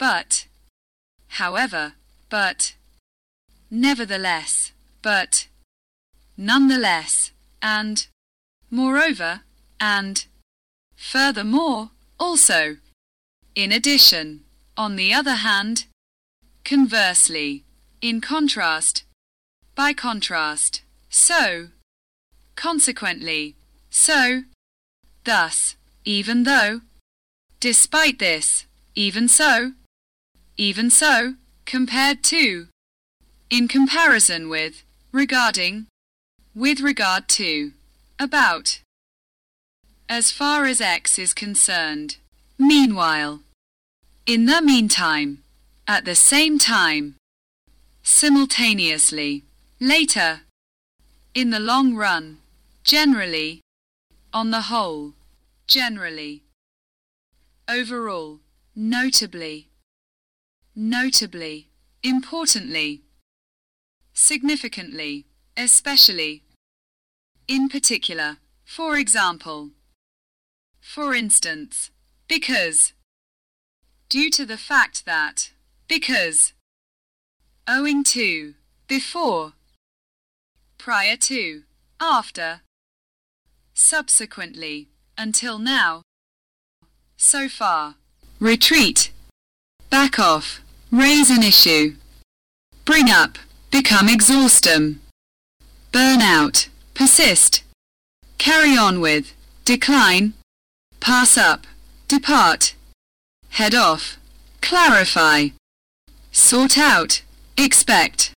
but, however, but, nevertheless, but, nonetheless, and, moreover, and, furthermore, also, in addition, on the other hand, conversely, in contrast, by contrast, so, consequently, so, thus, even though, despite this, even so, even so, compared to, in comparison with, regarding, with regard to, about, as far as X is concerned. Meanwhile, in the meantime, at the same time, simultaneously, later, in the long run, generally, on the whole, generally, overall, notably, notably, importantly, significantly, especially, in particular, for example, for instance, because, due to the fact that, because, owing to, before, prior to, after, subsequently, until now, so far, retreat, back off, raise an issue, bring up, become exhaustum, burn out, persist, carry on with, decline, pass up, depart, head off, clarify, sort out, expect,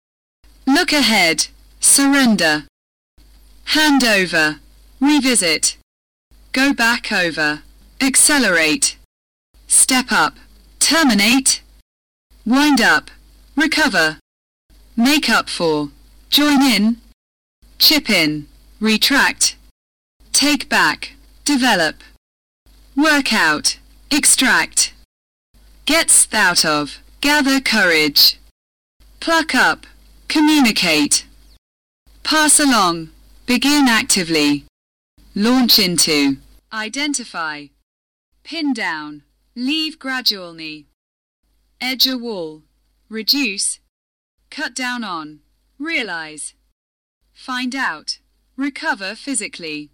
look ahead, surrender, hand over, revisit, go back over, accelerate, step up, terminate, wind up, recover, make up for, join in, chip in, retract, take back, develop, work out, extract, get out of, gather courage, pluck up, communicate, pass along, begin actively, launch into, identify, pin down, leave gradually, edge a wall, reduce, cut down on, realize, find out, recover physically,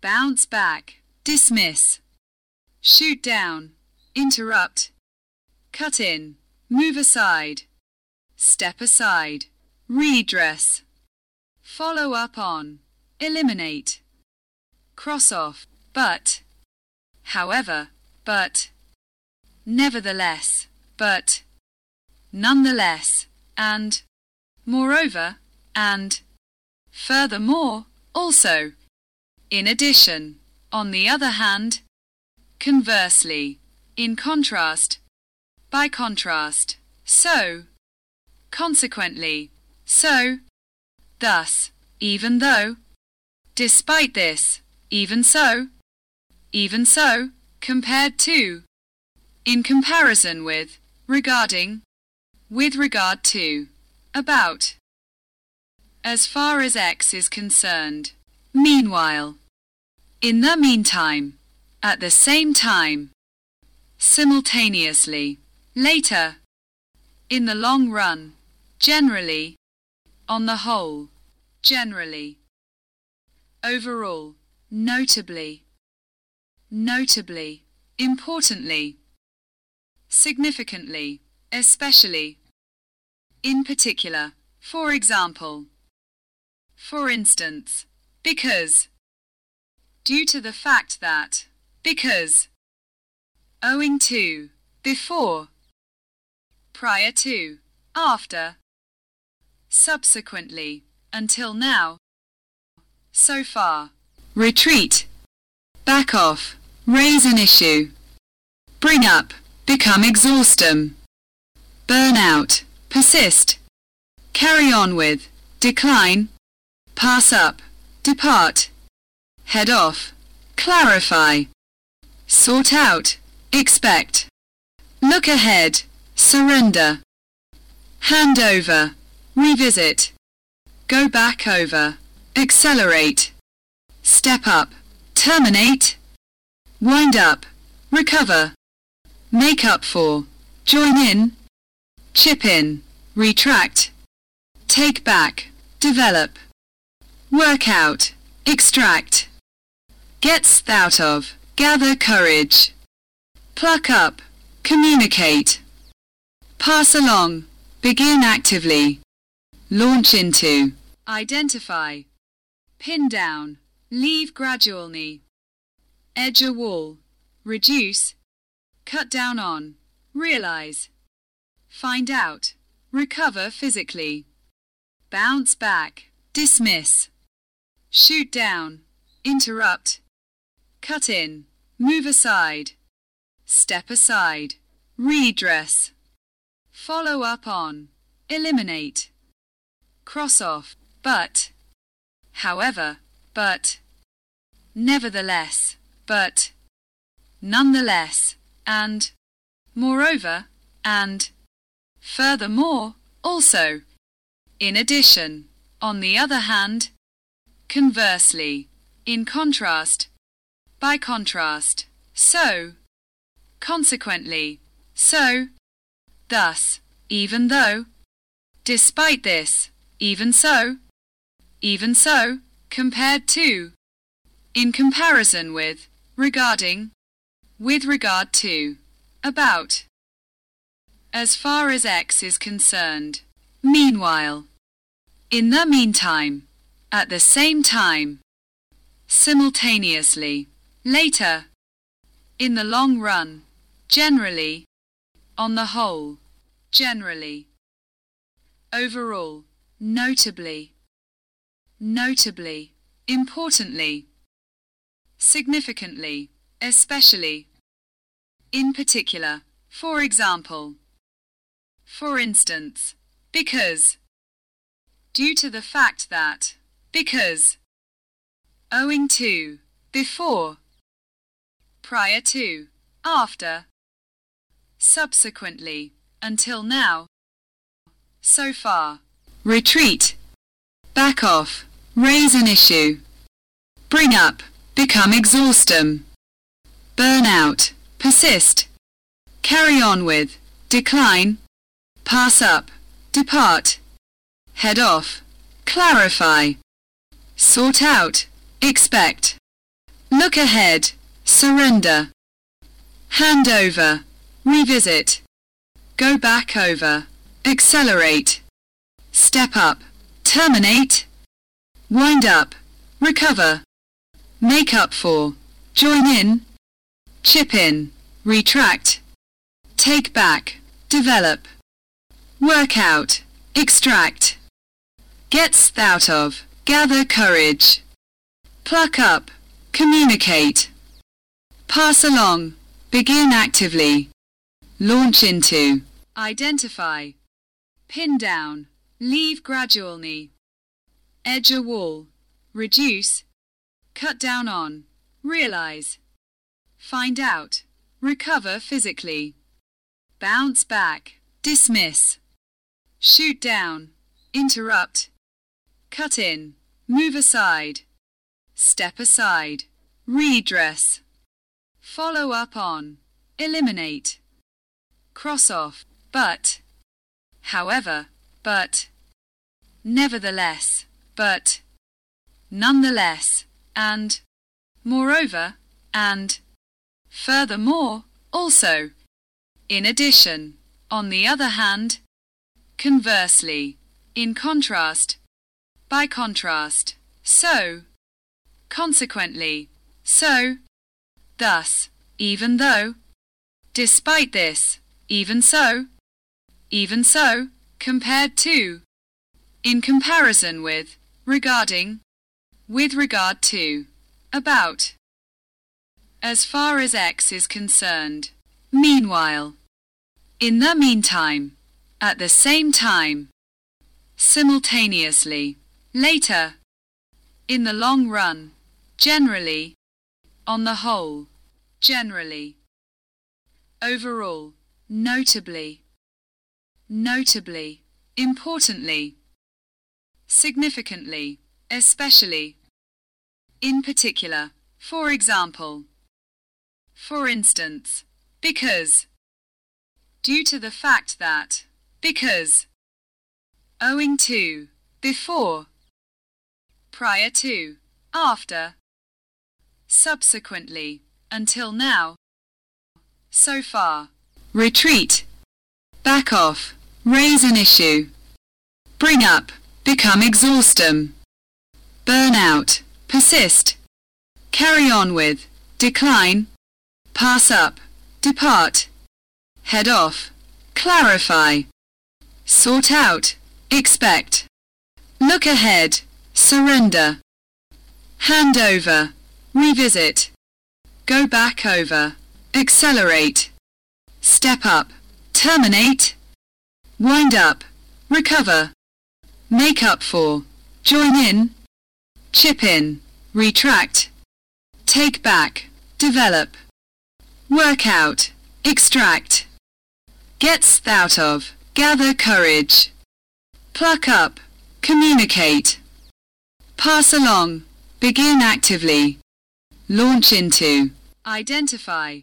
bounce back, dismiss, shoot down, interrupt, cut in, move aside, step aside, redress, follow up on, eliminate, cross off, but, however, but, nevertheless, but, nonetheless, and, moreover, and, furthermore, also, in addition, on the other hand, conversely, in contrast, by contrast, so, consequently, so, thus, even though, despite this, even so, even so, compared to, in comparison with, regarding, with regard to, about, as far as X is concerned. Meanwhile, in the meantime, at the same time, simultaneously, later, in the long run, generally, on the whole, generally, overall, notably, notably, importantly, significantly, especially, in particular, for example, for instance, because, due to the fact that, because, owing to, before, prior to, after, subsequently, until now, so far, retreat, back off, raise an issue, bring up, become exhaustum, burn out, persist, carry on with, decline, pass up, depart, head off, clarify, sort out, expect, look ahead, surrender, hand over, revisit, go back over, accelerate, step up, terminate, wind up, recover, make up for, join in, chip in, retract, take back, develop, work out, extract, gets out of, gather courage, pluck up, communicate, pass along, begin actively, launch into, identify, pin down, leave gradually, edge a wall, reduce, cut down on, realize, find out, recover physically, bounce back, dismiss, shoot down, interrupt, cut in, move aside, step aside, redress, follow up on, eliminate, cross off, but, however, but, nevertheless, but, nonetheless, and, moreover, and, furthermore, also, in addition, on the other hand, conversely, in contrast, by contrast, so, consequently, so, thus, even though, despite this, even so, even so, compared to, in comparison with, regarding, with regard to, about, as far as X is concerned. Meanwhile, in the meantime, at the same time, simultaneously, later, in the long run, generally, on the whole, generally, overall, notably, notably, importantly, significantly, especially, in particular, for example, for instance, because, due to the fact that, because, owing to, before, prior to, after, subsequently, until now, so far, retreat, back off, raise an issue, bring up, become exhaustum, burn out, persist, carry on with, decline, pass up, depart, head off, clarify, sort out, expect, look ahead, surrender, hand over, revisit, go back over, accelerate, step up, terminate, wind up, recover, make up for, join in, chip in, retract, take back, develop, work out, extract, gets out of, gather courage, pluck up, communicate, pass along, begin actively, launch into, identify, pin down, leave gradually, edge a wall, reduce, cut down on, realize, find out, recover physically, bounce back, dismiss, shoot down, interrupt, cut in, move aside, step aside, redress, follow up on, eliminate, cross off, but, however, but, nevertheless, but, nonetheless, and, moreover, and, furthermore, also, in addition, on the other hand, conversely, in contrast, by contrast, so, consequently, so, thus, even though, despite this, even so, even so, compared to, in comparison with, regarding, with regard to, about, as far as X is concerned. Meanwhile, in the meantime, at the same time, simultaneously, later, in the long run, generally, on the whole, generally, overall, notably, notably, importantly, significantly, especially, in particular, for example, for instance, because, due to the fact that, because, owing to, before, prior to, after, subsequently, until now, so far, retreat, back off, raise an issue, bring up, become exhaustum, burn out, persist, carry on with, decline, pass up, depart, head off, clarify, sort out, expect, look ahead, surrender, hand over, revisit, go back over, accelerate, step up, terminate, wind up, recover, make up for, join in, chip in, retract, take back, develop, work out, extract, gets out of, gather courage, pluck up, communicate, pass along, begin actively, launch into, identify,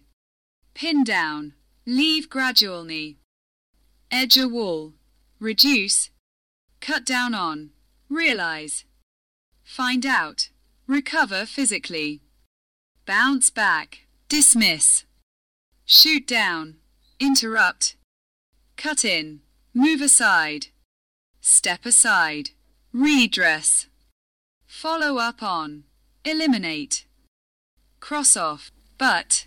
pin down, leave gradually, edge a wall, reduce, cut down on, realize, find out, recover physically, bounce back, dismiss, shoot down, interrupt, cut in, move aside, step aside, redress, follow up on, eliminate, cross off, but,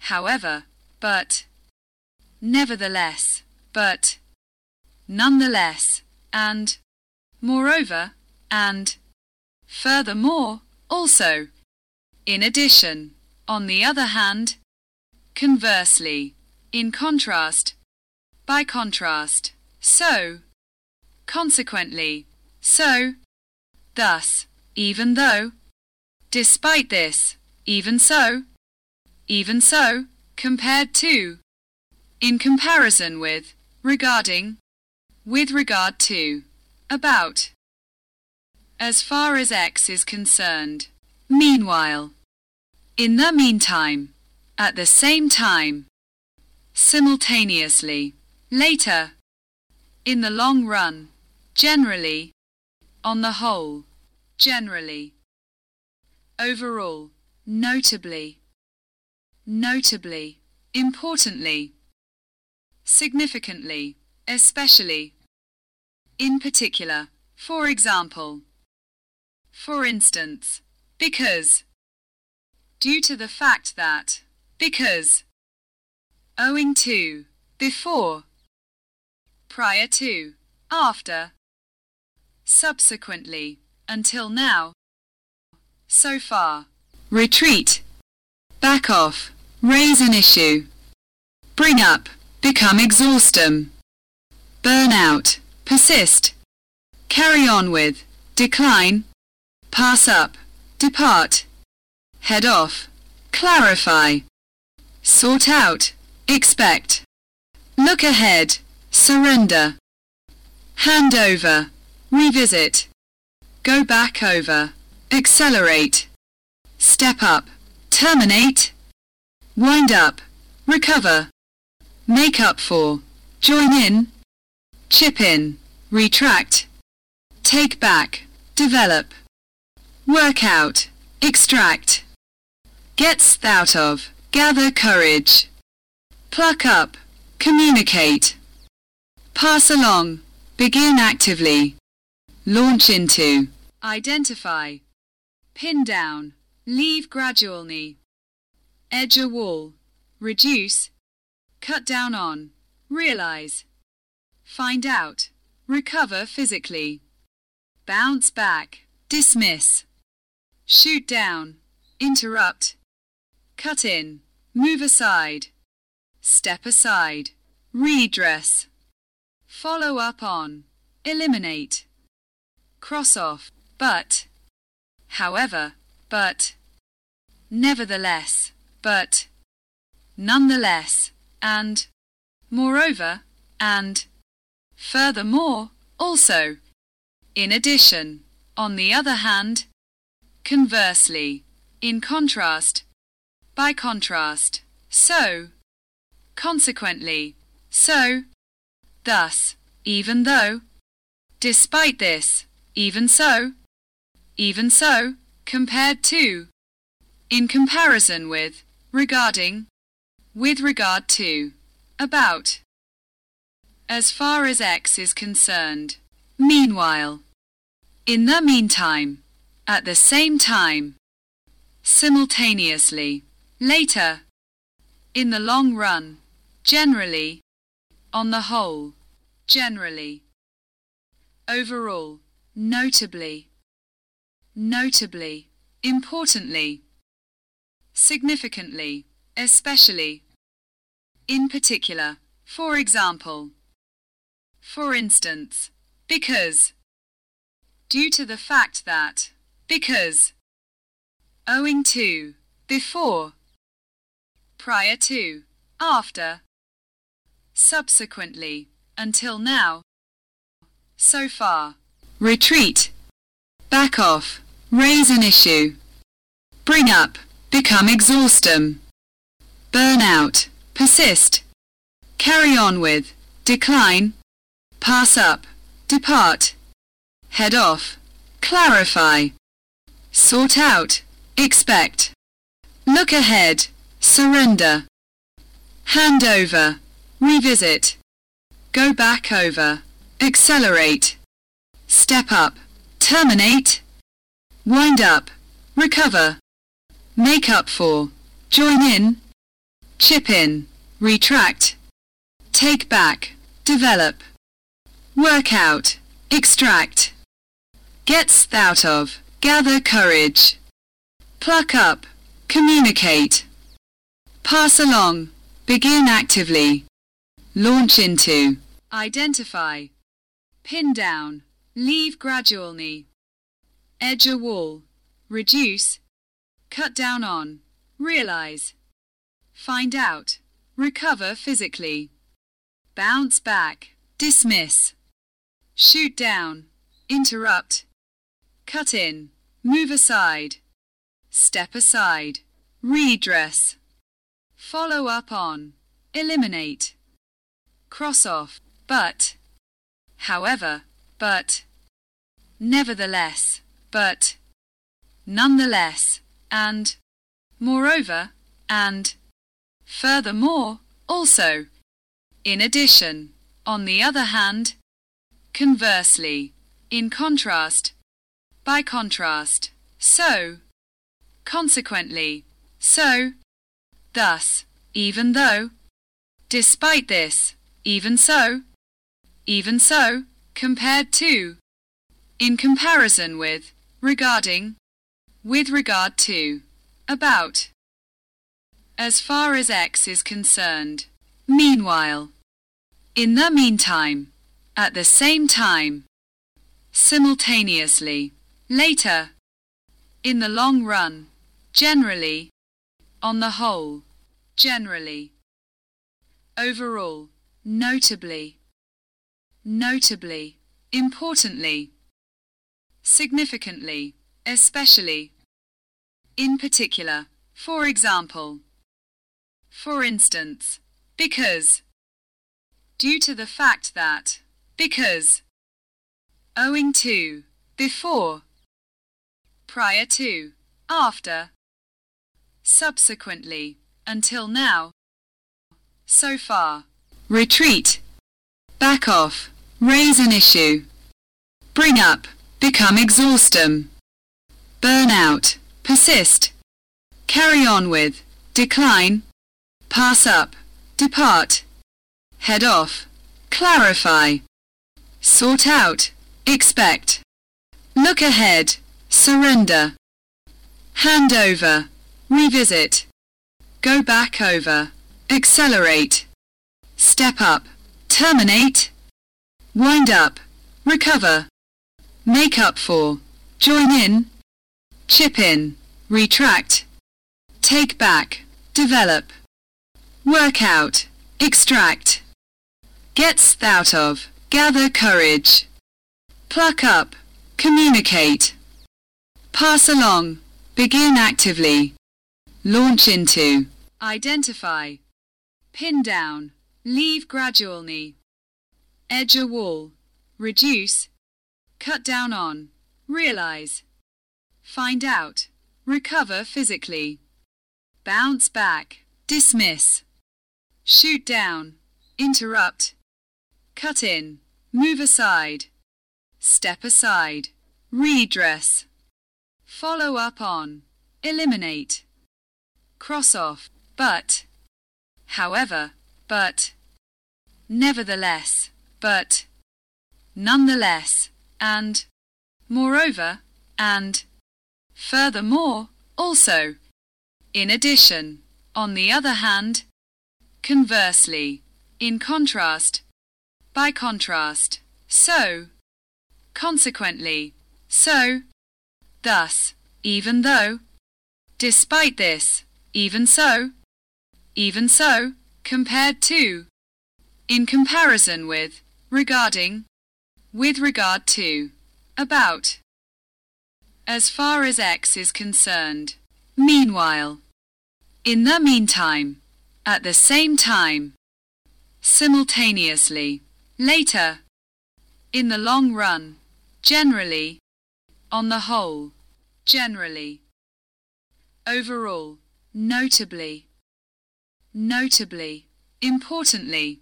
however, but, nevertheless, but, nonetheless, and, moreover, and, furthermore, also, in addition, on the other hand, conversely, in contrast, by contrast, so, consequently, so, thus, even though, despite this, even so, even so, compared to, in comparison with, regarding, with regard to, about, as far as X is concerned, meanwhile, in the meantime, at the same time, simultaneously, later, in the long run, generally, on the whole, generally, overall, notably, notably, importantly, significantly, especially, in particular, for example, for instance, because, due to the fact that, because, owing to, before, prior to, after, subsequently, until now, so far, retreat, back off, raise an issue, bring up, become exhaustum, burn out, persist, carry on with, decline, pass up, depart, head off, clarify, sort out, expect, look ahead, surrender, hand over, revisit, go back over, accelerate, step up, terminate, wind up, recover, make up for, join in, chip in, retract, take back, develop, work out, extract, gets out of, gather courage, pluck up, communicate, pass along, begin actively, launch into, identify, pin down, leave gradually, edge a wall, reduce, cut down on, realize, find out, recover physically, bounce back, dismiss, shoot down, interrupt, cut in, move aside, step aside, redress, follow up on, eliminate, cross off, but, however, but, nevertheless, but, nonetheless, and, moreover, and, furthermore, also, in addition, on the other hand, conversely, in contrast, by contrast, so, consequently, so, thus, even though, despite this, even so, even so, compared to, in comparison with, regarding, with regard to, about. As far as X is concerned. Meanwhile. In the meantime. At the same time. Simultaneously. Later. In the long run. Generally. On the whole. Generally. Overall. Notably. Notably. Importantly. Significantly. Especially. In particular. For example. For instance. Because. Due to the fact that. Because. Owing to. Before. Prior to. After. Subsequently. Until now. So far. Retreat. Back off. Raise an issue. Bring up. Become exhaustum. Burn out. Persist. Carry on with. Decline. Pass up. Depart. Head off. Clarify. Sort out. Expect. Look ahead. Surrender. Hand over. Revisit. Go back over. Accelerate. Step up. Terminate. Wind up. Recover. Make up for. Join in. Chip in. Retract. Take back. Develop. Work out. Extract. Get out of. Gather courage. Pluck up. Communicate. Pass along. Begin actively. Launch into. Identify. Pin down. Leave gradually. Edge a wall. Reduce. Cut down on. Realize. Find out. Recover physically. Bounce back. Dismiss. Shoot down. Interrupt. Cut in. Move aside. Step aside. Redress. Follow up on. Eliminate. Cross off. But. However. But. Nevertheless. But. Nonetheless. And. Moreover. And. Furthermore. Also. In addition. On the other hand. Conversely. In contrast. By contrast. So. Consequently. So. Thus. Even though. Despite this. Even so. Even so. Compared to. In comparison with. Regarding. With regard to. About. As far as X is concerned. Meanwhile. In the meantime. At the same time. Simultaneously. Later. In the long run. Generally. On the whole. Generally. Overall. Notably. Notably. Importantly. Significantly. Especially. In particular. For example. For instance. Because. Due to the fact that. Because. Owing to. Before. Prior to. After. Subsequently. Until now. So far. Retreat. Back off. Raise an issue. Bring up. Become exhaustum. Burn out. Persist. Carry on with. Decline. Pass up. Depart. Head off. Clarify. Sort out. Expect. Look ahead. Surrender. Hand over. Revisit. Go back over. Accelerate. Step up. Terminate. Wind up. Recover. Make up for. Join in. Chip in. Retract. Take back. Develop. Work out. Extract. Get out of. Gather courage. Pluck up. Communicate. Pass along. Begin actively. Launch into. Identify. Pin down. leave gradually, edge a wall, reduce, cut down on, realize, find out, recover physically, bounce back, dismiss, shoot down, interrupt, cut in, move aside, step aside, redress, follow up on, eliminate, cross off, but, however, but, nevertheless, but, nonetheless, and, moreover, and, furthermore, also, in addition, on the other hand, conversely, in contrast, by contrast, so, consequently, so, thus, even though, despite this, even so, even so, compared to, in comparison with, regarding, with regard to, about, as far as X is concerned, meanwhile, in the meantime, at the same time, simultaneously, later, in the long run, generally, on the whole, generally, overall, notably, notably, importantly,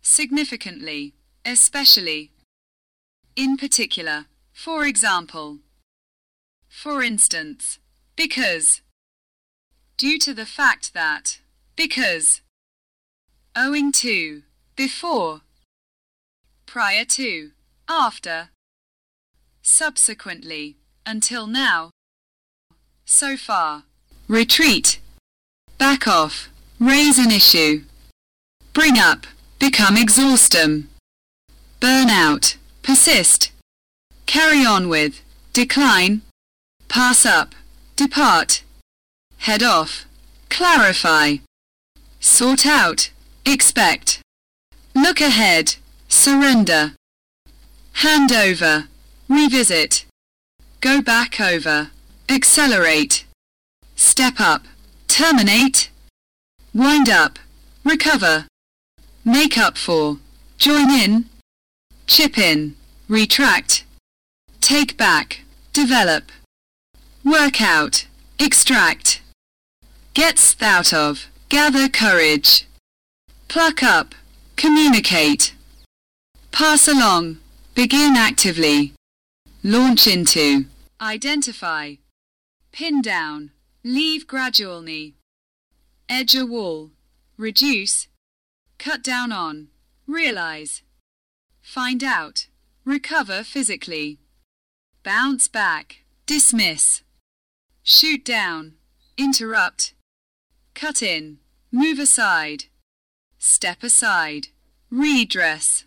significantly, especially, in particular, for example, for instance, because, due to the fact that, because, owing to, before, prior to, after, subsequently, until now, so far, retreat, back off, raise an issue, bring up, become exhaustum, burn out, persist, carry on with, decline, pass up, depart, head off, clarify, sort out, expect, look ahead, surrender, hand over, revisit, go back over, accelerate, step up, terminate, wind up, recover, make up for, join in, chip in, retract, take back, develop, work out, extract, get out of, gather courage, pluck up, communicate, pass along, begin actively, launch into, identify, pin down, leave gradually, edge a wall, reduce, cut down on, realize, find out, recover physically, bounce back, dismiss, shoot down, interrupt, cut in, move aside, step aside, redress,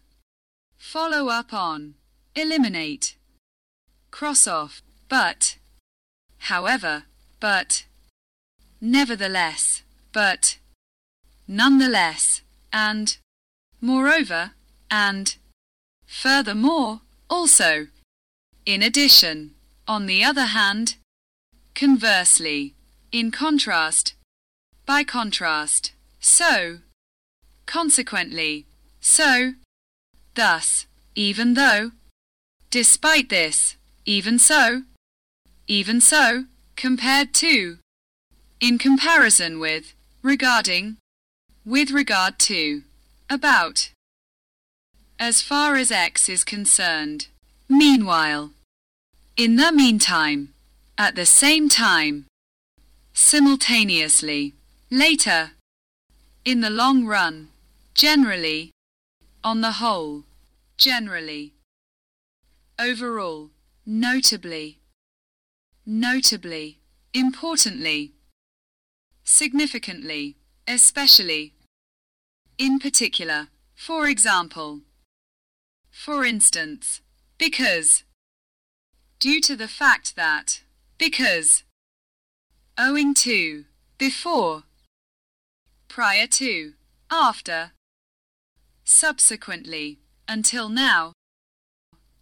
follow up on, eliminate, cross off, but, however, but, nevertheless, but, nonetheless, and, moreover, and, furthermore, also, in addition, on the other hand, conversely, in contrast, by contrast, so, consequently, so, thus, even though, despite this, even so, even so, compared to, in comparison with, regarding, with regard to, about, as far as X is concerned, meanwhile, in the meantime, at the same time, simultaneously, later, in the long run, generally, on the whole, generally, overall, notably, notably, importantly, significantly, especially, in particular, for example, for instance, because, due to the fact that, because, owing to, before, prior to, after, subsequently, until now,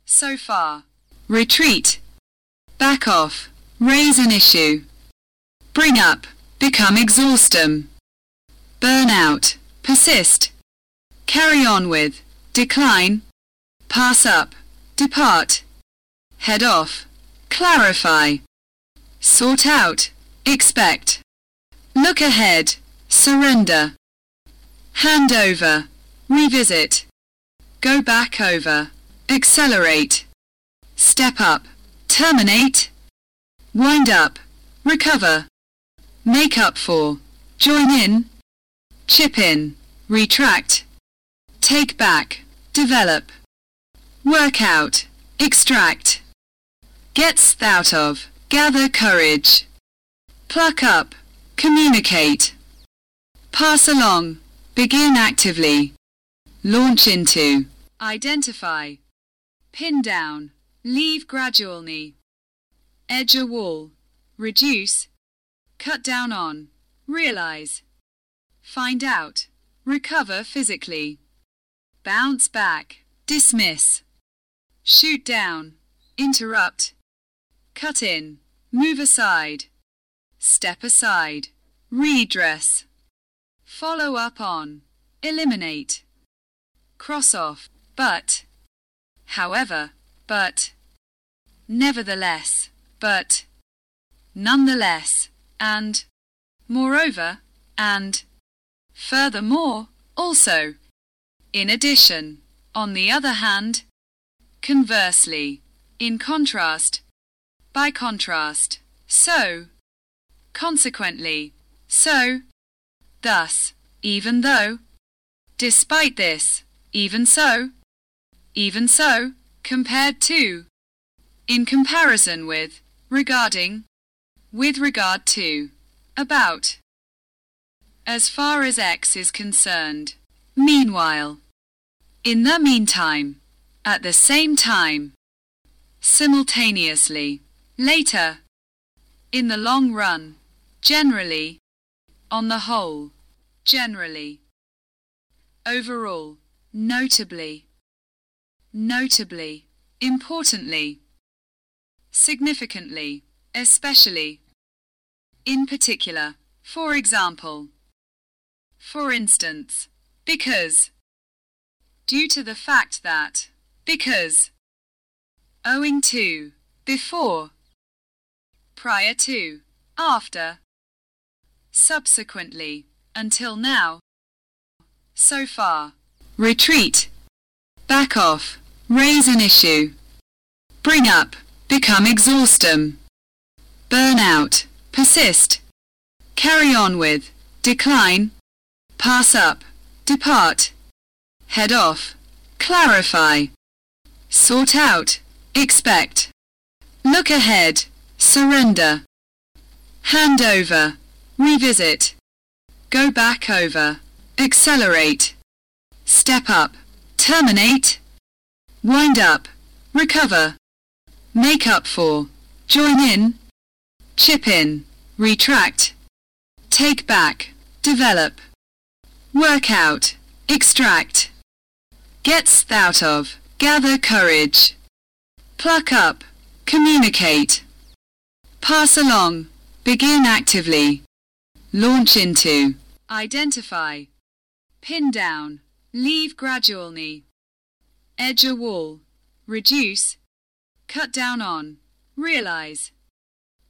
so far, retreat, back off, raise an issue, bring up, become exhaustum, burn out, persist, carry on with, decline, pass up, depart, head off, clarify, sort out, expect, look ahead, surrender, hand over, revisit, go back over, accelerate, step up, terminate, wind up, recover, make up for, join in, chip in, retract, take back, develop, work out, extract, gets out of, gather courage, pluck up, communicate, pass along, begin actively, launch into, identify, pin down, leave gradually, edge a wall, reduce, cut down on, realize, find out, recover physically, bounce back, dismiss, shoot down, interrupt, cut in, move aside, step aside, redress, follow up on, eliminate, cross off, but, however, but, nevertheless, but, nonetheless, and, moreover, and, furthermore, also, in addition, on the other hand, conversely, in contrast, by contrast, so, consequently, so, thus, even though, despite this, even so, even so, compared to, in comparison with, regarding, with regard to, about, as far as X is concerned, meanwhile, in the meantime, at the same time, simultaneously, later, in the long run, generally, on the whole, generally, overall, notably, notably, importantly, significantly, especially, in particular, for example, for instance, because, due to the fact that, because, owing to, before, prior to, after, subsequently, until now, so far, retreat, back off, raise an issue, bring up, become exhaustum, burn out, persist, carry on with, decline, pass up, depart, head off, clarify, sort out, expect, look ahead, surrender, hand over, revisit, go back over, accelerate, step up, terminate, wind up, recover, make up for, join in, chip in, retract, take back, develop, work out, extract, gets out of, gather courage, pluck up, communicate, pass along, begin actively, launch into, identify, pin down, leave gradually, edge a wall, reduce, cut down on, realize,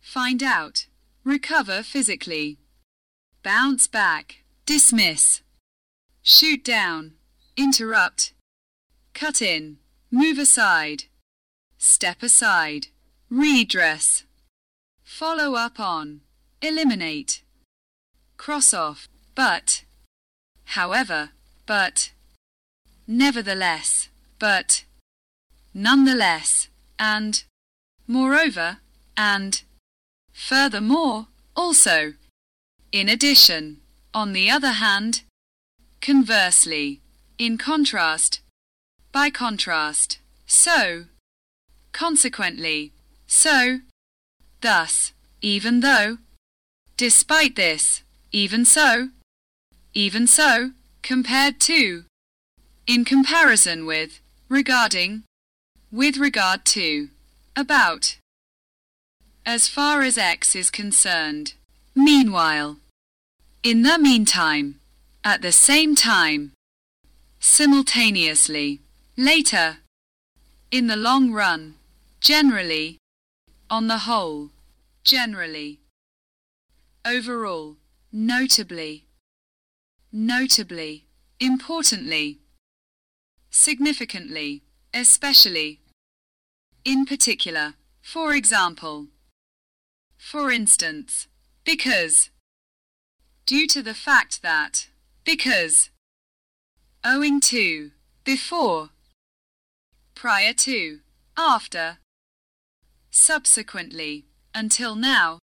find out, recover physically, bounce back, dismiss, shoot down, interrupt, cut in, move aside, step aside, redress, follow up on, eliminate, cross off, but, however, but, nevertheless, but, nonetheless, and, moreover, and, furthermore, also, in addition, on the other hand, conversely, in contrast, by contrast, so, consequently, so, thus, even though, despite this, even so, even so, compared to, in comparison with, regarding, with regard to, about, as far as X is concerned, meanwhile, in the meantime, at the same time, simultaneously, later, in the long run, generally, on the whole, generally, overall, notably, notably, importantly, significantly, especially, in particular, for example, for instance, because, due to the fact that, because, owing to, before, prior to, after, subsequently, until now,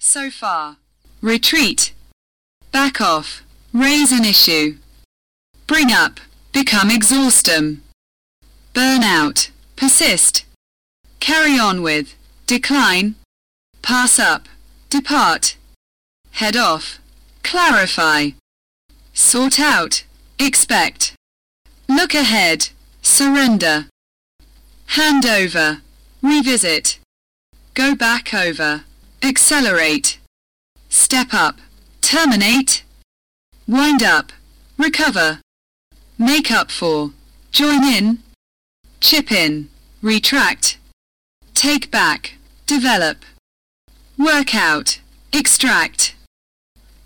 so far, retreat, back off, raise an issue, bring up, become exhaustum, burn out, persist, carry on with, decline, pass up, depart, head off, clarify, sort out, expect, look ahead, surrender, hand over, revisit, go back over, accelerate, step up, terminate, wind up, recover, make up for, join in, chip in, retract, take back, develop, work out, extract,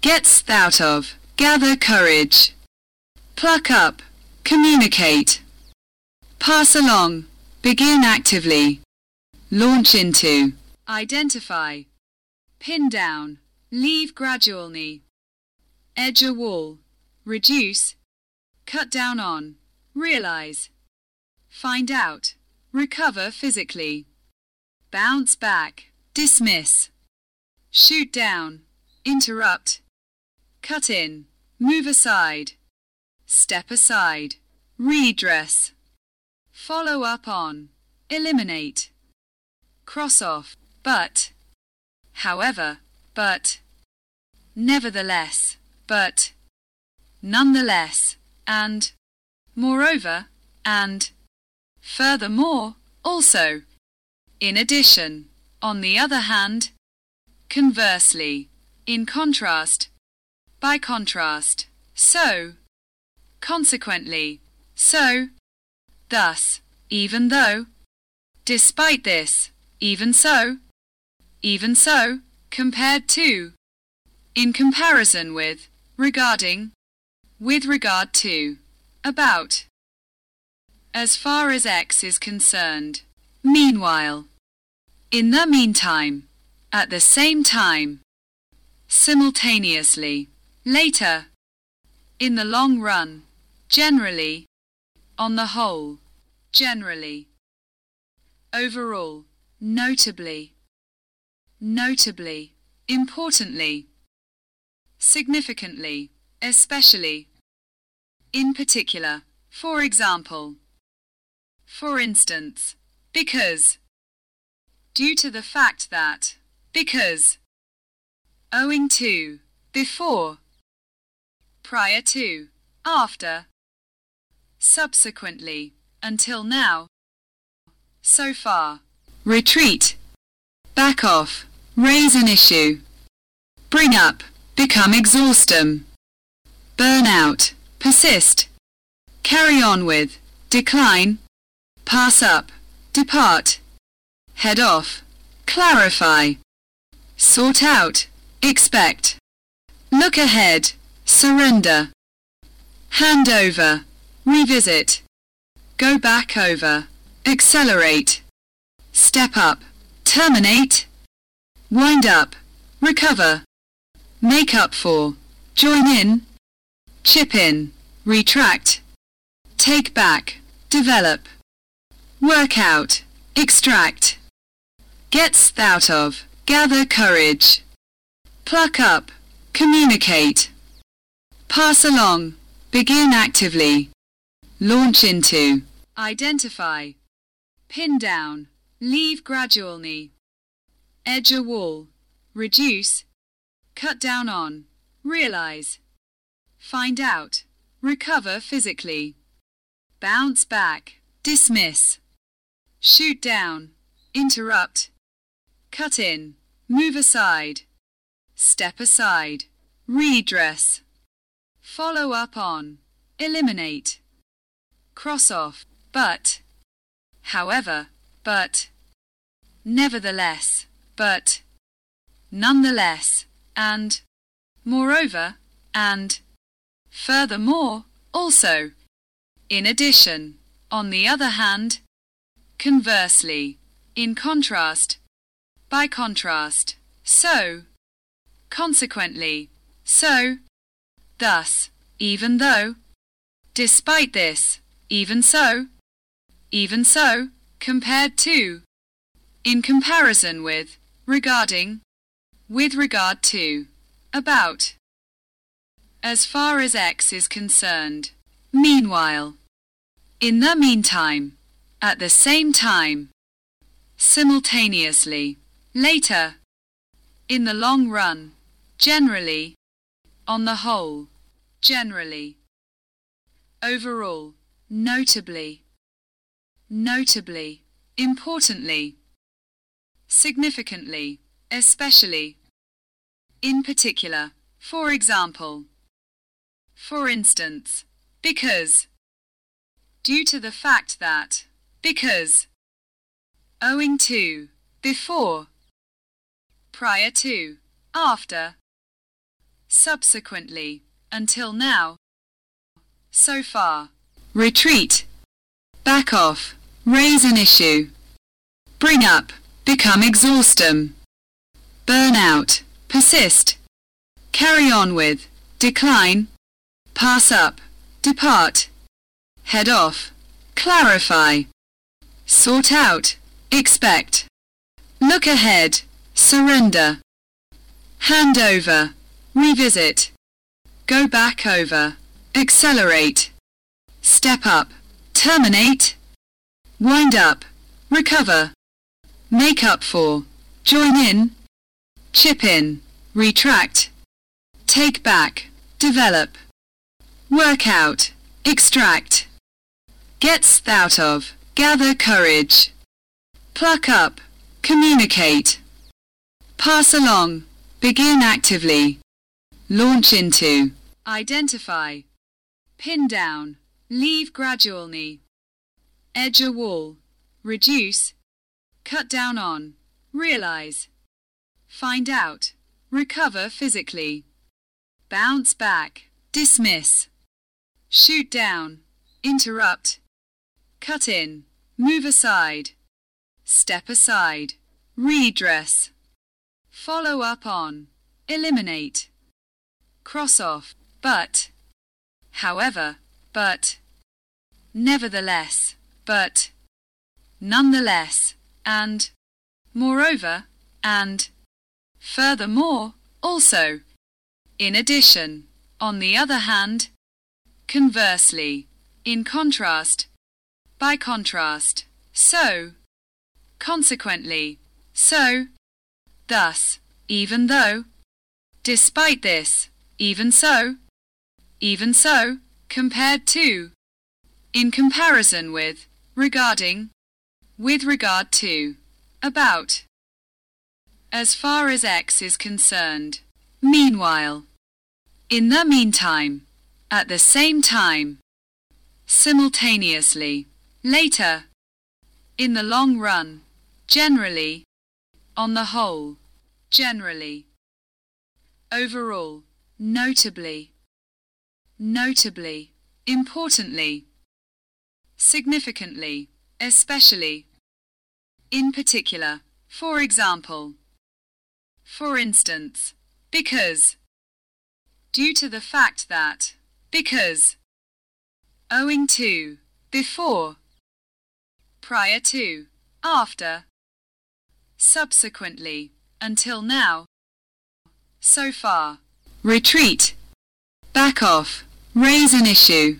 gets out of, gather courage, pluck up, communicate, pass along, begin actively, launch into, identify, pin down, leave gradually, edge a wall, reduce, cut down on, realize, find out, recover physically, bounce back, dismiss, shoot down, interrupt, cut in, move aside, step aside, redress, follow up on, eliminate, cross off, but, however, but, nevertheless, but, nonetheless, and, moreover, and, furthermore, also, in addition, on the other hand, conversely, in contrast, by contrast, so, consequently, so, thus, even though, despite this, even so, even so, compared to, in comparison with, regarding, with regard to, about, as far as X is concerned, meanwhile, in the meantime, at the same time, simultaneously, later, in the long run, generally, on the whole, generally, overall, notably, notably, importantly, significantly, especially, in particular, for example, for instance, because, due to the fact that, because, owing to, before, prior to, after, subsequently, until now, so far, retreat, back off, raise an issue, bring up, become exhaustum, burn out, persist, carry on with, decline, pass up, depart, head off, clarify, sort out, expect, look ahead, surrender, hand over, revisit, go back over, accelerate, step up, terminate, wind up, recover, make up for, join in, chip in, retract, take back, develop, work out, extract, gets out of, gather courage, pluck up, communicate, pass along, begin actively, launch into, identify, pin down, leave gradually, edge a wall, reduce, cut down on, realize, find out, recover physically, bounce back, dismiss, shoot down, interrupt, cut in, move aside, step aside, redress, follow up on, eliminate, cross off, but, however, but, nevertheless, but, nonetheless, and, moreover, and, furthermore, also, in addition, on the other hand, conversely, in contrast, by contrast, so, consequently, so, thus, even though, despite this, even so, even so, compared to, in comparison with, regarding, with regard to, about, as far as X is concerned, meanwhile, in the meantime, at the same time, simultaneously, later, in the long run, generally, on the whole, generally, overall, notably, notably, importantly, significantly, especially, in particular, for example, for instance, because, due to the fact that, because, owing to, before, prior to, after, subsequently, until now, so far, retreat, back off, raise an issue, bring up, become exhaustum, burn out, persist, carry on with, decline, pass up, depart, head off, clarify, sort out, expect, look ahead, surrender, hand over, revisit, go back over, accelerate, step up, terminate, wind up, recover, make up for, join in, chip in, retract, take back, develop, work out, extract, get out of, gather courage, pluck up, communicate, pass along, begin actively, launch into, identify, pin down, leave gradually, edge a wall, reduce, cut down on, realize, find out, recover physically, bounce back, dismiss, shoot down, interrupt, cut in, move aside, step aside, redress, follow up on, eliminate, cross off, but, however, but, nevertheless, but, nonetheless, and, moreover, and, furthermore, also, in addition, on the other hand, conversely, in contrast, by contrast, so, consequently, so, thus, even though, despite this, even so, even so, compared to, in comparison with, regarding, with regard to, about, as far as X is concerned, meanwhile, in the meantime, at the same time, simultaneously, later, in the long run, generally, on the whole, generally, overall, notably, notably, importantly, significantly, especially, in particular, for example, for instance, because, due to the fact that, because, owing to, before, prior to, after, subsequently, until now, so far, retreat, back off, raise an issue,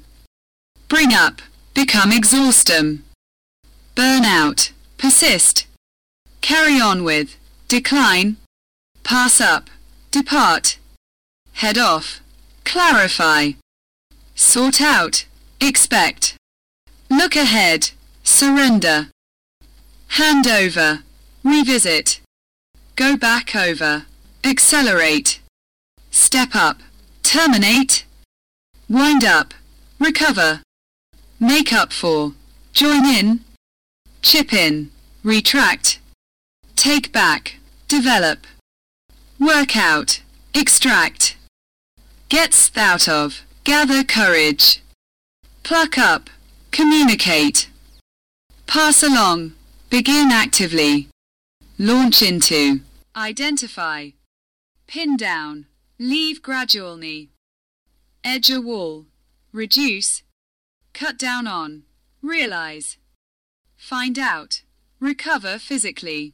bring up, become exhaustum, burn out, persist, carry on with, decline, pass up, depart, head off, clarify, sort out, expect, look ahead, surrender, hand over, revisit, go back over, accelerate, step up, terminate, wind up, recover, make up for, join in, chip in, retract, take back, develop, work out, extract, gets out of, gather courage, pluck up, communicate, pass along, begin actively, launch into, identify, pin down, leave gradually, edge a wall, reduce, cut down on, realize, find out, recover physically,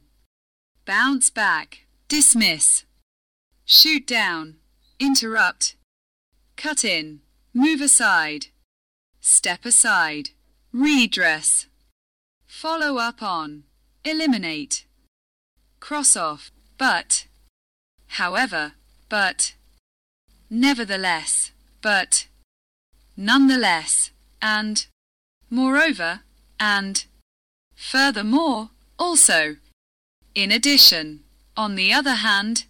bounce back, dismiss, shoot down, interrupt, cut in, move aside, step aside, redress, follow up on, eliminate, cross off, but, however, but, nevertheless, but, nonetheless, and, moreover, and, furthermore, also, in addition, on the other hand,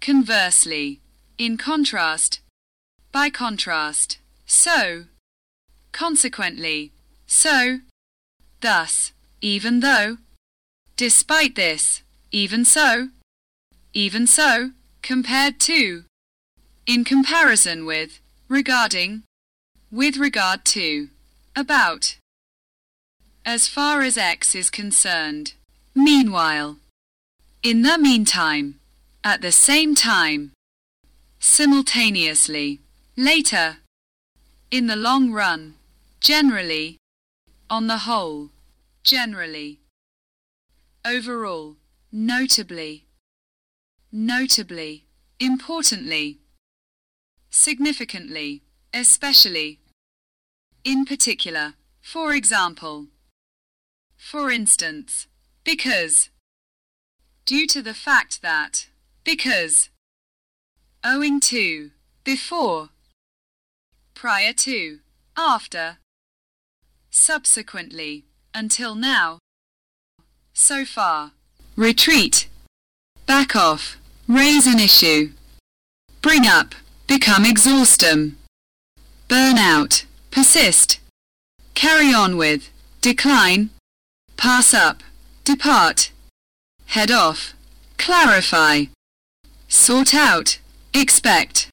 conversely, in contrast, by contrast, so, consequently, so, thus, even though, despite this, even so, even so, compared to, in comparison with, regarding, with regard to, about, as far as X is concerned, meanwhile, in the meantime, at the same time, simultaneously, later, in the long run, generally, on the whole, generally, overall, notably, notably, importantly, significantly, especially, in particular, for example, for instance, because, due to the fact that, because, owing to, before, prior to, after, subsequently, until now, so far, retreat, back off, raise an issue, bring up, become exhaustum, burn out, persist, carry on with, decline, pass up, depart, head off, clarify, sort out, expect,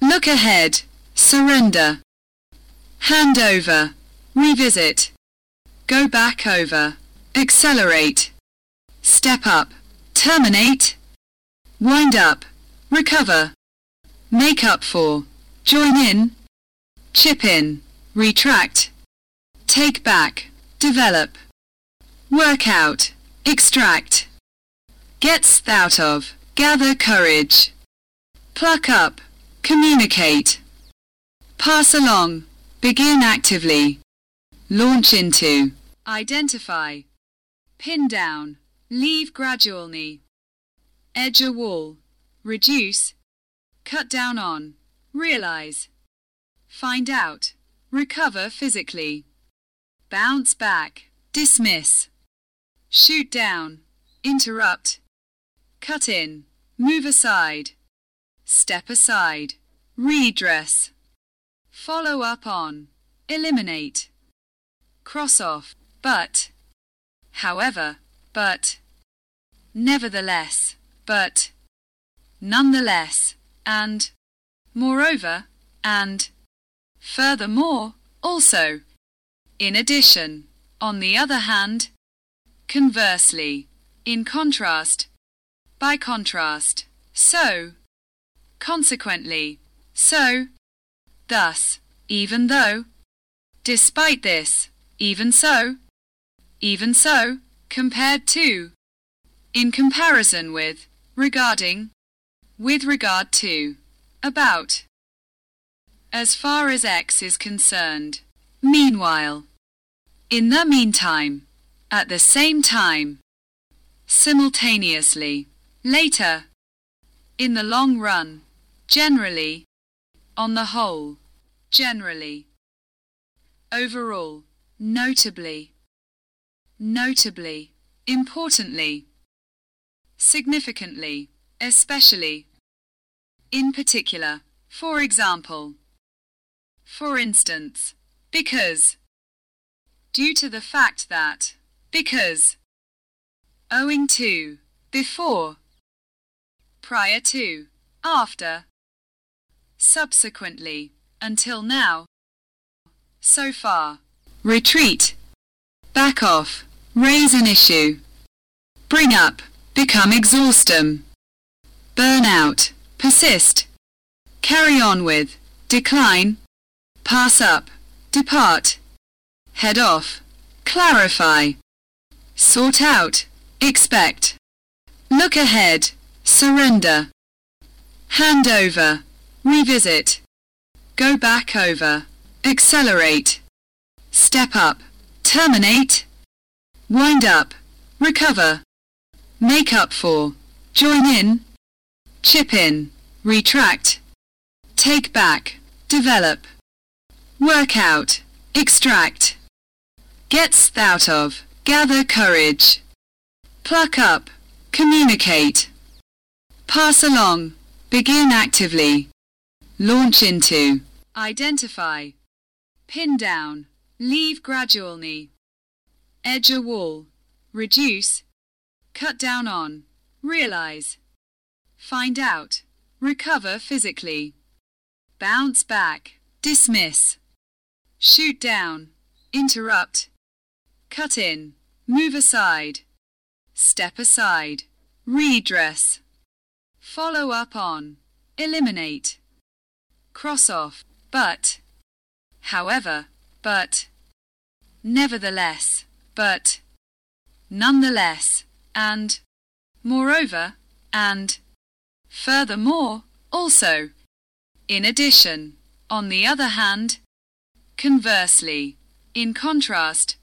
look ahead, surrender, hand over, revisit, go back over, accelerate, step up, terminate, wind up, recover, make up for, join in, chip in, retract, take back, develop, work out, extract, gets out of, gather courage, pluck up, communicate, pass along, begin actively, launch into, identify, pin down, leave gradually, edge a wall, reduce, cut down on, realize, find out, recover physically, bounce back, dismiss, shoot down, interrupt, cut in, move aside, step aside, redress, follow up on, eliminate, cross off, but, however, but, nevertheless, but, nonetheless, and, moreover, and, furthermore, also, in addition, on the other hand, conversely, in contrast, by contrast, so, consequently, so, thus, even though, despite this, even so, even so, compared to, in comparison with, regarding, with regard to, about, as far as X is concerned, meanwhile, in the meantime, at the same time, simultaneously, later, in the long run, generally, on the whole, generally, overall, notably, notably, importantly, significantly, especially, in particular, for example, For instance, because. Due to the fact that, because. Owing to, before. Prior to, after. Subsequently, until now. So far. Retreat. Back off. Raise an issue. Bring up. Become exhaustum. Burn out. Persist. Carry on with. Decline. Pass up. Depart. Head off. Clarify. Sort out. Expect. Look ahead. Surrender. Hand over. Revisit. Go back over. Accelerate. Step up. Terminate. Wind up. Recover. Make up for. Join in. Chip in. Retract. Take back. Develop. Work out. Extract. Get out of. Gather courage. Pluck up. Communicate. Pass along. Begin actively. Launch into. Identify. Pin down. Leave gradually. Edge a wall. Reduce. Cut down on. Realize. Find out. Recover physically. Bounce back. Dismiss. Shoot down. Interrupt. Cut in. Move aside. Step aside. Redress. Follow up on. Eliminate. Cross off. But. However. But. Nevertheless. But. Nonetheless. And. Moreover. And. Furthermore. Also. In addition. On the other hand. Conversely. In contrast.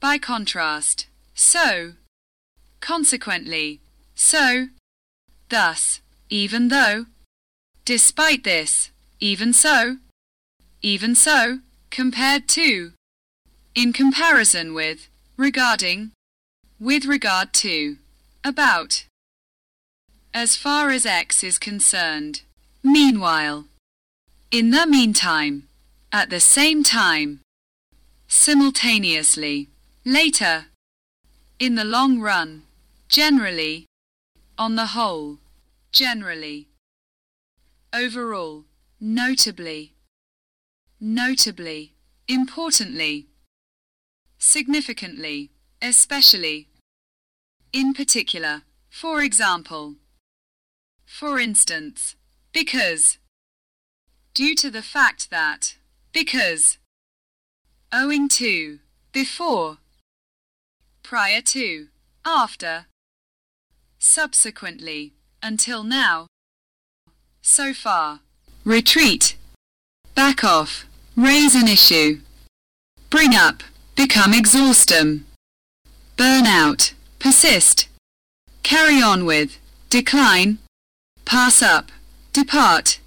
By contrast. So. Consequently. So. Thus. Even though. Despite this. Even so. Even so. Compared to. In comparison with. Regarding. With regard to. About. As far as X is concerned. Meanwhile. In the meantime. At the same time. Simultaneously. Later. In the long run. Generally. On the whole. Generally. Overall. Notably. Notably. Importantly. Significantly. Especially. In particular. For example. For instance. Because. Due to the fact that. Because. Owing to. Before. Prior to. After. Subsequently. Until now. So far. Retreat. Back off. Raise an issue. Bring up. Become exhaustum. Burn out. Persist. Carry on with. Decline. Pass up. Depart.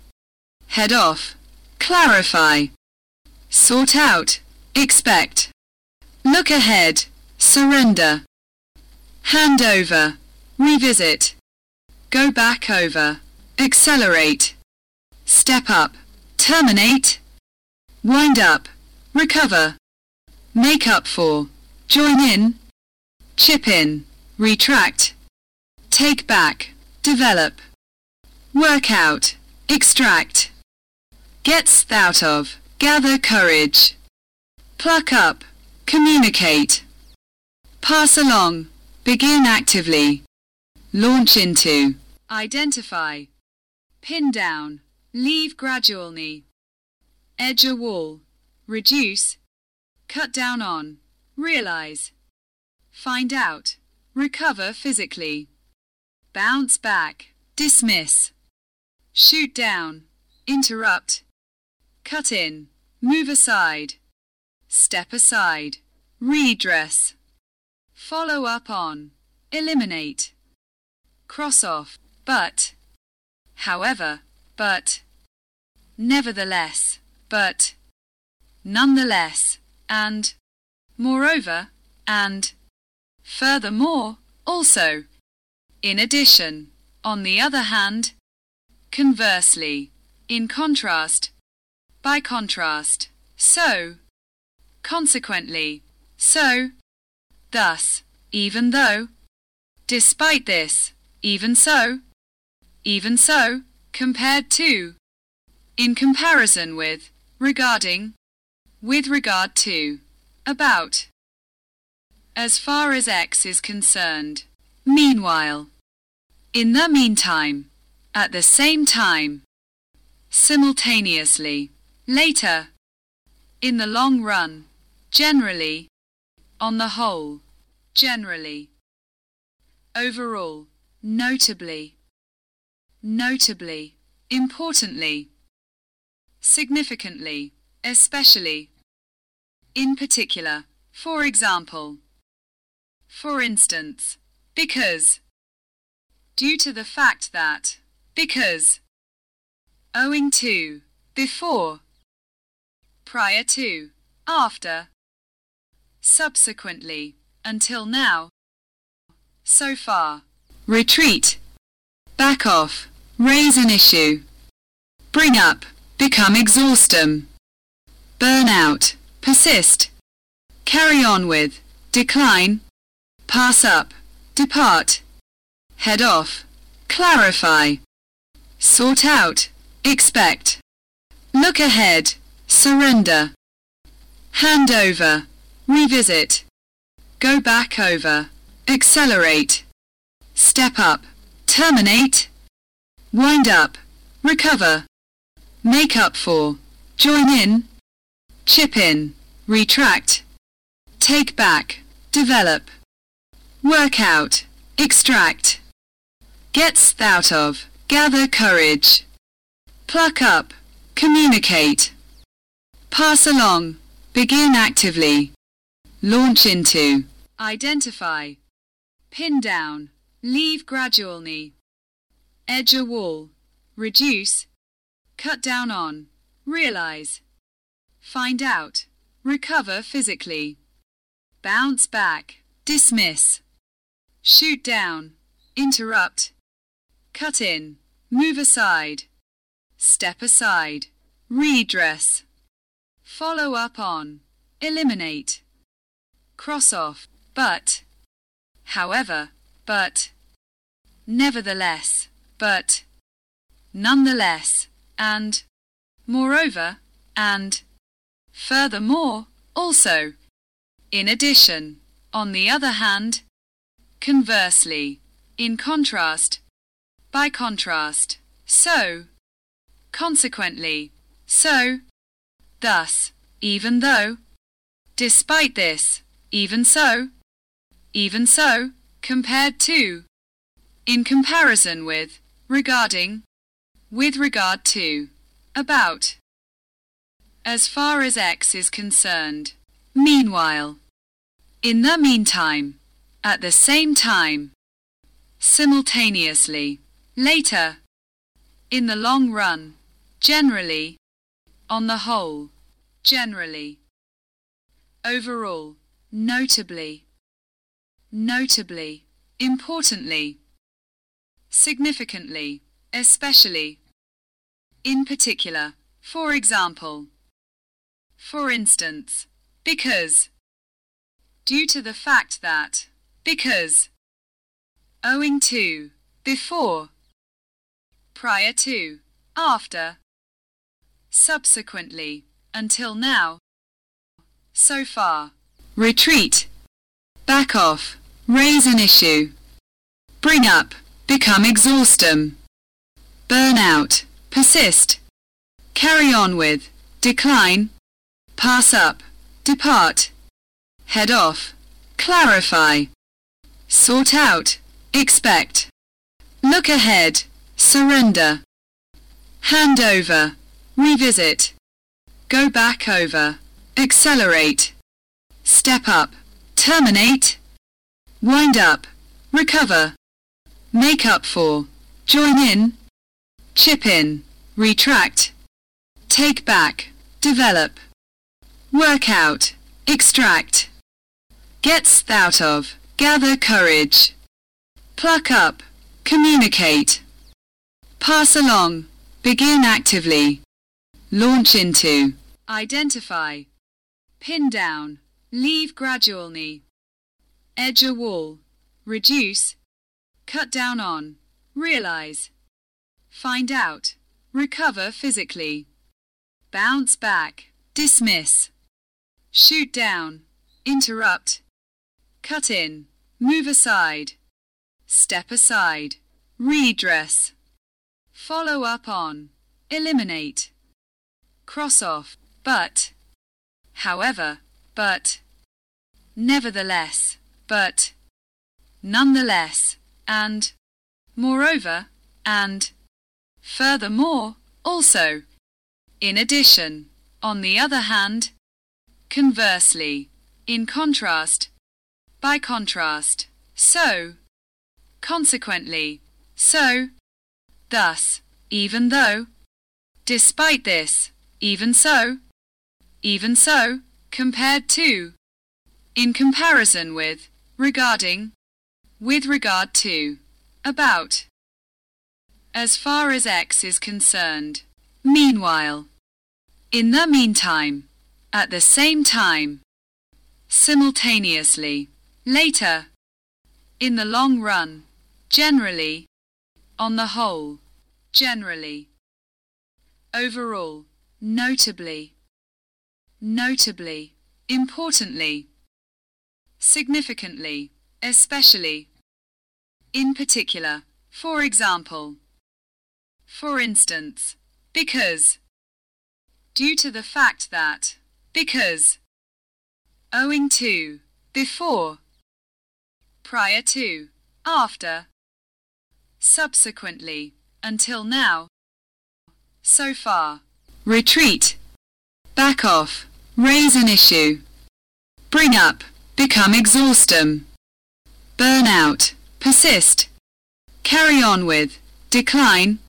Head off. Clarify. Sort out. Expect. Look ahead. Surrender. Hand over. Revisit. Go back over. Accelerate. Step up. Terminate. Wind up. Recover. Make up for. Join in. Chip in. Retract. Take back. Develop. Work out. Extract. Get out of. Gather courage. Pluck up. Communicate. Pass along. Begin actively. Launch into. Identify. Pin down. Leave gradually. Edge a wall. Reduce. Cut down on. Realize. Find out. Recover physically. Bounce back. Dismiss. Shoot down. Interrupt. Cut in. Move aside. Step aside. Redress. Follow up on. Eliminate. Cross off. But. However. But. Nevertheless. But. Nonetheless. And. Moreover. And. Furthermore. Also. In addition. On the other hand. Conversely. In contrast. by contrast, so, consequently, so, thus, even though, despite this, even so, even so, compared to, in comparison with, regarding, with regard to, about. As far as X is concerned. Meanwhile. In the meantime. At the same time. Simultaneously. Later. In the long run. Generally. On the whole. Generally. Overall. Notably. Notably. Importantly. Significantly. Especially. In particular. For example. For instance. Because. Due to the fact that. Because. Owing to. Before. Prior to. After. Subsequently. Until now. So far. Retreat. Back off. Raise an issue. Bring up. Become exhaustum. Burn out. Persist. Carry on with. Decline. Pass up. Depart. Head off. Clarify. Sort out. Expect. Look ahead. Surrender. Hand over. Revisit. Go back over. Accelerate. Step up. Terminate. Wind up. Recover. Make up for. Join in. Chip in. Retract. Take back. Develop. Work out. Extract. Gets out of. Gather courage. Pluck up. Communicate. Pass along. Begin actively. Launch into. Identify. Pin down. Leave gradually. Edge a wall. Reduce. Cut down on. Realize. Find out. Recover physically. Bounce back. Dismiss. Shoot down. Interrupt. Cut in. Move aside. Step aside. Redress. Follow up on. Eliminate. Cross off. But. However. But. Nevertheless. But. Nonetheless. And. Moreover. And. Furthermore. Also. In addition. On the other hand. Conversely. In contrast. By contrast. So. Consequently. So. Thus. Even though. Despite this. Even so. Even so. Compared to. In comparison with. Regarding. With regard to. About. As far as X is concerned. Meanwhile. In the meantime. At the same time. Simultaneously. Later. In the long run. Generally. On the whole. Generally. Overall. Notably. Notably. Importantly. Significantly. Especially. In particular. For example. For instance. Because. Due to the fact that. Because. Owing to. Before. Prior to. After. Subsequently. Until now. So far. Retreat. Back off. Raise an issue. Bring up. Become exhaustum. Burn out. Persist. Carry on with. Decline. Pass up. Depart. Head off. Clarify. Sort out. Expect. Look ahead. Surrender. Hand over. Revisit. Go back over. Accelerate. Step up. Terminate. Wind up. Recover. Make up for. Join in. Chip in. Retract. Take back. Develop. Work out. Extract. Gets out of. Gather courage. Pluck up. Communicate. Pass along. Begin actively. launch into, identify, pin down, leave gradually, edge a wall, reduce, cut down on, realize, find out, recover physically, bounce back, dismiss, shoot down, interrupt, cut in, move aside, step aside, redress, follow up on, eliminate, cross off, but, however, but, nevertheless, but, nonetheless, and, moreover, and, furthermore, also, in addition, on the other hand, conversely, in contrast, by contrast, so, consequently, so, thus, even though, despite this, even so, even so, compared to, in comparison with, regarding, with regard to, about, as far as X is concerned, meanwhile, in the meantime, at the same time, simultaneously, later, in the long run, generally, on the whole, generally, overall, notably, notably, importantly, significantly, especially, in particular, for example, for instance, because, due to the fact that, because, owing to, before, prior to, after, subsequently, until now, so far, retreat, back off, raise an issue, bring up, become exhaustum, burn out, persist, carry on with, decline,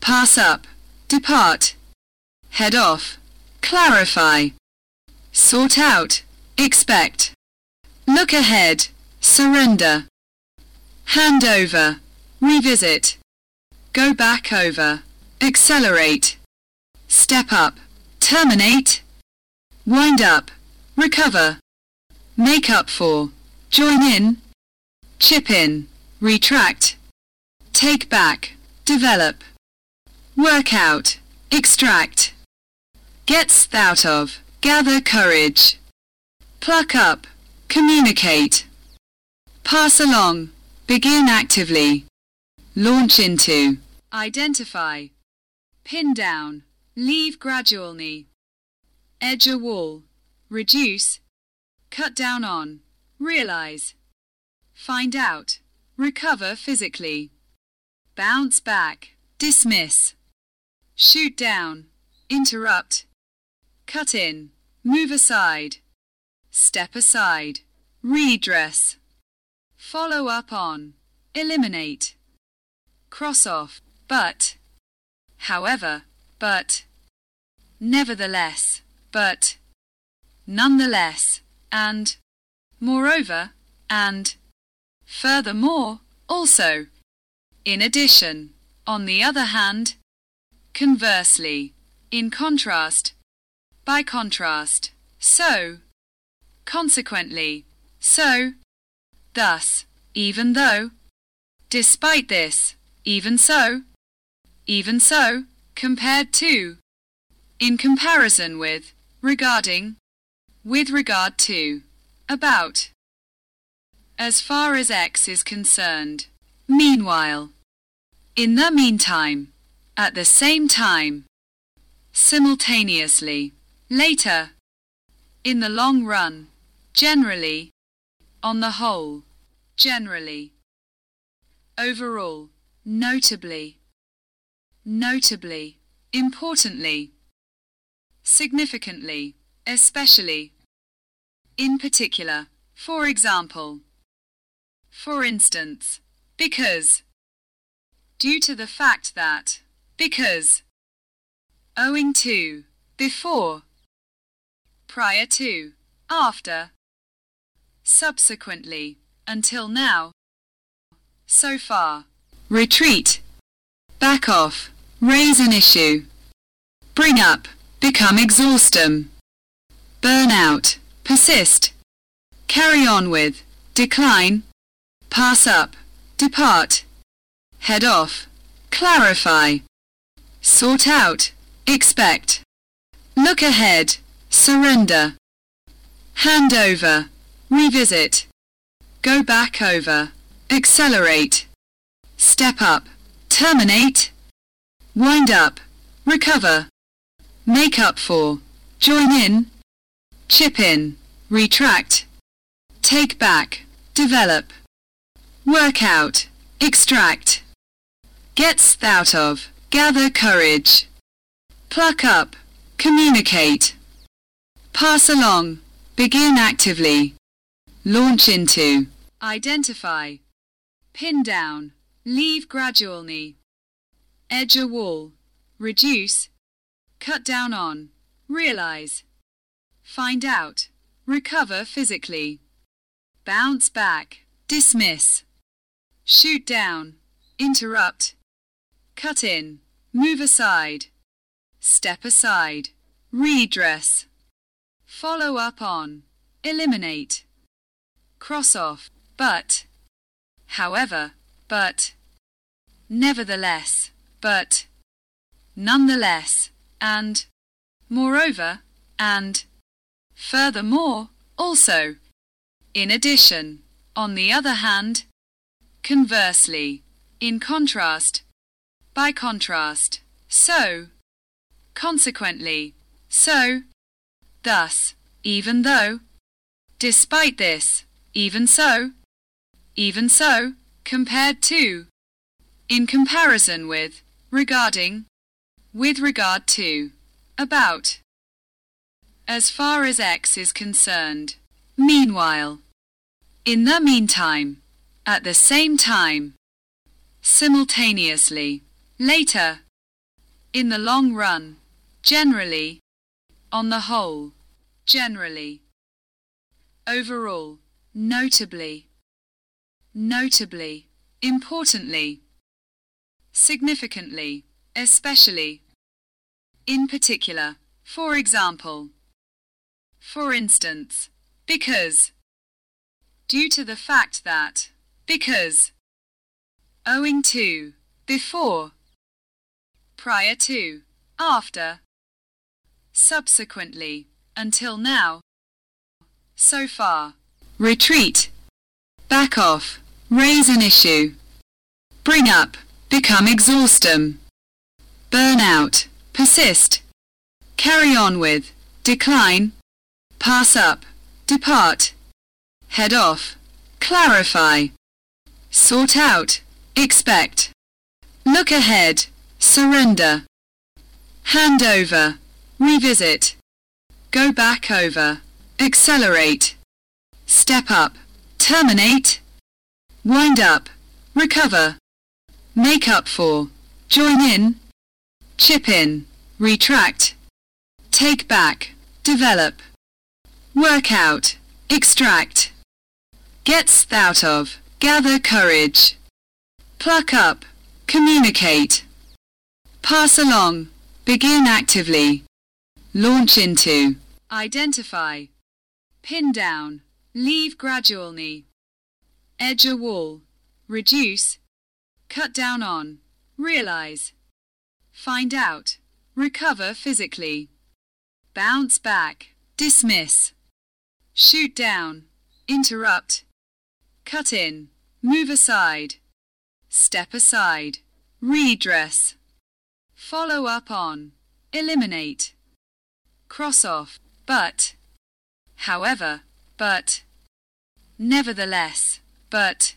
pass up, depart, head off, clarify, sort out, expect, look ahead, surrender, hand over, revisit, go back over, accelerate, step up, terminate, wind up, recover, make up for, join in, chip in, retract, take back, develop, work out, extract, gets out of, gather courage, pluck up, communicate, pass along, begin actively, launch into, identify, pin down, leave gradually, edge a wall, reduce, cut down on, realize, find out, recover physically, bounce back, dismiss, shoot down, interrupt, cut in, move aside, step aside, redress, follow up on, eliminate, cross off, but, however, but, nevertheless, but, nonetheless, and, moreover, and, furthermore, also, in addition, on the other hand, conversely, in contrast, by contrast, so, consequently, so, thus, even though, despite this, even so, even so, compared to, in comparison with, regarding, with regard to, about, as far as X is concerned, meanwhile, in the meantime, at the same time, simultaneously, later, in the long run, generally, on the whole, generally, overall, notably, notably, importantly, significantly, especially, in particular, for example, for instance, because, due to the fact that, because, owing to, before, prior to, after, subsequently, until now, so far, retreat, back off, raise an issue, bring up, become exhaustum. Burn out, persist. Carry on with, decline. Pass up, depart. Head off, clarify. Sort out, expect. Look ahead, surrender. Hand over, revisit. Go back over, accelerate. Step up, terminate. Wind up, recover. Make up for, join in. Chip in, retract. Take back, develop. Work out, extract. Gets out of, gather courage. Pluck up, communicate. Pass along, begin actively. Launch into, identify. Pin down, leave gradually. Edge a wall, reduce. Cut down on, realize. Find out, recover physically. Bounce back, dismiss. Shoot down, interrupt. Cut in, move aside. Step aside, redress. Follow up on, eliminate. Cross off, but. However, but. Nevertheless, but. Nonetheless, and. Moreover, and. Furthermore, also. In addition, on the other hand. Conversely, in contrast. By contrast, so. Consequently, so. Thus, even though. Despite this, even so. Even so, compared to. In comparison with, regarding. With regard to. About. As far as X is concerned. Meanwhile. In the meantime. At the same time. Simultaneously. Later. In the long run. Generally. On the whole. Generally. Overall. Notably. Notably. Importantly. Significantly. Especially. In particular. For example. For instance. Because. Due to the fact that. Because. Owing to. Before. Prior to. After. Subsequently. Until now. So far. Retreat. Back off. Raise an issue. Bring up. Become exhaustum. Burn out. Persist. Carry on with. Decline. Pass up. Depart. Head off. Clarify. Sort out. Expect. Look ahead. Surrender. Hand over. Revisit. Go back over. Accelerate. Step up. Terminate. Wind up. Recover. Make up for. Join in. Chip in. Retract. Take back. Develop. Work out. Extract. Gets out of. Gather courage. Pluck up. Communicate. Pass along. Begin actively. Launch into. Identify. Pin down. Leave gradually. Edge a wall. Reduce. Cut down on. Realize. Find out. Recover physically. Bounce back. Dismiss. Shoot down. Interrupt. Cut in. Move aside. Step aside. Redress. Follow up on. Eliminate. Cross off. But. However. But. Nevertheless. But.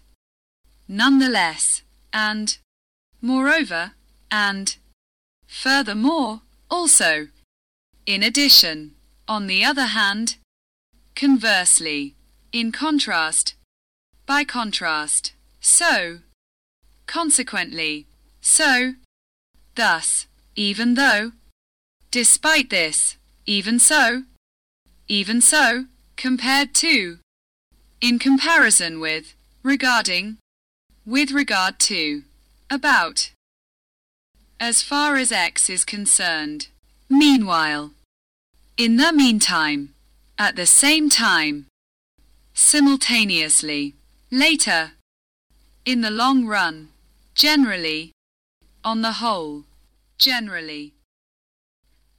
Nonetheless. And. Moreover. And. Furthermore. Also. In addition. On the other hand. Conversely. In contrast. By contrast. So. Consequently. So. Thus. Even though. Despite this. Even so. Even so. Compared to. In comparison with. Regarding. With regard to. About. As far as X is concerned. meanwhile, in the meantime, at the same time, simultaneously, later, in the long run, generally, on the whole, generally,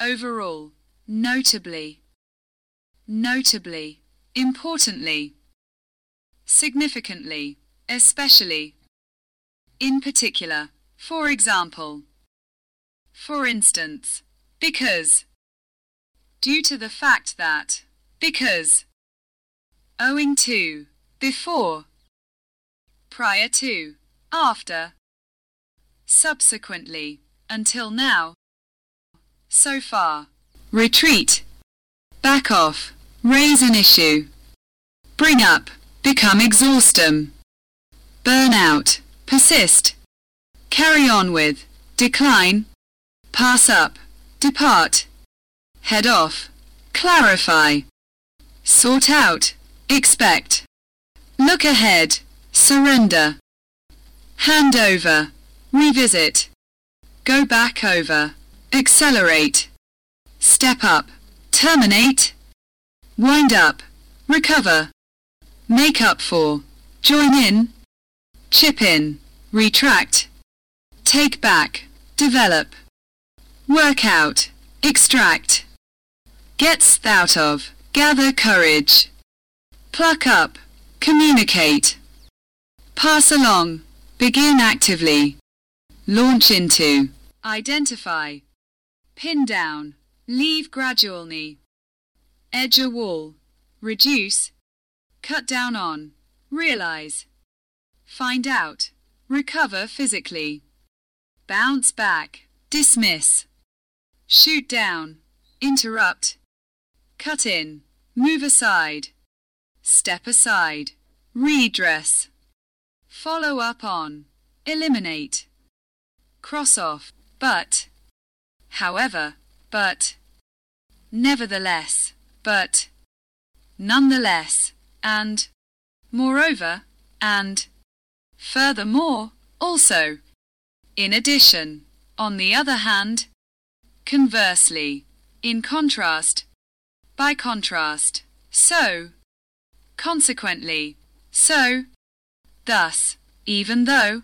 overall, notably, notably, importantly, significantly, especially, in particular, for example, for instance, because, due to the fact that, because, owing to, before, prior to, after, subsequently, until now, so far, retreat, back off, raise an issue, bring up, become exhaustum, burn out, persist, carry on with, decline, pass up, depart, head off, clarify, sort out, expect, look ahead, surrender, hand over, revisit, go back over, accelerate, step up, terminate, wind up, recover, make up for, join in, chip in, retract, take back, develop, work out, extract, gets out of, gather courage, pluck up, communicate, pass along, begin actively, launch into, identify, pin down, leave gradually, edge a wall, reduce, cut down on, realize, find out, recover physically, bounce back, dismiss, shoot down, interrupt, cut in, move aside, step aside, redress, follow up on, eliminate, cross off, but, however, but, nevertheless, but, nonetheless, and, moreover, and, furthermore, also, in addition, on the other hand, conversely, in contrast, by contrast, so, consequently, so, thus, even though,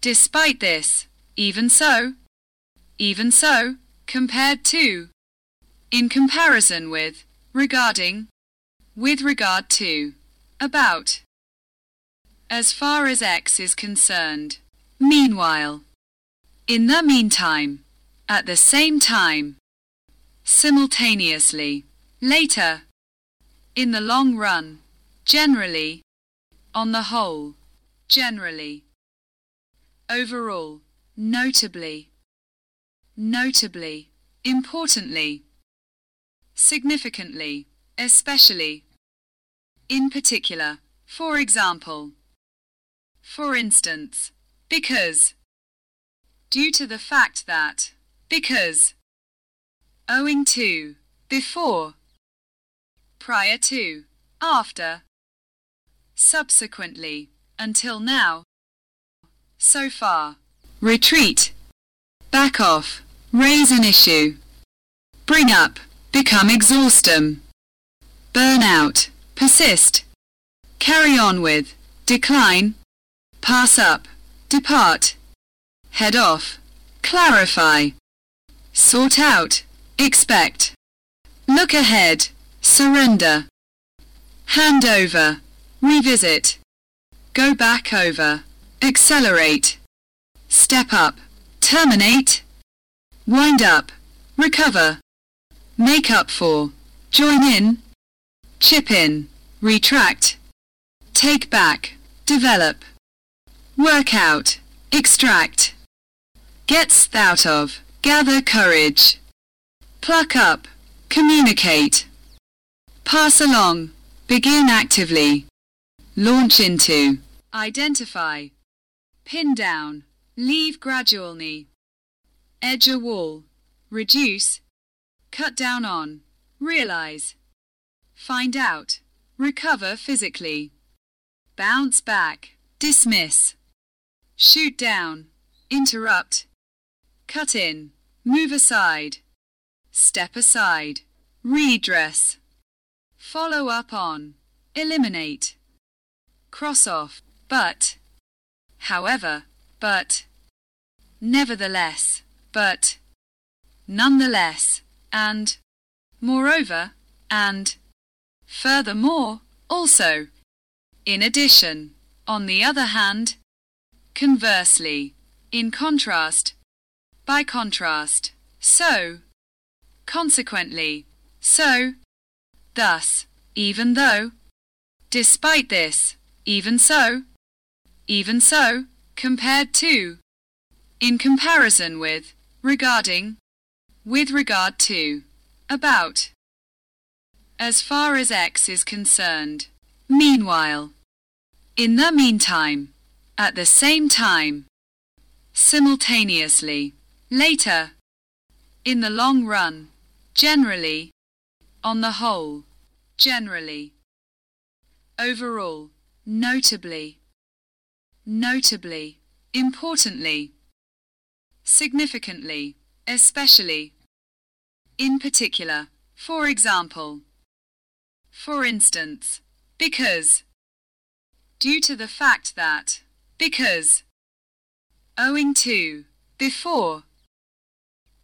despite this, even so, even so, compared to, in comparison with, regarding, with regard to, about, as far as X is concerned, meanwhile, in the meantime, at the same time, simultaneously, later, in the long run, generally, on the whole, generally, overall, notably, notably, importantly, significantly, especially, in particular, for example, for instance, because, due to the fact that, because, owing to, before, prior to, after, subsequently, until now, so far, retreat, back off, raise an issue, bring up, become exhaustum, burn out, persist, carry on with, decline, pass up, depart, head off, clarify, sort out, expect, look ahead, surrender, hand over, revisit, go back over, accelerate, step up, terminate, wind up, recover, make up for, join in, chip in, retract, take back, develop, work out, extract, gets out of, gather courage, pluck up, communicate, pass along, begin actively, launch into, identify, pin down, leave gradually, edge a wall, reduce, cut down on, realize, find out, recover physically, bounce back, dismiss, shoot down, interrupt, cut in, move aside, step aside, redress, follow up on, eliminate, cross off, but, however, but, nevertheless, but, nonetheless, and, moreover, and, furthermore, also, in addition, on the other hand, conversely, in contrast, by contrast, so, consequently, so, thus, even though, despite this, even so, even so, compared to, in comparison with, regarding, with regard to, about, as far as X is concerned. Meanwhile, in the meantime, at the same time, simultaneously, later, in the long run, generally, on the whole, generally, overall, notably, notably, importantly, significantly, especially, in particular, for example, for instance, because, due to the fact that, because, owing to, before,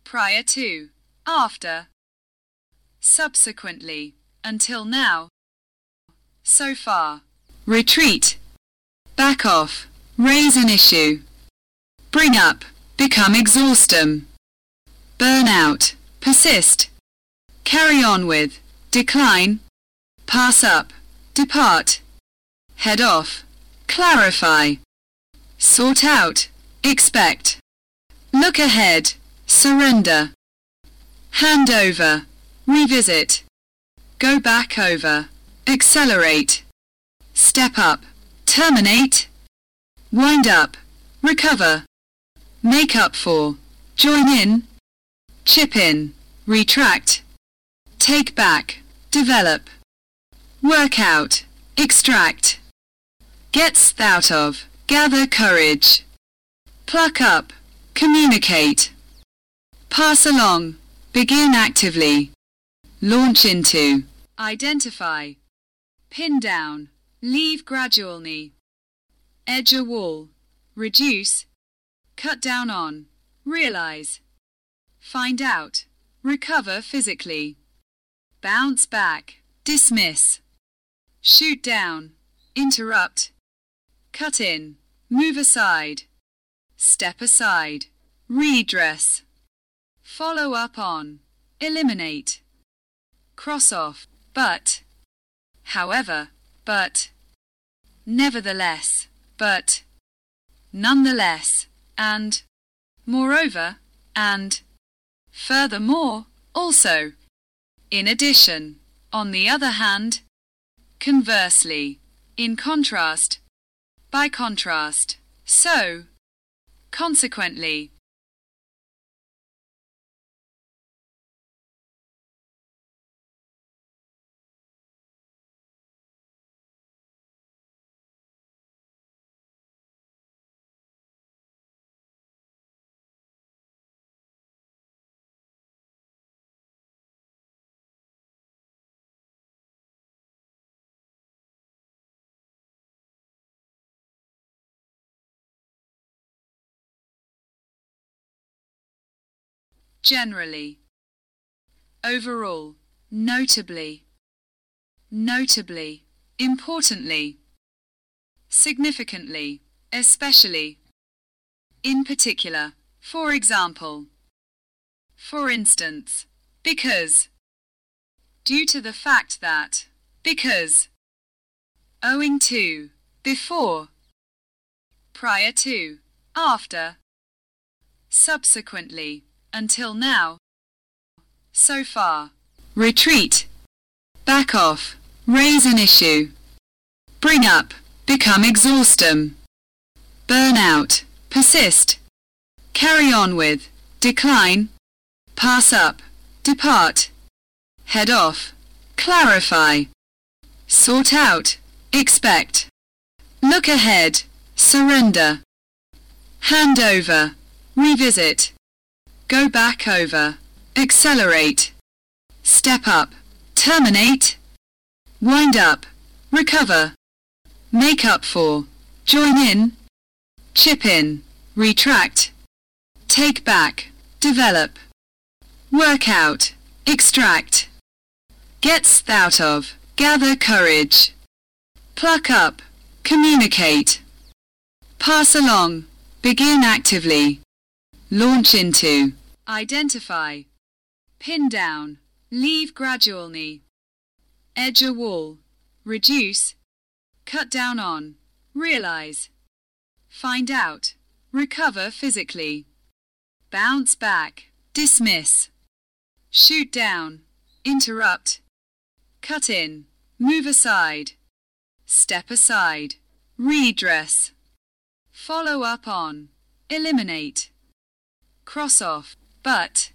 prior to, after, subsequently, until now, so far, retreat, back off, raise an issue, bring up, become exhaustum, burn out, persist, carry on with, decline, pass up, depart, head off, clarify, sort out, expect, look ahead, surrender, hand over, revisit, go back over, accelerate, step up, terminate, wind up, recover, make up for, join in, chip in, retract, take back, develop, work out, extract, get out of, gather courage, pluck up, communicate, pass along, begin actively, launch into, identify, pin down, leave gradually, edge a wall, reduce, cut down on, realize, find out, recover physically, bounce back, dismiss, shoot down, interrupt, cut in, move aside, step aside, redress, follow up on, eliminate, cross off, but, however, but, nevertheless, but, nonetheless, and, moreover, and, furthermore, also, in addition, on the other hand, conversely, in contrast, by contrast, so, consequently, generally, overall, notably, notably, importantly, significantly, especially, in particular, for example, for instance, because, due to the fact that, because, owing to, before, prior to, after, subsequently, until now. So far. Retreat. Back off. Raise an issue. Bring up. Become exhaustum. Burn out. Persist. Carry on with. Decline. Pass up. Depart. Head off. Clarify. Sort out. Expect. Look ahead. Surrender. Hand over. Revisit. Go back over. accelerate, step up, terminate, wind up, recover, make up for, join in, chip in, retract, take back, develop, work out, extract, gets out of, gather courage, pluck up, communicate, pass along, begin actively, launch into, identify, pin down, leave gradually, edge a wall, reduce, cut down on, realize, find out, recover physically, bounce back, dismiss, shoot down, interrupt, cut in, move aside, step aside, redress, follow up on, eliminate, cross off, but,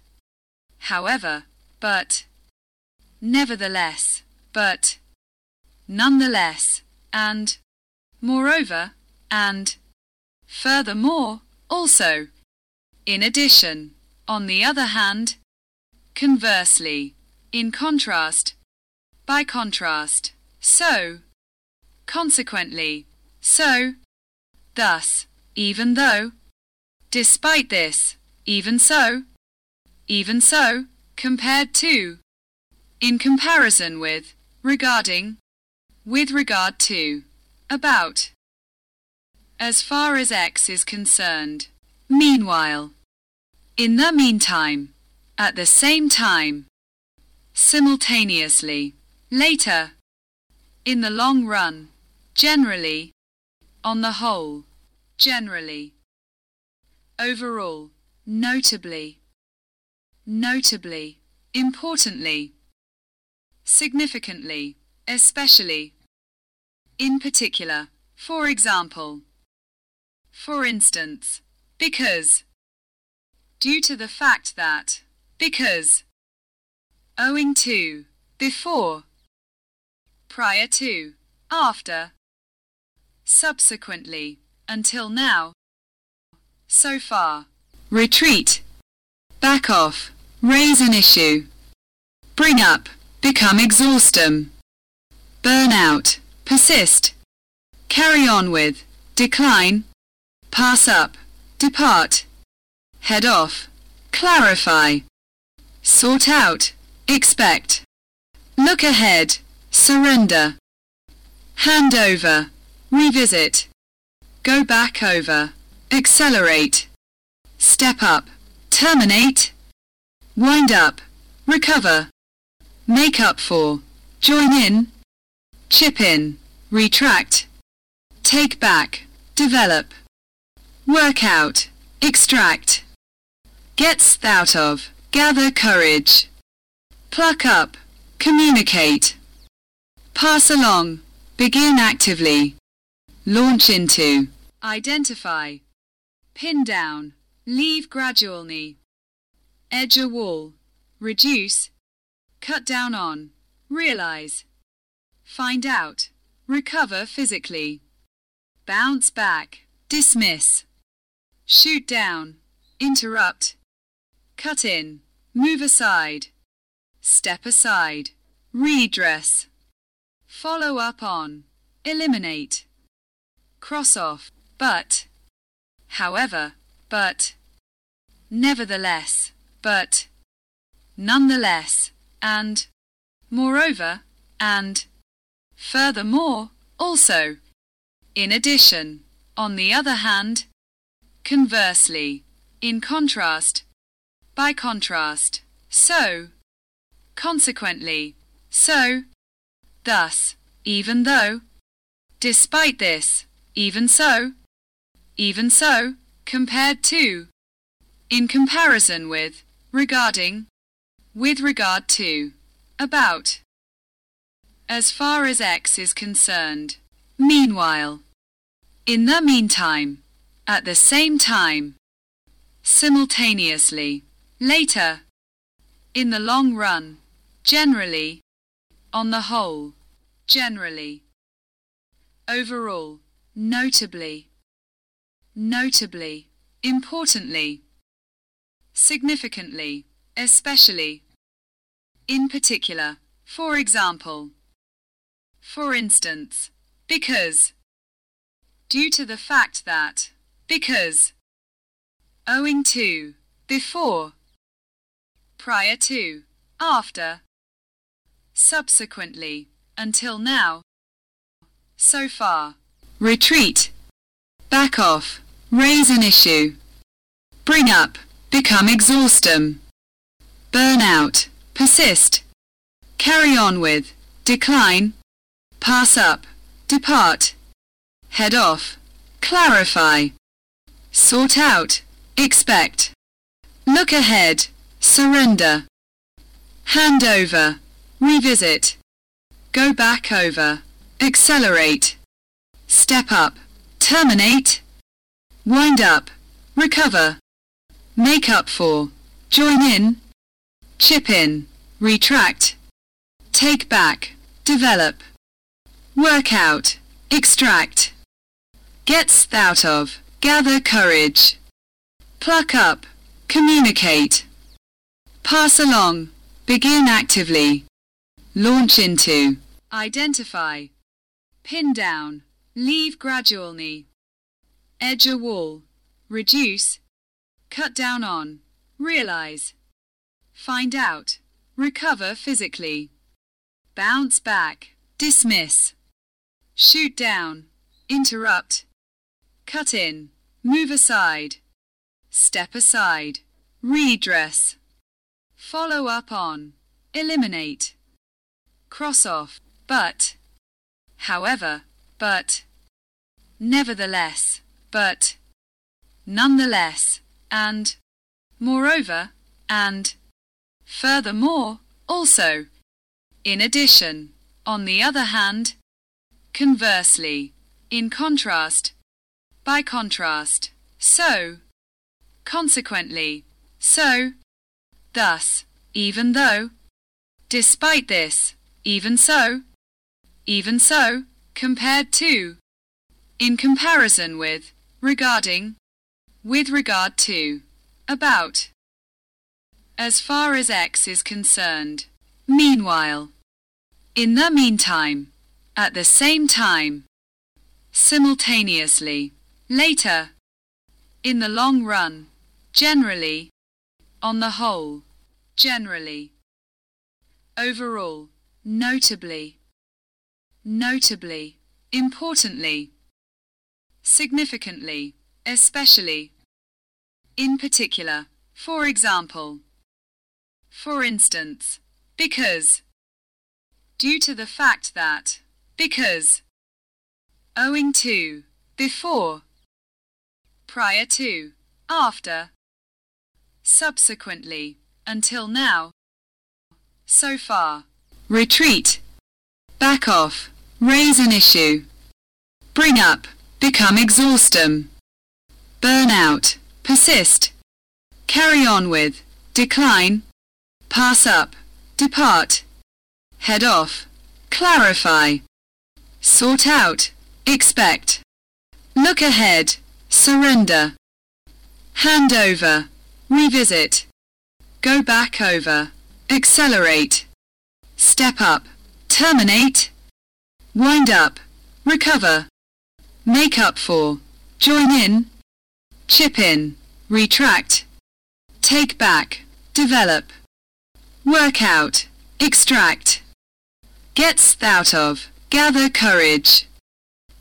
however, but, nevertheless, but, nonetheless, and, moreover, and, furthermore, also, in addition, on the other hand, conversely, in contrast, by contrast, so, consequently, so, thus, even though, despite this, even so, even so, compared to, in comparison with, regarding, with regard to, about, as far as X is concerned. Meanwhile, in the meantime, at the same time, simultaneously, later, in the long run, generally, on the whole, generally, overall, notably, notably, importantly, significantly, especially, in particular, for example, for instance, because, due to the fact that, because, owing to, before, prior to, after, subsequently, until now, so far, retreat, back off, raise an issue, bring up, become exhaustum, burn out, persist, carry on with, decline, pass up, depart, head off, clarify, sort out, expect, look ahead, surrender, hand over, revisit, go back over, accelerate, step up, terminate, wind up, recover, make up for, join in, chip in, retract, take back, develop, work out, extract, gets out of, gather courage, pluck up, communicate, pass along, begin actively, launch into, identify, pin down, leave gradually, edge a wall, reduce, cut down on, realize, find out, recover physically, bounce back, dismiss, shoot down, interrupt, cut in, move aside, step aside, redress, follow up on, eliminate, cross off, but, however, but, nevertheless, but, nonetheless, and, moreover, and, furthermore, also, in addition, on the other hand, conversely, in contrast, by contrast, so, consequently, so, thus, even though, despite this, even so, even so, compared to, in comparison with, regarding, with regard to, about, as far as X is concerned. Meanwhile, in the meantime, at the same time, simultaneously, later, in the long run, generally, on the whole, generally, overall, notably, notably, importantly, significantly, especially, in particular, for example, for instance, because, due to the fact that, because, owing to, before, prior to, after, subsequently, until now, so far, retreat, back off, raise an issue, bring up, become exhaustum, burn out, persist, carry on with, decline, pass up, depart, head off, clarify, sort out, expect, look ahead, surrender, hand over, revisit, go back over, accelerate, step up, terminate, wind up, recover, make up for, join in, chip in, retract, take back, develop, work out, extract, get out of, gather courage, pluck up, communicate, pass along, begin actively, launch into, identify, pin down, leave gradually, edge a wall, reduce, cut down on, realize, find out, recover physically, bounce back, dismiss, shoot down, interrupt, cut in, move aside, step aside, redress, follow up on, eliminate, cross off, but, however, but, nevertheless, but, nonetheless, and, moreover, and, furthermore, also, in addition, on the other hand, conversely, in contrast, by contrast, so, consequently, so, thus, even though, despite this, even so, even so, compared to, in comparison with, regarding, with regard to, about. As far as X is concerned. Meanwhile. In the meantime. At the same time. Simultaneously. Later. In the long run. Generally. On the whole. Generally. Overall. Notably. Notably. Importantly. Significantly. Especially. In particular. For example. For instance. Because. Due to the fact that. Because. Owing to. Before. Prior to. After. Subsequently. Until now. So far. Retreat. Back off. Raise an issue. Bring up. Become exhaustum. Burn out. Persist. Carry on with. Decline. Pass up. Depart. Head off. Clarify. Sort out. Expect. Look ahead. Surrender. Hand over. Revisit. Go back over. Accelerate. Step up. Terminate. Wind up. Recover. Make up for. Join in. Chip in. Retract. Take back. Develop. Work out. Extract. Get out of. Gather courage.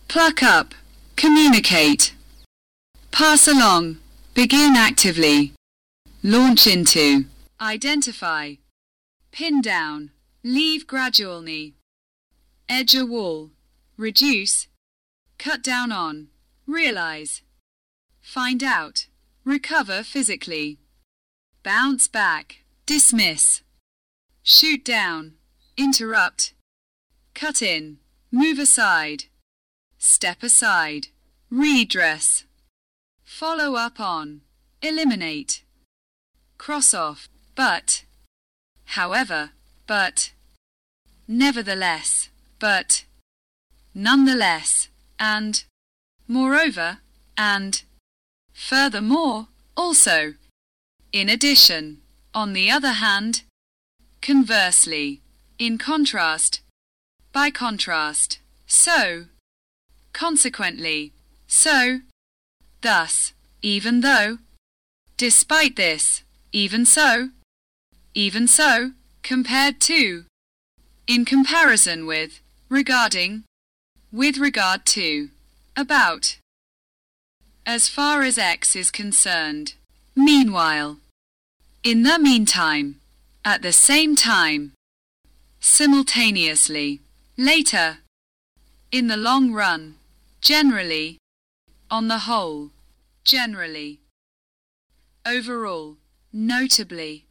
Pluck up. Communicate. Pass along. Begin actively. Launch into. Identify. Pin down. Leave gradually. Edge a wall. Reduce. Cut down on. Realize. Find out. Recover physically. Bounce back. Dismiss. Shoot down. Interrupt. Cut in. Move aside. Step aside. Redress. Follow up on. Eliminate. Cross off. But. However. But. Nevertheless. But. Nonetheless. And. Moreover. And. Furthermore. Also. In addition. On the other hand, conversely, in contrast, by contrast, so, consequently, so, thus, even though, despite this, even so, even so, compared to, in comparison with, regarding, with regard to, about. As far as X is concerned. Meanwhile. In the meantime. At the same time. Simultaneously. Later. In the long run. Generally. On the whole. Generally. Overall. Notably.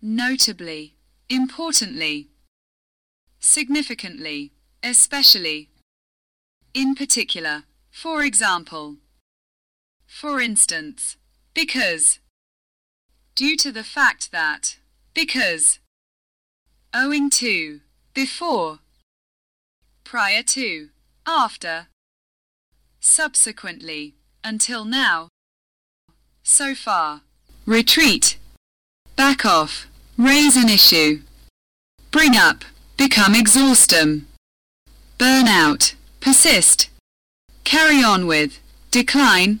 Notably. Importantly. Significantly. Especially. In particular. For example. For instance. Because. Due to the fact that. Because. Owing to. Before. Prior to. After. Subsequently. Until now. So far. Retreat. Back off. Raise an issue. Bring up. Become exhaustum. Burn out. Persist. Carry on with. Decline.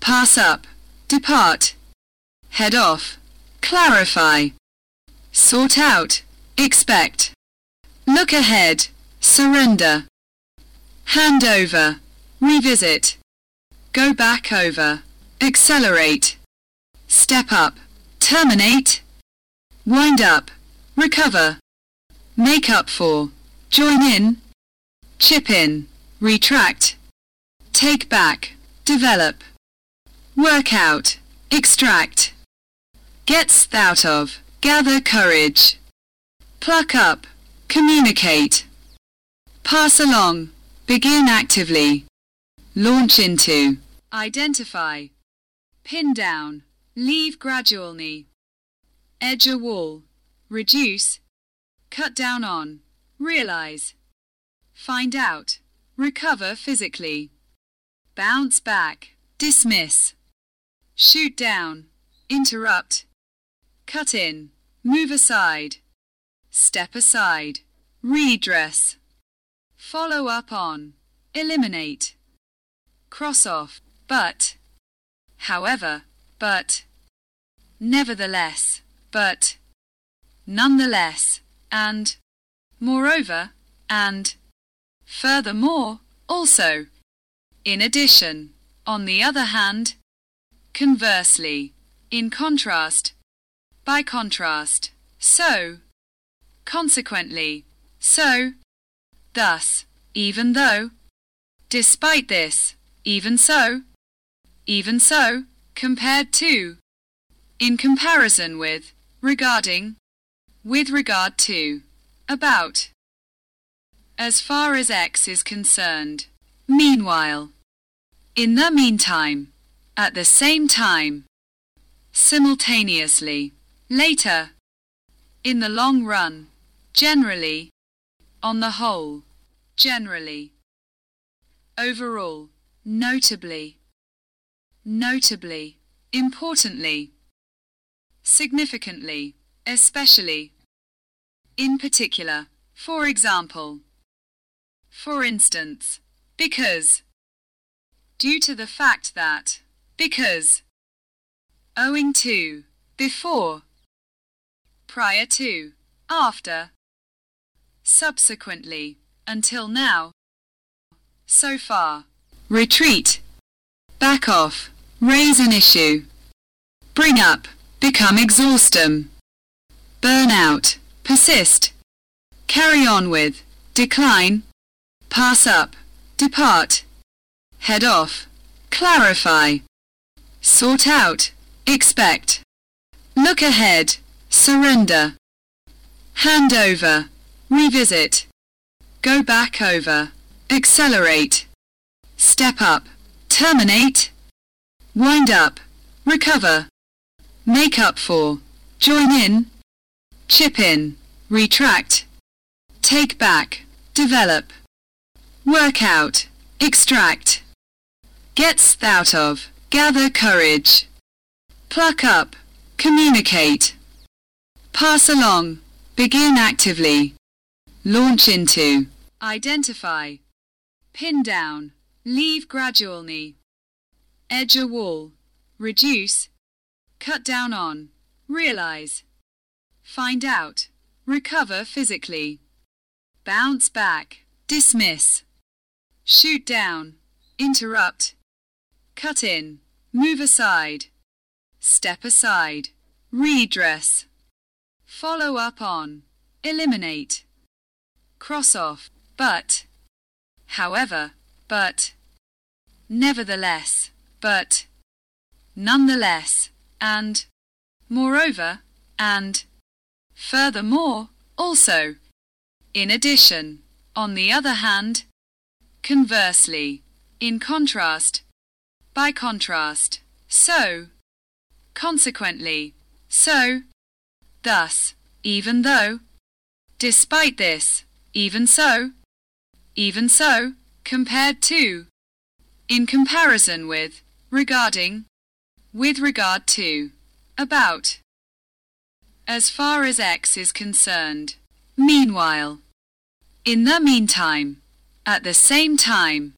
Pass up. Depart. Head off. Clarify. Sort out. Expect. Look ahead. Surrender. Hand over. Revisit. Go back over. Accelerate. Step up. Terminate. Wind up. Recover. Make up for. Join in. Chip in. Retract. Take back. Develop. Work out. Extract. Gets out of. Gather courage. Pluck up. Communicate. Pass along. Begin actively. Launch into. Identify. Pin down. Leave gradually. Edge a wall. Reduce. Cut down on. Realize. Find out. Recover physically. Bounce back. Dismiss. Shoot down. Interrupt. Cut in. Move aside. Step aside. Redress. Follow up on. Eliminate. Cross off. But. However. But. Nevertheless. But. Nonetheless. And. Moreover. And. Furthermore. Also. In addition. On the other hand. Conversely. In contrast. By contrast. So. Consequently. So. Thus. Even though. Despite this. Even so. Even so. Compared to. In comparison with. Regarding. With regard to. About. As far as X is concerned. Meanwhile. In the meantime. At the same time. Simultaneously. Later. In the long run. Generally. On the whole. Generally. Overall. Notably. Notably. Importantly. Significantly. Especially. In particular. For example. For instance. Because. Due to the fact that. Because. Owing to. Before. Prior to. After. Subsequently. Until now. So far. Retreat. Back off. Raise an issue. Bring up. Become exhaustum. Burn out. Persist. Carry on with. Decline. Pass up. Depart. Head off. Clarify. Sort out. Expect. Look ahead. Surrender. Hand over. Revisit. Go back over. Accelerate. Step up. Terminate. Wind up. Recover. Make up for. Join in. Chip in. Retract. Take back. Develop. Work out. Extract. Gets out of. Gather courage. Pluck up. communicate, pass along, begin actively, launch into, identify, pin down, leave gradually, edge a wall, reduce, cut down on, realize, find out, recover physically, bounce back, dismiss, shoot down, interrupt, cut in, move aside, step aside, redress, follow up on, eliminate, cross off, but, however, but, nevertheless, but, nonetheless, and, moreover, and, furthermore, also, in addition, on the other hand, conversely, in contrast, by contrast, so, consequently, so, thus, even though, despite this, even so, even so, compared to, in comparison with, regarding, with regard to, about, as far as X is concerned. Meanwhile, in the meantime, at the same time,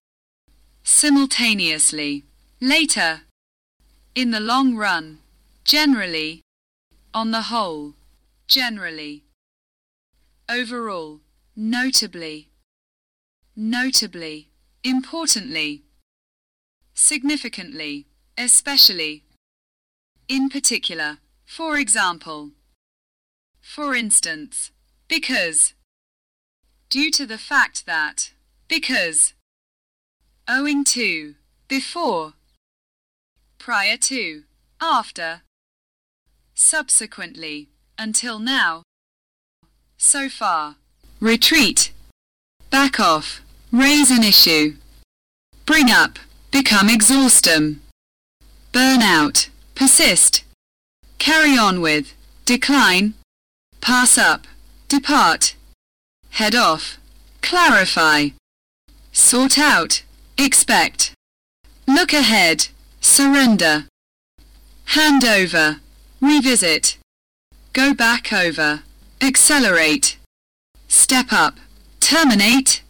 simultaneously, later, in the long run, generally, on the whole, generally, overall, notably, notably, importantly, significantly, especially, in particular, for example, for instance, because, due to the fact that, because, owing to, before, prior to, after, subsequently, until now, so far, retreat, back off, raise an issue, bring up, become exhaustum, burn out, persist, carry on with, decline, pass up, depart, head off, clarify, sort out, expect, look ahead, surrender, hand over, revisit, go back over, accelerate, step up, terminate,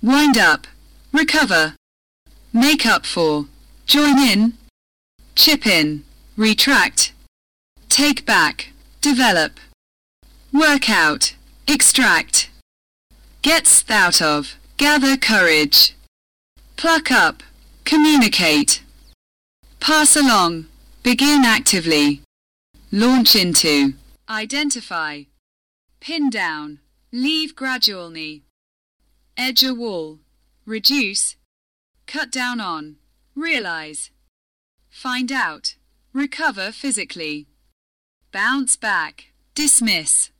wind up, recover, make up for, join in, chip in, retract, take back, develop, work out, extract, gets out of, gather courage, pluck up, communicate, pass along, begin actively, launch into, identify, pin down, leave gradually, edge a wall, reduce, cut down on, realize, find out, recover physically, bounce back, dismiss,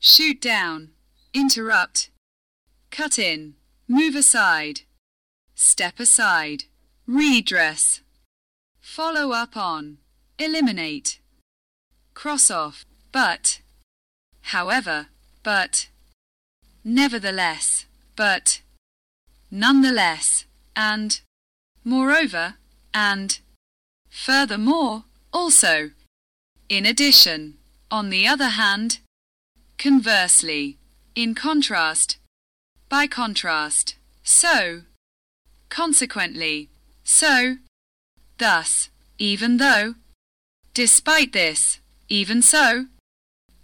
shoot down, interrupt, cut in, move aside, step aside, redress, follow up on, eliminate, cross off, but, however, but, nevertheless, but, nonetheless, and, moreover, and, furthermore, also, in addition, on the other hand, conversely, in contrast, by contrast, so, consequently, so, thus, even though, despite this, even so,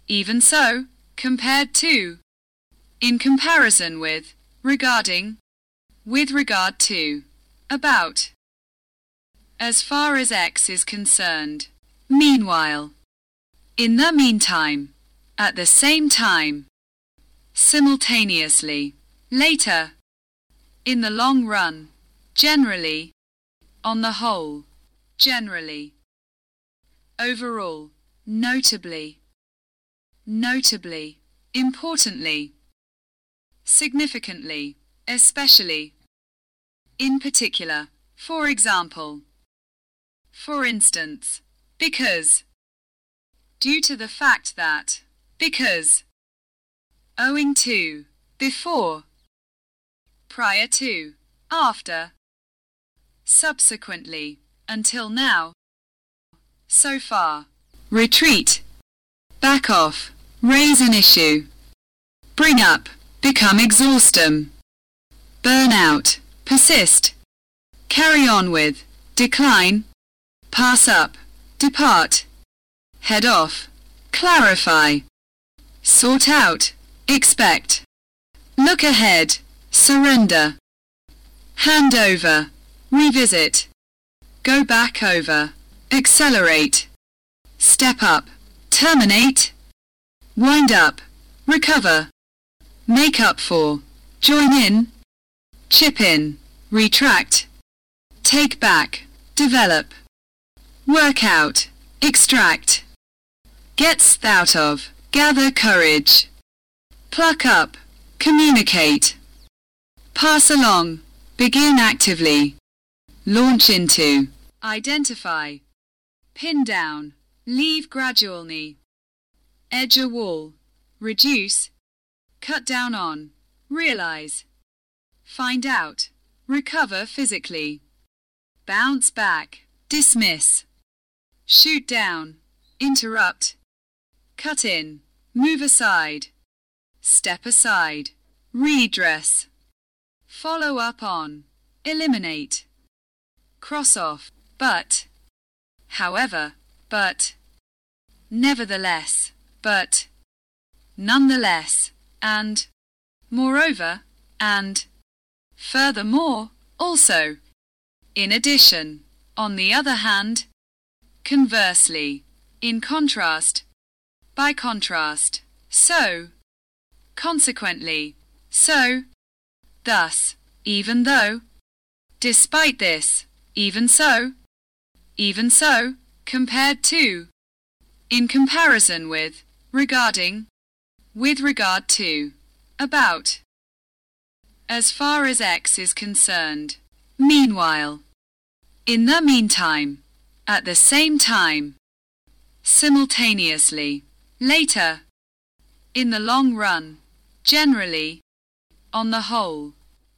even so, compared to, in comparison with, regarding, with regard to, about, as far as X is concerned. Meanwhile, in the meantime, at the same time, simultaneously, later, in the long run, generally, on the whole, generally, overall, notably, notably, importantly, significantly, especially, in particular, for example, for instance, because, due to the fact that, because, owing to, before, prior to, after, subsequently, until now, so far, retreat, back off, raise an issue, bring up, become exhaustum, burn out, persist, carry on with, decline, pass up, depart, head off, clarify, sort out, expect, look ahead, surrender, hand over, revisit, go back over, accelerate, step up, terminate, wind up, recover, make up for, join in, chip in, retract, take back, develop, work out, extract, gets out of, gather courage, pluck up, communicate, pass along, begin actively, launch into, identify, pin down, leave gradually, edge a wall, reduce, cut down on, realize, find out, recover physically, bounce back, dismiss, shoot down, interrupt, cut in, move aside, step aside, redress, follow up on, eliminate, cross off, but, however, but, nevertheless, but, nonetheless, and, moreover, and, furthermore, also, in addition, on the other hand, conversely, in contrast, by contrast, so, consequently, so, thus, even though, despite this, even so, even so, compared to, in comparison with, regarding, with regard to, about, as far as X is concerned, meanwhile, in the meantime, at the same time, simultaneously, later, in the long run, generally, on the whole,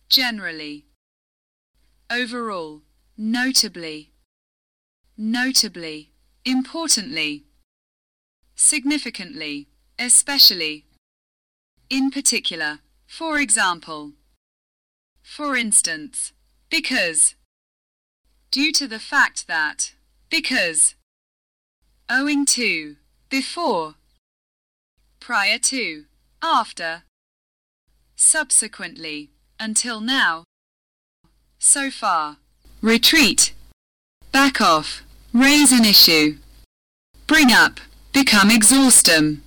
generally, overall, notably, notably, importantly, significantly, especially, in particular, for example, for instance, because, due to the fact that, because, owing to, before, prior to, after, subsequently, until now, so far, retreat, back off, raise an issue, bring up, become exhaustum,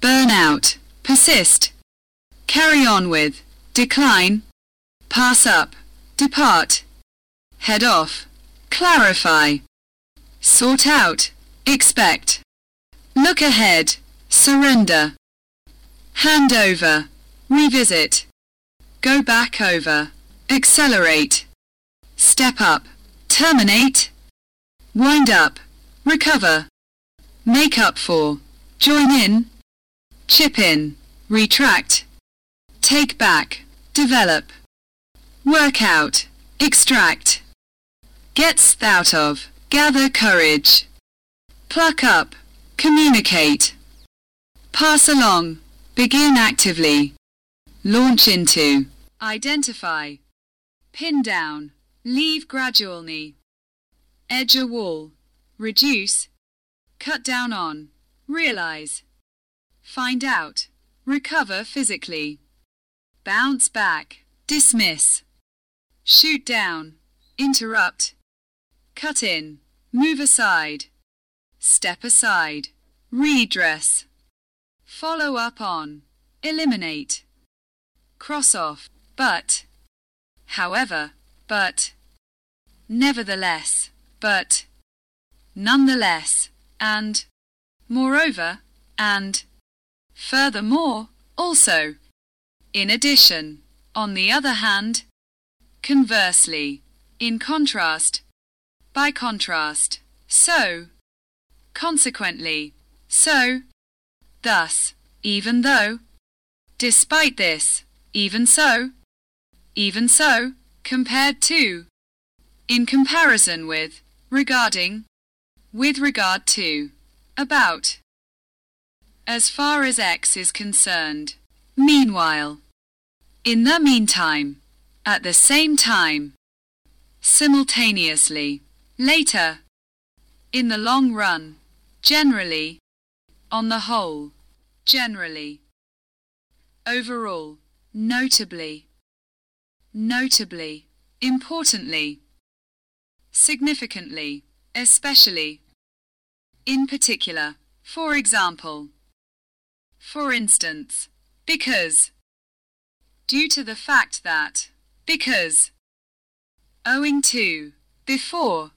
burn out, persist, carry on with, decline, pass up, depart, head off, clarify, sort out, expect, look ahead, surrender, hand over, revisit, go back over, accelerate, step up, terminate, wind up, recover, make up for, join in, chip in, retract, take back, develop, work out, extract, gets out of, gather courage, pluck up, communicate, pass along, begin actively, launch into, identify, pin down, leave gradually, edge a wall, reduce, cut down on, realize, find out, recover physically, bounce back, dismiss, shoot down, interrupt, cut in, move aside, step aside, redress, follow up on, eliminate, cross off, but, however, but, nevertheless, but, nonetheless, and, moreover, and, furthermore, also, in addition, on the other hand, conversely, in contrast, by contrast, so, consequently, so, thus, even though, despite this, even so, even so, compared to, in comparison with, regarding, with regard to, about. As far as X is concerned. Meanwhile. In the meantime. At the same time. Simultaneously. Later. In the long run. Generally. On the whole. Generally. Overall. Notably. Notably. Importantly. Significantly. Especially. In particular. For example. For instance. Because. Due to the fact that. Because. Owing to. Before.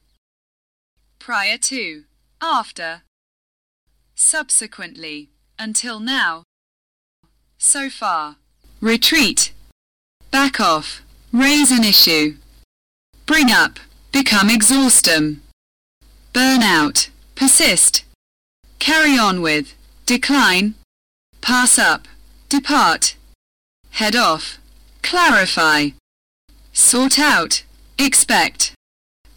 Prior to. After. Subsequently. Until now. So far. Retreat. Back off. Raise an issue. Bring up. Become exhaustum. Burn out. Persist. Carry on with. Decline. Pass up. Depart. Head off. Clarify. Sort out. Expect.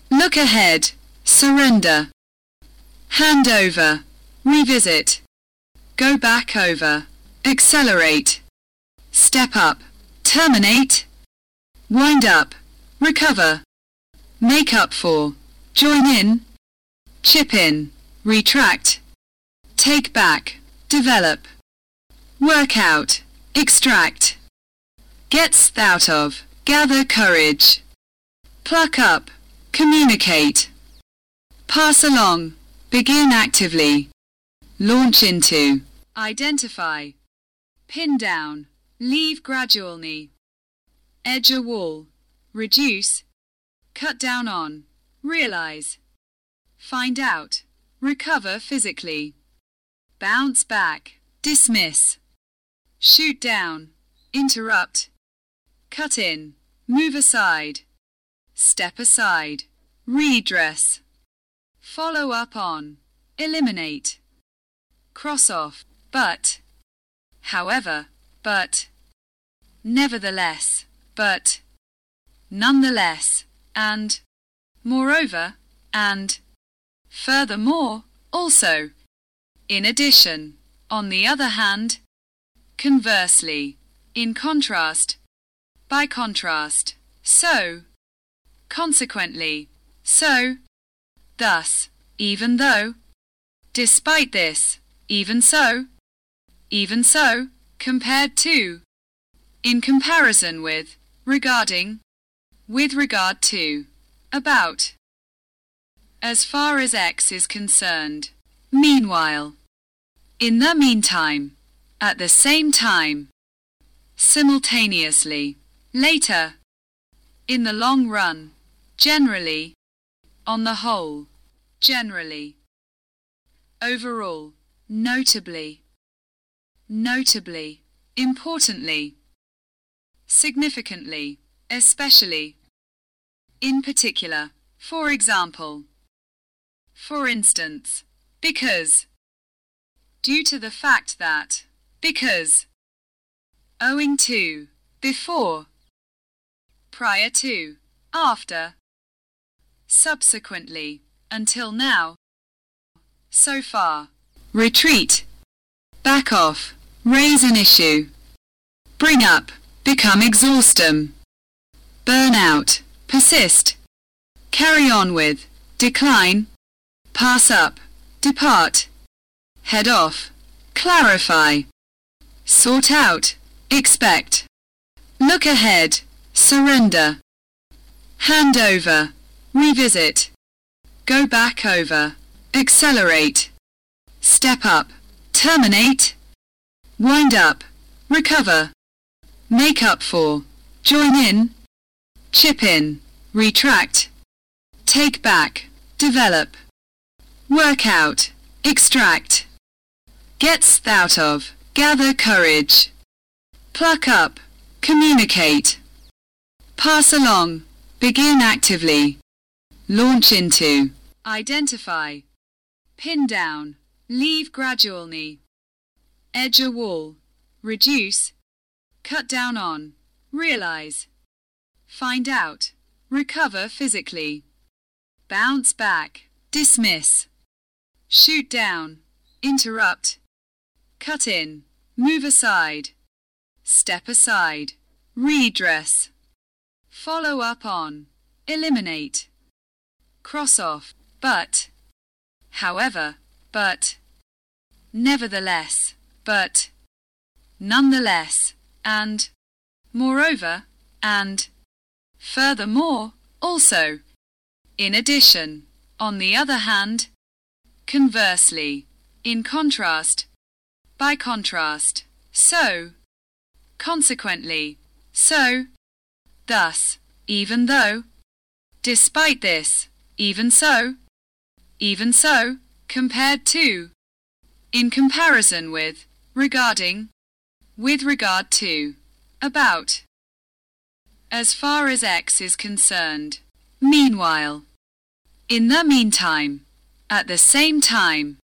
Look ahead. Surrender. Hand over. Revisit. Go back over. Accelerate. Step up. Terminate. Wind up. Recover. Make up for. Join in. Chip in. Retract. Take back. Develop. Work out. Extract. Gets out of. Gather courage. Pluck up. Communicate. Pass along. Begin actively. Launch into. Identify. Pin down. Leave gradually. Edge a wall. Reduce. Cut down on. Realize. Find out. Recover physically. Bounce back. Dismiss. Shoot down. Interrupt. Cut in. Move aside. Step aside. Redress. Follow up on. Eliminate. Cross off. But. However. But. Nevertheless. But. Nonetheless. And. Moreover. And. Furthermore. Also. In addition. On the other hand. Conversely. In contrast. By contrast. So. Consequently. So. Thus. Even though. Despite this. Even so. Even so. Compared to. In comparison with. Regarding. With regard to. About. As far as X is concerned. Meanwhile. In the meantime. At the same time. Simultaneously. Later. In the long run. Generally. On the whole. Generally. Overall. Notably. Notably. Importantly. Significantly. Especially. In particular. For example. For instance. Because. Due to the fact that. Because. Owing to. Before. Prior to. After. Subsequently. Until now. So far. Retreat. Back off. Raise an issue. Bring up. Become exhaustum. Burn out. Persist. Carry on with. Decline. Pass up. Depart. Head off. Clarify. Sort out. Expect. Look ahead. Surrender. Hand over. Revisit. Go back over. Accelerate. Step up. Terminate. Wind up. Recover. Make up for. Join in. Chip in. Retract. Take back. Develop. Work out. Extract. Gets out of. Gather courage. Pluck up. Communicate. Pass along. Begin actively. Launch into. Identify. Pin down. Leave gradually. Edge a wall. Reduce. Cut down on. Realize. Find out. Recover physically. Bounce back. Dismiss. Shoot down. interrupt, cut in, move aside, step aside, redress, follow up on, eliminate, cross off, but, however, but, nevertheless, but, nonetheless, and, moreover, and, furthermore, also, in addition, on the other hand, conversely, in contrast, by contrast, so, consequently, so, thus, even though, despite this, even so, even so, compared to, in comparison with, regarding, with regard to, about, as far as X is concerned, meanwhile, in the meantime, at the same time,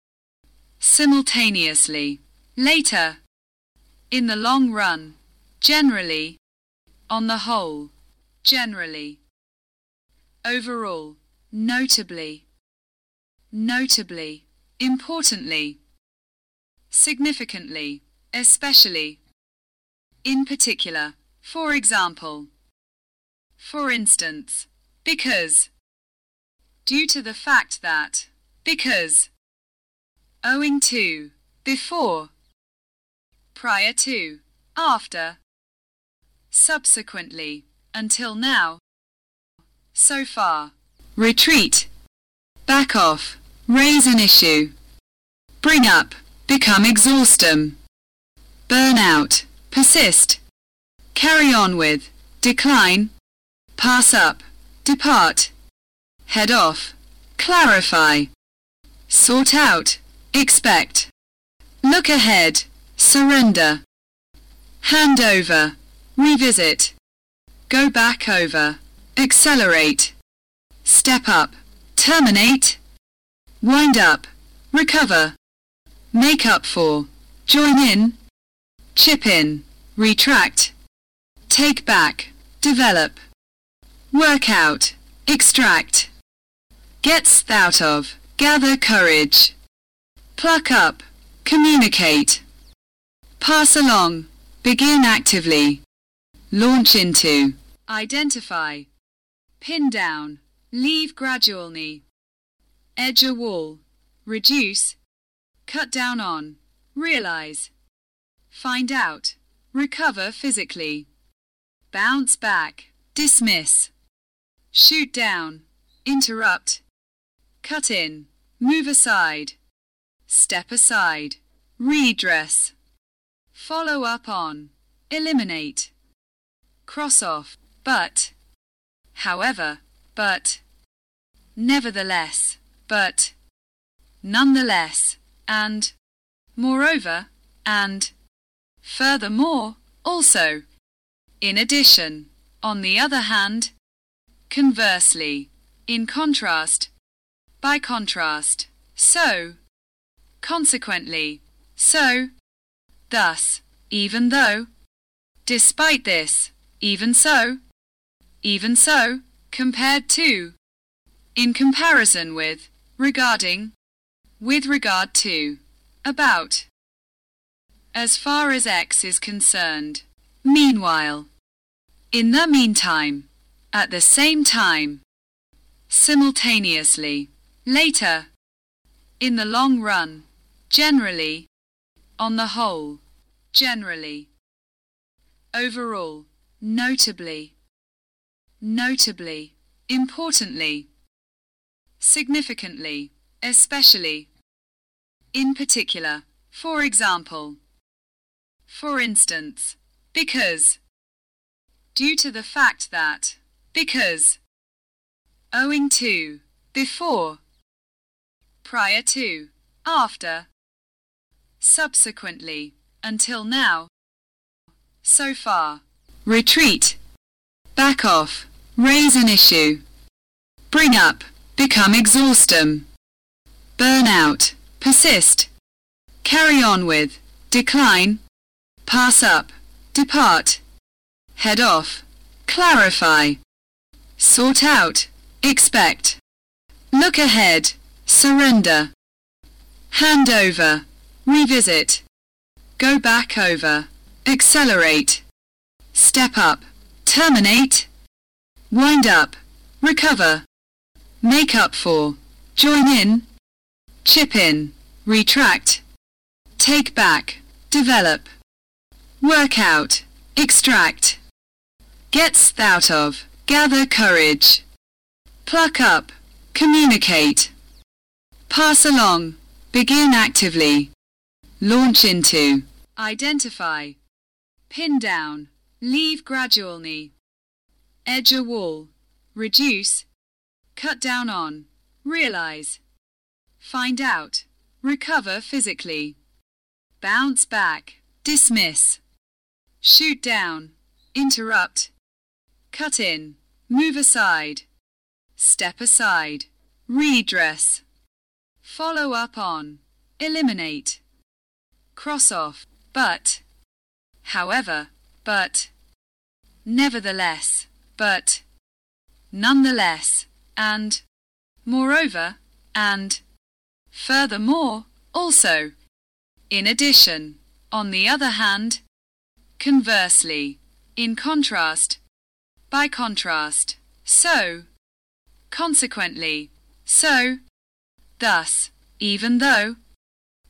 simultaneously, later, in the long run, generally, on the whole, generally, overall, notably, notably, importantly, significantly, especially, in particular, for example, for instance, because, due to the fact that, because, owing to, before, prior to, after, subsequently, until now, so far, retreat, back off, raise an issue, bring up, become exhaustum, burn out, persist, carry on with, decline, pass up, depart, head off, clarify, sort out, expect, look ahead, surrender, hand over, revisit, go back over, accelerate, step up, terminate, wind up, recover, make up for, join in, chip in, retract, take back, develop, work out, extract, get out of, gather courage, pluck up, communicate, pass along, begin actively, launch into, identify, pin down, leave gradually, edge a wall, reduce, cut down on, realize, find out, recover physically, bounce back, dismiss, shoot down, interrupt, cut in, move aside, step aside, redress, follow up on, eliminate, cross off, but, however, but, nevertheless, but, nonetheless, and, moreover, and, furthermore, also, in addition, on the other hand, conversely, in contrast, by contrast, so, consequently, so, thus, even though, despite this, even so, even so, compared to, in comparison with, regarding, with regard to, about, as far as X is concerned, meanwhile, in the meantime, at the same time, simultaneously, later, in the long run, generally, on the whole, generally, overall, notably, notably, importantly, significantly, especially, in particular, for example, for instance, because, due to the fact that, because, owing to, before, prior to, after, subsequently, until now, so far, retreat, back off, raise an issue, bring up, become exhaustum, burn out, persist, carry on with, decline, pass up, depart, head off, clarify, sort out, expect, look ahead, surrender, hand over, revisit, go back over, accelerate, step up, terminate, wind up, recover, make up for, join in, chip in, retract, take back, develop, work out, extract, gets out of, gather courage, pluck up, communicate, pass along, begin actively, launch into, identify, pin down, leave gradually, edge a wall, reduce, cut down on, realize, find out, recover physically, bounce back, dismiss, shoot down, interrupt, cut in, move aside, step aside, redress, follow up on, eliminate, cross off, but, however, but, nevertheless, but, nonetheless, and, moreover, and, furthermore, also, in addition, on the other hand, conversely, in contrast, by contrast, so, consequently, so, thus, even though,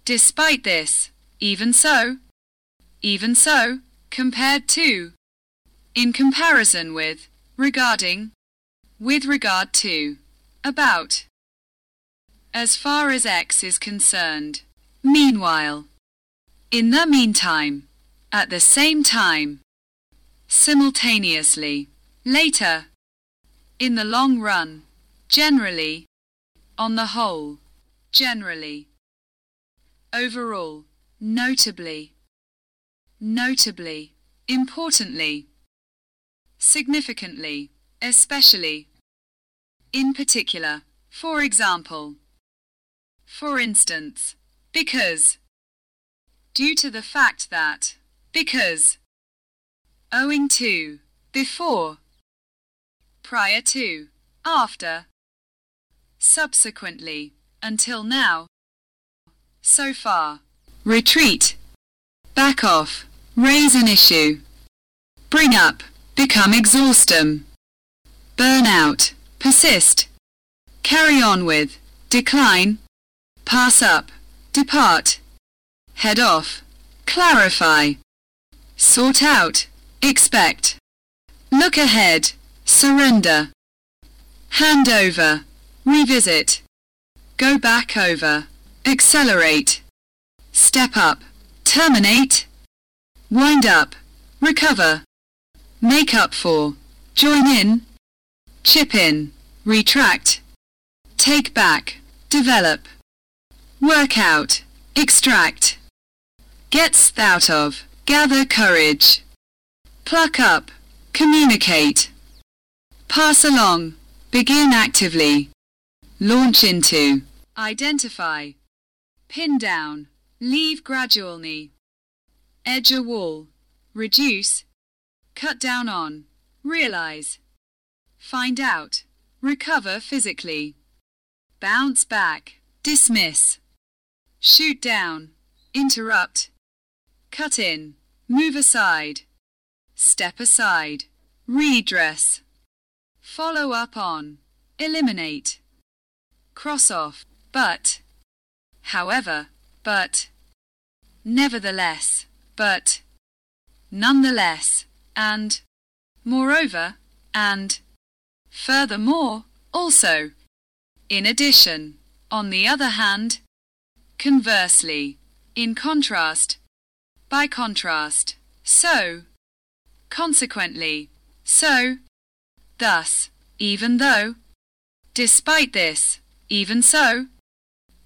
despite this, even so, even so, compared to, in comparison with, regarding, with regard to, about, as far as X is concerned, meanwhile, in the meantime, at the same time, simultaneously, later, in the long run, generally, on the whole, generally, overall, notably, notably, importantly, significantly, especially, in particular, for example, for instance, because, due to the fact that, because, owing to, before, prior to, after, subsequently, until now, so far, retreat, back off, raise an issue, bring up, become exhaustum, burn out, persist, carry on with, decline, pass up, depart, head off, clarify, sort out, expect, look ahead, surrender, hand over, revisit, go back over, accelerate, step up, terminate, wind up, recover, make up for, join in, chip in, retract, take back, develop, work out, extract, gets out of, gather courage, pluck up, communicate, pass along, begin actively, launch into, identify, pin down, leave gradually, edge a wall, reduce, cut down on, realize, find out, recover physically, bounce back, dismiss, shoot down, interrupt, cut in, move aside, step aside, redress, follow up on, eliminate, cross off, but, however, but, nevertheless, but, nonetheless, and, moreover, and, furthermore, also, in addition, on the other hand, conversely, in contrast, by contrast, so, consequently, so, thus, even though, despite this, even so,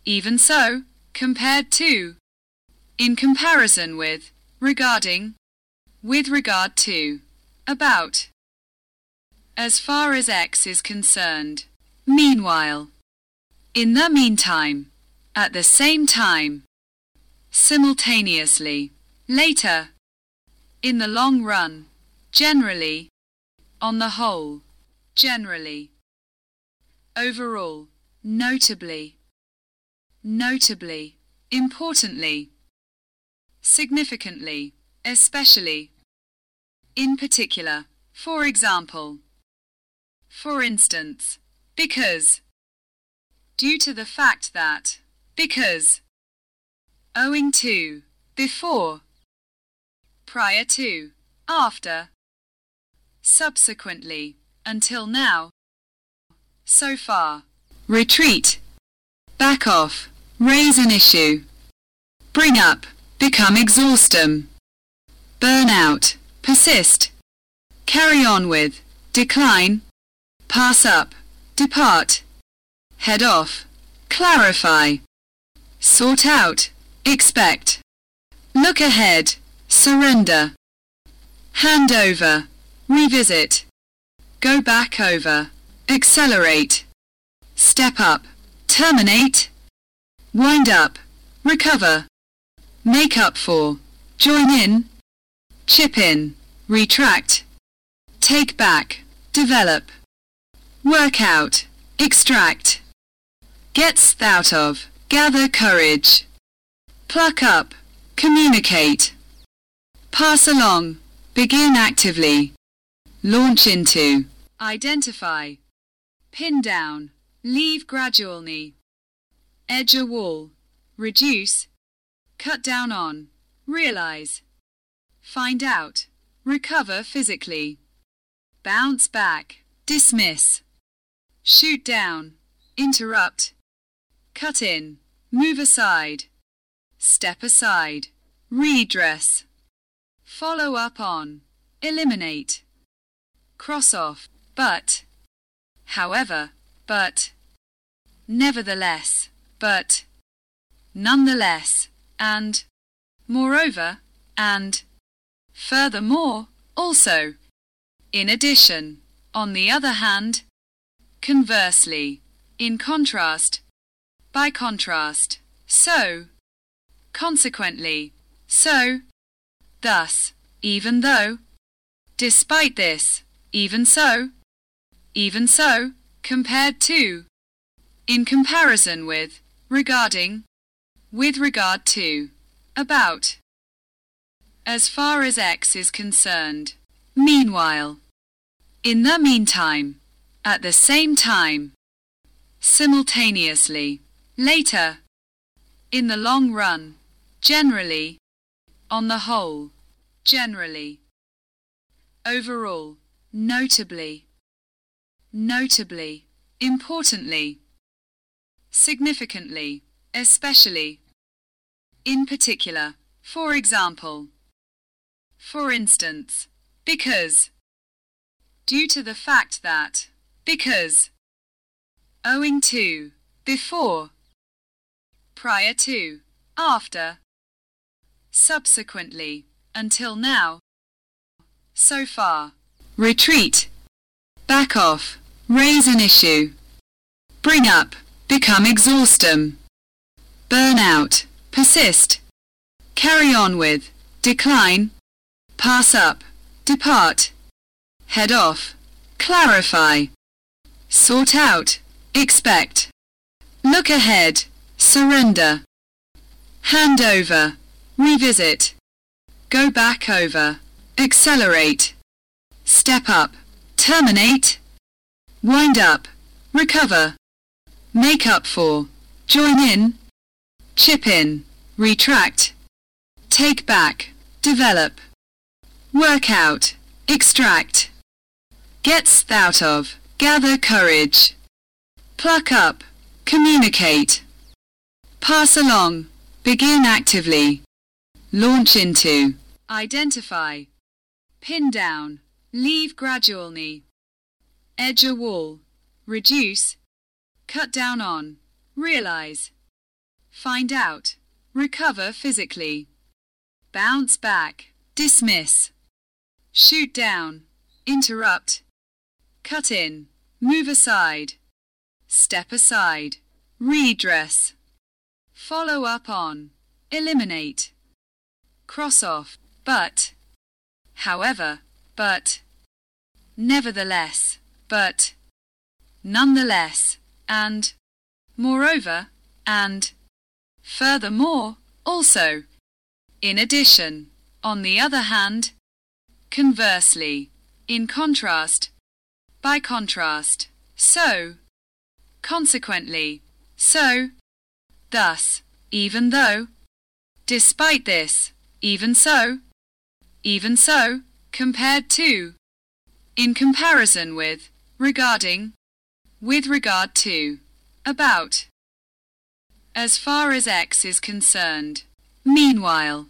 even so, compared to, in comparison with, regarding, with regard to, about, as far as X is concerned, meanwhile, in the meantime, at the same time, simultaneously, later, in the long run, generally, on the whole, generally, overall, notably, notably, importantly, significantly, especially, in particular, for example, for instance, because, due to the fact that, because, owing to, before, prior to, after, subsequently, until now, so far, retreat, back off, raise an issue, bring up, become exhaustum, burn out, persist, carry on with, decline, pass up, depart, head off, clarify, sort out, expect, look ahead, surrender, hand over, revisit, go back over, accelerate, step up, terminate, wind up, recover, make up for, join in, chip in, retract, take back, develop, work out, extract, gets out of, gather courage, pluck up, communicate, pass along, begin actively, launch into, identify, pin down, leave gradually, edge a wall, reduce, cut down on, realize, find out, recover physically, bounce back, dismiss, shoot down, interrupt, cut in, move aside, step aside, redress, follow up on, eliminate, cross off, but, however, but, nevertheless, but, nonetheless, and, moreover, and, furthermore, also, in addition, on the other hand, conversely, in contrast, by contrast, so, consequently, so, thus, even though, despite this, even so, even so, compared to, in comparison with, regarding, with regard to, about, as far as X is concerned, meanwhile, in the meantime, at the same time, simultaneously, later, in the long run, generally, on the whole, generally, overall, notably, notably, importantly, significantly, especially, in particular, for example, for instance, because, due to the fact that, because, owing to, before, prior to, after, subsequently, until now, so far, retreat, back off, raise an issue, bring up, become exhaustum, burn out, persist, carry on with, decline, pass up, depart, head off, clarify, sort out, expect, look ahead, surrender, hand over, revisit, go back over, accelerate, step up, terminate, wind up, recover, make up for, join in, chip in, retract, take back, develop, work out, extract, gets out of, gather courage, pluck up, communicate, pass along, begin actively, launch into, identify, pin down, leave gradually, edge a wall, reduce, cut down on, realize, find out, recover physically, bounce back, dismiss, shoot down, interrupt, cut in, move aside, step aside, redress, follow up on, eliminate, cross off, but, however, but, nevertheless, but, nonetheless, and, moreover, and, furthermore, also. In addition, on the other hand, conversely, in contrast, by contrast, so, consequently, so, thus, even though, despite this, even so, even so, compared to, in comparison with, regarding, with regard to, about. As far as X is concerned. Meanwhile.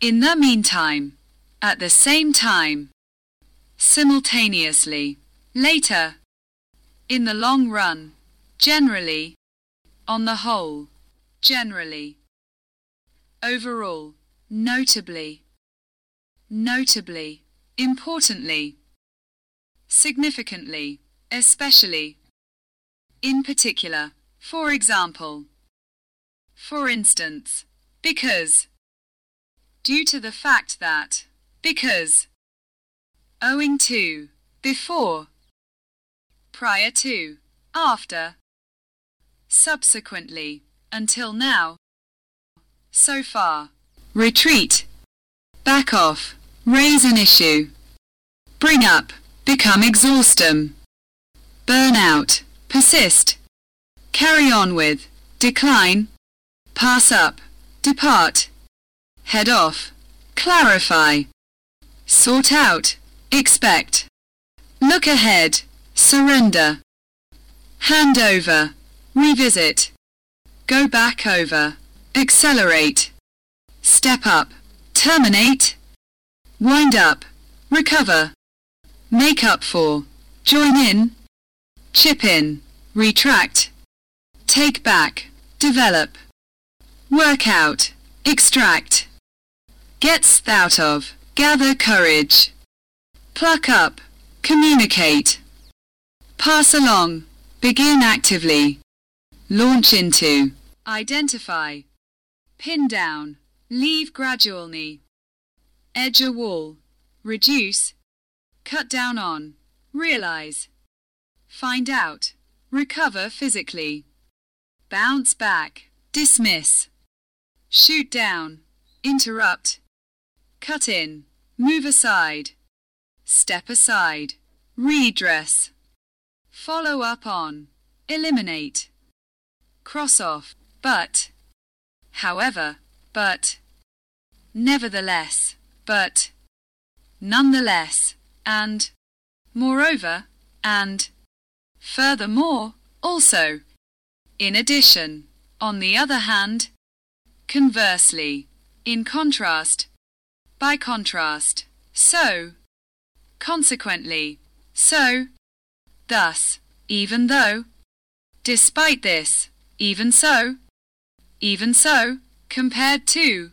In the meantime. At the same time. Simultaneously. Later. In the long run. Generally. On the whole. Generally. Overall. Notably. Notably. Importantly. Significantly. Especially. In particular. For example. For instance, because. Due to the fact that. Because. Owing to. Before. Prior to. After. Subsequently. Until now. So far. Retreat. Back off. Raise an issue. Bring up. Become exhaustum. Burn out. Persist. Carry on with. Decline pass up, depart, head off, clarify, sort out, expect, look ahead, surrender, hand over, revisit, go back over, accelerate, step up, terminate, wind up, recover, make up for, join in, chip in, retract, take back, develop. Work out, extract, gets out of, gather courage, pluck up, communicate, pass along, begin actively, launch into, identify, pin down, leave gradually, edge a wall, reduce, cut down on, realize, find out, recover physically, bounce back, dismiss, shoot down, interrupt, cut in, move aside, step aside, redress, follow up on, eliminate, cross off, but, however, but, nevertheless, but, nonetheless, and, moreover, and, furthermore, also, in addition, on the other hand, Conversely, in contrast, by contrast, so, consequently, so, thus, even though, despite this, even so, even so, compared to,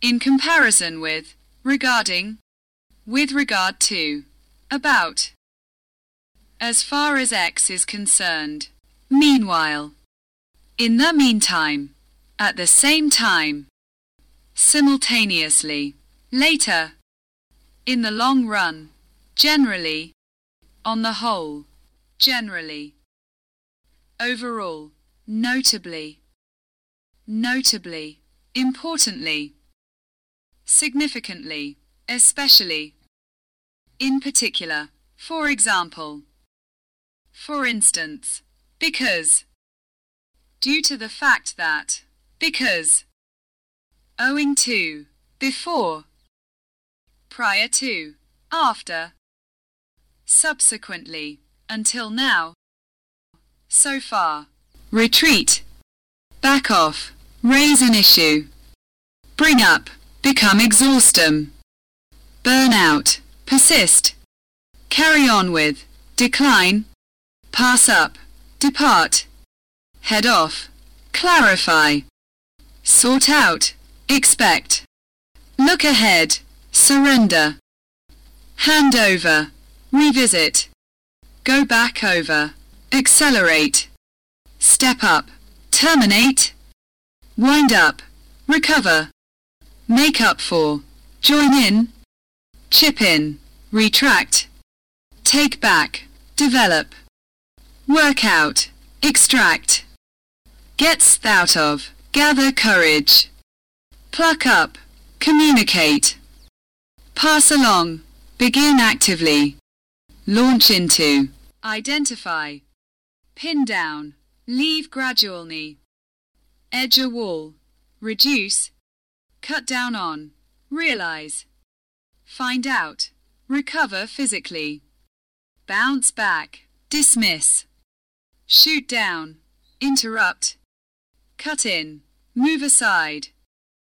in comparison with, regarding, with regard to, about. As far as X is concerned. Meanwhile. In the meantime. At the same time. Simultaneously. Later. In the long run. Generally. On the whole. Generally. Overall. Notably. Notably. Importantly. Significantly. Especially. In particular. For example. For instance. Because. Due to the fact that. Because. Owing to. Before. Prior to. After. Subsequently. Until now. So far. Retreat. Back off. Raise an issue. Bring up. Become exhaustum. Burn out. Persist. Carry on with. Decline. Pass up. Depart. Head off. Clarify sort out, expect, look ahead, surrender, hand over, revisit, go back over, accelerate, step up, terminate, wind up, recover, make up for, join in, chip in, retract, take back, develop, work out, extract, gets out of, gather courage, pluck up, communicate, pass along, begin actively, launch into, identify, pin down, leave gradually, edge a wall, reduce, cut down on, realize, find out, recover physically, bounce back, dismiss, shoot down, interrupt, cut in, move aside,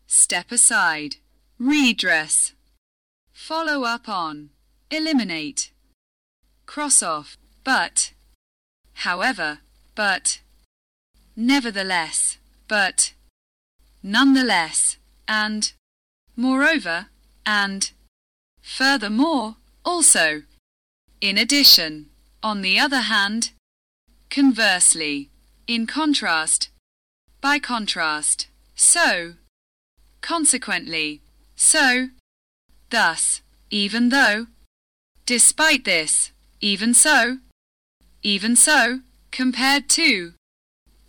step aside, redress, follow up on, eliminate, cross off, but, however, but, nevertheless, but, nonetheless, and, moreover, and, furthermore, also, in addition, on the other hand, conversely, in contrast, by contrast, so, consequently, so, thus, even though, despite this, even so, even so, compared to,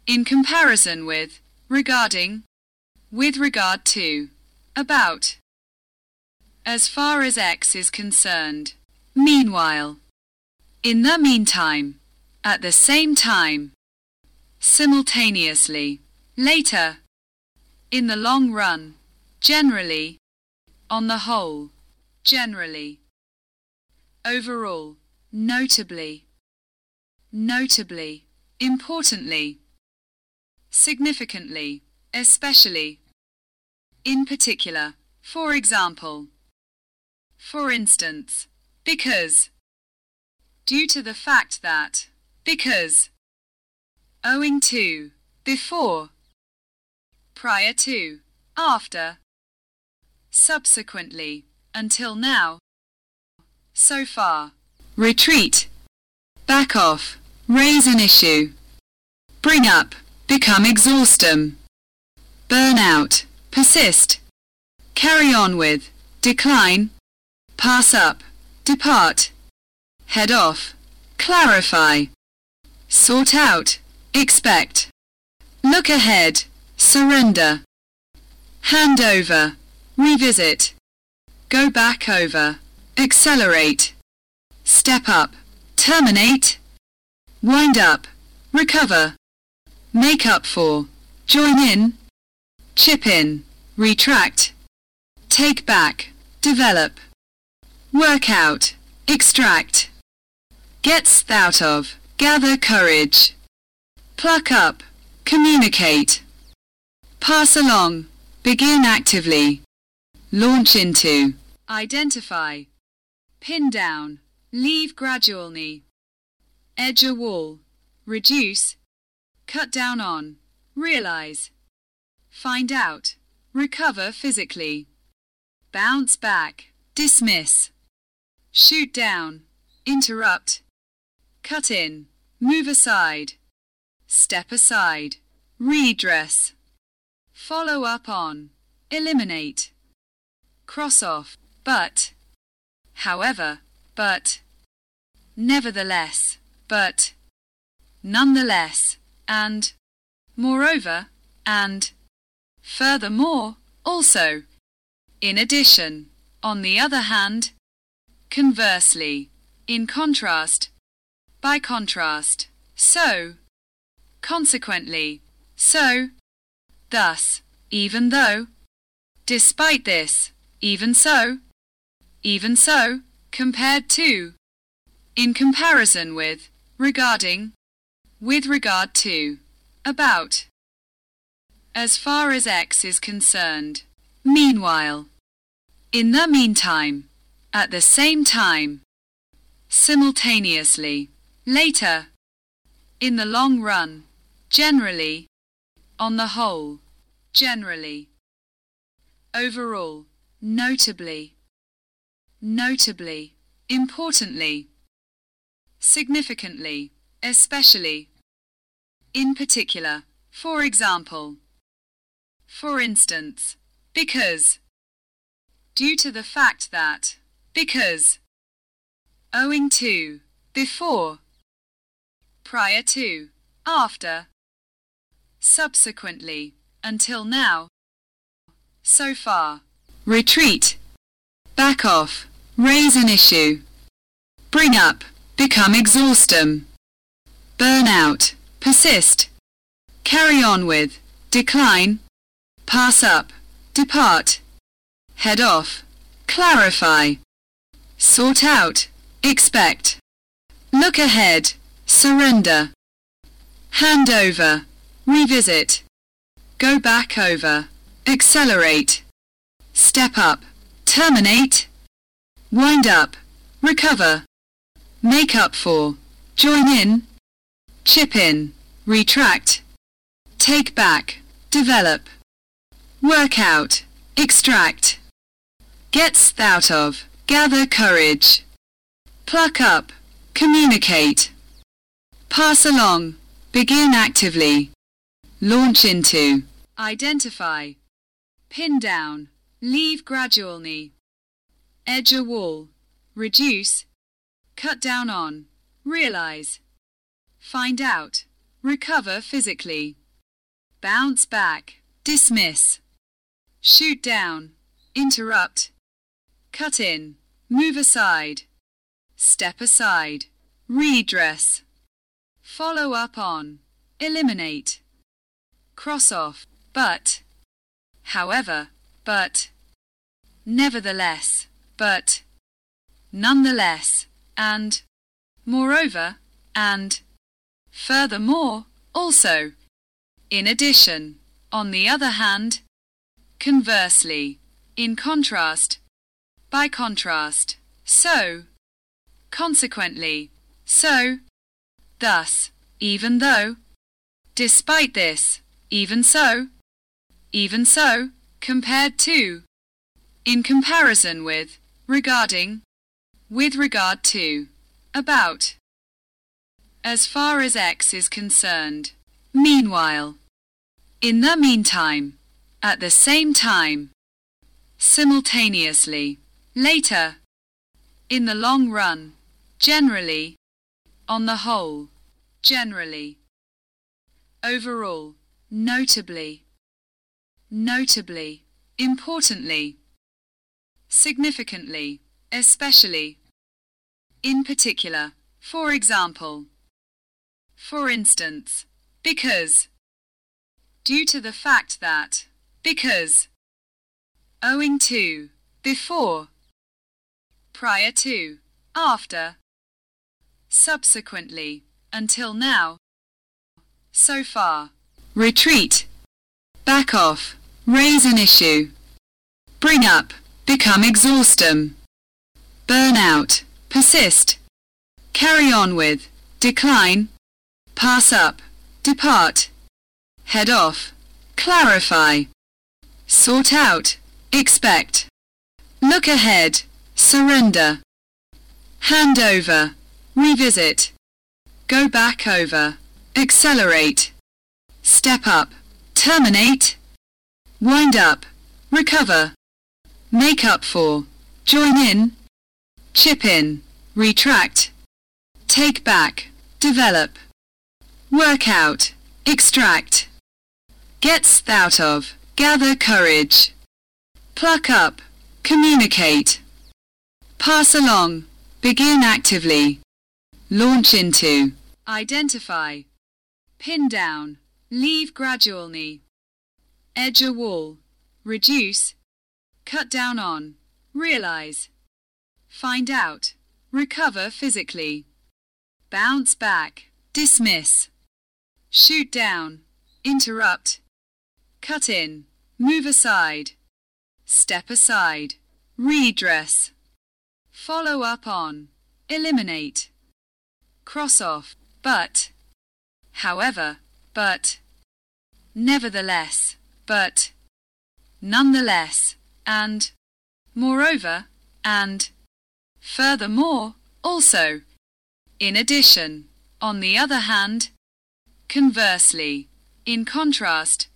in comparison with, regarding, with regard to, about, as far as X is concerned, meanwhile, in the meantime, at the same time, simultaneously, later, in the long run, generally, on the whole, generally, overall, notably, notably, importantly, significantly, especially, in particular, for example, for instance, because, due to the fact that, because, owing to, before, prior to, after, subsequently, until now, so far, retreat, back off, raise an issue, bring up, become exhaustum, burn out, persist, carry on with, decline, pass up, depart, head off, clarify, sort out, expect, look ahead, surrender, hand over, revisit, go back over, accelerate, step up, terminate, wind up, recover, make up for, join in, chip in, retract, take back, develop, work out, extract, gets out of, gather courage, pluck up, communicate, pass along, begin actively, launch into, identify, pin down, leave gradually, edge a wall, reduce, cut down on, realize, find out, recover physically, bounce back, dismiss, shoot down, interrupt, cut in, move aside, step aside, redress, follow up on, eliminate, cross off, but, however, but, nevertheless, but, nonetheless, and, moreover, and, furthermore, also, in addition, on the other hand, conversely, in contrast, by contrast, so, consequently, so, thus, even though, despite this, even so, even so, compared to, in comparison with, regarding, with regard to, about, as far as X is concerned, meanwhile, in the meantime, at the same time, simultaneously, later, in the long run, generally, on the whole, generally, overall, notably, notably, importantly, significantly, especially, in particular, for example, for instance, because, due to the fact that, because, owing to, before, prior to, after, subsequently, until now, so far, retreat, back off, raise an issue, bring up, become exhaustum, burn out, persist, carry on with, decline, pass up, depart, head off, clarify, sort out, expect, look ahead, surrender, hand over, revisit, go back over, accelerate, step up, terminate, wind up, recover, make up for, join in, chip in, retract, take back, develop, work out, extract, gets out of, gather courage, pluck up, communicate, pass along, begin actively, launch into, identify, pin down, leave gradually, edge a wall, reduce, cut down on, realize, find out, recover physically, bounce back, dismiss, shoot down, interrupt, cut in, move aside, step aside, redress, follow up on, eliminate, cross off, but, however, but, nevertheless, but, nonetheless, and, moreover, and, furthermore, also, in addition, on the other hand, conversely, in contrast, by contrast, so, consequently, so, thus, even though, despite this, even so, even so, compared to, in comparison with, regarding, with regard to, about, as far as X is concerned, meanwhile, in the meantime, at the same time, simultaneously, later, in the long run, generally, on the whole, generally, overall, notably, notably, importantly, significantly, especially, in particular, for example, for instance, because, due to the fact that, because, owing to, before, prior to, after, subsequently, until now, so far, retreat, back off, raise an issue, bring up, become exhaustum, burn out, persist, carry on with, decline, pass up, depart, head off, clarify, sort out, expect, look ahead, surrender, hand over, revisit, go back over, accelerate, step up, terminate, wind up, recover, make up for, join in, chip in, retract, take back, develop, work out, extract, gets out of, gather courage, pluck up, communicate, pass along, begin actively, launch into, identify, pin down, leave gradually, edge a wall, reduce, cut down on, realize, find out, recover physically, bounce back, dismiss, shoot down, interrupt, cut in, move aside, step aside, redress, follow up on, eliminate, cross off, but, however, but, nevertheless, but, nonetheless, and, moreover, and, furthermore, also, in addition, on the other hand, conversely, in contrast,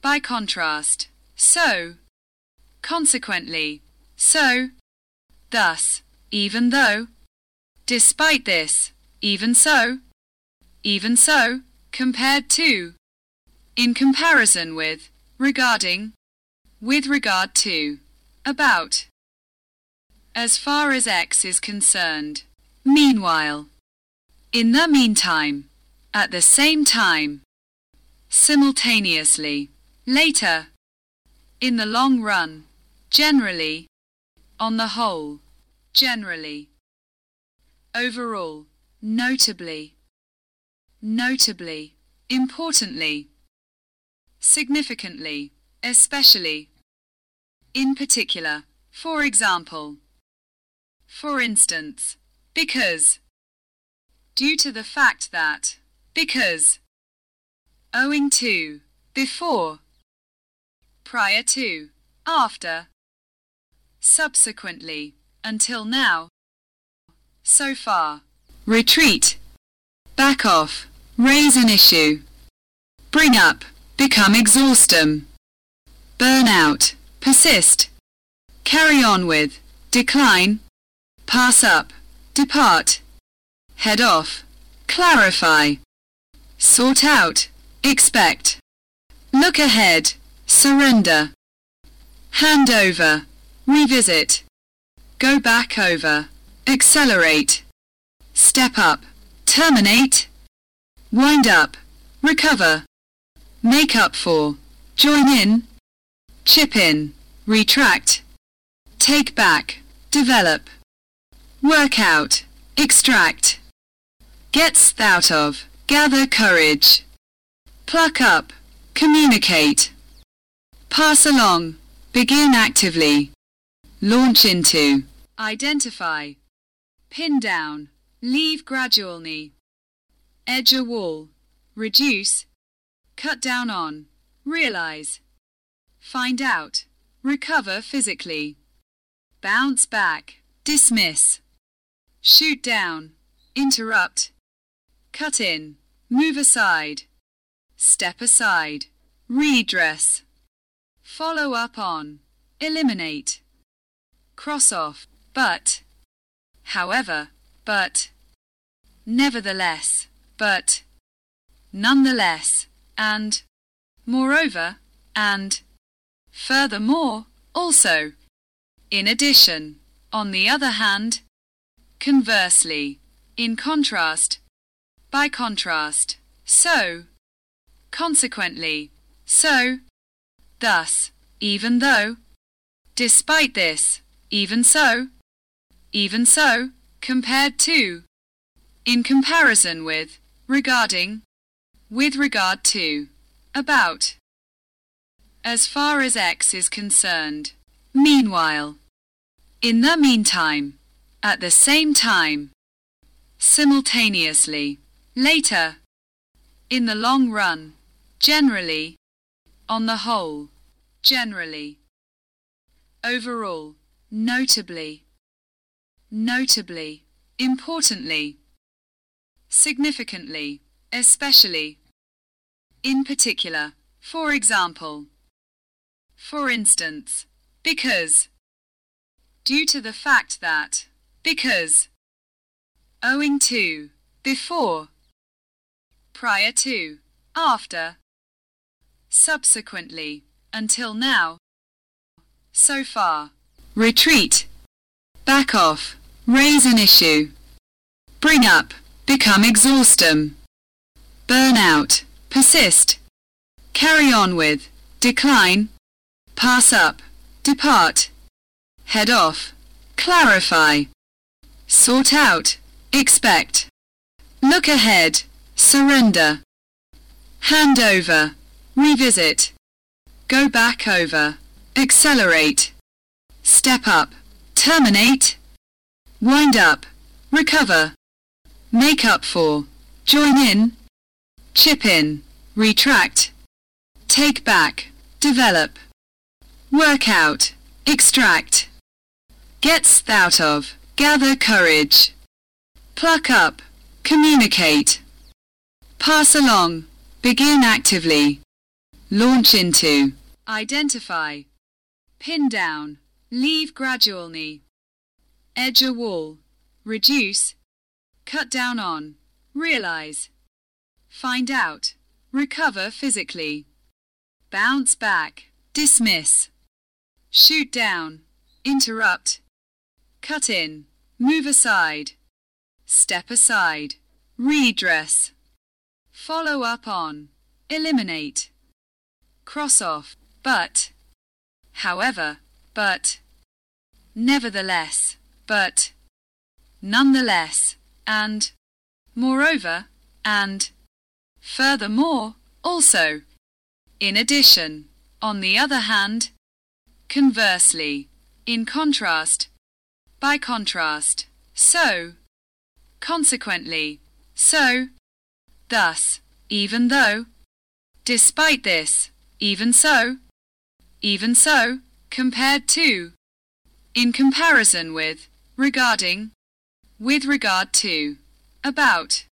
by contrast, so, consequently, so, thus, even though, despite this, even so, even so, compared to, in comparison with, regarding, with regard to, about. As far as X is concerned. Meanwhile. In the meantime. At the same time. Simultaneously. Later. In the long run. Generally. On the whole. Generally. Overall. Notably. Notably. Importantly. Significantly. Especially. In particular. For example. For instance. Because. Due to the fact that. Because. Owing to. Before. Prior to. After. Subsequently. Until now. So far. Retreat. Back off. Raise an issue. Bring up. Become exhaustum. Burn out. Persist. Carry on with. Decline. Pass up. Depart. Head off. Clarify. Sort out. Expect. Look ahead. Surrender. Hand over. Revisit. Go back over. Accelerate. Step up. Terminate. Wind up. Recover. Make up for. Join in. Chip in. Retract. Take back. Develop. Work out. Extract. Gets out of. Gather courage. Pluck up. Communicate. Pass along. Begin actively. Launch into. Identify. Pin down. Leave gradually. Edge a wall. Reduce. Cut down on. Realize. Find out. Recover physically. Bounce back. Dismiss. Shoot down. Interrupt. Cut in. Move aside. Step aside. Redress. Follow up on. Eliminate. Cross off. But. However. But. Nevertheless. But. Nonetheless. And. Moreover. And. Furthermore. Also. In addition. On the other hand. Conversely. In contrast. By contrast. So. Consequently. So. Thus. Even though. Despite this. Even so. Even so. Compared to. In comparison with. Regarding. With regard to. About. As far as X is concerned. Meanwhile. In the meantime. At the same time. Simultaneously. Later. In the long run. Generally. On the whole. Generally. Overall. Notably. Notably. Importantly. Significantly. Especially. In particular. For example. For instance. Because. Due to the fact that. Because. Owing to. Before. Prior to. After. Subsequently. Until now. So far. Retreat. Back off. Raise an issue. Bring up. Become exhaustum. Burn out. Persist. Carry on with. Decline. Pass up. Depart. Head off. Clarify. Sort out. Expect. Look ahead. Surrender. Hand over. Revisit. Go back over. Accelerate. Step up. Terminate. Wind up. Recover. Make up for. Join in. Chip in. Retract. Take back. Develop. Work out. Extract. Gets out of. Gather courage. Pluck up. Communicate. Pass along. Begin actively. Launch into. Identify. Pin down. Leave gradually. Edge a wall. Reduce. Cut down on. Realize. Find out. Recover physically. bounce back, dismiss, shoot down, interrupt, cut in, move aside, step aside, redress, follow up on, eliminate, cross off, but, however, but, nevertheless, but, nonetheless, and, moreover, and, furthermore, also, in addition, on the other hand, conversely, in contrast, by contrast, so, consequently, so, thus, even though, despite this, even so, even so, compared to, in comparison with, regarding, with regard to, about,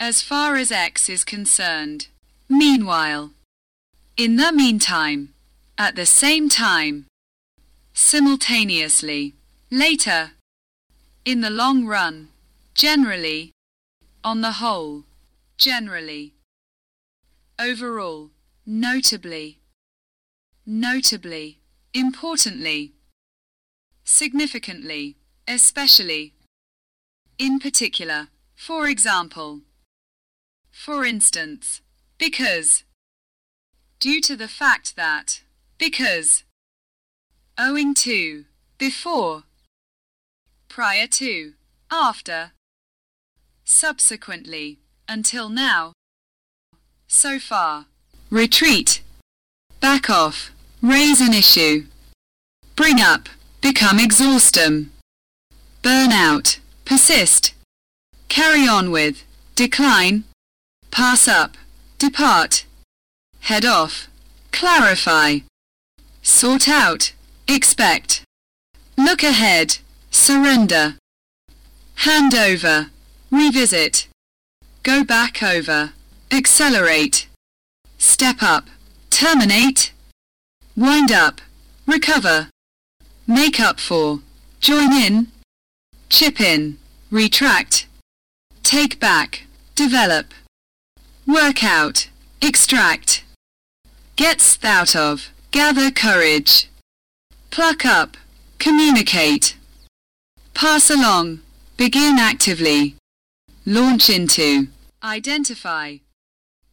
as far as X is concerned, meanwhile, in the meantime, at the same time, simultaneously, later, in the long run, generally, on the whole, generally, overall, notably, notably, importantly, significantly, especially, in particular, for example, for instance, because, due to the fact that, because, owing to, before, prior to, after, subsequently, until now, so far, retreat, back off, raise an issue, bring up, become exhaustum, burn out, persist, carry on with, decline, pass up, depart, head off, clarify, sort out, expect, look ahead, surrender, hand over, revisit, go back over, accelerate, step up, terminate, wind up, recover, make up for, join in, chip in, retract, take back, develop, work out, extract, gets out of, gather courage, pluck up, communicate, pass along, begin actively, launch into, identify,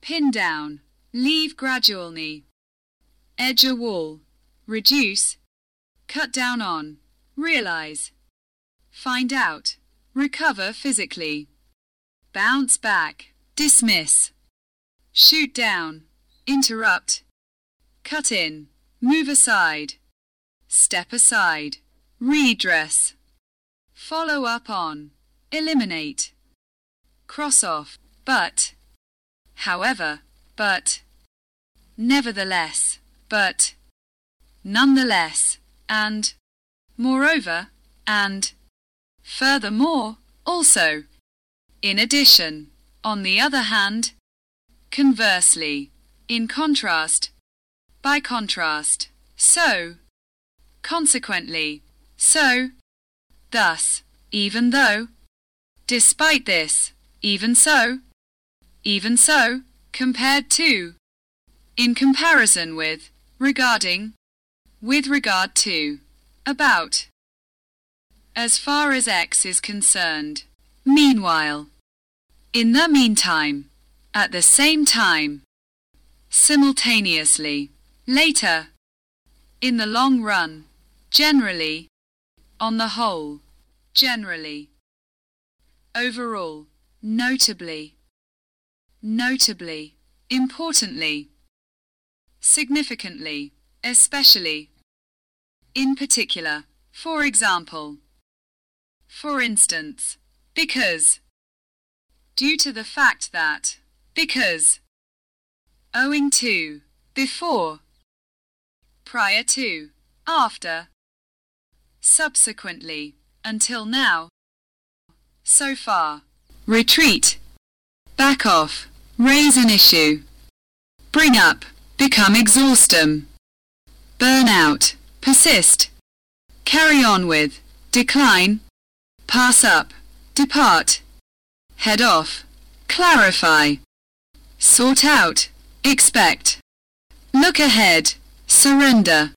pin down, leave gradually, edge a wall, reduce, cut down on, realize, find out, recover physically, bounce back, dismiss, shoot down, interrupt, cut in, move aside, step aside, redress, follow up on, eliminate, cross off, but, however, but, nevertheless, but, nonetheless, and, moreover, and, furthermore, also, in addition, on the other hand, conversely, in contrast, by contrast, so, consequently, so, thus, even though, despite this, even so, even so, compared to, in comparison with, regarding, with regard to, about, as far as X is concerned, meanwhile, in the meantime, at the same time, simultaneously, later, in the long run, generally, on the whole, generally, overall, notably, notably, importantly, significantly, especially, in particular, for example, for instance, because, due to the fact that, because, owing to, before, prior to, after, subsequently, until now, so far, retreat, back off, raise an issue, bring up, become exhaustum, burn out, persist, carry on with, decline, pass up, depart, head off, clarify, sort out, expect, look ahead, surrender,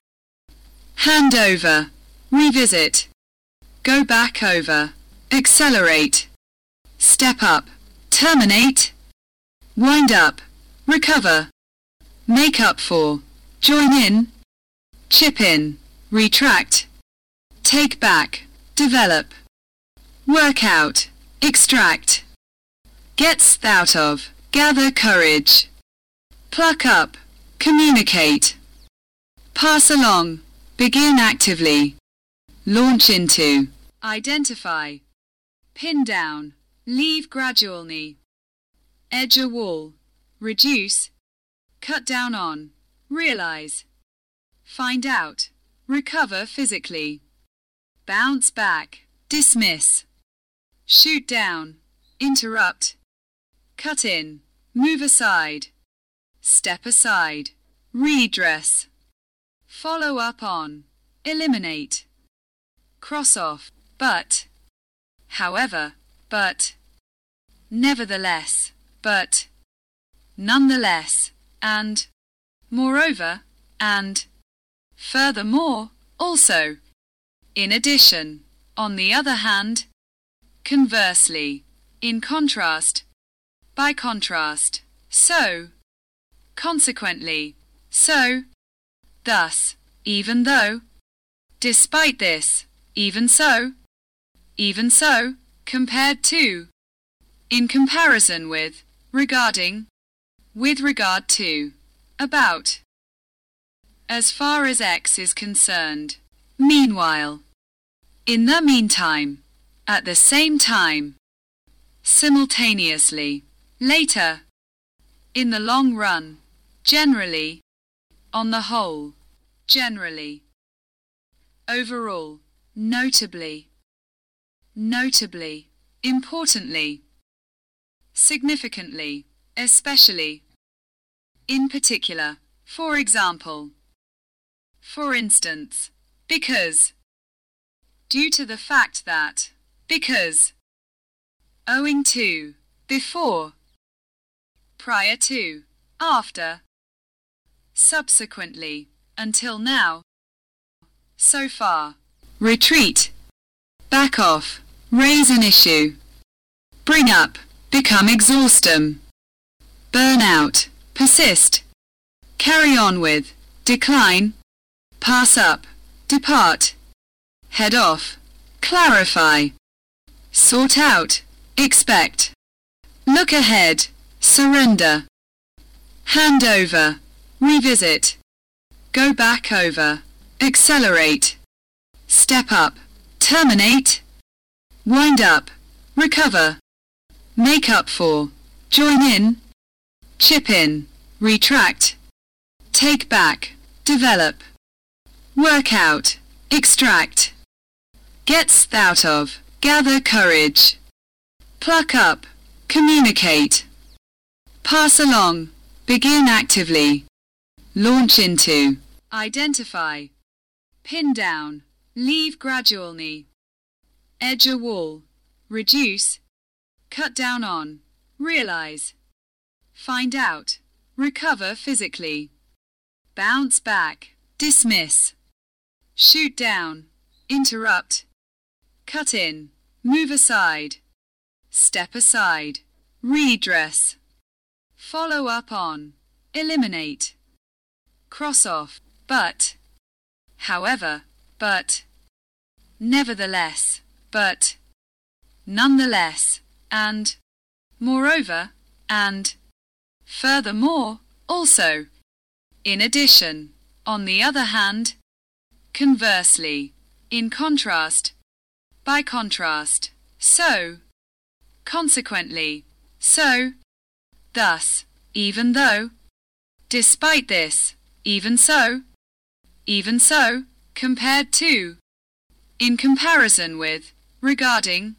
hand over, revisit, go back over, accelerate, step up, terminate, wind up, recover, make up for, join in, chip in, retract, take back, develop, work out, extract, gets out of, gather courage, pluck up, communicate, pass along, begin actively, launch into, identify, pin down, leave gradually, edge a wall, reduce, cut down on, realize, find out, recover physically, bounce back, dismiss, shoot down, interrupt, cut in, move aside, step aside, redress, follow up on, eliminate, cross off, but, however, but, nevertheless, but, nonetheless, and, moreover, and, furthermore, also, in addition, on the other hand, conversely, in contrast, by contrast, so, consequently, so, thus, even though, despite this, even so, even so, compared to, in comparison with, regarding, with regard to, about, as far as X is concerned, meanwhile, in the meantime, at the same time, simultaneously, later, in the long run, generally, on the whole, generally, overall, notably, notably, importantly, significantly, especially, in particular, for example, for instance, because, due to the fact that, because, owing to, before, prior to, after, subsequently, until now, so far, retreat, back off, raise an issue, bring up, become exhaustum, burn out, persist, carry on with, decline, pass up, depart, head off, clarify, sort out, expect, look ahead, surrender, hand over, revisit, go back over, accelerate, step up, terminate, wind up, recover, make up for, join in, chip in, retract, take back, develop, work out, extract, gets out of, gather courage, pluck up, communicate, pass along, begin actively, launch into, identify, pin down, leave gradually, edge a wall, reduce, cut down on, realize, find out, recover physically, bounce back, dismiss, shoot down, interrupt, cut in, move aside, step aside, redress, follow up on, eliminate, cross off, but, however, but, nevertheless, but, nonetheless, and, moreover, and, furthermore, also, in addition, on the other hand, conversely, in contrast, by contrast, so, consequently, so, thus, even though, despite this, even so, even so, compared to, in comparison with, regarding,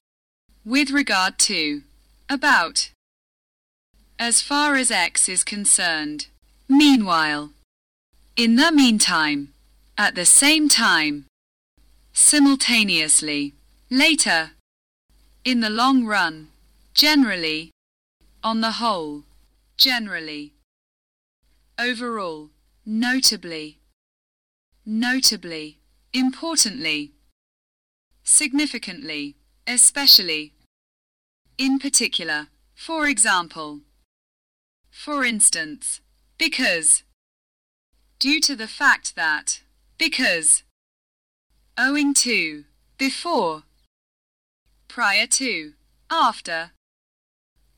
with regard to, about, as far as X is concerned, meanwhile, in the meantime, at the same time, simultaneously, later, in the long run, generally, on the whole, generally, overall, notably, notably, importantly, significantly, especially, in particular, for example, for instance, because, due to the fact that, because, owing to, before, prior to, after,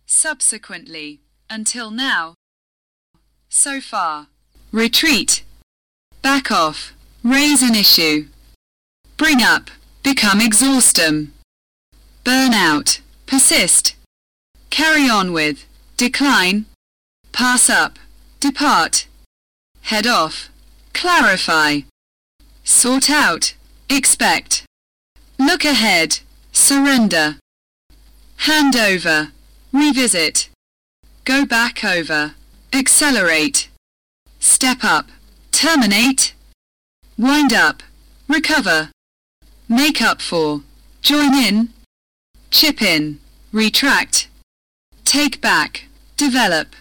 subsequently, until now, so far, retreat, back off, raise an issue, bring up, become exhaustum, burn out, persist, carry on with, decline, pass up, depart, head off, clarify, sort out, expect, look ahead, surrender, hand over, revisit, go back over, accelerate, step up, terminate, wind up, recover, make up for, join in, chip in, retract, take back, develop,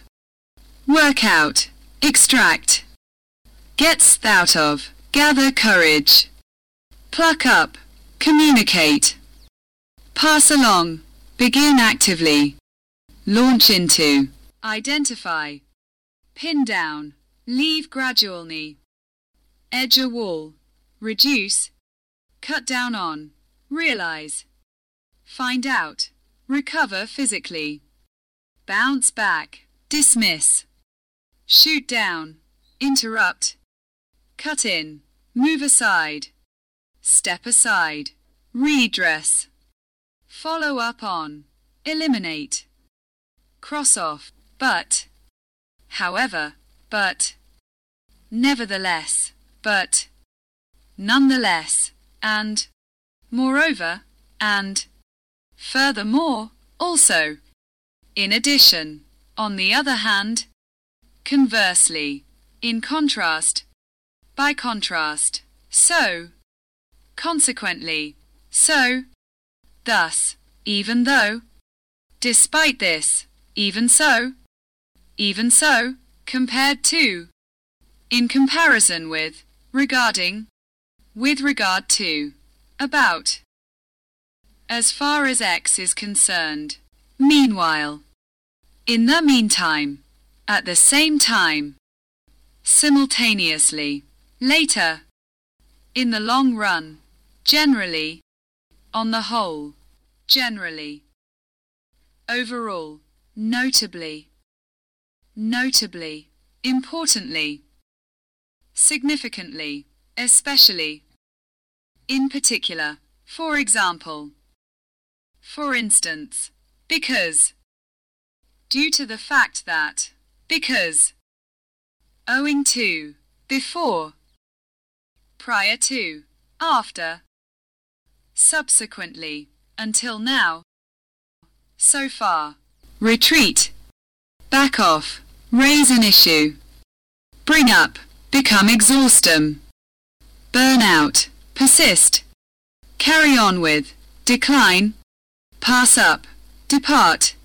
work out, extract, get out of, gather courage, pluck up, communicate, pass along, begin actively, launch into, identify, pin down, leave gradually, edge a wall, reduce, cut down on, realize, find out, recover physically, bounce back, dismiss, shoot down, interrupt, cut in, move aside, step aside, redress, follow up on, eliminate, cross off, but, however, but, nevertheless, but, nonetheless, and, moreover, and, furthermore, also, in addition, on the other hand, conversely, in contrast, by contrast, so, consequently, so, thus, even though, despite this, even so, even so, compared to, in comparison with, regarding, with regard to, about, as far as X is concerned, meanwhile, in the meantime, at the same time, simultaneously, later, in the long run, generally, on the whole, generally, overall, notably, notably, importantly, significantly, especially, in particular, for example, for instance, because, due to the fact that, because, owing to, before, prior to, after, subsequently, until now, so far, retreat, back off, raise an issue, bring up, become exhaustum, burn out, persist, carry on with, decline, pass up, depart,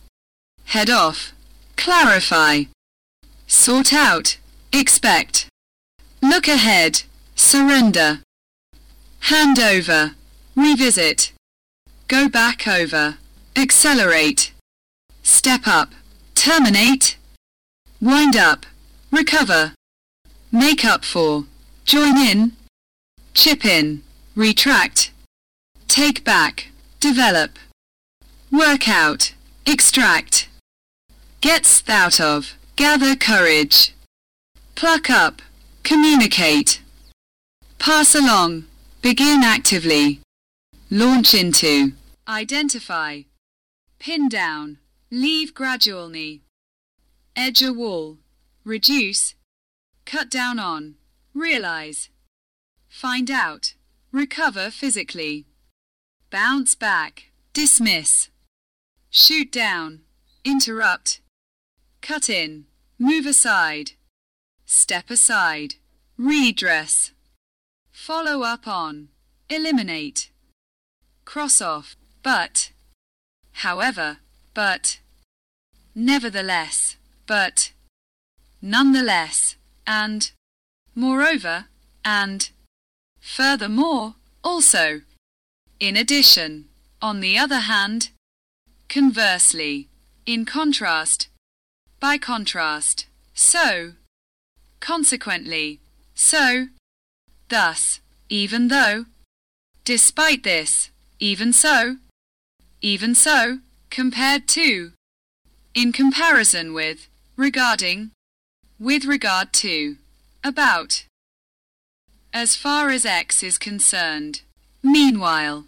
head off, clarify, sort out, expect, look ahead, surrender, hand over, revisit, go back over, accelerate, step up, terminate, wind up, recover, make up for, join in, chip in, retract, take back, develop, work out, extract, Get out of, gather courage, pluck up, communicate, pass along, begin actively, launch into, identify, pin down, leave gradually, edge a wall, reduce, cut down on, realize, find out, recover physically, bounce back, dismiss, shoot down, interrupt, cut in, move aside, step aside, redress, follow up on, eliminate, cross off, but, however, but, nevertheless, but, nonetheless, and, moreover, and furthermore, also. In addition, on the other hand, conversely, in contrast, by contrast, so, consequently, so, thus, even though, despite this, even so, even so, compared to, in comparison with, regarding, with regard to, about, as far as X is concerned, meanwhile,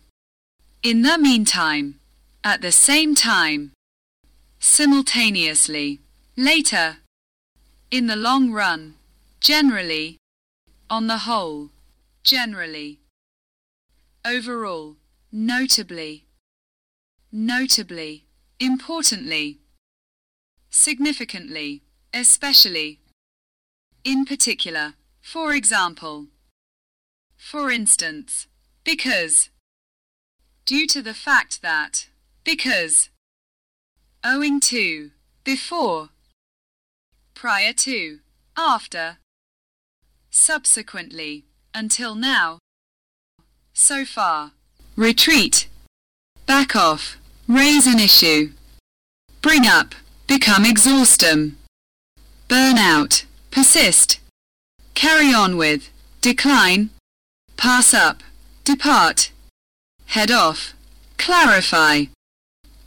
in the meantime, at the same time, simultaneously, later, in the long run, generally, on the whole, generally, overall, notably, notably, importantly, significantly, especially, in particular, for example, for instance, because, due to the fact that, because, owing to, before, prior to, after, subsequently, until now, so far, retreat, back off, raise an issue, bring up, become exhaustum, burn out, persist, carry on with, decline, pass up, depart, head off, clarify,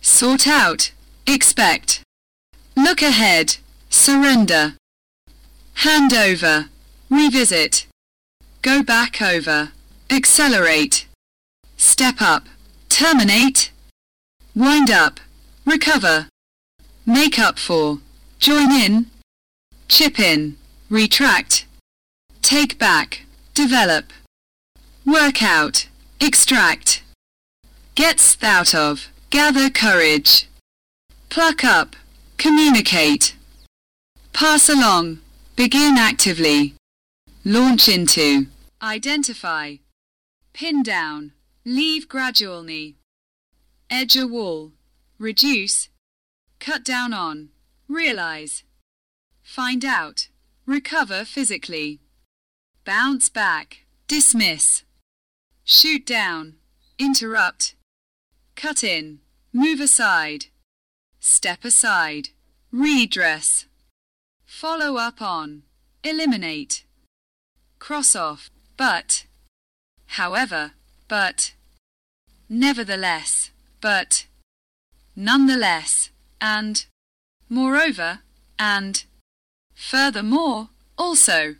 sort out, expect, look ahead, surrender, hand over, revisit, go back over, accelerate, step up, terminate, wind up, recover, make up for, join in, chip in, retract, take back, develop, work out, extract, gets out of, gather courage, pluck up, communicate, pass along, begin actively, launch into, identify, pin down, leave gradually, edge a wall, reduce, cut down on, realize, find out, recover physically, bounce back, dismiss, shoot down, interrupt, cut in, move aside, step aside, redress, follow up on, eliminate, cross off, but, however, but, nevertheless, but, nonetheless, and, moreover, and, furthermore, also,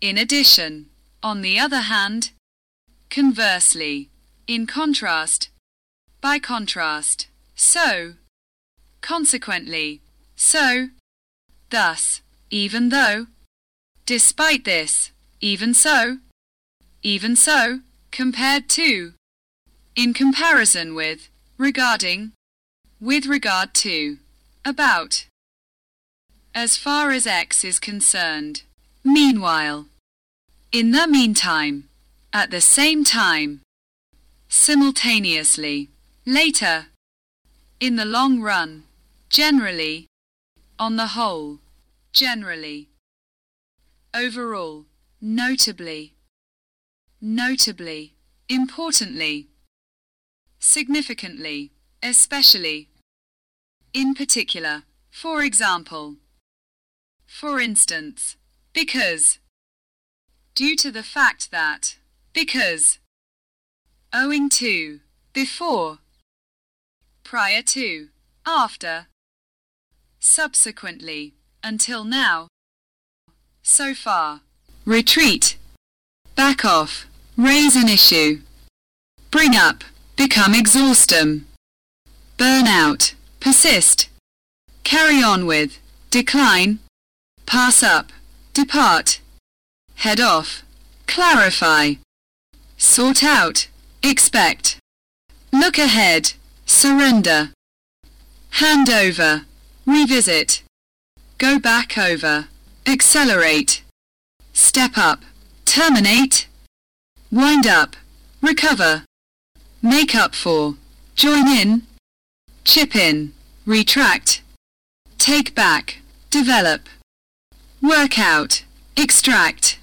in addition, on the other hand, conversely, in contrast, by contrast, so, consequently, so, thus, even though, despite this, even so, even so, compared to, in comparison with, regarding, with regard to, about, as far as X is concerned, meanwhile, in the meantime, at the same time, simultaneously, later, in the long run, generally, on the whole, generally, overall, notably, notably, importantly, significantly, especially, in particular, for example, for instance, because, due to the fact that, because, owing to, before, prior to, after, subsequently, until now, so far, retreat, back off, raise an issue, bring up, become exhaustum, burn out, persist, carry on with, decline, pass up, depart, head off, clarify, sort out, expect, look ahead, surrender, hand over, revisit, go back over, accelerate, step up, terminate, wind up, recover, make up for, join in, chip in, retract, take back, develop, work out, extract,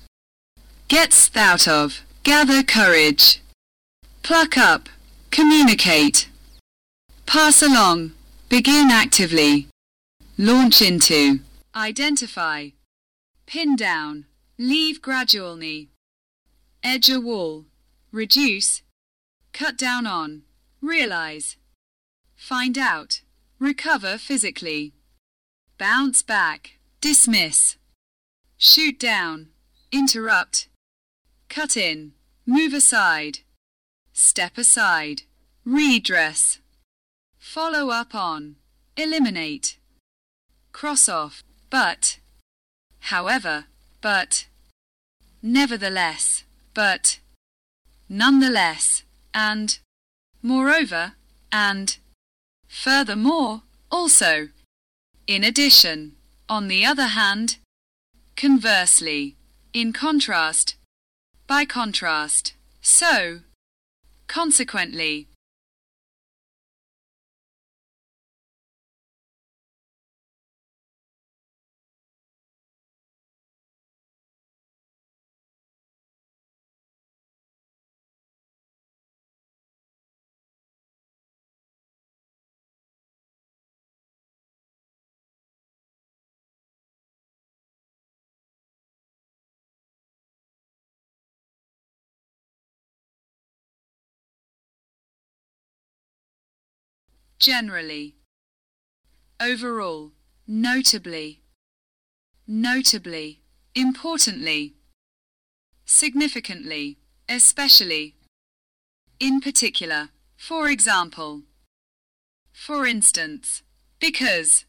gets out of, gather courage, pluck up, communicate, pass along, begin actively, launch into, identify, pin down, leave gradually, edge a wall, reduce, cut down on, realize, find out, recover physically, bounce back, dismiss, shoot down, interrupt, cut in, move aside, step aside, redress, follow up on, eliminate, cross off, but, however, but, nevertheless, but, nonetheless, and, moreover, and, furthermore, also, in addition, on the other hand, conversely, in contrast, by contrast, so, consequently, generally, overall, notably, notably, importantly, significantly, especially, in particular, for example, for instance, because,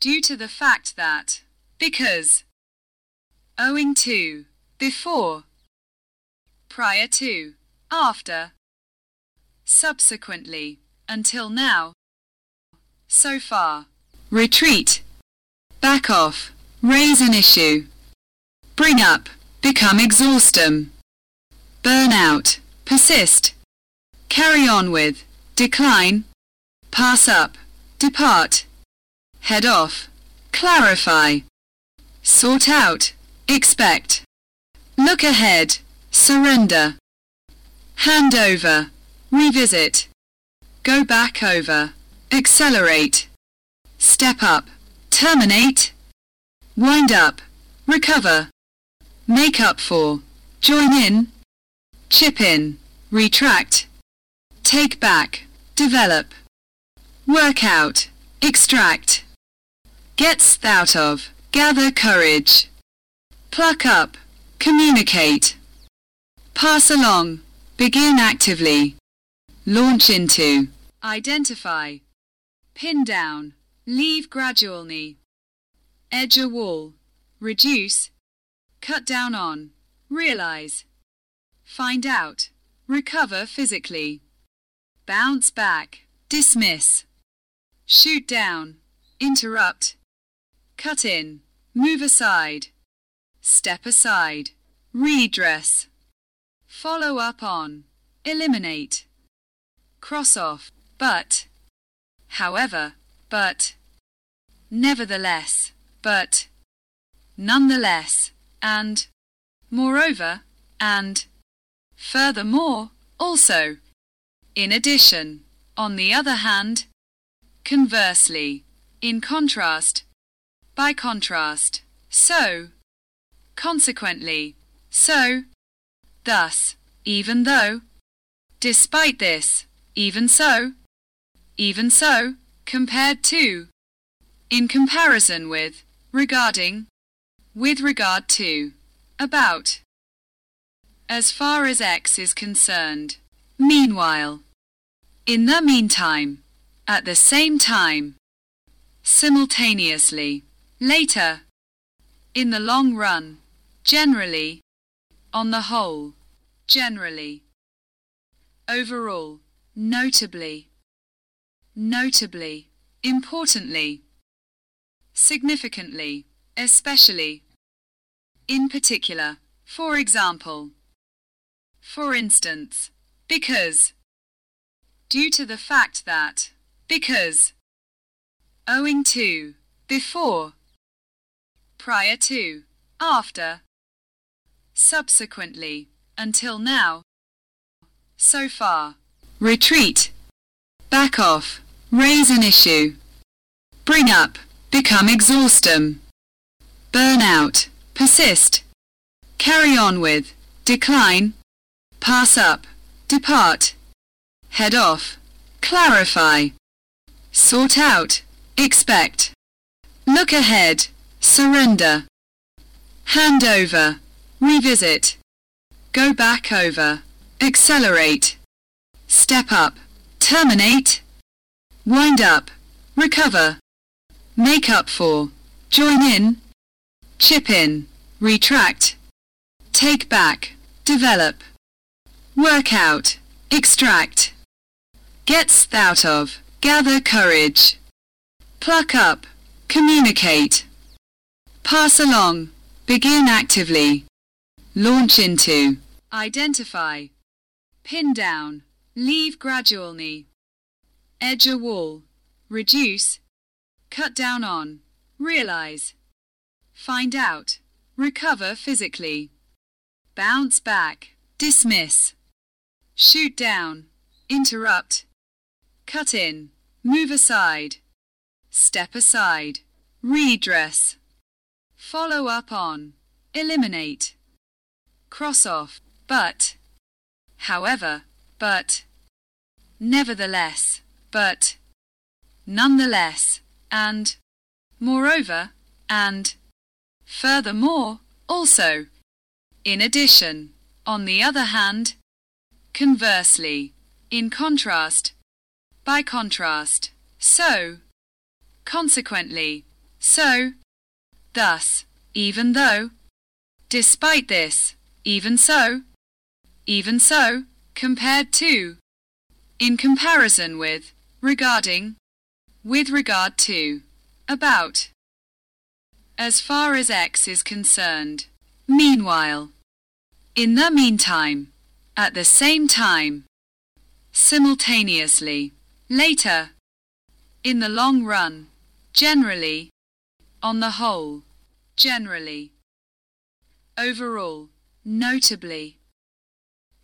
due to the fact that, because, owing to, before, prior to, after, subsequently, until now. So far. Retreat. Back off. Raise an issue. Bring up. Become exhaustum. Burn out. Persist. Carry on with. Decline. Pass up. Depart. Head off. Clarify. Sort out. Expect. Look ahead. Surrender. Hand over. Revisit. Go back over. Accelerate. Step up. Terminate. Wind up. Recover. Make up for. Join in. Chip in. Retract. Take back. Develop. Work out. Extract. Gets out of. Gather courage. Pluck up. Communicate. Pass along. Begin actively. Launch into. Identify. Pin down. Leave gradually. Edge a wall. Reduce. Cut down on. Realize. Find out. Recover physically. Bounce back. Dismiss. Shoot down. Interrupt. Cut in. Move aside. Step aside. Redress. Follow up on. Eliminate. Cross off but, however, but, nevertheless, but, nonetheless, and, moreover, and, furthermore, also, in addition, on the other hand, conversely, in contrast, by contrast, so, consequently, so, thus, even though, despite this, even so, even so, compared to, in comparison with, regarding, with regard to, about, as far as X is concerned. Meanwhile, in the meantime, at the same time, simultaneously, later, in the long run, generally, on the whole, generally, overall, notably, notably, importantly, significantly, especially, in particular, for example, for instance, because, due to the fact that, because, owing to, before, prior to, after, subsequently, until now, so far, retreat, back off, raise an issue, bring up, become exhaustum, burn out, persist, carry on with, decline, pass up, depart, head off, clarify, sort out, expect, look ahead, surrender, hand over, revisit, go back over, accelerate, step up, terminate, wind up, recover, make up for, join in, chip in, retract, take back, develop, work out, extract, gets out of, gather courage, pluck up, communicate, pass along, begin actively, launch into, identify, pin down, leave gradually, edge a wall, reduce, cut down on, realize, find out, recover physically, bounce back, dismiss, shoot down, interrupt, cut in, move aside, step aside, redress, follow up on, eliminate, cross off, but, however, but, nevertheless, but, nonetheless, and, moreover, and, furthermore, also, in addition, on the other hand, conversely, in contrast, by contrast, so, consequently, so, thus, even though, despite this, even so, even so, compared to, in comparison with, regarding, with regard to, about, as far as X is concerned, meanwhile, in the meantime, at the same time, simultaneously, later, in the long run, generally, on the whole, generally, overall, notably,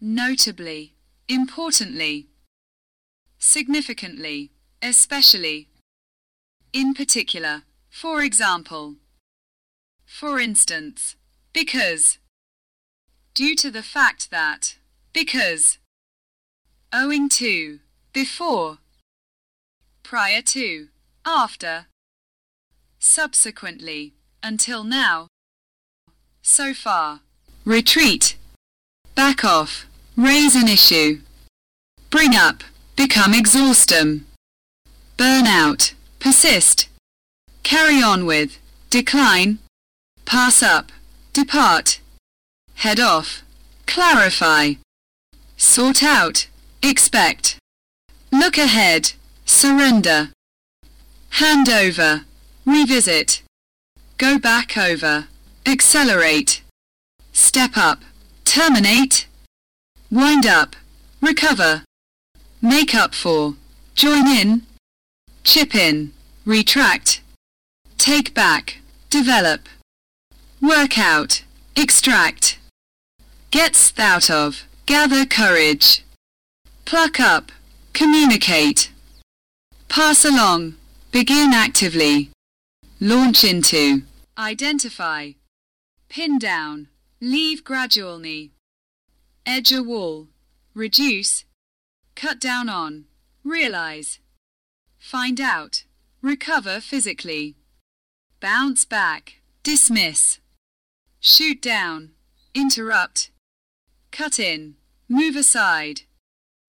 notably, importantly, significantly, especially, in particular, for example, for instance, because, due to the fact that, because, owing to, before, prior to, after, subsequently, until now, so far, retreat, back off, raise an issue, bring up, become exhaustum, burn out, persist, carry on with, decline, pass up, depart, head off, clarify, sort out, expect, look ahead, surrender, hand over, revisit, go back over, accelerate, step up, terminate, wind up, recover, make up for, join in, chip in, retract, take back, develop, work out, extract, gets out of, gather courage, pluck up, communicate, pass along, begin actively, launch into, identify, pin down, leave gradually, edge a wall, reduce, cut down on, realize, find out, recover physically, bounce back, dismiss, shoot down, interrupt, cut in, move aside,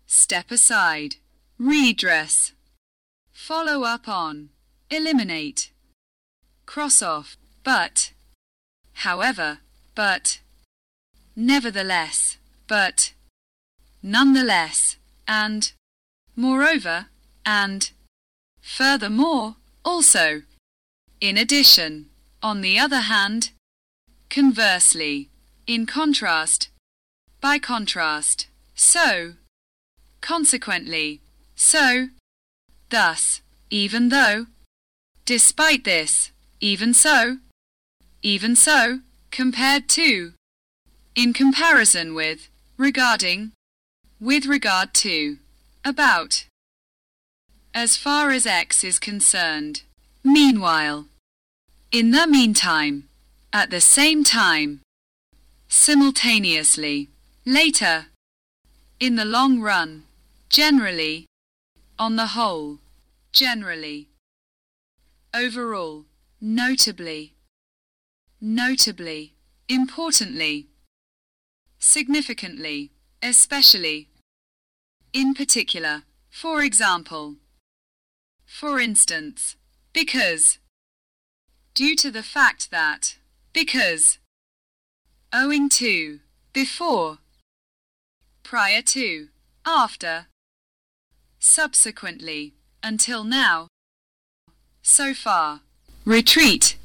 step aside, redress, follow up on, eliminate, cross off, but, however, but, nevertheless, but, nonetheless, and, moreover, and, furthermore, also, in addition, on the other hand, conversely, in contrast, by contrast, so, consequently, so, thus, even though, despite this, even so, even so, compared to, in comparison with, regarding, with regard to, about. As far as X is concerned. Meanwhile. In the meantime. At the same time. Simultaneously. Later. In the long run. Generally. On the whole. Generally. Overall. Notably. Notably. Importantly. Significantly. Especially. In particular. For example. For instance. Because. Due to the fact that. Because. Owing to. Before. Prior to. After. Subsequently. Until now. So far. Retreat.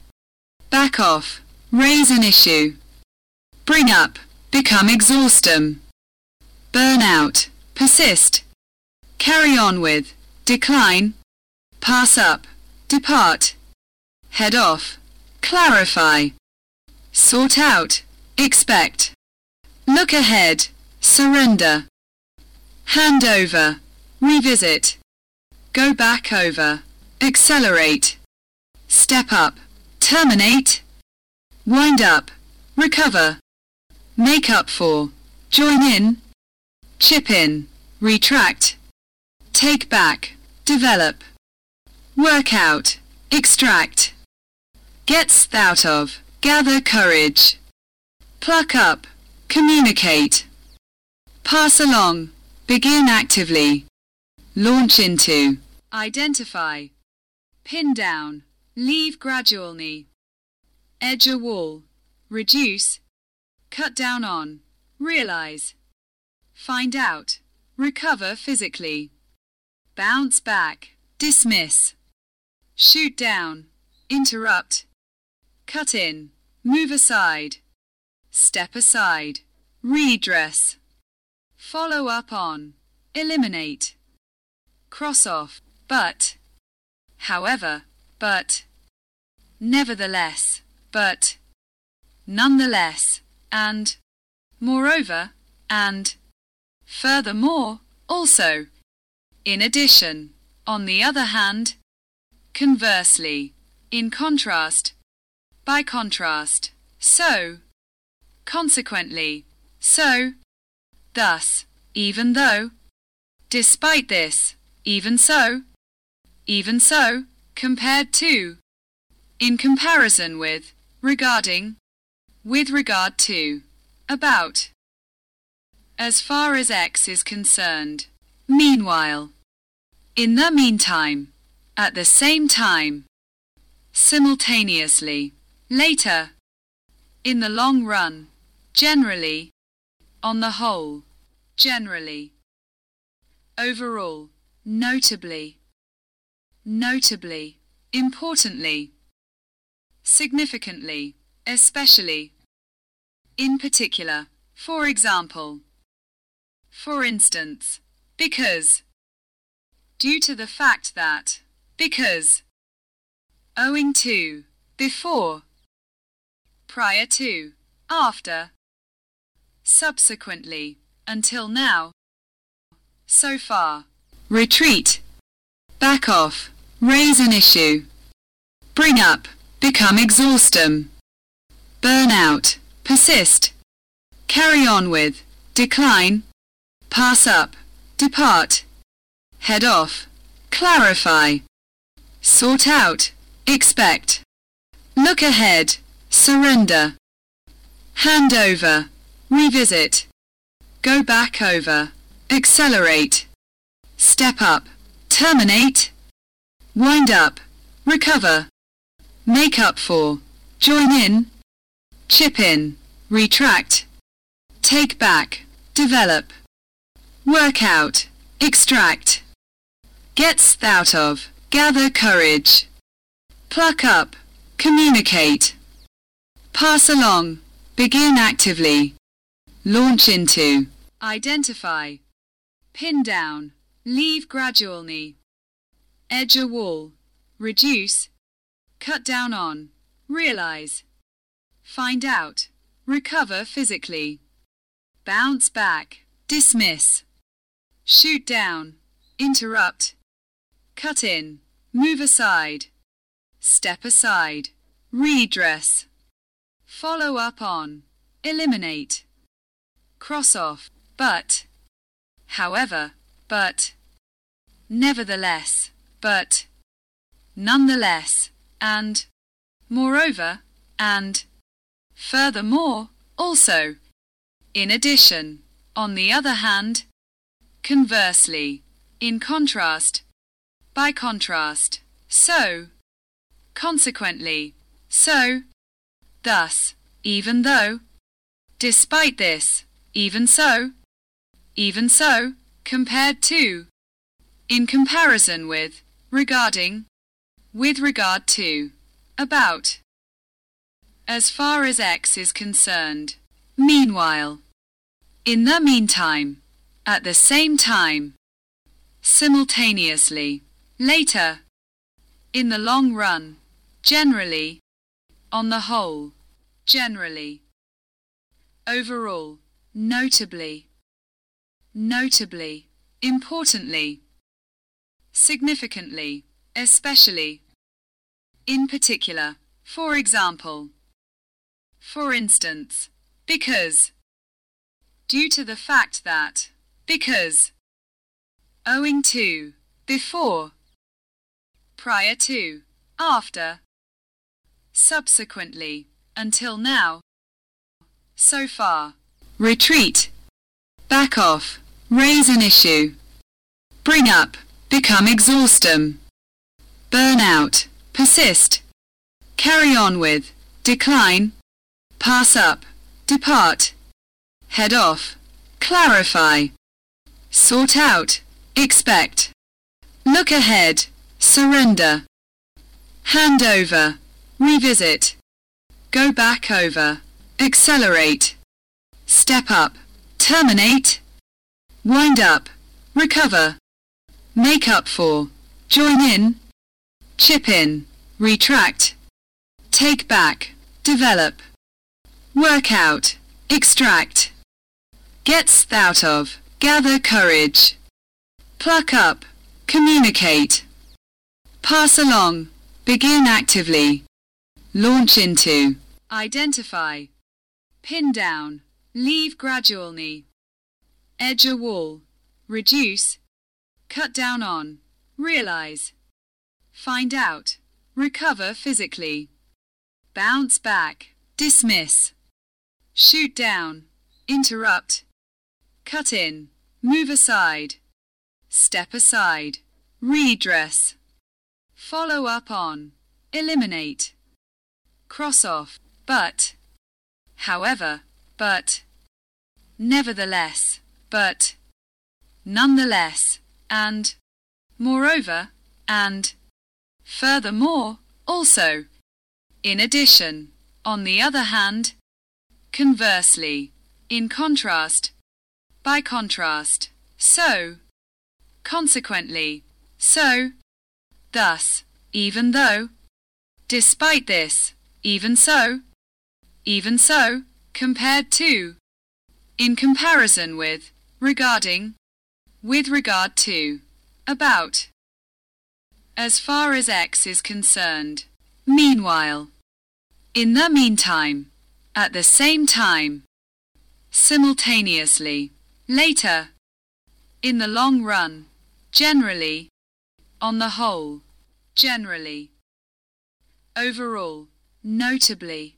Back off. Raise an issue. Bring up. Become exhaustum. Burn out. Persist. Carry on with. Decline. Pass up. Depart. Head off. Clarify. Sort out. Expect. Look ahead. Surrender. Hand over. Revisit. Go back over. Accelerate. Step up. Terminate. Wind up. Recover. Make up for. Join in. Chip in. Retract. Take back. Develop. Work out. Extract. Gets out of. Gather courage. Pluck up. Communicate. Pass along. Begin actively. Launch into. Identify. Pin down. Leave gradually. Edge a wall. Reduce. Cut down on. Realize. Find out. Recover physically. Bounce back. Dismiss. Shoot down. Interrupt. Cut in. Move aside. Step aside. Redress. Follow up on. Eliminate. Cross off. But. However. But. Nevertheless. But. Nonetheless. And. Moreover. And. Furthermore. Also. In addition. On the other hand. Conversely. In contrast. By contrast. So. Consequently. So. Thus. Even though. Despite this. Even so. Even so. Compared to. In comparison with. Regarding. With regard to. About. As far as X is concerned. Meanwhile. In the meantime. At the same time. Simultaneously. Later. In the long run. Generally. On the whole. Generally. Overall. Notably. Notably. Importantly. Significantly. Especially. In particular. For example. For instance. Because. Due to the fact that. Because. Owing to. Before. Prior to. After. Subsequently. Until now. So far. Retreat. Back off. Raise an issue. Bring up. Become exhaustum. Burn out. Persist. Carry on with. Decline. Pass up. Depart. Head off. Clarify. Sort out. Expect. Look ahead. Surrender. Hand over. Revisit. Go back over. Accelerate. Step up. Terminate. Wind up. Recover. Make up for. Join in. Chip in. Retract. Take back. Develop. Work out. Extract. Gets out of. Gather courage. Pluck up. Communicate. Pass along. Begin actively. Launch into. Identify. Pin down. Leave gradually. Edge a wall. Reduce. Cut down on. Realize. Find out. recover physically, bounce back, dismiss, shoot down, interrupt, cut in, move aside, step aside, redress, follow up on, eliminate, cross off, but, however, but, nevertheless, but, nonetheless, and, moreover, and, furthermore, also, in addition, on the other hand, conversely, in contrast, by contrast, so, consequently, so, thus, even though, despite this, even so, even so, compared to, in comparison with, regarding, with regard to, about, as far as X is concerned, meanwhile, in the meantime, at the same time, simultaneously, later, in the long run, generally, on the whole, generally, overall, notably, notably, importantly, significantly, especially, in particular, for example, for instance, because, due to the fact that, because, owing to, before, prior to, after, subsequently, until now, so far, retreat, back off, raise an issue, bring up, become exhaustum, burn out, persist, carry on with, decline, pass up, depart, head off, clarify, sort out, expect, look ahead, surrender, hand over, revisit, go back over, accelerate, step up, terminate, wind up, recover, make up for, join in, chip in, retract, take back, develop, work out, extract, get out of, gather courage, pluck up, communicate, pass along, begin actively, launch into, identify, pin down, leave gradually, edge a wall, reduce, cut down on, realize, find out, recover physically, bounce back, dismiss, shoot down, interrupt, cut in, move aside, step aside, redress, follow up on, eliminate, cross off, but, however, but, nevertheless, but, nonetheless, and, moreover, and, furthermore, also, in addition, on the other hand, conversely, in contrast, by contrast, so, consequently, so, thus, even though, despite this, even so, even so, compared to, in comparison with, regarding, with regard to, about, as far as X is concerned, meanwhile, in the meantime, at the same time, simultaneously, later, in the long run, generally, on the whole, generally, overall, notably,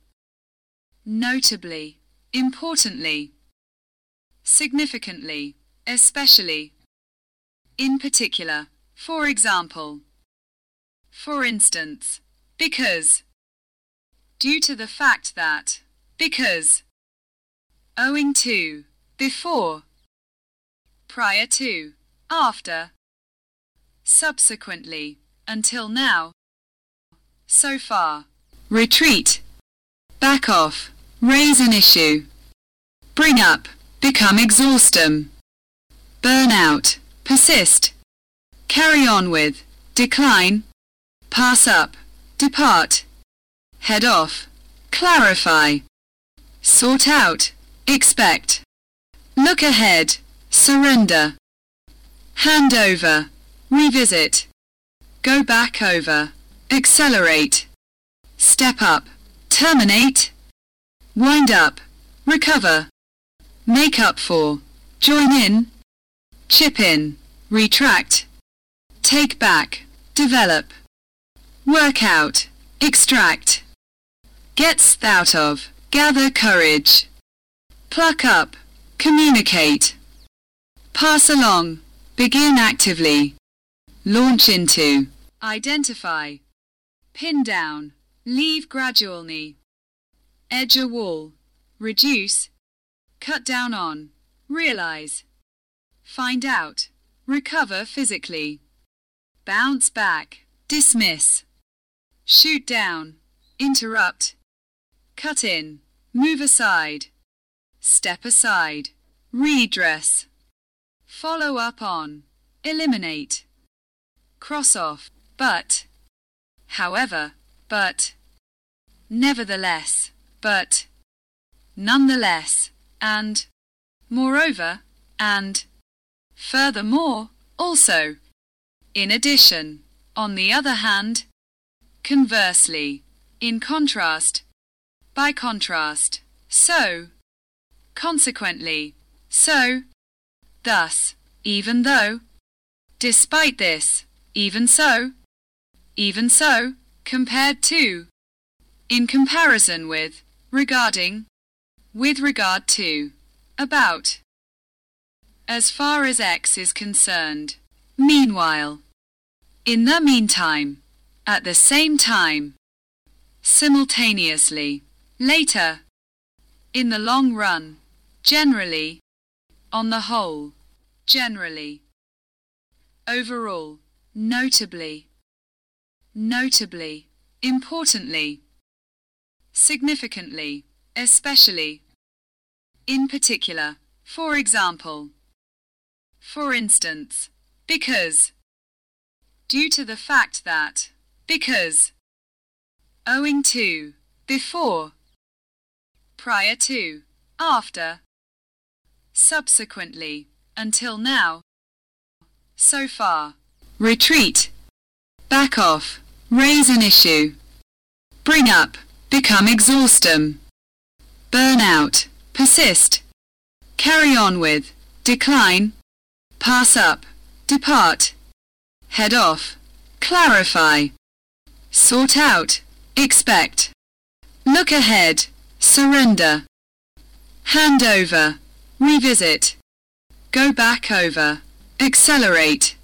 notably, importantly, significantly, especially, in particular, for example, for instance, because, due to the fact that, because, owing to, before, prior to, after, subsequently, until now, so far, retreat, back off, raise an issue, bring up, become exhaustum, burn out, persist, carry on with, decline, pass up, depart, head off, clarify, sort out, expect, look ahead, surrender, hand over, revisit, go back over, accelerate, step up, terminate, wind up, recover, make up for, join in, chip in, retract, take back, develop, work out, extract, gets out of, gather courage, pluck up, communicate, pass along, begin actively, launch into, identify, pin down, leave gradually, edge a wall, reduce, cut down on, realize, find out, recover physically, bounce back, dismiss, shoot down, interrupt, cut in, move aside, step aside, redress, follow up on, eliminate, cross off, but, however, but, nevertheless, but, nonetheless, and, moreover, and, furthermore, also, in addition, on the other hand, conversely, in contrast, by contrast, so, consequently, so, thus, even though, despite this, even so, even so, compared to, in comparison with, regarding, with regard to, about, as far as X is concerned. Meanwhile, in the meantime, at the same time, simultaneously, later, in the long run, generally, on the whole, generally, overall, notably, notably, importantly, significantly, especially, in particular, for example, for instance, because, due to the fact that, because, owing to, before, prior to, after, subsequently, until now, so far, retreat, back off, raise an issue, bring up, become exhaustum, burn out, persist, carry on with, decline, pass up, depart, head off, clarify, sort out, expect, look ahead, surrender, hand over, revisit, go back over, accelerate,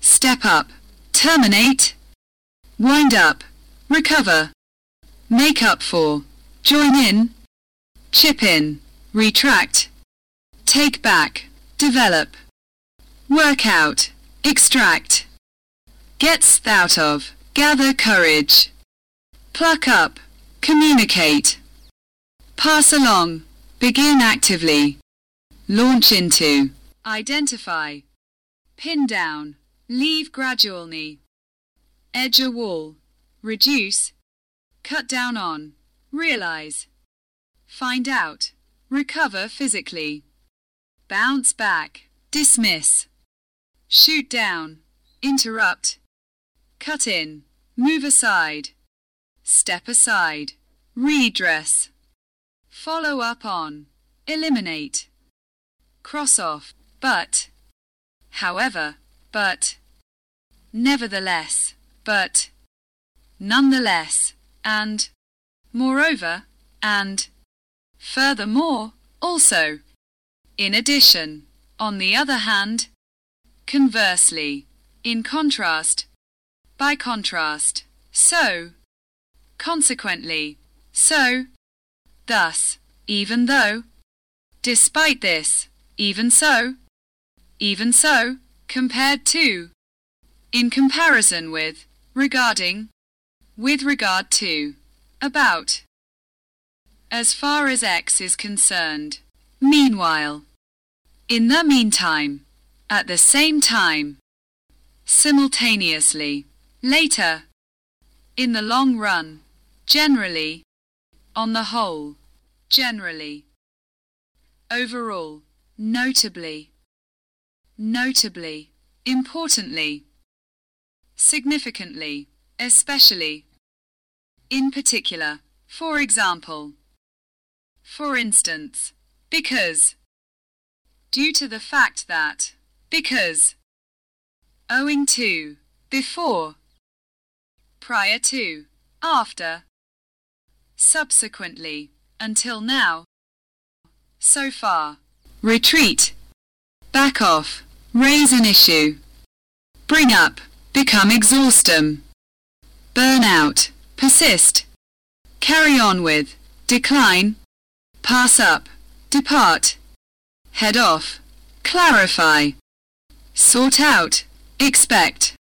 step up, terminate, wind up, recover, make up for, join in, chip in, retract, take back, develop, work out, extract, gets out of, gather courage, pluck up, communicate, pass along, begin actively, launch into, identify, pin down, leave gradually, edge a wall, reduce, cut down on, realize, find out, recover physically, bounce back, dismiss, shoot down, interrupt, cut in, move aside, step aside, redress, follow up on, eliminate, cross off, but, however, but, nevertheless, but, nonetheless, and, moreover, and, furthermore, also, in addition, on the other hand, conversely, in contrast, by contrast, so, consequently, so, thus, even though, despite this, even so, even so, compared to, in comparison with, regarding, with regard to, about, as far as X is concerned. Meanwhile, in the meantime, at the same time, simultaneously, later, in the long run, generally, on the whole, generally, overall, notably, notably, importantly, significantly, especially, in particular, for example, for instance, because, due to the fact that, because, owing to, before, prior to, after, subsequently, until now, so far, retreat, back off, raise an issue, bring up, become exhaustum, burn out, persist, carry on with, decline, pass up, depart, head off, clarify, sort out, expect,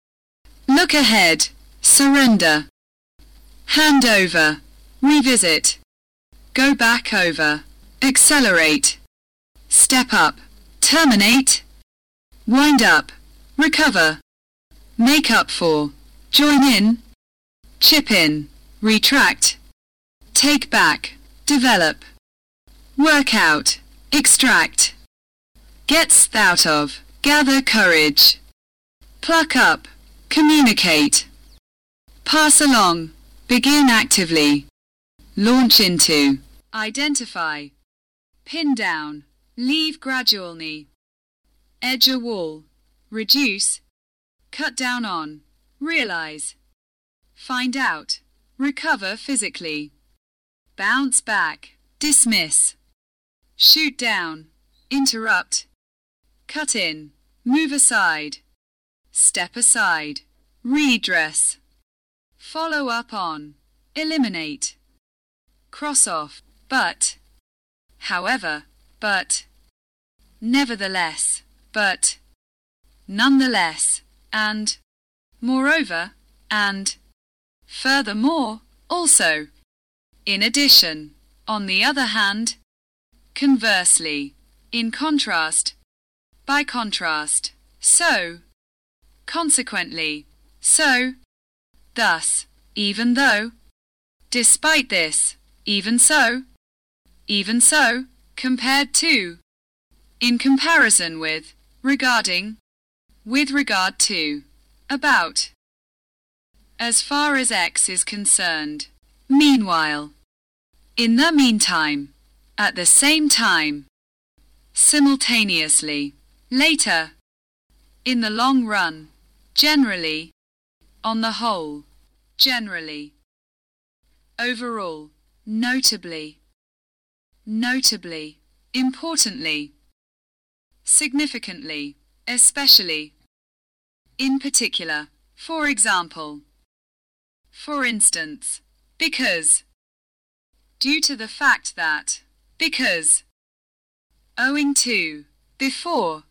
look ahead, surrender, hand over, revisit, go back over, accelerate, step up, terminate, wind up, recover, make up for, join in, chip in, retract, take back, develop, work out, extract, get out of, gather courage, pluck up, communicate, pass along, begin actively, launch into, identify, pin down, leave gradually, edge a wall, reduce, cut down on, realize, find out, recover physically, bounce back, dismiss, shoot down, interrupt, cut in, move aside, step aside, redress, follow up on, eliminate, cross off, but, however, but, nevertheless, but, nonetheless, and, moreover, and, furthermore, also, in addition, on the other hand, conversely, in contrast, by contrast, so, consequently, so, thus, even though, despite this, even so, even so, compared to, in comparison with, regarding, with regard to, about, as far as X is concerned. Meanwhile, in the meantime, at the same time, simultaneously, later, in the long run, generally, on the whole, generally, overall, notably, notably, importantly, significantly, especially, in particular, for example, for instance, because, due to the fact that, because, owing to, before,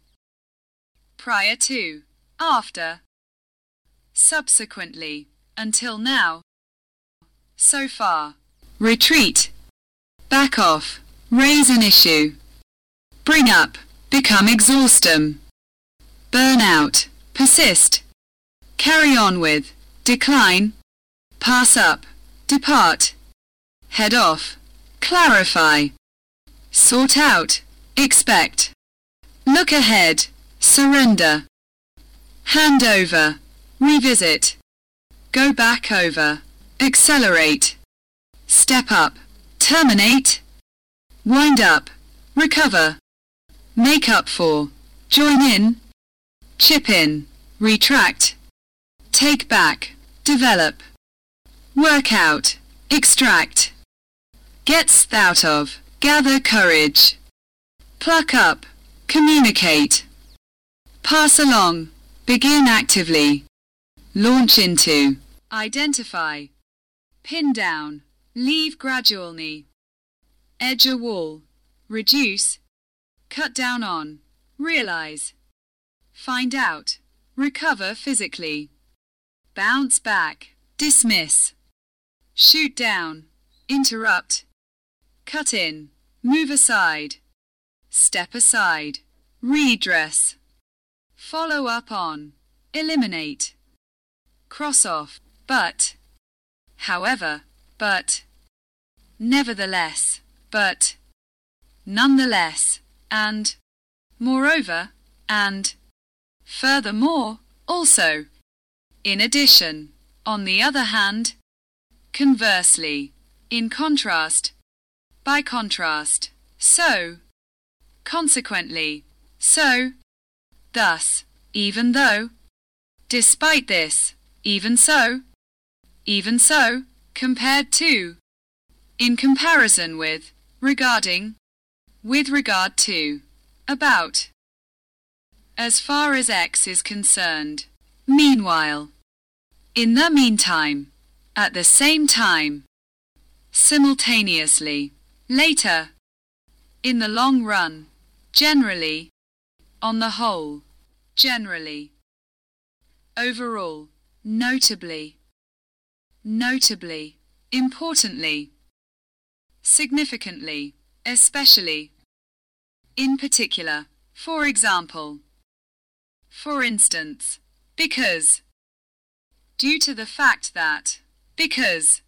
prior to, after, subsequently, until now, so far, retreat, back off, raise an issue, bring up, become exhaustum, burn out, persist, carry on with, decline, pass up, depart, head off, clarify, sort out, expect, look ahead, surrender, hand over, revisit, go back over, accelerate, step up, terminate, wind up, recover, make up for, join in, chip in, retract, take back, develop, work out, extract, get out of, gather courage, pluck up, communicate, pass along, begin actively, launch into, identify, pin down, leave gradually, edge a wall, reduce, cut down on, realize, find out, recover physically, bounce back, dismiss, shoot down, interrupt, cut in, move aside, step aside, redress, follow up on, eliminate, cross off, but, however, but, nevertheless, but, nonetheless, and, moreover, and, furthermore, also, in addition, on the other hand, conversely, in contrast, by contrast, so, consequently, so, thus, even though, despite this, even so, even so, compared to, in comparison with, regarding, with regard to, about, as far as X is concerned, meanwhile, in the meantime, at the same time, simultaneously, later, in the long run, generally, on the whole, generally, overall, notably, notably, importantly, significantly, especially, in particular, for example, for instance, because, due to the fact that, because,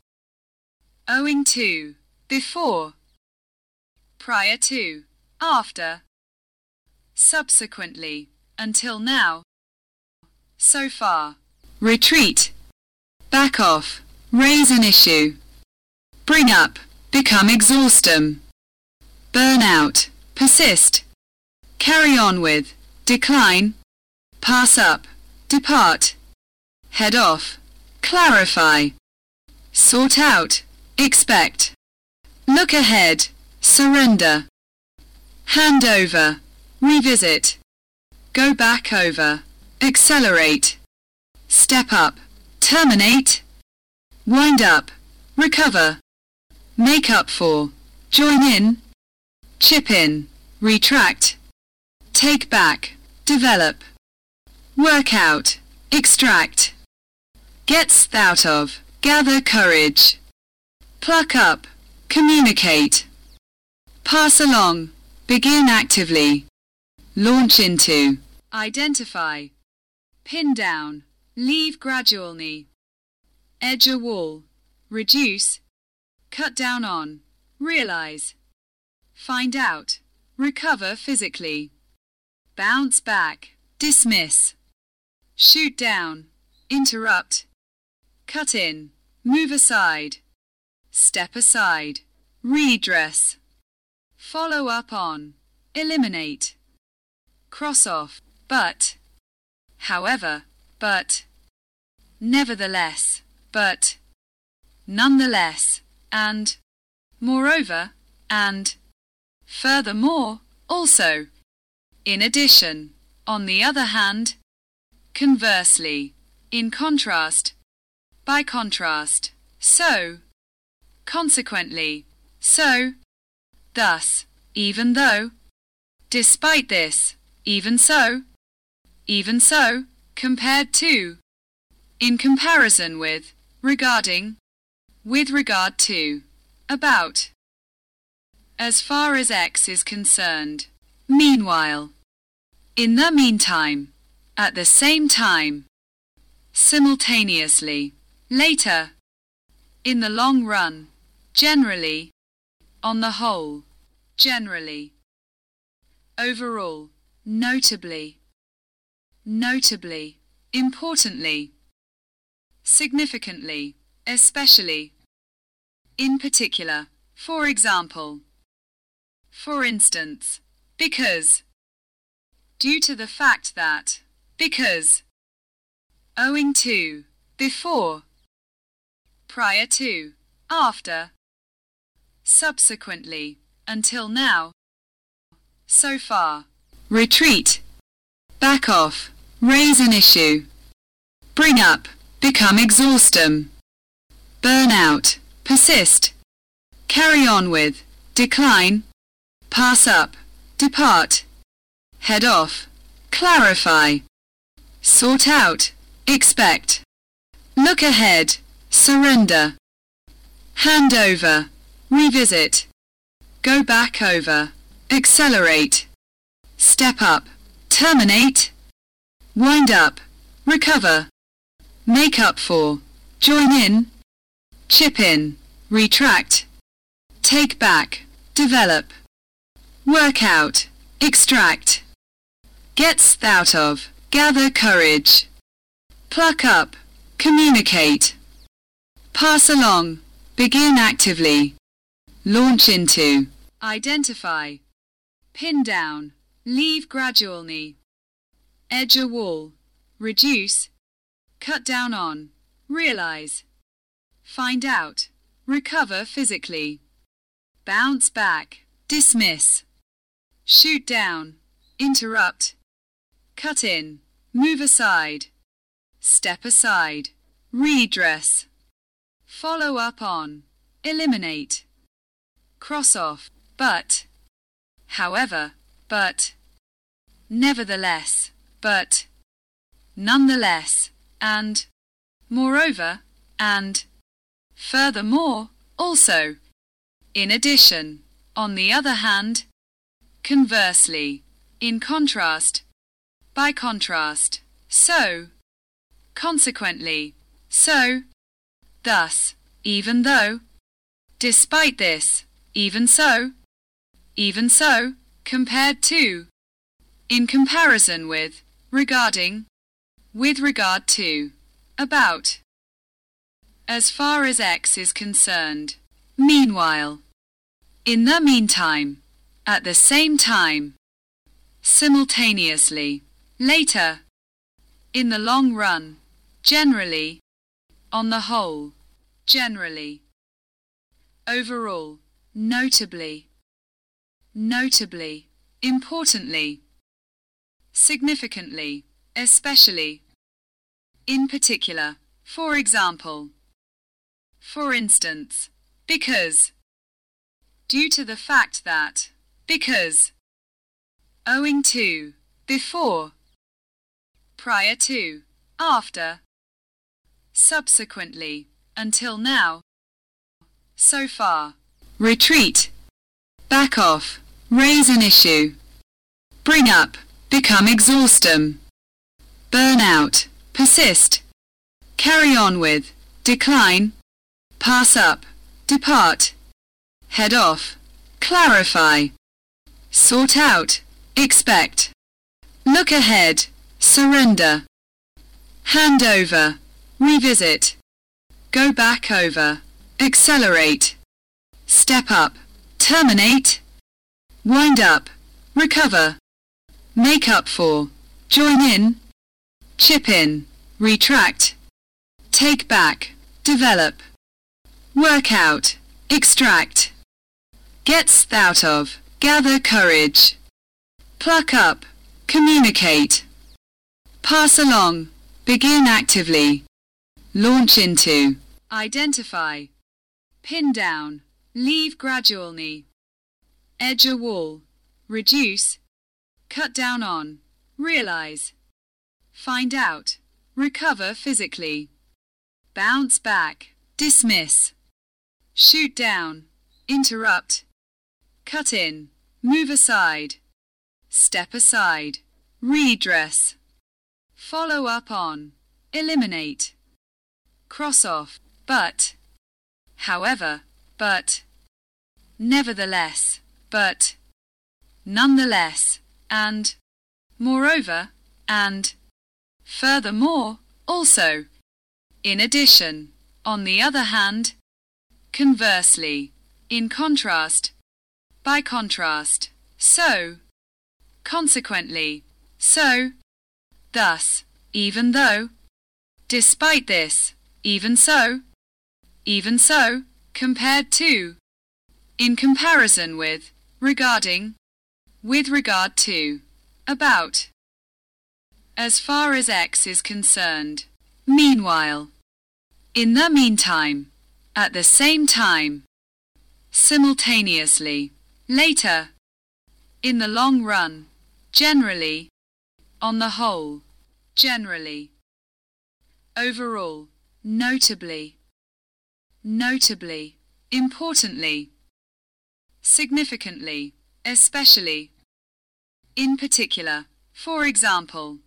owing to, before, prior to, after, subsequently, until now, so far, retreat, back off, raise an issue, bring up, become exhaustum, burn out, persist, carry on with, decline, pass up, depart, head off, clarify, sort out, expect, look ahead, surrender, hand over, revisit, go back over, accelerate, step up, terminate, wind up, recover, make up for, join in, chip in, retract, take back, develop, work out, extract, gets out of, gather courage, pluck up, communicate, pass along, begin actively, launch into, identify, pin down, leave gradually, edge a wall, reduce, cut down on, realize, find out, recover physically, bounce back, dismiss, shoot down, interrupt, cut in, move aside, step aside, redress, follow up on, eliminate, cross off, but, however, but, nevertheless, but, nonetheless, and, moreover, and, furthermore, also, in addition, on the other hand, conversely, in contrast, by contrast, so, consequently, so, thus, even though, despite this, even so, even so, compared to, in comparison with, regarding, with regard to, about, as far as X is concerned, meanwhile, in the meantime, at the same time, simultaneously, later, in the long run, generally, on the whole, generally, overall, notably, notably, importantly, significantly, especially, in particular, for example, for instance, because, due to the fact that, because, owing to, before, prior to, after, subsequently, until now, so far, retreat, back off, raise an issue, bring up, become exhaustum, burn out, persist, carry on with, decline, pass up, depart, head off, clarify, sort out, expect, look ahead, surrender, hand over, revisit, go back over, accelerate, step up, terminate, wind up, recover, make up for, join in, chip in, retract, take back, develop, work out, extract, gets out of, gather courage, pluck up, communicate, pass along, begin actively, launch into, identify, pin down, leave gradually, edge a wall, reduce, cut down on, realize, find out, recover physically, bounce back, dismiss, shoot down, interrupt, cut in, move aside, step aside, redress, follow up on, eliminate, cross off, but, however, but, nevertheless, but, nonetheless, and, moreover, and, furthermore, also, in addition, on the other hand, conversely, in contrast, by contrast, so, consequently, so, thus, even though, despite this, even so, even so, compared to, in comparison with, regarding, with regard to, about, as far as X is concerned, meanwhile, in the meantime, at the same time, simultaneously, later, in the long run, generally, on the whole, generally, overall, notably, notably, importantly, significantly, especially, in particular, for example, for instance, because, due to the fact that, because, owing to, before, prior to, after, subsequently, until now, so far, retreat, back off, raise an issue, bring up, become exhaustum, burn out, persist, carry on with, decline, pass up, depart, head off, clarify, sort out, expect, look ahead, surrender, hand over, revisit, go back over, accelerate, step up, terminate, wind up, recover, make up for, join in, chip in, retract, take back, develop, work out, extract, gets out of, gather courage, pluck up, communicate, pass along, begin actively, launch into, identify, pin down, leave gradually, edge a wall, reduce, cut down on, realize, find out, recover physically, bounce back, dismiss, shoot down, interrupt, cut in, move aside, step aside, redress, follow up on, eliminate, cross off, but, however, but, nevertheless, but, nonetheless, and, moreover, and, furthermore, also, in addition, on the other hand, conversely, in contrast, by contrast, so, consequently, so, thus, even though, despite this, even so, even so, compared to, in comparison with, regarding, with regard to, about, as far as X is concerned, meanwhile, in the meantime, at the same time, simultaneously, later, in the long run, generally, on the whole, generally, overall, notably, notably, importantly, significantly, especially, in particular, for example,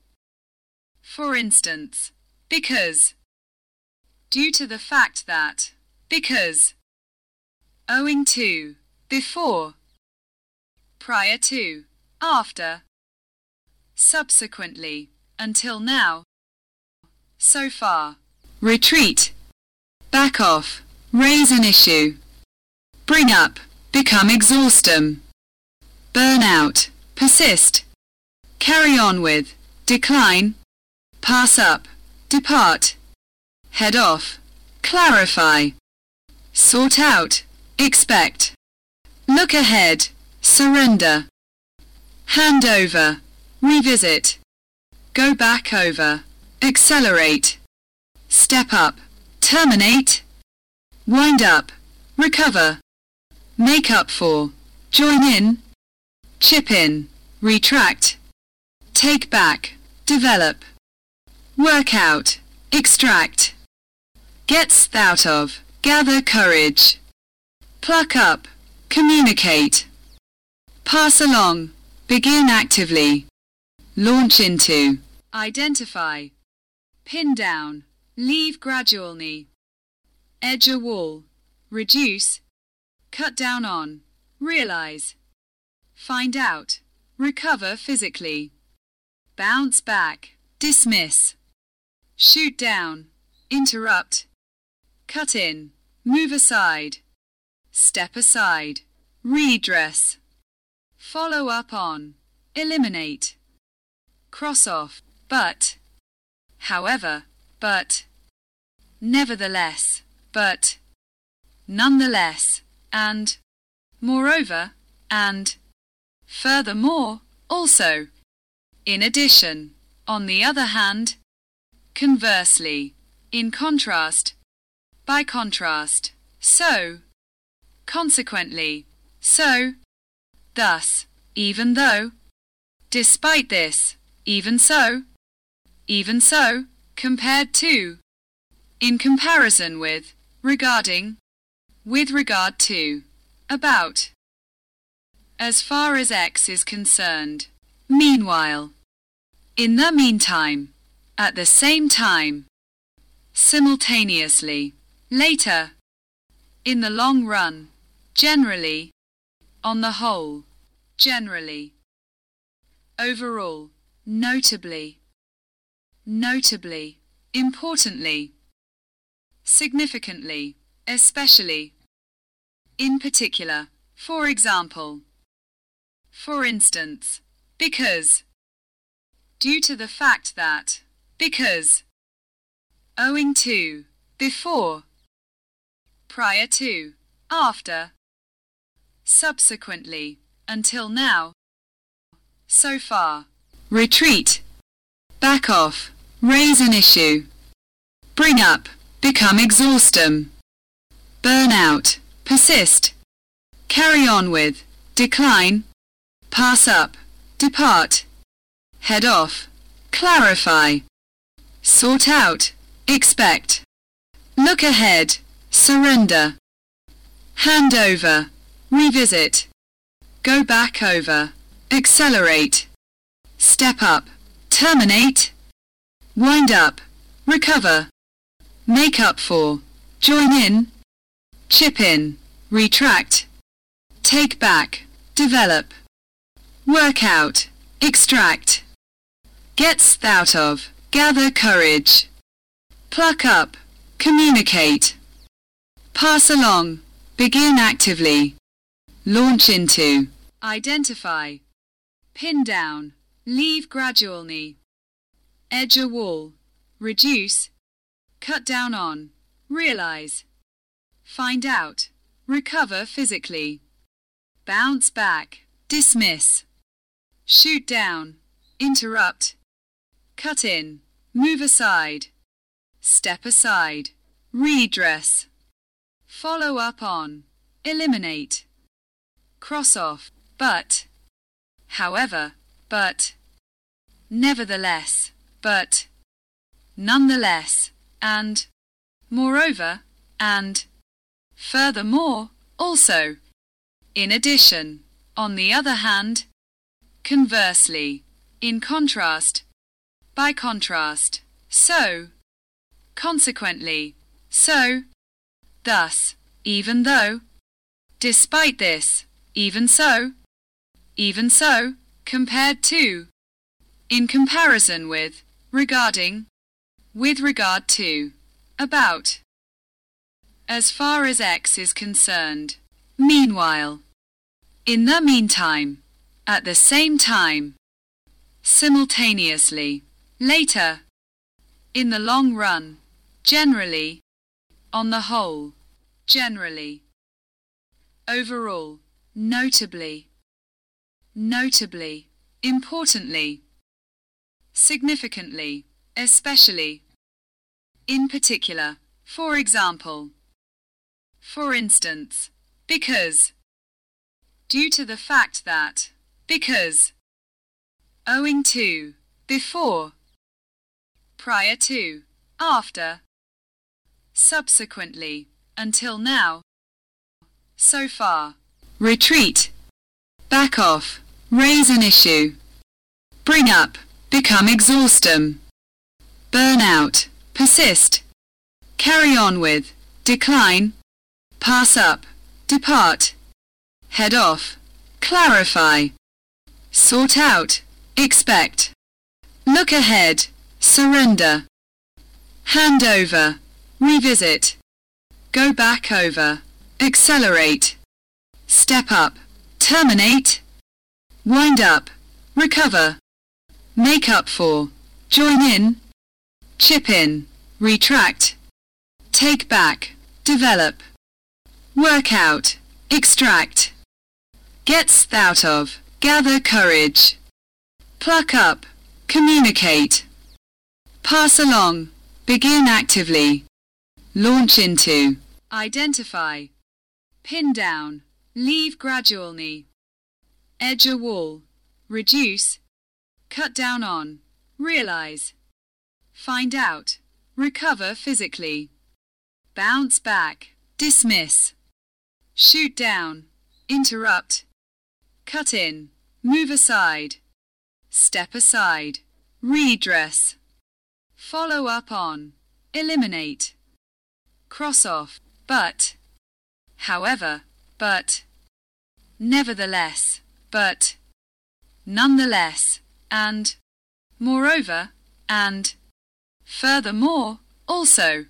for instance, because, due to the fact that, because, owing to, before, prior to, after, subsequently, until now, so far, retreat, back off, raise an issue, bring up, become exhaustum, burn out, persist, carry on with, decline, pass up, depart, head off, clarify, sort out, expect, look ahead, surrender, hand over, revisit, go back over, accelerate, step up, terminate, wind up, recover, make up for, join in, chip in, retract, take back, develop, work out, extract, gets out of, gather courage, pluck up, communicate, pass along, begin actively, launch into, identify, pin down, leave gradually, edge a wall, reduce, cut down on, realize, find out, recover physically, bounce back, dismiss, shoot down, interrupt, cut in, move aside, step aside, redress, follow up on, eliminate, cross off, but, however, but, nevertheless, but, nonetheless, and, moreover, and, furthermore, also, in addition, on the other hand, conversely, in contrast, by contrast, so, consequently, so, thus, even though, despite this, even so, even so, compared to, in comparison with, regarding, with regard to, about, as far as X is concerned, meanwhile, in the meantime, at the same time, simultaneously, later, in the long run, generally, on the whole, generally, overall, notably, notably, importantly, significantly, especially, in particular, for example, for instance, because, due to the fact that, because, owing to, before, prior to, after, subsequently, until now, so far, retreat, back off, raise an issue, bring up, become exhaustum, burn out, persist, carry on with, decline, pass up, depart, head off, clarify, sort out, expect, look ahead, surrender, hand over, revisit, go back over, accelerate, step up, terminate, wind up, recover, make up for, join in, chip in, retract, take back, develop, work out, extract, gets out of, gather courage, pluck up, communicate, pass along, begin actively, launch into, identify, pin down, leave gradually, edge a wall, reduce, cut down on, realize, find out, recover physically, bounce back, dismiss, shoot down, interrupt, cut in, move aside, step aside, redress, follow up on, eliminate, cross off, but, however, but, nevertheless, but, nonetheless, and, moreover, and, furthermore, also, in addition, on the other hand, conversely, in contrast, by contrast, so, consequently, so, thus, even though, despite this, even so, even so, compared to, in comparison with, regarding, with regard to, about, as far as X is concerned. Meanwhile, in the meantime, at the same time, simultaneously, later, in the long run, generally, on the whole, generally, overall, notably, notably, importantly, significantly, especially, in particular, for example, for instance, because, due to the fact that, because, owing to, before, prior to, after, subsequently, until now, so far, retreat, back off, raise an issue, bring up, become exhaustum, burn out, persist, carry on with, decline, pass up, depart, head off, clarify, sort out, expect, look ahead, surrender, hand over, revisit, go back over, accelerate, step up, terminate, wind up, recover, make up for, join in, chip in, retract, take back, develop, work out, extract, gets out of, gather courage, pluck up, communicate, pass along, begin actively, launch into, identify, pin down, leave gradually, edge a wall, reduce, cut down on, realize, find out, recover physically, bounce back, dismiss, shoot down, interrupt, cut in, move aside, step aside, redress, follow up on, eliminate, cross off, but, however, but, nevertheless, but, nonetheless, and, moreover, and, furthermore, also,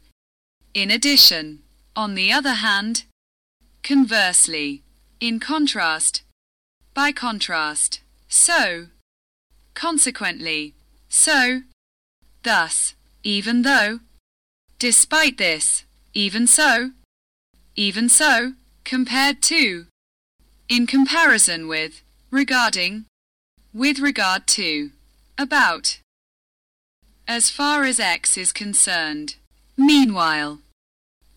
in addition, on the other hand, conversely, in contrast, by contrast, so, consequently, so, thus, even though, despite this, even so, even so, compared to, in comparison with, regarding, with regard to, about, as far as X is concerned. Meanwhile,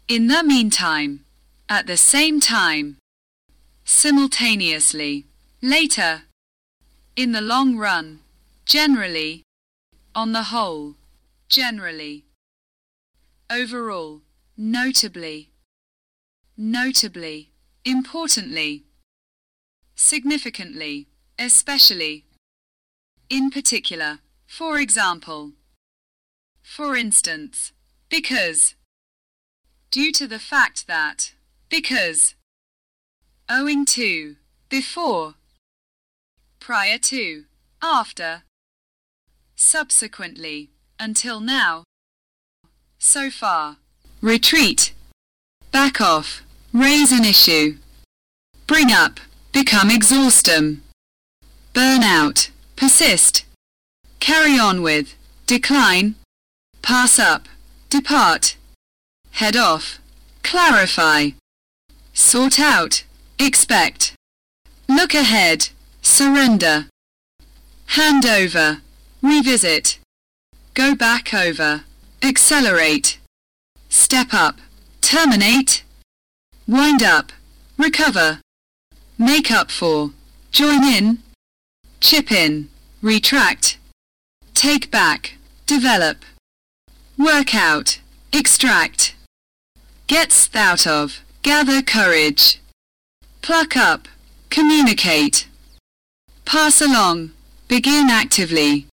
in the meantime, at the same time, simultaneously, later, in the long run, generally, on the whole, generally, overall, notably, notably, importantly, significantly, especially, in particular, for example, for instance, because, due to the fact that, because, owing to, before, prior to, after, subsequently, until now, so far, retreat, back off, raise an issue, bring up, become exhaustum, burn out, persist, carry on with, decline, pass up, depart, head off, clarify, sort out, expect, look ahead, surrender, hand over, revisit, go back over, accelerate, step up, terminate, wind up, recover, make up for, join in, chip in, retract, take back, develop, work out, extract, gets out of, gather courage, pluck up, communicate, pass along, begin actively,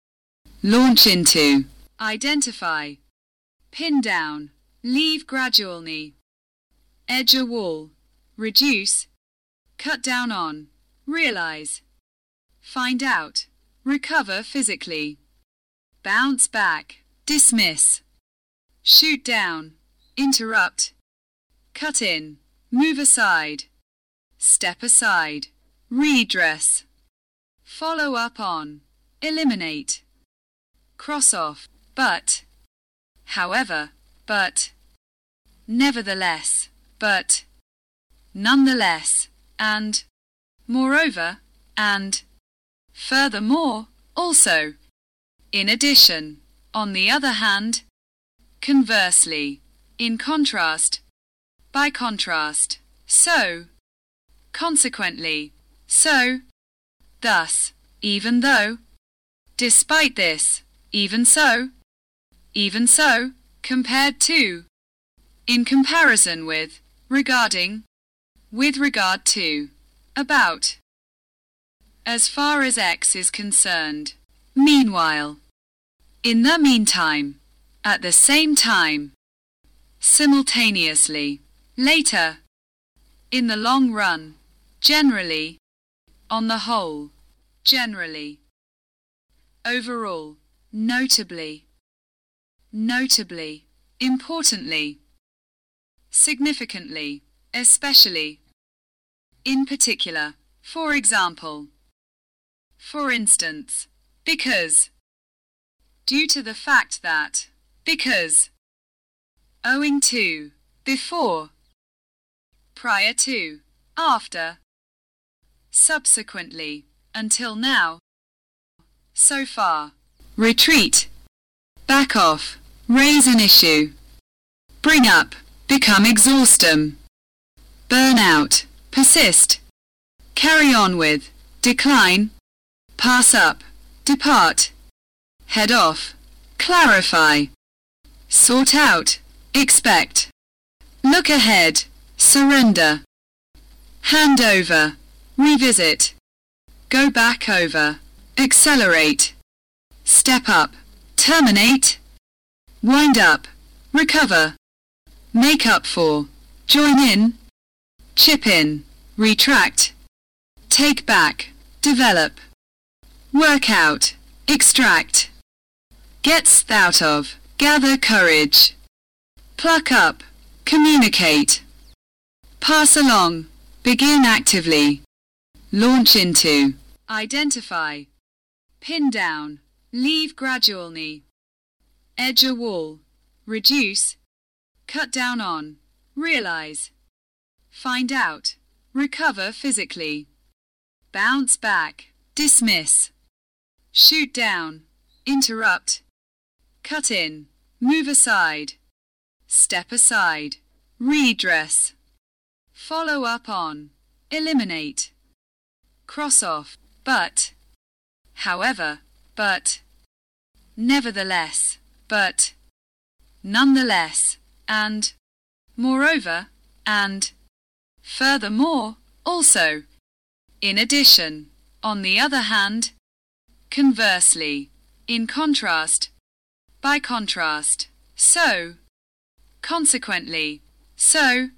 launch into, identify, pin down, leave gradually, edge a wall, reduce, cut down on, realize, find out, recover physically, bounce back, dismiss, shoot down, interrupt, cut in, move aside, step aside, redress, follow up on, eliminate, cross off, but, however, but, nevertheless, but, nonetheless, and, moreover, and, furthermore, also, in addition, on the other hand, conversely, in contrast, by contrast, so, consequently, so, thus, even though, despite this, even so, even so, compared to, in comparison with, regarding, with regard to, about, as far as X is concerned, meanwhile, in the meantime, at the same time, simultaneously, later, in the long run, generally, on the whole, generally, overall, notably, notably, importantly, significantly, especially, in particular, for example, for instance, because, due to the fact that, because, owing to, before, prior to, after, subsequently, until now, so far, retreat, back off, raise an issue, bring up, become exhaustum, burn out, persist, carry on with, decline, pass up, depart, head off, clarify, sort out, expect, look ahead, surrender, hand over, revisit, go back over, accelerate, step up, terminate, wind up, recover, make up for, join in, chip in, retract, take back, develop, work out, extract, gets out of, gather courage, pluck up, communicate, pass along, begin actively, launch into, identify, pin down, leave gradually, edge a wall, reduce, cut down on, realize, find out, recover physically, bounce back, dismiss, shoot down, interrupt, cut in, move aside, step aside, redress, follow up on, eliminate, cross off, but, however, but, nevertheless, but, nonetheless, and, moreover, and, furthermore, also, in addition, on the other hand, conversely, in contrast, by contrast, so, consequently, so,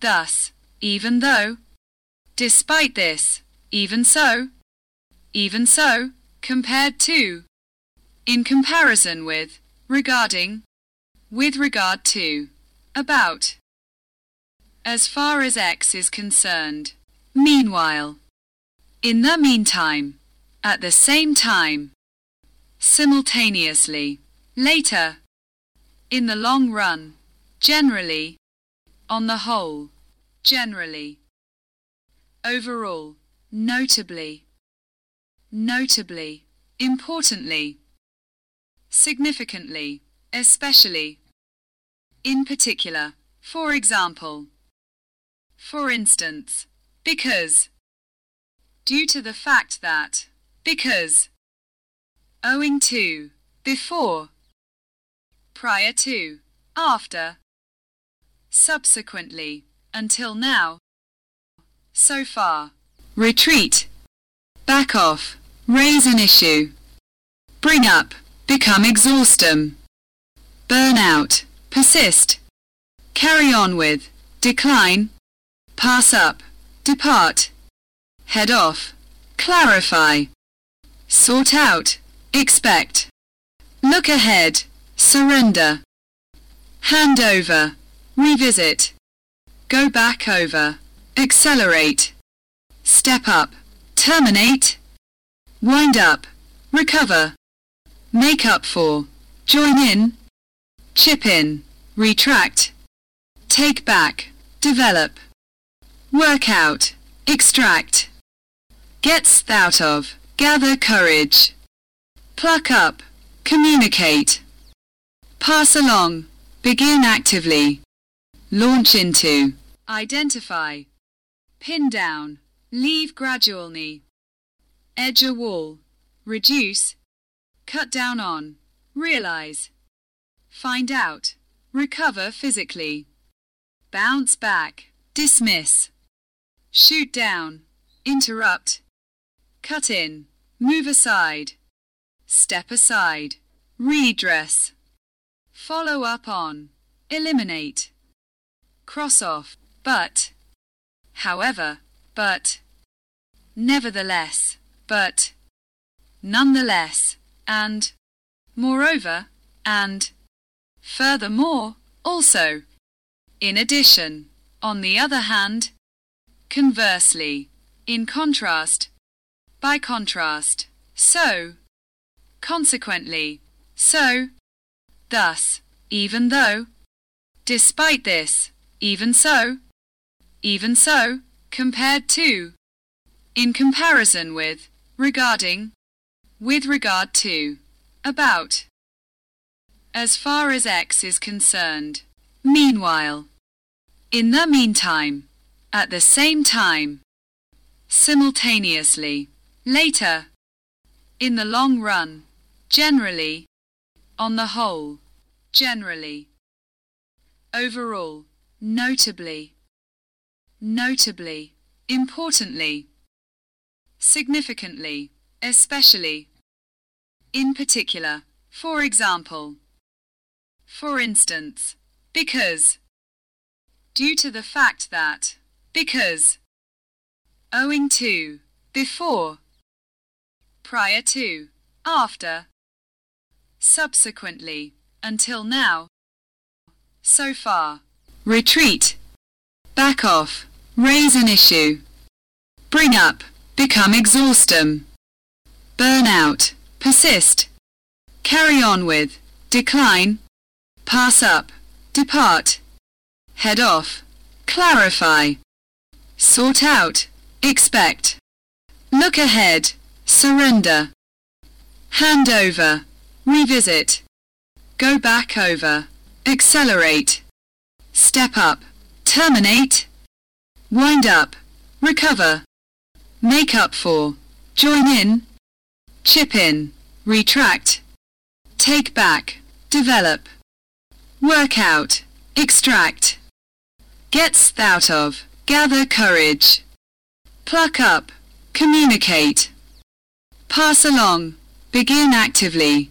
thus, even though, despite this, even so, even so, compared to, in comparison with, regarding, with regard to, about, as far as X is concerned, meanwhile, in the meantime, at the same time, simultaneously, later, in the long run, generally, on the whole, generally, overall, notably, notably, importantly, significantly, especially, in particular, for example, for instance, because, due to the fact that, because, owing to, before, prior to, after, subsequently, until now, so far, retreat, back off, raise an issue, bring up, become exhaustum, burn out, persist, carry on with, decline, pass up, depart, head off, clarify, sort out, expect, look ahead, surrender, hand over, revisit, go back over, accelerate, step up, terminate, wind up, recover, make up for, join in, chip in, retract, take back, develop, work out, extract, gets out of, gather courage, pluck up, communicate, pass along, begin actively, launch into, identify, pin down, leave gradually, edge a wall, reduce, cut down on, realize, find out, recover physically, bounce back, dismiss, shoot down, interrupt, cut in, move aside, step aside, redress, follow up on, eliminate, cross off, but, however, but, nevertheless, but, nonetheless, and, moreover, and, furthermore, also, in addition, on the other hand, conversely, in contrast, by contrast, so, consequently, so, thus, even though, despite this, even so, even so, compared to, in comparison with, regarding, with regard to, about, as far as X is concerned, meanwhile, in the meantime, at the same time, simultaneously, later, in the long run, generally, on the whole, generally, overall, notably, notably, importantly, significantly, especially, in particular, for example, for instance, because, due to the fact that, because, owing to, before, prior to, after, subsequently, until now, so far, retreat, back off, raise an issue, bring up, become exhaustum, burn out, persist, carry on with, decline, pass up, depart, head off, clarify, sort out, expect, look ahead, surrender, hand over, revisit, go back over, accelerate, step up, terminate, wind up, recover, make up for, join in, chip in, retract, take back, develop, work out, extract, gets out of, gather courage, pluck up, communicate, pass along, begin actively,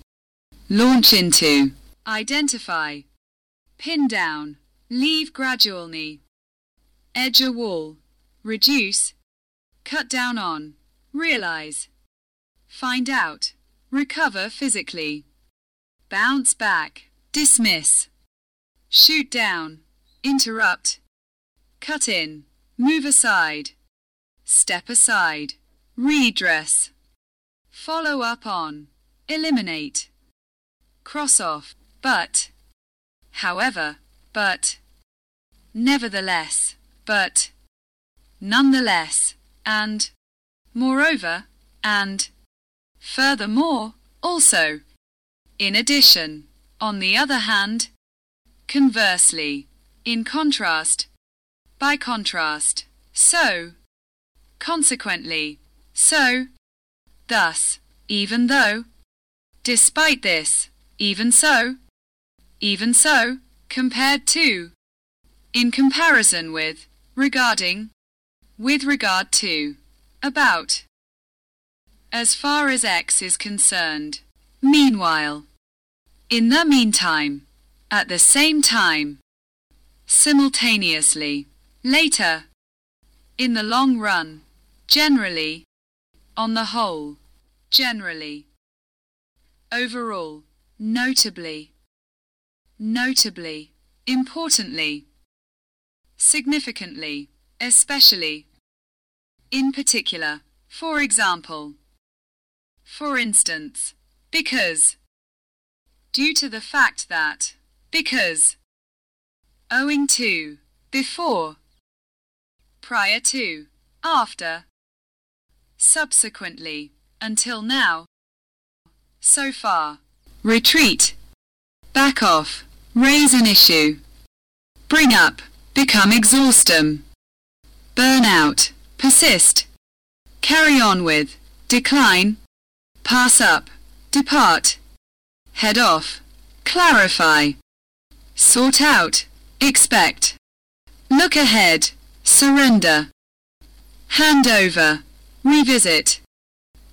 launch into, identify, pin down, leave gradually, edge a wall, reduce, cut down on, realize, find out, recover physically, bounce back, dismiss, shoot down, interrupt, cut in, move aside, step aside, redress, follow up on, eliminate, cross off, but, however, but, nevertheless, but, nonetheless, and, moreover, and, furthermore, also, in addition, on the other hand, conversely, in contrast, by contrast, so, consequently, so, thus, even though, despite this, even so, even so, compared to, in comparison with, regarding, with regard to, about, as far as X is concerned, meanwhile, in the meantime, at the same time, simultaneously, later, in the long run, generally, on the whole, generally, overall, notably, notably, importantly, significantly, especially, in particular, for example, for instance, because, due to the fact that, because, owing to, before, prior to, after, subsequently, until now, so far, retreat, back off, raise an issue, bring up, become exhaustum, burn out, persist, carry on with, decline, pass up, depart, head off, clarify, sort out, expect, look ahead, surrender, hand over, revisit,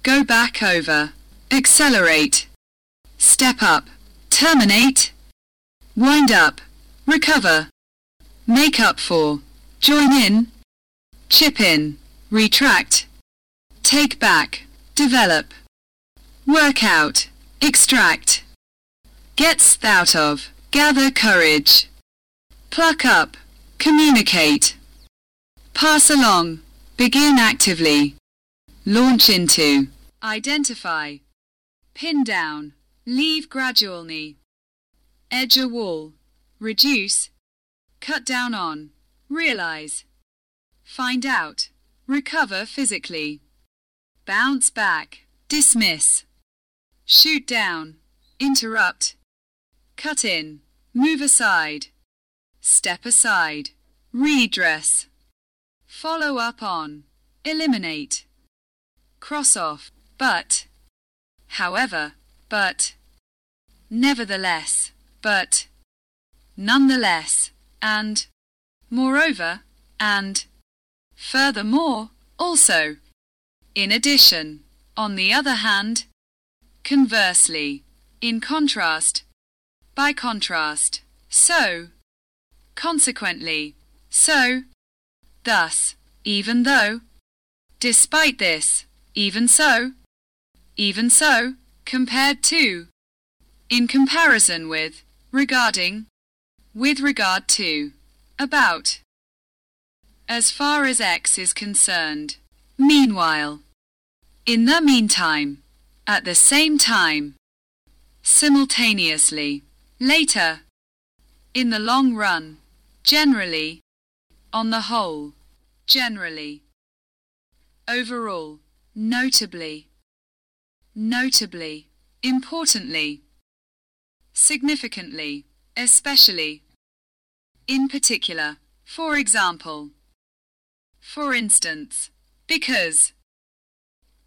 go back over, accelerate, step up, terminate, wind up, recover, make up for, join in, chip in, retract, take back, develop, work out, extract, gets out of, gather courage, pluck up, communicate, pass along, begin actively, launch into, identify, pin down, leave gradually, edge a wall, reduce, cut down on, realize, find out, recover physically, bounce back, dismiss, shoot down, interrupt, cut in, move aside, step aside, redress, follow up on, eliminate, cross off, but, however, but, nevertheless, but, nonetheless, and, moreover, and, furthermore, also, in addition, on the other hand, conversely, in contrast, by contrast, so, consequently, so, thus, even though, despite this, even so, even so, compared to, in comparison with, regarding, with regard to, about, as far as X is concerned, meanwhile, in the meantime, at the same time, simultaneously, later, in the long run, generally, on the whole, generally, overall, notably, notably, importantly, significantly, especially, in particular, for example, for instance, because,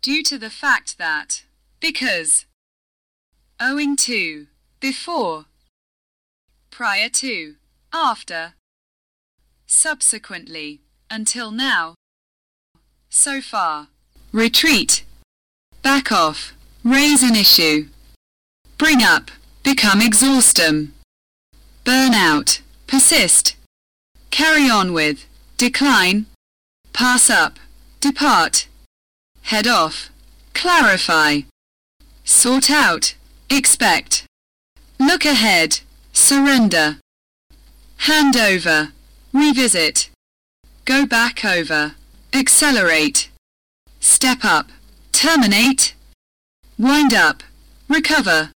due to the fact that, because, owing to, before, prior to, after, subsequently, until now, so far, retreat, back off, raise an issue, bring up, become exhaustum, burn out, persist, carry on with, decline, pass up, depart, head off, clarify, sort out, expect, look ahead, surrender, hand over, revisit, go back over, accelerate, step up, terminate, wind up, recover,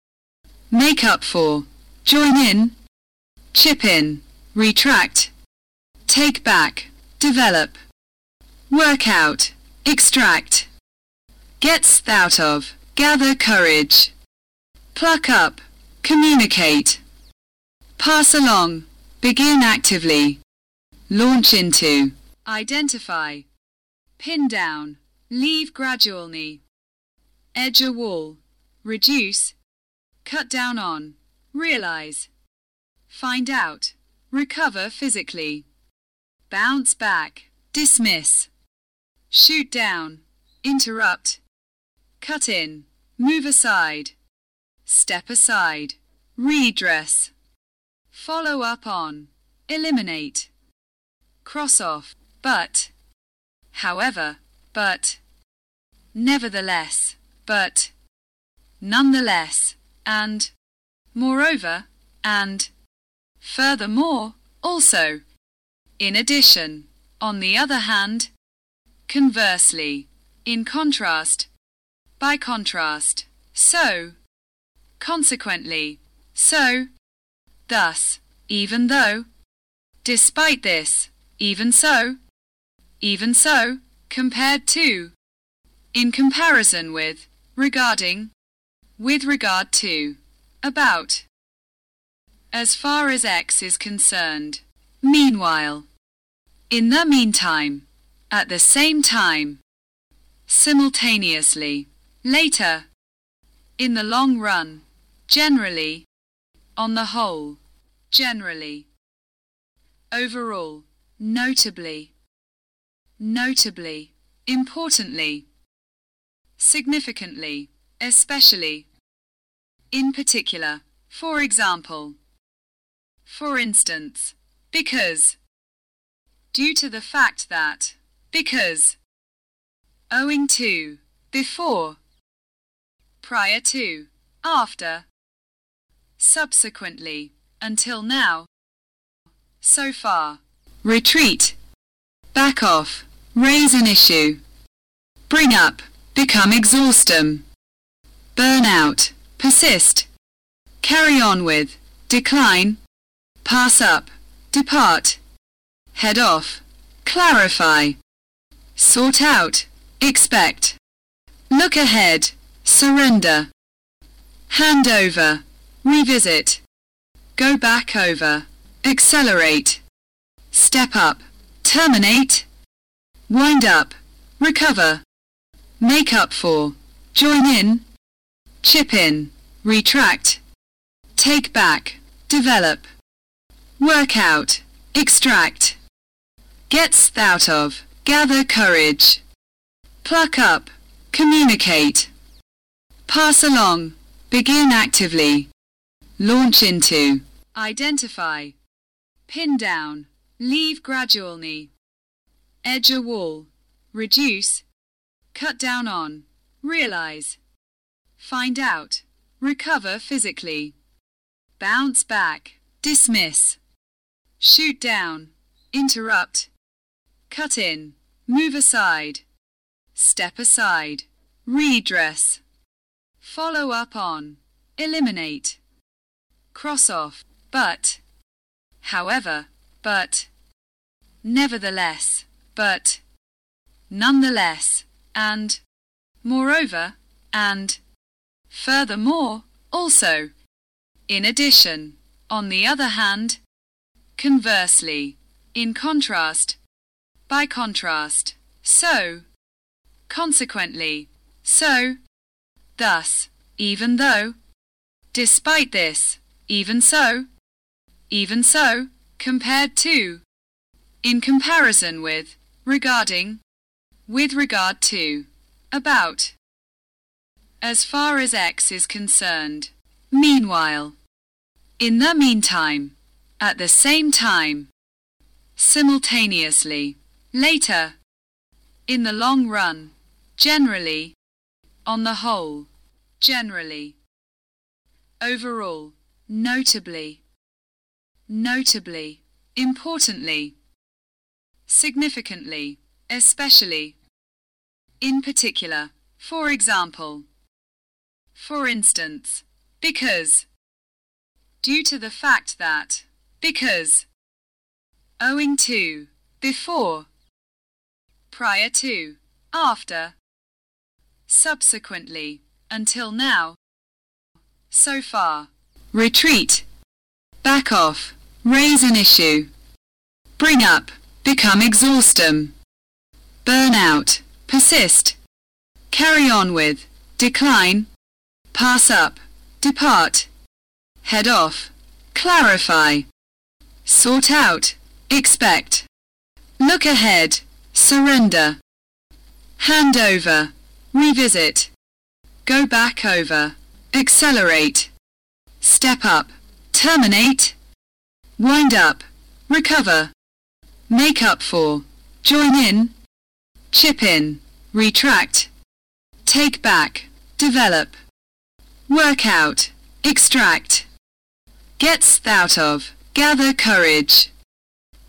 make up for, join in, chip in, retract, take back, develop, work out, extract, get out of, gather courage, pluck up, communicate, pass along, begin actively, launch into, identify, pin down, leave gradually, edge a wall, reduce, cut down on, realize, find out, recover physically, bounce back, dismiss, shoot down, interrupt, cut in, move aside, step aside, redress, follow up on, eliminate, cross off, but, however, but, nevertheless, but, nonetheless, and, moreover, and, furthermore, also, in addition, on the other hand, conversely, in contrast, by contrast, so, consequently, so, thus, even though, despite this, even so, even so, compared to, in comparison with, regarding, with regard to, about, as far as X is concerned, meanwhile, in the meantime, at the same time, simultaneously, later, in the long run, generally, on the whole, generally, overall, notably, notably, importantly, significantly, especially, in particular, for example, for instance, because, due to the fact that, because, owing to, before, prior to, after, subsequently, until now, so far, retreat, back off, raise an issue, bring up, become exhaustum, burn out, persist, carry on with, decline, pass up, depart, head off, clarify, sort out, expect, look ahead, surrender, hand over, revisit, go back over, accelerate, step up, terminate, wind up, recover, make up for, join in, chip in, retract, take back, develop, work out, extract, gets out of, gather courage, pluck up, communicate, pass along, begin actively, launch into, identify, pin down, leave gradually, edge a wall, reduce, cut down on, realize, find out, recover physically, bounce back, dismiss, shoot down, interrupt, cut in, move aside, step aside, redress, follow up on, eliminate, cross off, but, however, but, nevertheless, but, nonetheless, and, moreover, and, furthermore, also, in addition, on the other hand, conversely, in contrast, by contrast, so, consequently, so, thus, even though, despite this, even so, even so, compared to, in comparison with, regarding, with regard to, about, as far as X is concerned, meanwhile, in the meantime, at the same time, simultaneously, later, in the long run, generally, on the whole, generally, overall, notably, notably, importantly, significantly, especially, in particular, for example, for instance, because, due to the fact that, because, owing to, before, prior to, after, subsequently, until now, so far, retreat, back off, raise an issue, bring up, become exhaustum, burn out, persist, carry on with, decline, pass up, depart, head off, clarify, sort out, expect, look ahead, surrender, hand over, revisit, go back over, accelerate, step up, terminate, wind up, recover, make up for, join in, chip in, retract, take back, develop, work out, extract, gets out of, gather courage,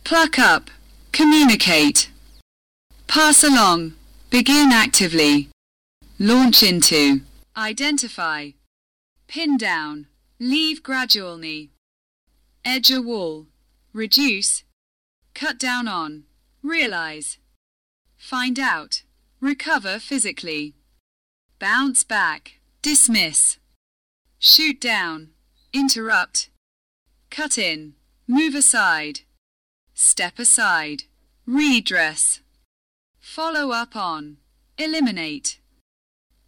pluck up, communicate, pass along, begin actively, launch into, identify, pin down, leave gradually, edge a wall, reduce, cut down on, realize, find out, recover physically, bounce back, dismiss, shoot down, interrupt, cut in, move aside, step aside, redress, follow up on, eliminate,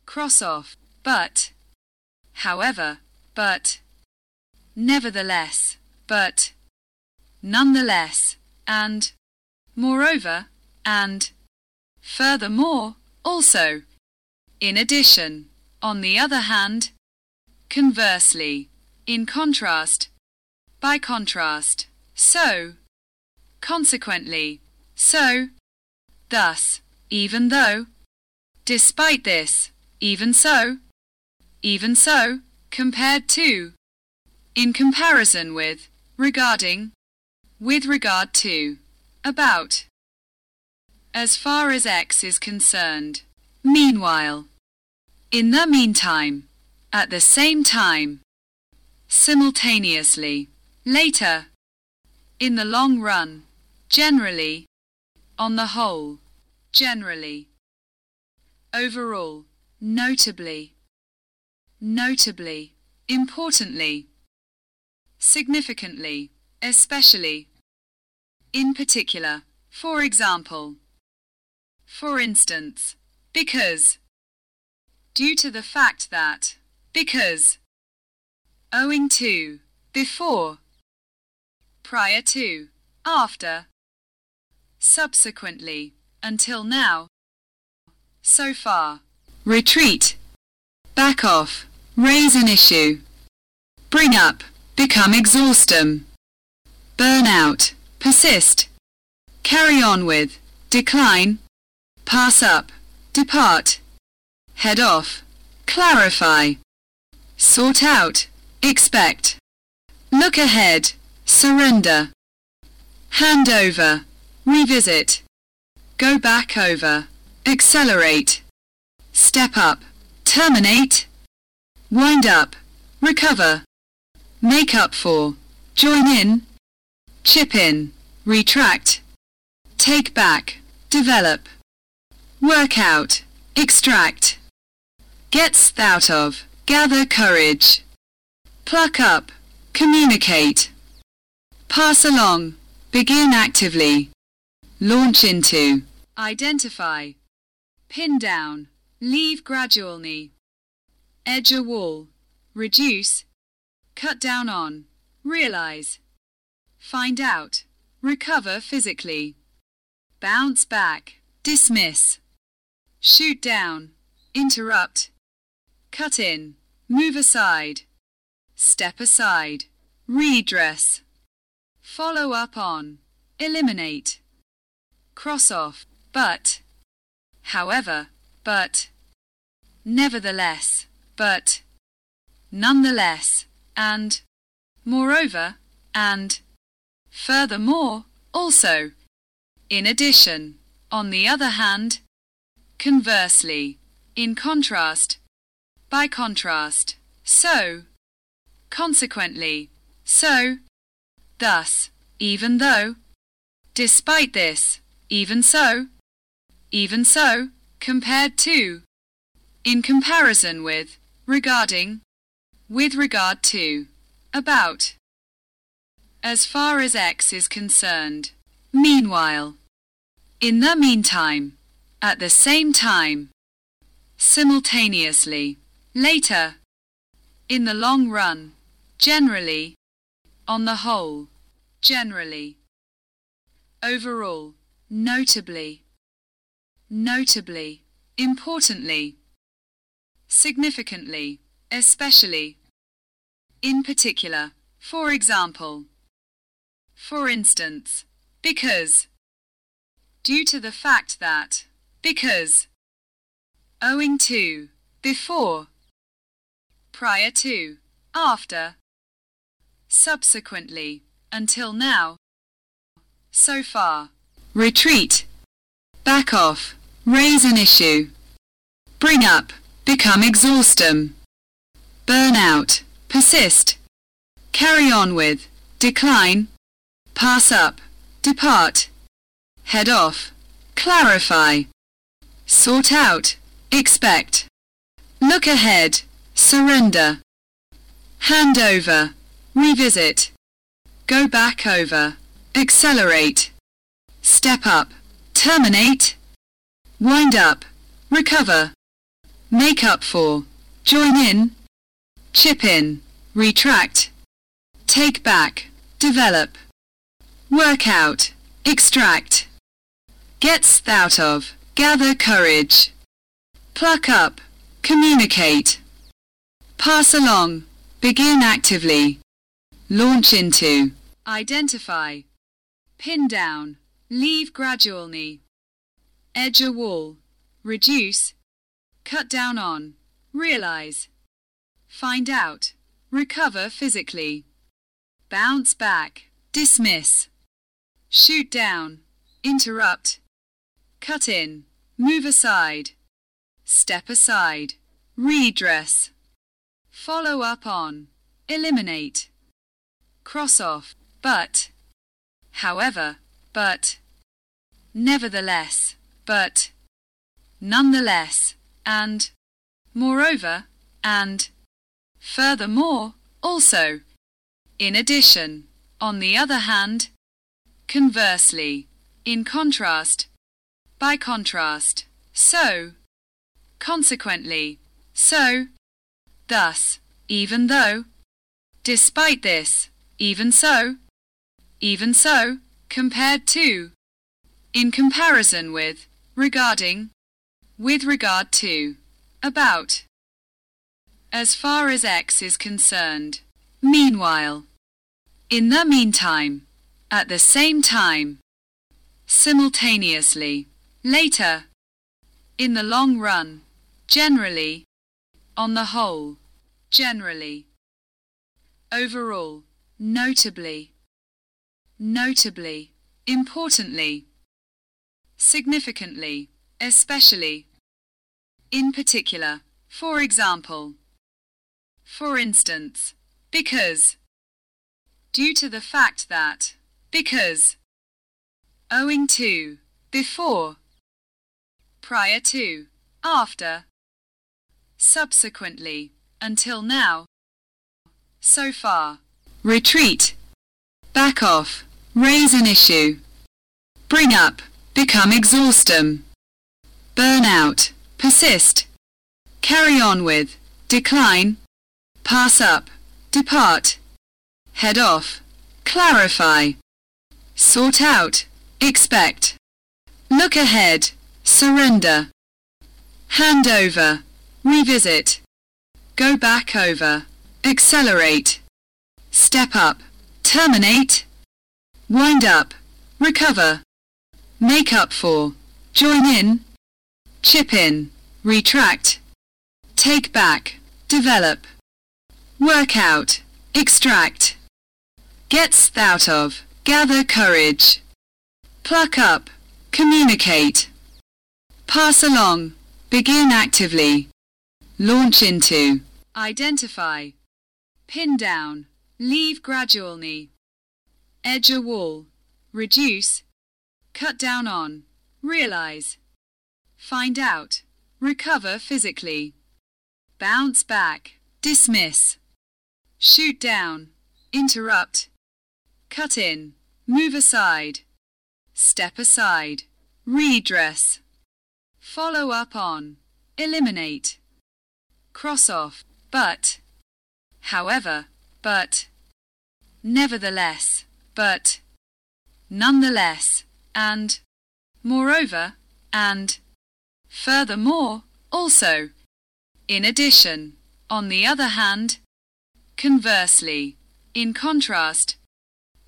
cross off, but, however, but, nevertheless, but, nonetheless, and, moreover, and, furthermore, also, in addition, on the other hand, conversely, in contrast, by contrast, so, consequently, so, thus, even though, despite this, even so, even so, compared to, in comparison with, regarding, with regard to, about, as far as X is concerned, meanwhile, in the meantime, at the same time, simultaneously, later, in the long run, generally, on the whole, generally, overall, notably, notably, importantly, significantly, especially, in particular, for example, for instance, because, due to the fact that, because, owing to, before, prior to, after, subsequently, until now, so far, retreat, back off, raise an issue, bring up, become exhaustum, burn out, persist, carry on with, decline, pass up, depart, head off, clarify, sort out, expect, look ahead, surrender, hand over, revisit, go back over, accelerate, step up, terminate, wind up, recover, make up for, join in, chip in, retract, take back, develop, work out, extract, gets out of, gather courage, pluck up, communicate, pass along, begin actively, launch into, identify, pin down, leave gradually, edge a wall, reduce, cut down on, realize, find out, recover physically, bounce back, dismiss, shoot down, interrupt, cut in, move aside, step aside, redress, follow up on, eliminate, cross off, but, however, but, nevertheless, but, nonetheless, and, moreover, and, furthermore, also, in addition, on the other hand, conversely, in contrast, by contrast, so, consequently, so, thus, even though, despite this, even so, even so, compared to, in comparison with, regarding, with regard to, about, as far as X is concerned, meanwhile, in the meantime, at the same time, simultaneously, later, in the long run, generally, on the whole, generally, overall, notably, notably, importantly, significantly, especially, in particular, for example, for instance, because, due to the fact that, because, owing to, before, prior to, after, subsequently, until now, so far, retreat, back off, raise an issue, bring up, become exhaustum, burn out, persist, carry on with, decline, pass up, depart, head off, clarify, sort out, expect, look ahead, surrender, hand over, revisit, go back over, accelerate, step up, terminate, wind up, recover, make up for, join in, chip in, retract, take back, develop, work out, extract, gets out of, gather courage, pluck up, communicate, pass along, begin actively, launch into, identify, pin down, leave gradually, edge a wall, reduce, cut down on, realize, find out, recover physically, bounce back, dismiss, shoot down, interrupt, cut in, move aside, step aside, redress, follow up on, eliminate, cross off, but, however, but, nevertheless, but, nonetheless, and, moreover, and, furthermore, also, in addition, on the other hand, conversely, in contrast, by contrast, so, consequently, so, thus, even though, despite this, even so, even so, compared to, in comparison with, regarding, with regard to, about, as far as X is concerned, meanwhile, in the meantime, at the same time, simultaneously, later, in the long run, generally, on the whole, generally, overall, notably, notably, importantly, significantly, especially, in particular, for example, for instance, because, due to the fact that, because, owing to, before, prior to, after, subsequently, until now, so far, retreat, back off, raise an issue, bring up, become exhaustum, burn out, persist, carry on with, decline, pass up, depart, head off, clarify, sort out, expect, look ahead, surrender, hand over, revisit, go back over, accelerate, step up, terminate, wind up, recover, make up for, join in, chip in, retract, take back, develop, work out, extract, gets out of, gather courage, pluck up, communicate, pass along, begin actively, launch into, identify, pin down, leave gradually, edge a wall, reduce, cut down on, realize, find out, recover physically, bounce back, dismiss, shoot down, interrupt, cut in, move aside, step aside, redress, follow up on, eliminate, cross off, but, however, but, nevertheless, but, nonetheless, and, moreover, and, furthermore, also, in addition, on the other hand, conversely, in contrast,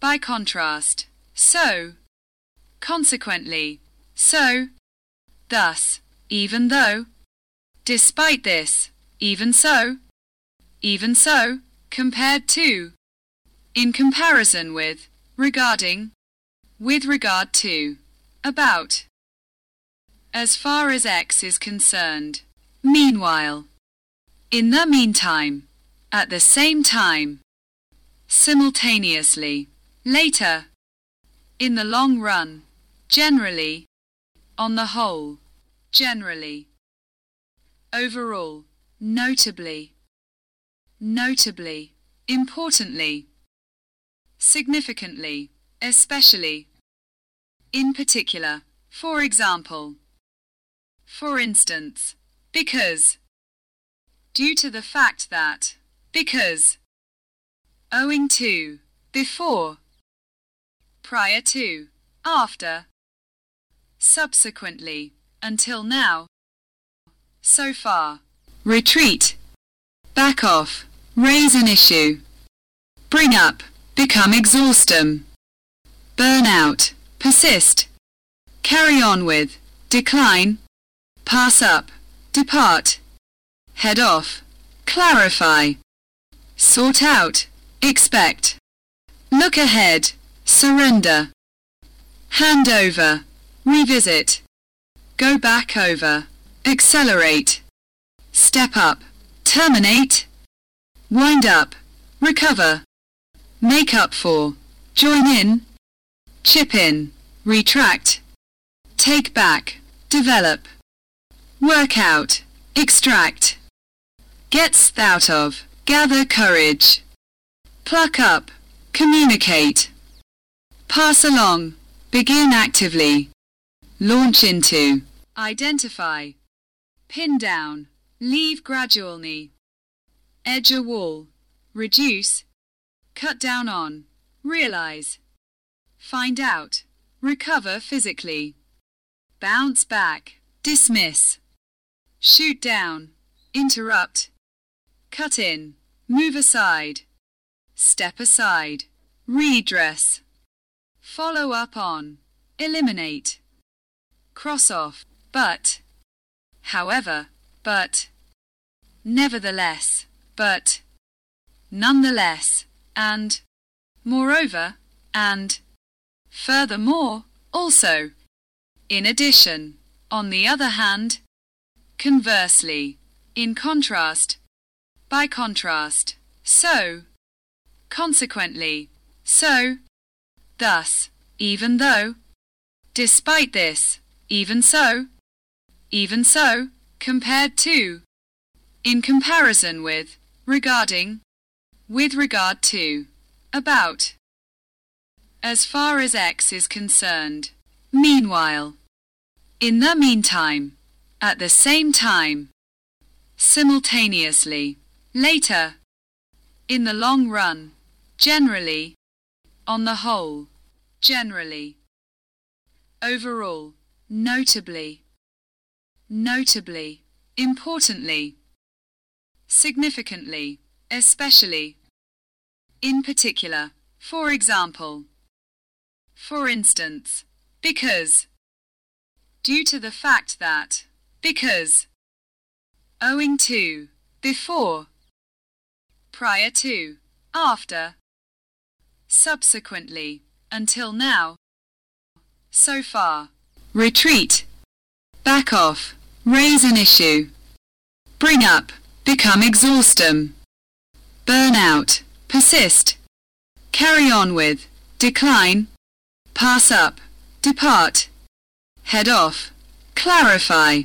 by contrast, so, consequently, so, thus, even though, Despite this, even so, even so, compared to, in comparison with, regarding, with regard to, about, as far as X is concerned. Meanwhile, in the meantime, at the same time, simultaneously, later, in the long run, generally, on the whole, generally, overall, notably, notably, importantly, significantly, especially, in particular, for example, for instance, because, due to the fact that, because, owing to, before, prior to, after, subsequently, until now, so far, retreat, back off, raise an issue, bring up, become exhaustum, burn out, persist, carry on with, decline, pass up, depart, head off, clarify, sort out, expect, look ahead, surrender, hand over, revisit, go back over, accelerate, step up, terminate, wind up, recover, make up for, join in, chip in, retract, take back, develop, work out, extract, gets out of, gather courage, pluck up, communicate, pass along, begin actively, launch into, identify, pin down, leave gradually, edge a wall, reduce, cut down on, realize, find out, recover physically, bounce back, dismiss, shoot down, interrupt, cut in, move aside, step aside, redress, follow up on, eliminate, cross off, but, however, but, nevertheless, but, nonetheless, and, moreover, and, furthermore, also, in addition, on the other hand, conversely, in contrast, by contrast, so, consequently, so, thus, even though, despite this, even so, even so, compared to, in comparison with, regarding, with regard to, about, as far as X is concerned. Meanwhile, in the meantime, at the same time, simultaneously, later, in the long run, generally, on the whole, generally, overall, notably, notably, importantly, significantly, especially, in particular, for example, for instance, because, due to the fact that, because, owing to, before, prior to, after, subsequently, until now, so far, retreat, back off, raise an issue, bring up, become exhaustum, burn out, persist, carry on with, decline, pass up, depart, head off, clarify,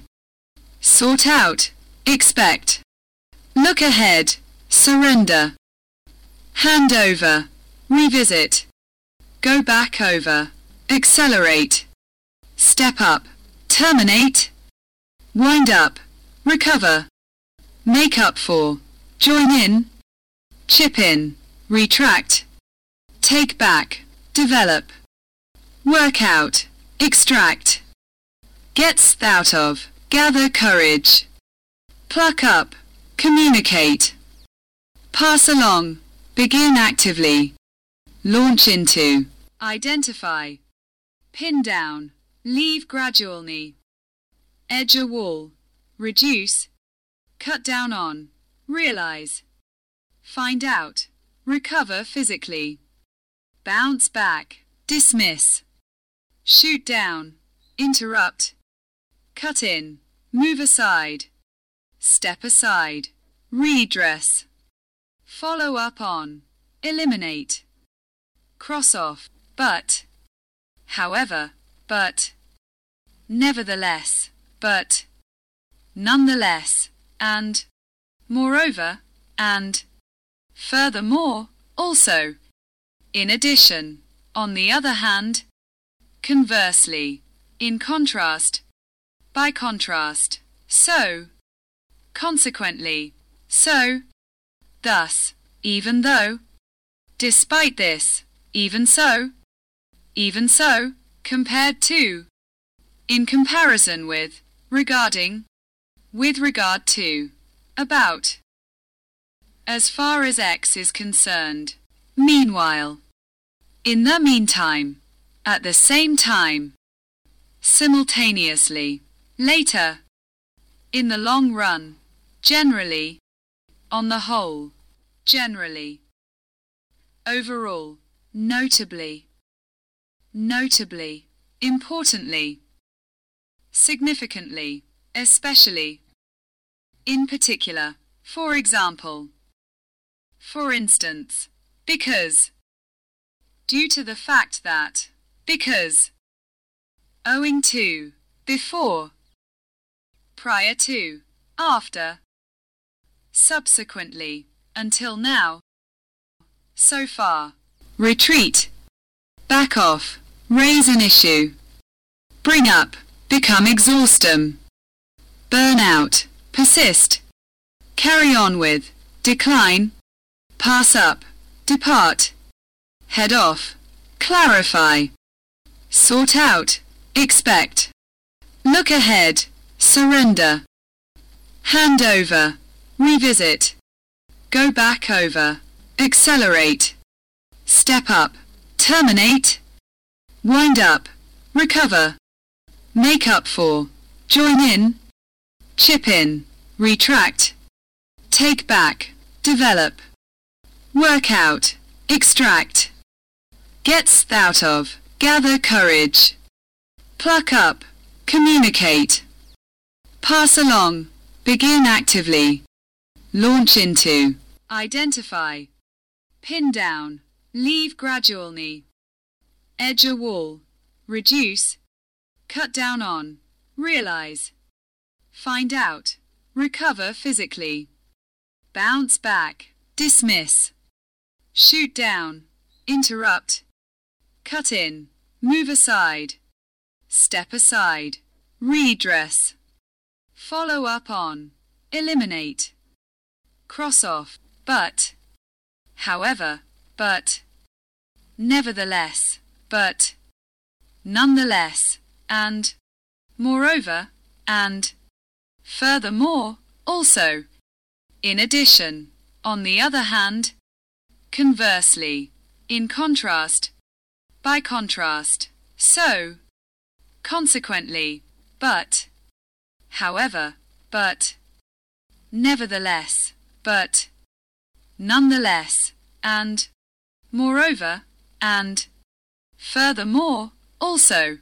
sort out, expect, look ahead, surrender, hand over, revisit, go back over, accelerate, step up, terminate, wind up, recover, make up for, join in, chip in, retract, take back, develop, work out, extract, gets out of, gather courage, pluck up, communicate, pass along, begin actively, launch into, identify, pin down, leave gradually, edge a wall, reduce, cut down on, realize, find out, recover physically, bounce back, dismiss, shoot down, interrupt, cut in, move aside, step aside, redress, follow up on, eliminate, cross off, but, however, but, nevertheless, but, nonetheless, and, moreover, and, furthermore, also, in addition, on the other hand, conversely, in contrast, by contrast, so, consequently, so, thus, even though, despite this, even so, even so, compared to, in comparison with, regarding, with regard to, about, as far as X is concerned, meanwhile, in the meantime, at the same time, simultaneously, later, in the long run, generally, on the whole, generally, overall, notably, notably, importantly, significantly, especially, in particular, for example, for instance, because, due to the fact that, because, owing to, before, prior to, after, subsequently, until now, so far, retreat, back off, raise an issue, bring up, become exhaustum, burn out, persist, carry on with, decline, pass up, depart, head off, clarify, sort out, expect, look ahead, surrender, hand over, revisit, go back over, accelerate, step up, terminate, wind up, recover, make up for, join in, chip in, retract, take back, develop, work out, extract, gets out of, gather courage, pluck up, communicate, pass along, begin actively, launch into, identify, pin down, leave gradually, edge a wall, reduce, cut down on, realize, find out, recover physically, bounce back, dismiss, shoot down, interrupt, cut in, move aside, step aside, redress, follow up on, eliminate, cross off, but, however, but, nevertheless, but, nonetheless, and, moreover, and, furthermore, also, in addition, on the other hand, conversely, in contrast, by contrast, so, consequently, but, however, but, nevertheless, but, nonetheless, and, moreover, and, furthermore, also,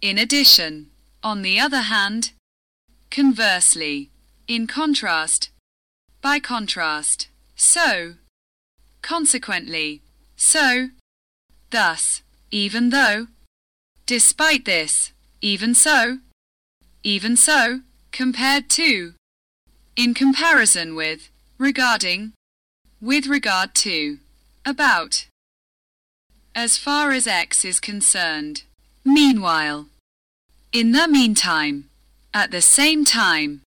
in addition, on the other hand, conversely, in contrast, by contrast, so, consequently, so, thus, even though, despite this, even so, even so, compared to, in comparison with, regarding, with regard to, about, as far as X is concerned, meanwhile, in the meantime, at the same time,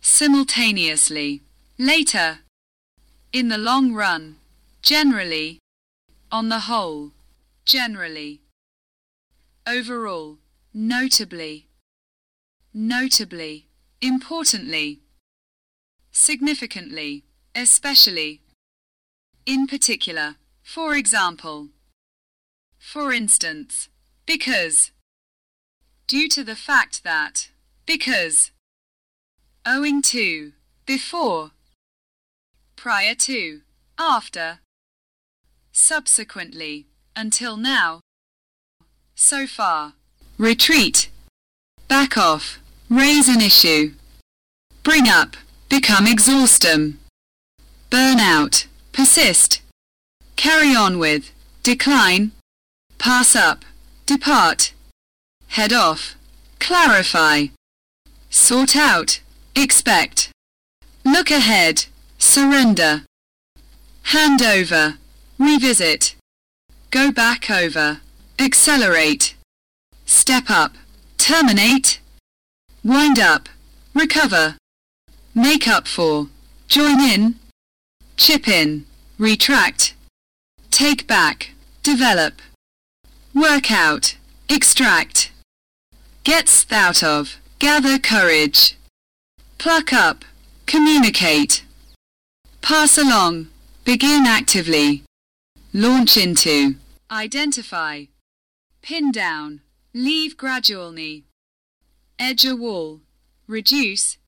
simultaneously, later, in the long run, generally, on the whole, generally, overall, notably, notably, importantly, significantly, especially, in particular, for example, for instance, because, due to the fact that, because, owing to, before, prior to, after, subsequently, until now, so far, retreat, back off, raise an issue, bring up, become exhaustum, burn out, persist, carry on with, decline, pass up, depart, head off, clarify, sort out, expect, look ahead, surrender, hand over, revisit, go back over, accelerate, step up, terminate, wind up, recover, make up for, join in, chip in, retract, take back, develop, work out, extract, gets out of, gather courage, pluck up, communicate, pass along, begin actively, launch into, identify, pin down, leave gradually, edge a wall, reduce,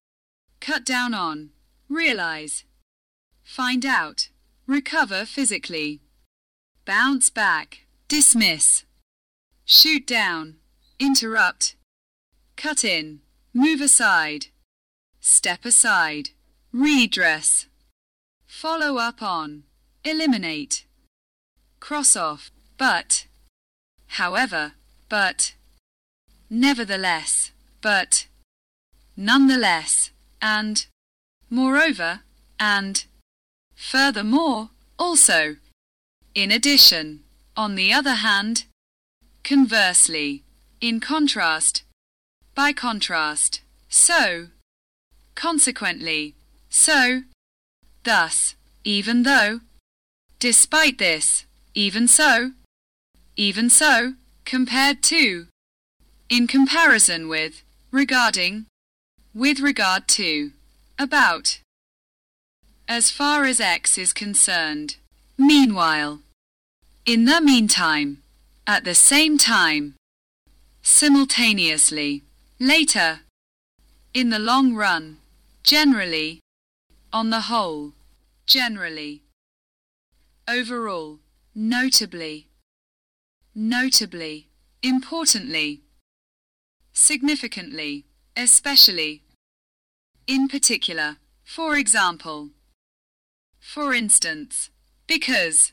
cut down on, realize, find out, recover physically, bounce back, dismiss, shoot down, interrupt, cut in, move aside, step aside, redress, follow up on, eliminate, cross off, but, however, but, nevertheless, but, nonetheless, and, moreover, and, furthermore, also, in addition, on the other hand, conversely, in contrast, by contrast, so, consequently, so, thus, even though, despite this, even so, even so, compared to, in comparison with, regarding, with regard to, about, as far as X is concerned, meanwhile, in the meantime, at the same time, simultaneously, later, in the long run, generally, on the whole, generally, overall, notably, notably, importantly, significantly, especially, in particular, for example, for instance, because,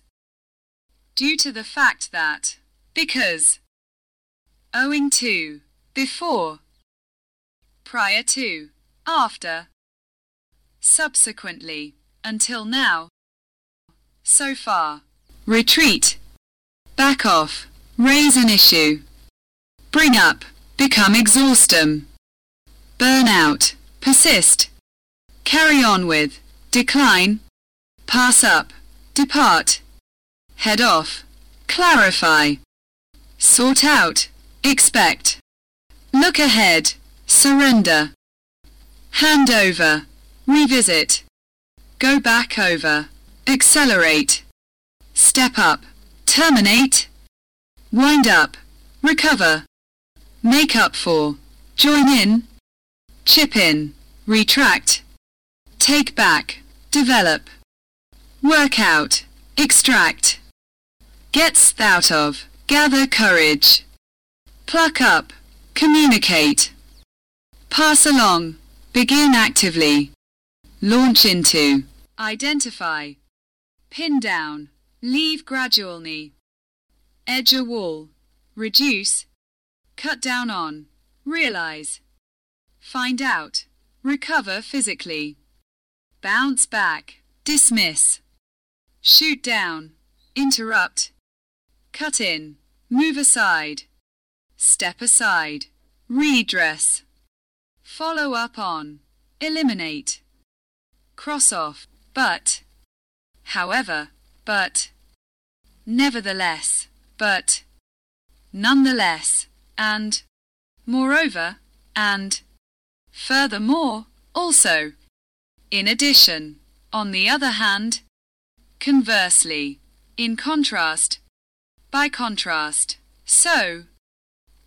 due to the fact that, because, owing to, before, prior to, after, subsequently, until now, so far, retreat, back off, raise an issue, bring up, become exhaustum, burn out, persist, carry on with, decline, pass up, depart, head off, clarify, sort out, expect, look ahead, surrender, hand over, revisit, go back over, accelerate, step up, terminate, wind up, recover, make up for, join in, chip in, retract, take back, develop, work out, extract, gets out of, gather courage, pluck up, communicate, pass along, begin actively, launch into, identify, pin down, leave gradually, edge a wall, reduce, cut down on, realize, find out, recover physically, bounce back, dismiss, shoot down, interrupt, cut in, move aside, step aside, redress, follow up on, eliminate, cross off, but, however, but, nevertheless, but, nonetheless, and, moreover, and, furthermore, also, in addition, on the other hand, conversely, in contrast, by contrast, so,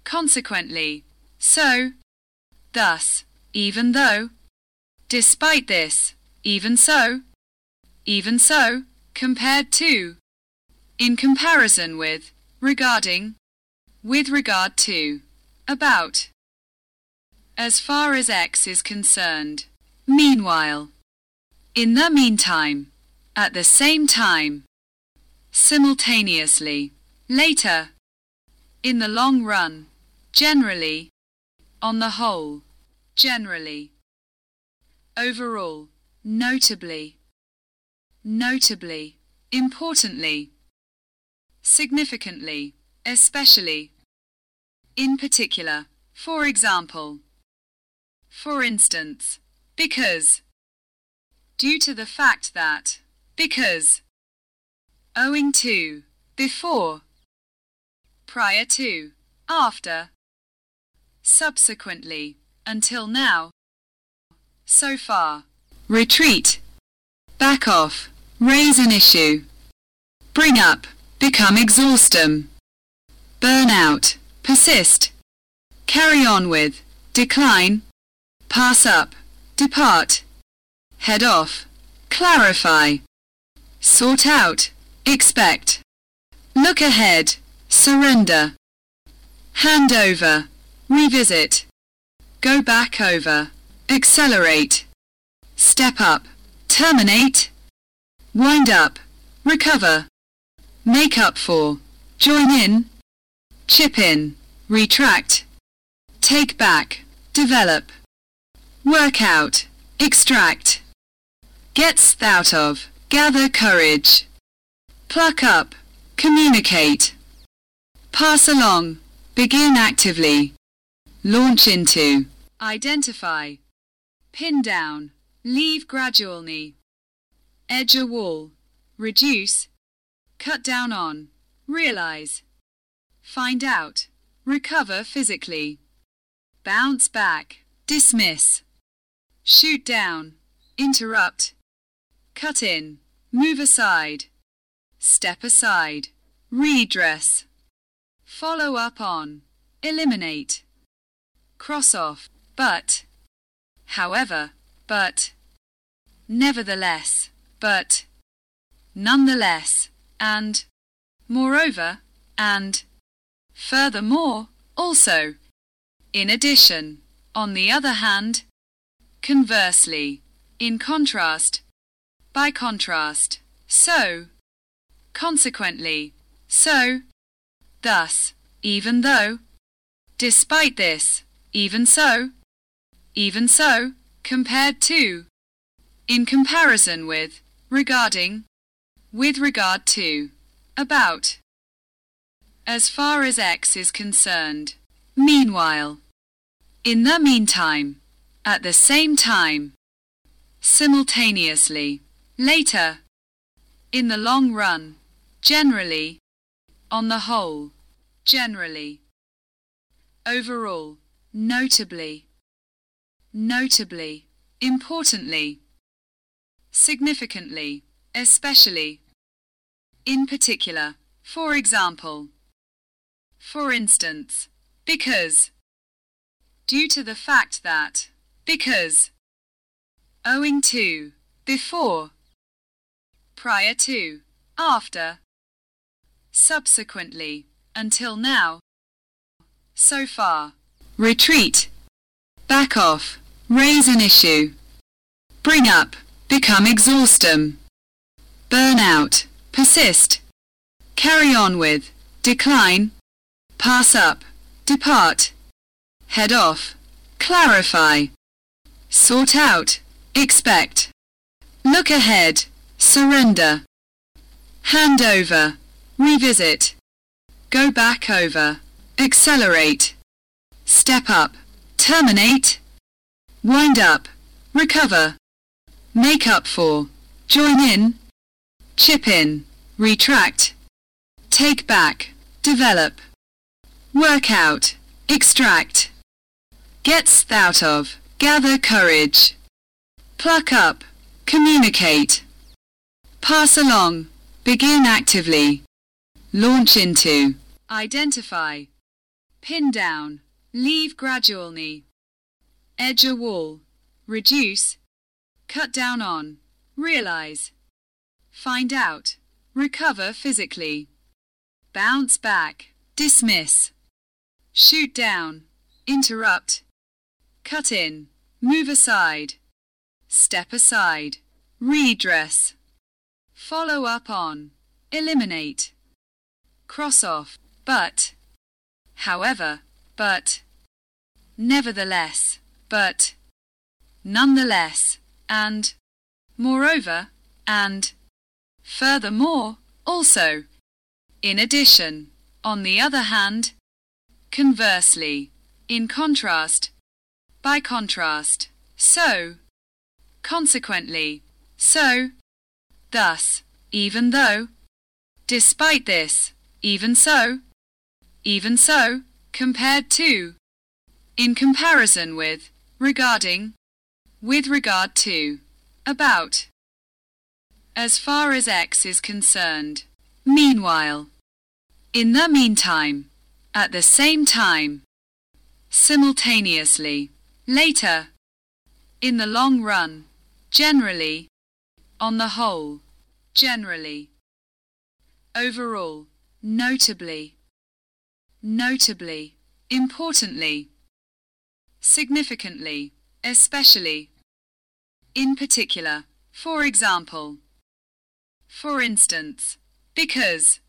consequently, so, thus, even though, Despite this, even so, even so, compared to, in comparison with, regarding, with regard to, about, as far as X is concerned. Meanwhile, in the meantime, at the same time, simultaneously, later, in the long run, generally, on the whole, generally, overall, notably, notably, importantly, significantly, especially, in particular, for example, for instance, because, due to the fact that, because, owing to, before, prior to, after, subsequently, until now, so far, retreat, back off, raise an issue, bring up, become exhaustum, burn out, persist, carry on with, decline, pass up, depart, head off, clarify, sort out, expect, look ahead, surrender, hand over, revisit, go back over, accelerate, step up, terminate, wind up, recover, make up for, join in, chip in, retract, take back, develop, work out, extract, gets out of, gather courage, pluck up, communicate, pass along, begin actively, launch into, identify, pin down, leave gradually, edge a wall, reduce, cut down on, realize, find out, recover physically, bounce back, dismiss, shoot down, interrupt, cut in, move aside, step aside, redress, follow up on, eliminate, cross off, but, however, but, nevertheless, but, nonetheless, and, moreover, and, furthermore, also, in addition, on the other hand, conversely, in contrast, by contrast, so, consequently, so, thus, even though, despite this, even so, even so, compared to, in comparison with, regarding, with regard to, about, as far as X is concerned. Meanwhile, in the meantime, at the same time, simultaneously, later, in the long run, generally, on the whole, generally, overall, notably, notably, importantly, significantly, especially, in particular, for example, for instance, because, due to the fact that, because, owing to, before, prior to, after, subsequently, until now, so far, retreat, back off, raise an issue, bring up, become exhaustum, burn out, persist, carry on with, decline, pass up, depart, head off, clarify, sort out, expect, look ahead, surrender, hand over, revisit, go back over, accelerate, step up, terminate, wind up, recover, make up for, join in, chip in, retract, take back, develop, work out, extract, gets out of, gather courage, pluck up, communicate, pass along, begin actively, launch into, identify, pin down, leave gradually, edge a wall, reduce, cut down on, realize, find out, recover physically, bounce back, dismiss, shoot down, interrupt, cut in, move aside, step aside, redress, follow up on, eliminate, cross off, but, however, but, nevertheless, but, nonetheless, and, moreover, and, furthermore, also, in addition, on the other hand, conversely, in contrast, by contrast, so, consequently, so, thus, even though, despite this, even so, even so, compared to, in comparison with, regarding, with regard to, about, as far as X is concerned, meanwhile, in the meantime, at the same time, simultaneously, later, in the long run, generally, on the whole, generally, overall, notably, notably, importantly, significantly, especially, in particular, for example, for instance, because,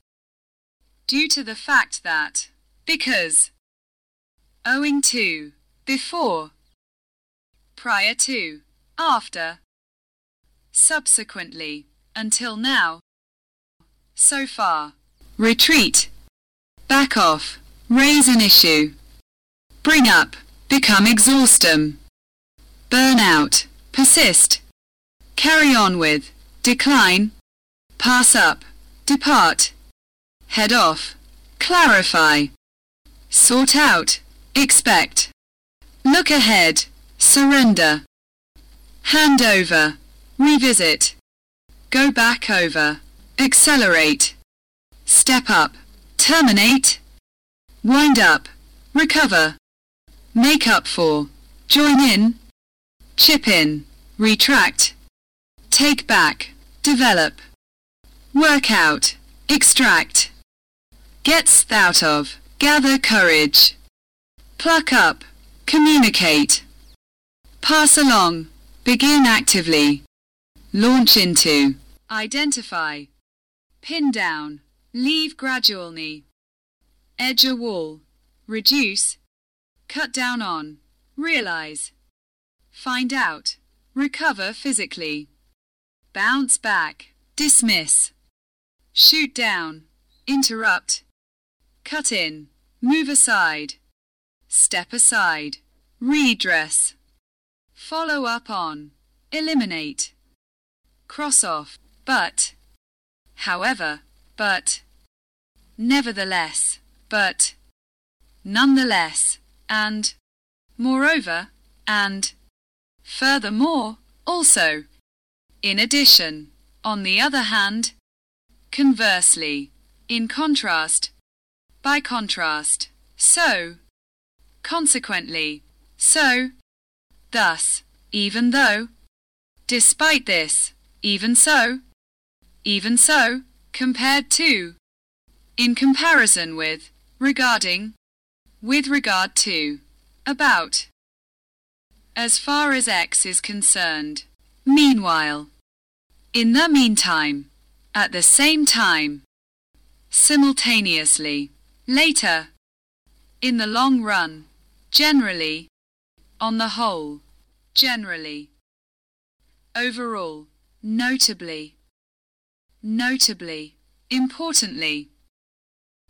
due to the fact that, because, owing to, before, prior to, after, subsequently, until now, so far, retreat, back off, raise an issue, bring up, become exhaustum, burn out, persist, carry on with, decline, pass up, depart, head off, clarify, sort out, expect, look ahead, surrender, hand over, revisit, go back over, accelerate, step up, terminate, wind up, recover, make up for, join in, chip in, retract, take back, develop, work out, extract, get out of, gather courage, pluck up, communicate, pass along, begin actively, launch into, identify, pin down, leave gradually, edge a wall, reduce, cut down on, realize, find out, recover physically, bounce back, dismiss, shoot down, interrupt, cut in, move aside, step aside, redress, follow up on, eliminate, cross off, but, however, but, nevertheless, but, nonetheless, and, moreover, and, furthermore, also, in addition, on the other hand, conversely, in contrast, by contrast, so, consequently, so, thus, even though, despite this, even so, even so, compared to, in comparison with, regarding, with regard to, about, as far as X is concerned, meanwhile, in the meantime, at the same time, simultaneously, later, in the long run, generally, on the whole, generally, overall, notably, notably, importantly,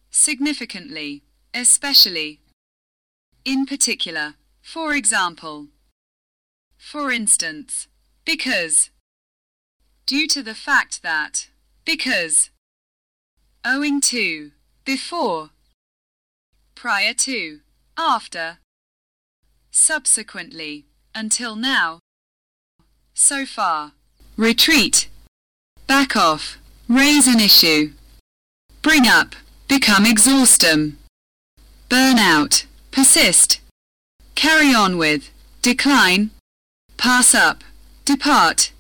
significantly, especially, in particular, for example, for instance, because, due to the fact that, because, owing to, before, prior to, after, subsequently, until now, so far, retreat, back off, raise an issue, bring up, become exhaustum, burn out, persist, carry on with, decline, pass up, depart,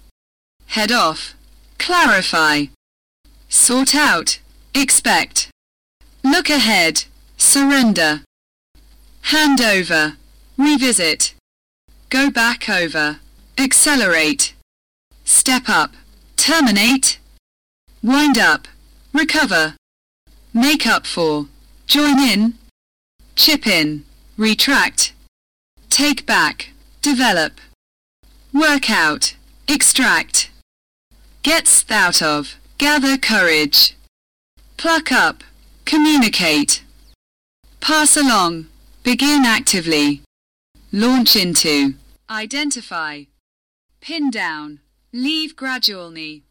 head off, clarify, sort out, expect, look ahead, surrender, hand over, revisit, go back over, accelerate, step up, terminate, wind up, recover, make up for, join in, chip in, retract, take back, develop, work out, extract, gets out of, gather courage, pluck up, communicate, pass along, begin actively, launch into, identify, pin down, leave gradually,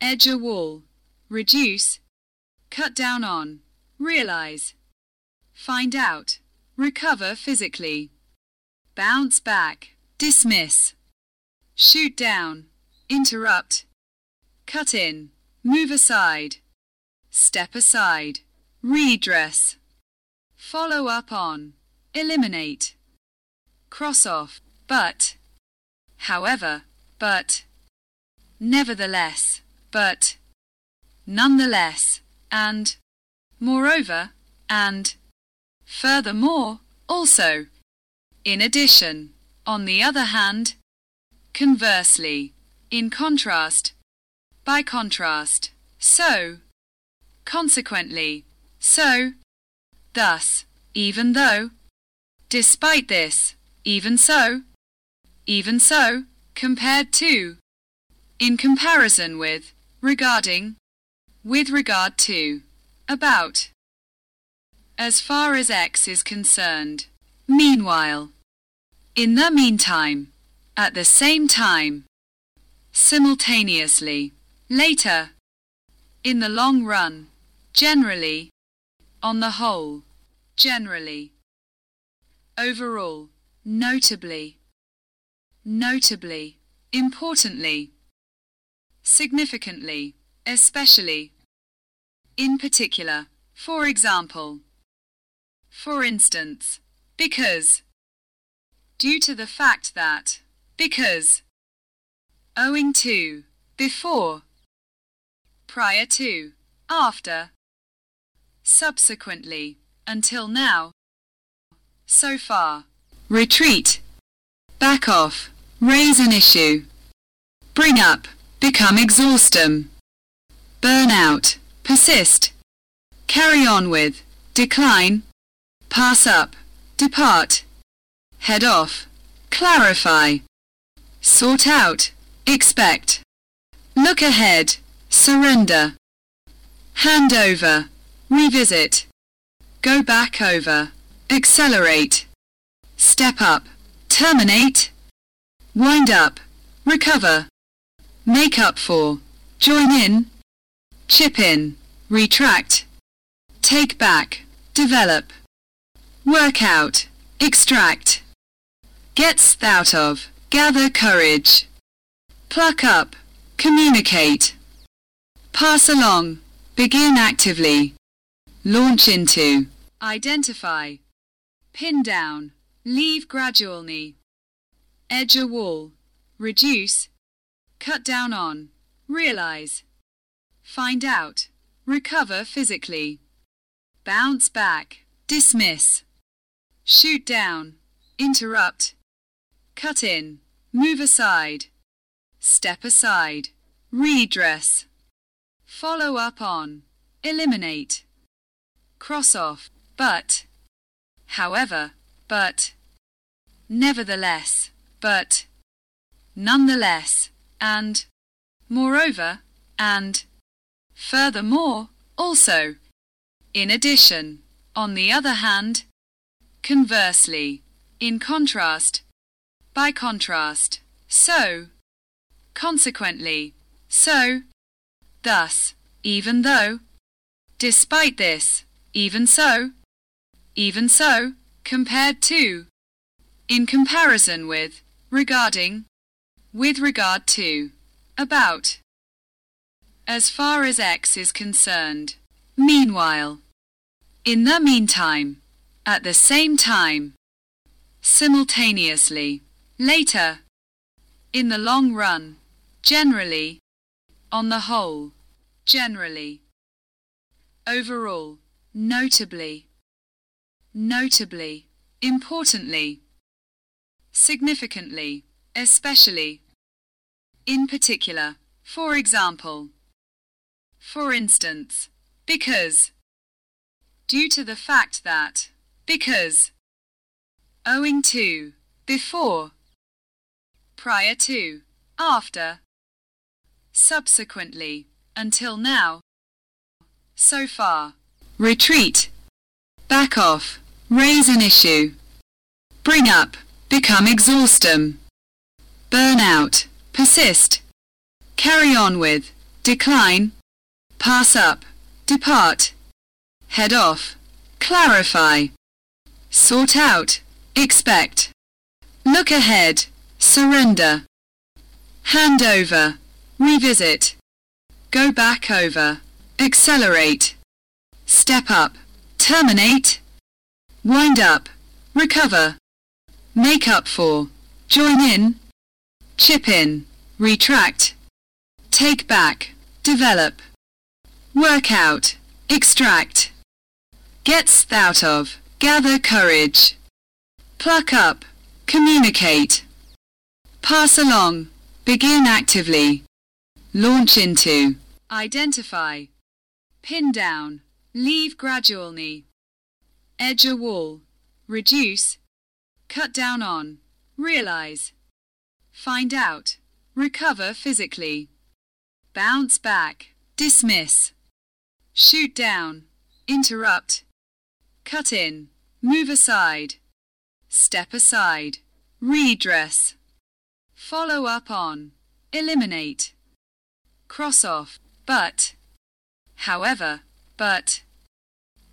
edge a wall, reduce, cut down on, realize, find out, recover physically, bounce back, dismiss, shoot down, interrupt, cut in, move aside, step aside, redress, follow up on, eliminate, cross off, but, however, but, nevertheless, but, nonetheless, and, moreover, and, furthermore, also, in addition, on the other hand, conversely, in contrast, by contrast, so, consequently, so, thus, even though, despite this, even so, even so, compared to, in comparison with, regarding, with regard to, about, as far as X is concerned, meanwhile, in the meantime, at the same time, simultaneously, later, in the long run, generally, on the whole, generally, overall, notably, notably, importantly, significantly, especially, in particular, for example, for instance, because, due to the fact that, because, owing to, before, prior to, after, subsequently, until now, so far, retreat, back off, raise an issue, bring up, become exhaustum, burn out, persist, carry on with, decline, pass up, depart, head off, clarify, sort out, expect, look ahead, surrender, hand over, revisit, go back over, accelerate, step up, terminate, wind up, recover, make up for, join in, chip in, retract, take back, develop, work out, extract, gets out of, gather courage, pluck up, communicate, pass along, begin actively, launch into, identify, pin down, leave gradually, edge a wall, reduce, cut down on, realize, find out, recover physically, bounce back, dismiss, shoot down, interrupt, cut in, move aside, step aside, redress, follow up on, eliminate, cross off, but, however, but, nevertheless, but, nonetheless, and, moreover, and, furthermore, also, in addition, on the other hand, conversely, in contrast, by contrast, so, consequently, so, thus, even though, despite this, even so, even so, compared to, in comparison with, regarding, with regard to, about, as far as X is concerned, meanwhile, in the meantime, at the same time, simultaneously, later, in the long run, generally, on the whole, generally, overall, notably, notably, importantly, significantly, especially, in particular, for example, for instance, because, due to the fact that, because, owing to, before, prior to, after, subsequently, until now, so far, retreat, back off, raise an issue, bring up, become exhaustum, burn out, persist, carry on with, decline, pass up, depart, head off, clarify, sort out, expect, look ahead, surrender, hand over, revisit, go back over, accelerate, step up, terminate, wind up, recover, make up for, join in, chip in, retract, take back, develop, work out, extract, get out of, gather courage, pluck up, communicate, pass along, begin actively, launch into, identify, pin down, leave gradually, edge a wall, reduce, cut down on, realize, find out, recover physically, bounce back, dismiss, shoot down, interrupt, cut in, move aside, step aside, redress, follow up on, eliminate, cross off, but, however, but,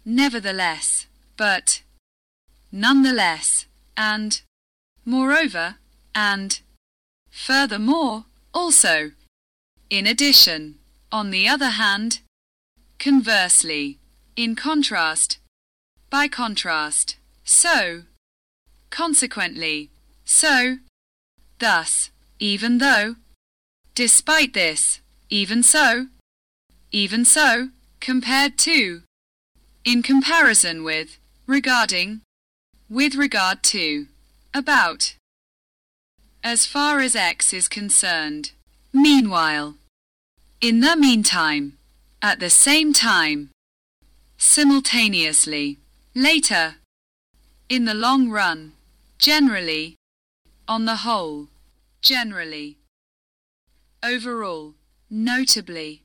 nevertheless, but, nonetheless, and, moreover, and, furthermore, also, in addition, on the other hand, conversely, in contrast, by contrast, so, consequently, so, thus, even though, despite this, even so, even so, compared to, in comparison with, regarding, with regard to, about, as far as X is concerned, meanwhile, in the meantime, at the same time, simultaneously, later, in the long run, generally, on the whole, generally, overall, notably,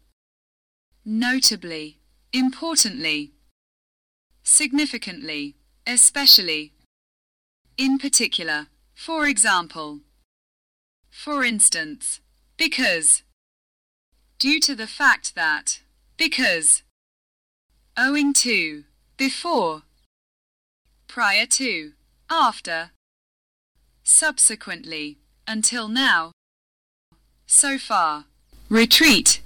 notably, importantly, significantly, especially, in particular, for example, for instance, because, due to the fact that, because, owing to, before, prior to, after, subsequently, until now, so far, retreat,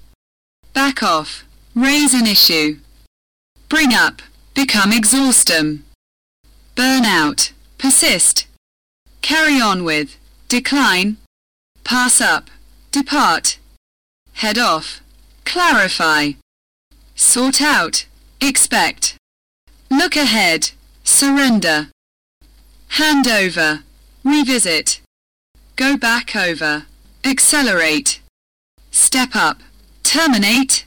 back off, raise an issue, bring up, become exhaustum, burn out, persist, carry on with, decline, pass up, depart, head off, clarify, sort out, expect, look ahead, surrender, hand over, revisit, go back over, accelerate, step up, terminate,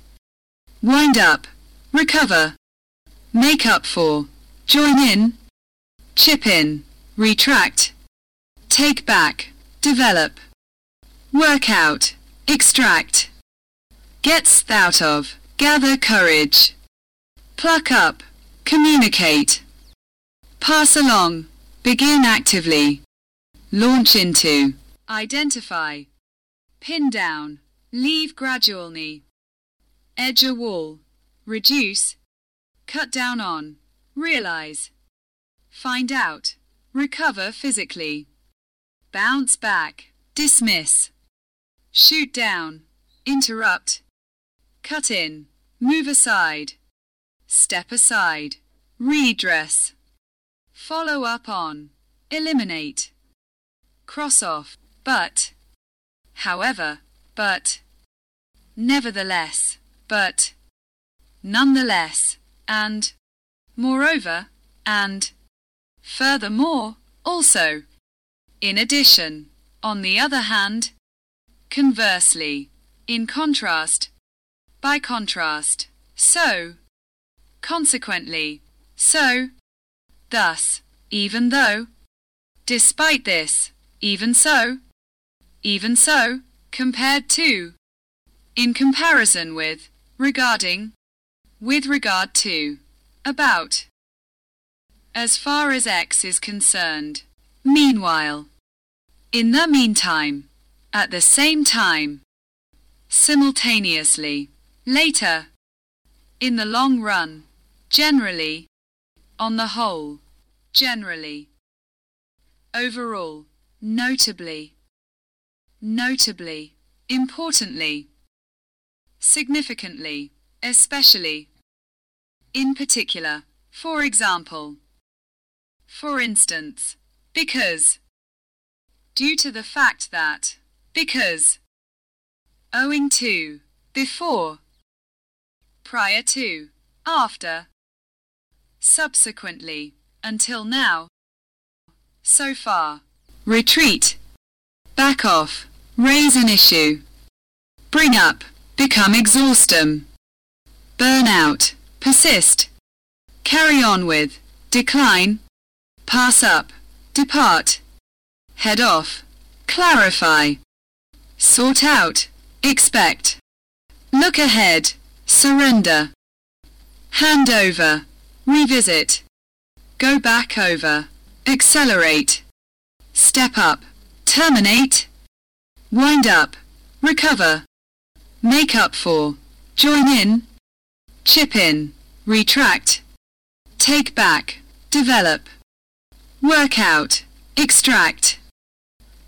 wind up, recover, make up for, join in, chip in, retract, take back, develop, work out, extract, get out of, gather courage, pluck up, communicate, pass along, begin actively, launch into, identify, pin down, leave gradually, edge a wall, reduce, cut down on, realize, find out, recover physically, bounce back, dismiss, shoot down, interrupt, cut in, move aside, step aside, redress, follow up on, eliminate, cross off, but, however, but, nevertheless, but, nonetheless, and, moreover, and, furthermore, also, in addition, on the other hand, conversely, in contrast, by contrast, so, consequently, so, thus, even though, despite this, even so, even so, compared to, in comparison with, regarding, with regard to, about, as far as X is concerned, meanwhile, in the meantime, at the same time, simultaneously, later, in the long run, generally, on the whole, generally, overall, notably, notably, importantly, significantly, especially, in particular, for example, for instance, because, due to the fact that, because, owing to, before, prior to, after, subsequently, until now, so far, retreat, back off, raise an issue, bring up, become exhaustum, burn out, persist, carry on with, decline, pass up, depart, head off, clarify, sort out, expect, look ahead, surrender, hand over, revisit, go back over, accelerate, step up, terminate, wind up, recover, make up for, join in, chip in, retract, take back, develop, work out, extract,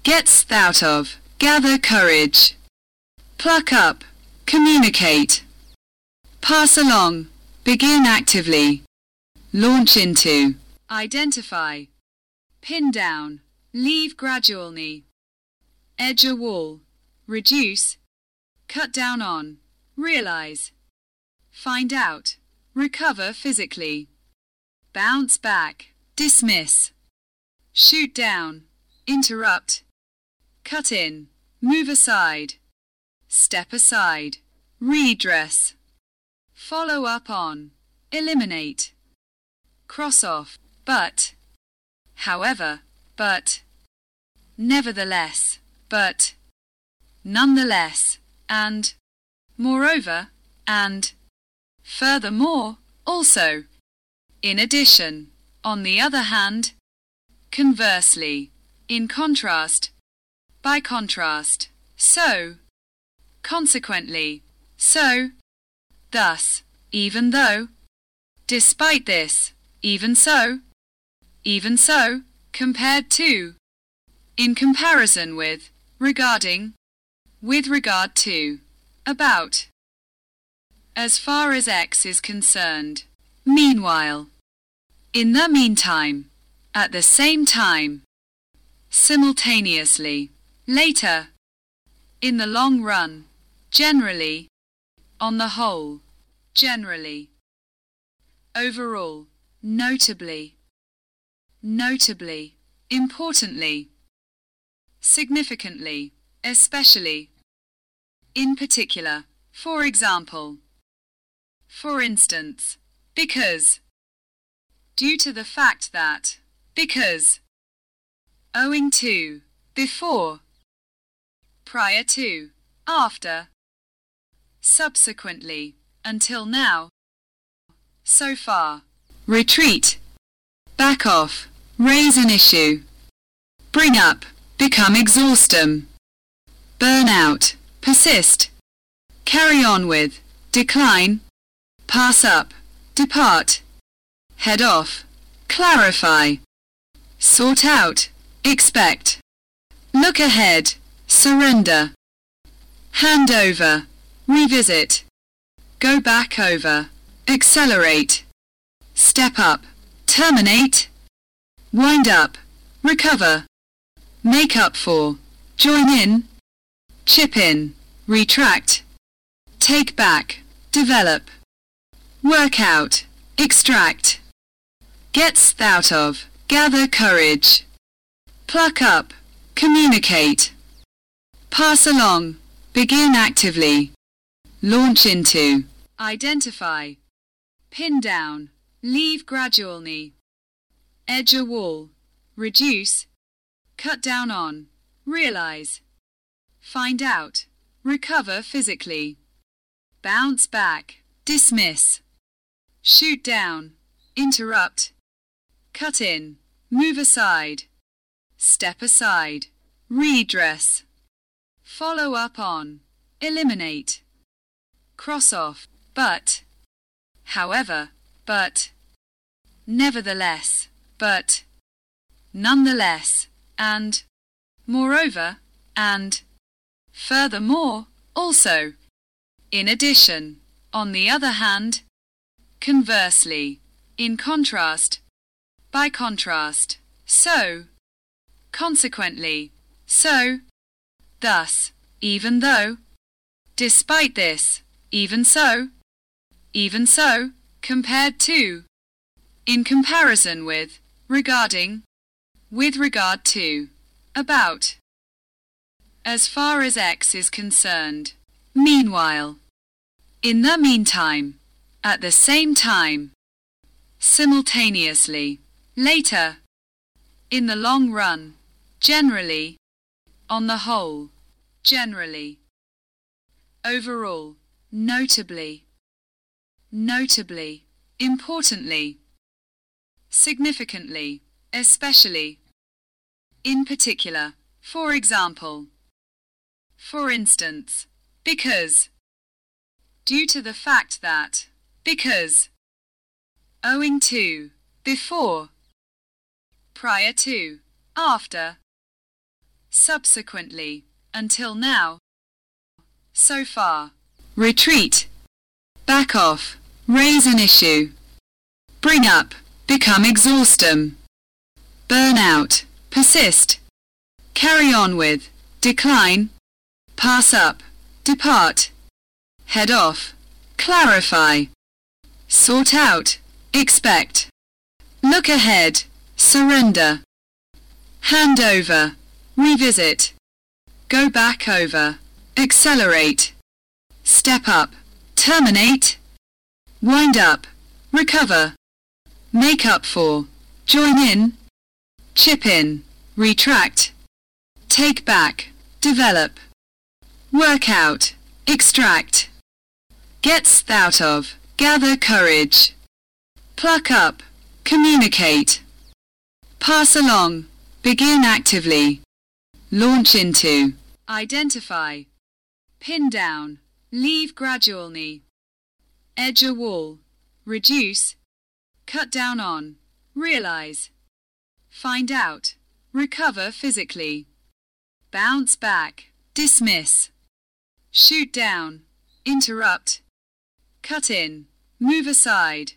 gets out of, gather courage, pluck up, communicate, pass along, begin actively, launch into, identify, pin down, leave gradually, edge a wall, reduce, cut down on, realize, find out, recover physically, bounce back, dismiss, shoot down, interrupt, cut in, move aside, step aside, redress, follow up on, eliminate, cross off, but, however, but, nevertheless, but, nonetheless, and, moreover, and, furthermore, also, in addition, on the other hand, conversely, in contrast, by contrast, so, consequently, so, thus, even though, despite this, even so, even so, compared to, in comparison with, regarding, with regard to, about, as far as X is concerned, meanwhile, in the meantime, at the same time, simultaneously, later, in the long run, generally, on the whole, generally, overall, notably, notably, importantly, significantly, especially, in particular, for example, for instance, because, due to the fact that, because, owing to, before, prior to, after, subsequently, until now, so far, retreat, back off, raise an issue, bring up, become exhaustum, burn out, persist, carry on with, decline, pass up, depart, head off, clarify, sort out, expect, look ahead, surrender, hand over, revisit, go back over, accelerate, step up, terminate, wind up, recover, make up for, join in, chip in, retract, take back, develop, work out, extract, gets out of, gather courage, pluck up, communicate, pass along, begin actively, launch into, identify, pin down, leave gradually, edge a wall, reduce, cut down on, realize, find out, recover physically, bounce back, dismiss, shoot down, interrupt, cut in, move aside, step aside, redress, follow up on, eliminate, cross off, but, however, but, nevertheless, but, nonetheless, and, moreover, and, furthermore, also, in addition, on the other hand, conversely, in contrast, by contrast, so, consequently, so, thus, even though, despite this, even so, even so, compared to, in comparison with, regarding, with regard to, about, as far as X is concerned, meanwhile, in the meantime, at the same time, simultaneously, later, in the long run, generally, on the whole, generally, overall, notably, notably, importantly, significantly, especially, in particular, for example, for instance, because, due to the fact that, because, owing to, before, prior to, after, subsequently, until now, so far, retreat, back off, raise an issue, bring up, become exhaustum, burn out, persist, carry on with, decline, pass up, depart, head off, clarify, sort out, expect, look ahead, surrender, hand over, revisit, go back over, accelerate, step up, terminate, wind up, recover, make up for, join in, chip in, retract, take back, develop, work out, extract, gets out of, gather courage, pluck up, communicate, pass along, begin actively, launch into, identify, pin down, leave gradually, edge a wall, reduce, cut down on, realize, find out, recover physically, bounce back, dismiss, shoot down, interrupt, cut in, move aside,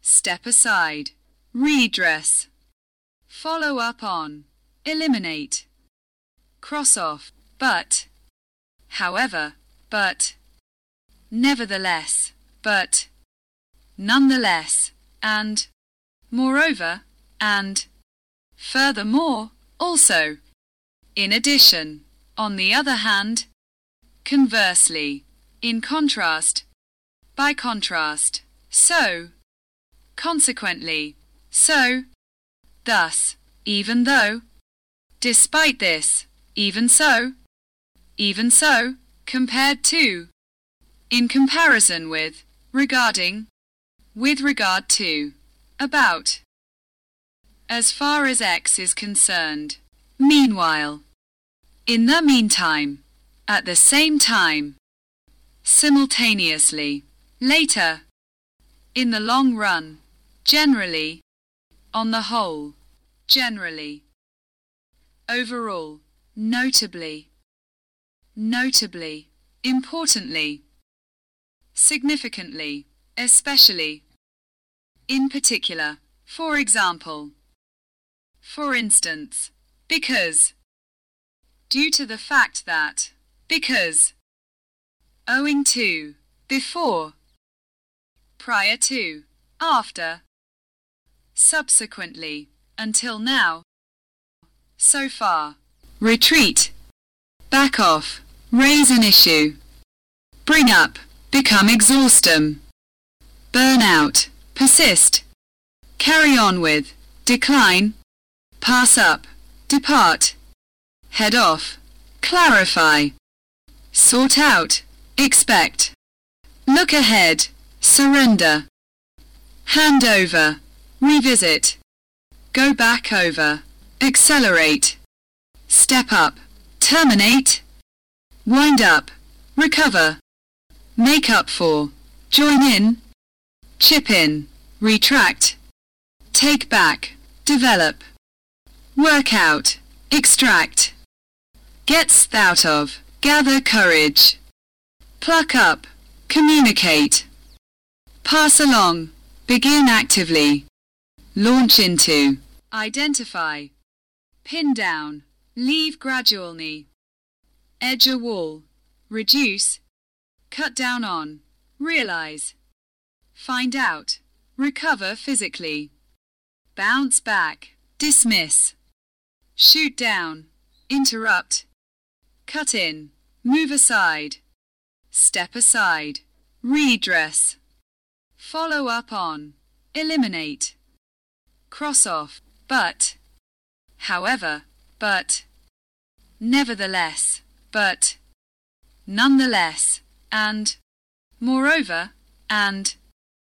step aside, redress, follow up on, eliminate, cross off, but, however, but, nevertheless, but, nonetheless, and, moreover, and, furthermore, also, in addition, on the other hand, conversely, in contrast, by contrast, so, consequently, so, thus, even though, despite this, even so, even so, compared to, in comparison with, regarding, with regard to, about, as far as X is concerned, meanwhile, in the meantime, at the same time, simultaneously, later, in the long run, generally, on the whole, generally, overall, notably, notably, importantly, significantly, especially, in particular, for example, for instance, because, due to the fact that, because, owing to, before, prior to, after, subsequently, until now, so far, retreat, back off, raise an issue, bring up, become exhaustum, burn out, persist, carry on with, decline, pass up, depart, head off, clarify, sort out, expect, look ahead, surrender, hand over, revisit, go back over, accelerate, step up, terminate, wind up, recover, make up for, join in, chip in, retract, take back, develop, work out, extract, gets out of, gather courage, pluck up, communicate, pass along, begin actively, launch into, identify, pin down, leave gradually, edge a wall, reduce, cut down on, realize, find out, recover physically, bounce back, dismiss, shoot down, interrupt, cut in, move aside, step aside, redress, follow up on, eliminate, cross off, but, however, but, nevertheless, but, nonetheless, and, moreover, and,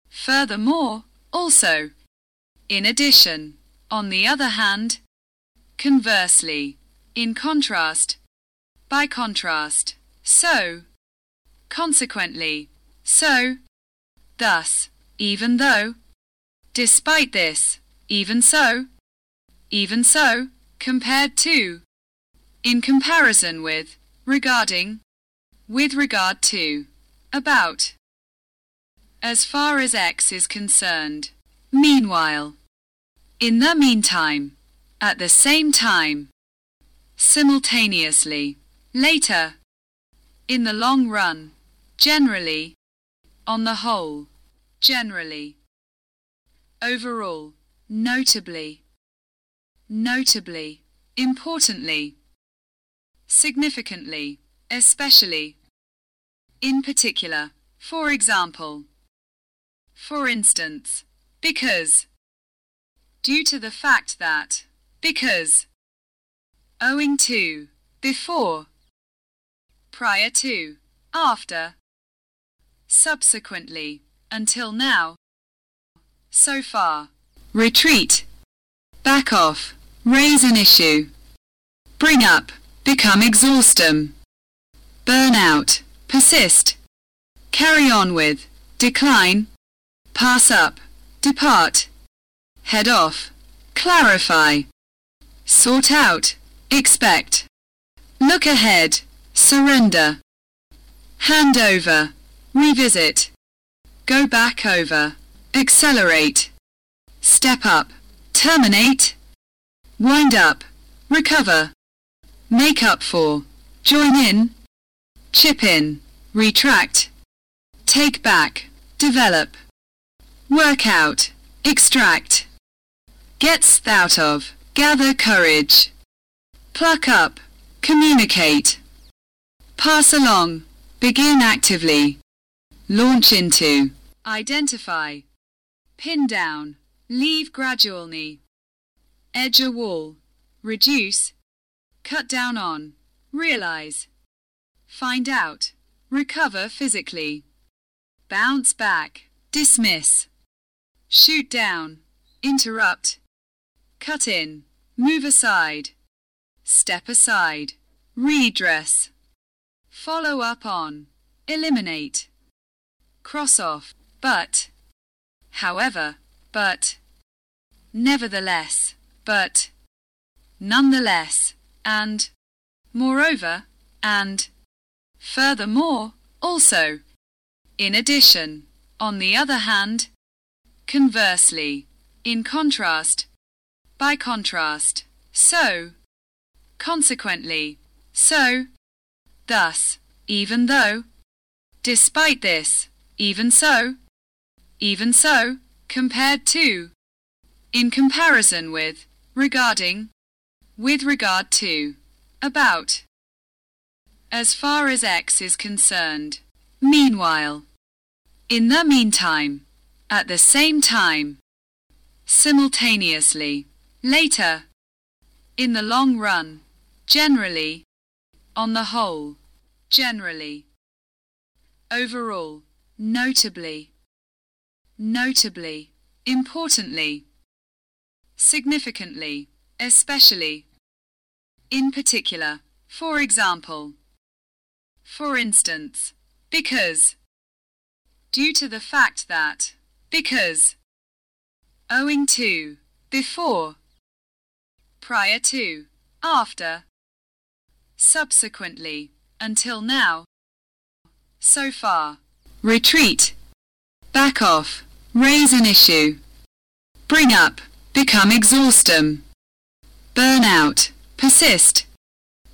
furthermore, also, in addition, on the other hand, conversely, in contrast, by contrast, so, consequently, so, thus, even though, despite this, even so, even so, compared to, in comparison with, regarding, with regard to, about, as far as X is concerned, meanwhile, in the meantime, at the same time, simultaneously, later, in the long run, generally, on the whole, generally, overall, notably, notably, importantly, significantly, especially, in particular, for example, for instance, because, due to the fact that, because, owing to, before, prior to, after, subsequently, until now, so far, retreat, back off, raise an issue, bring up, become exhaustum, burn out, persist, carry on with, decline, pass up, depart, head off, clarify, sort out, expect, look ahead, surrender, hand over, revisit, go back over, accelerate, step up, terminate, wind up, recover, make up for, join in, chip in, retract, take back, develop, work out, extract, gets out of, gather courage, pluck up, communicate, pass along, begin actively, launch into, identify, pin down, leave gradually, edge a wall, reduce, cut down on, realize, find out, recover physically, bounce back, dismiss, shoot down, interrupt, cut in, move aside, step aside, redress, follow up on, eliminate, cross off, but, however, but, nevertheless, but, nonetheless, and, moreover, and, furthermore, also, in addition, on the other hand, conversely, in contrast, by contrast, so, consequently, so, thus, even though, despite this, even so, even so, compared to, in comparison with, regarding, with regard to, about, as far as X is concerned. Meanwhile, in the meantime, at the same time, simultaneously, later, in the long run, generally, on the whole, generally, overall, notably, notably, importantly, significantly, especially, in particular, for example, for instance, because, due to the fact that, because, owing to, before, prior to, after, subsequently, until now, so far, retreat, back off, raise an issue, bring up, become exhaustum, burn out, persist,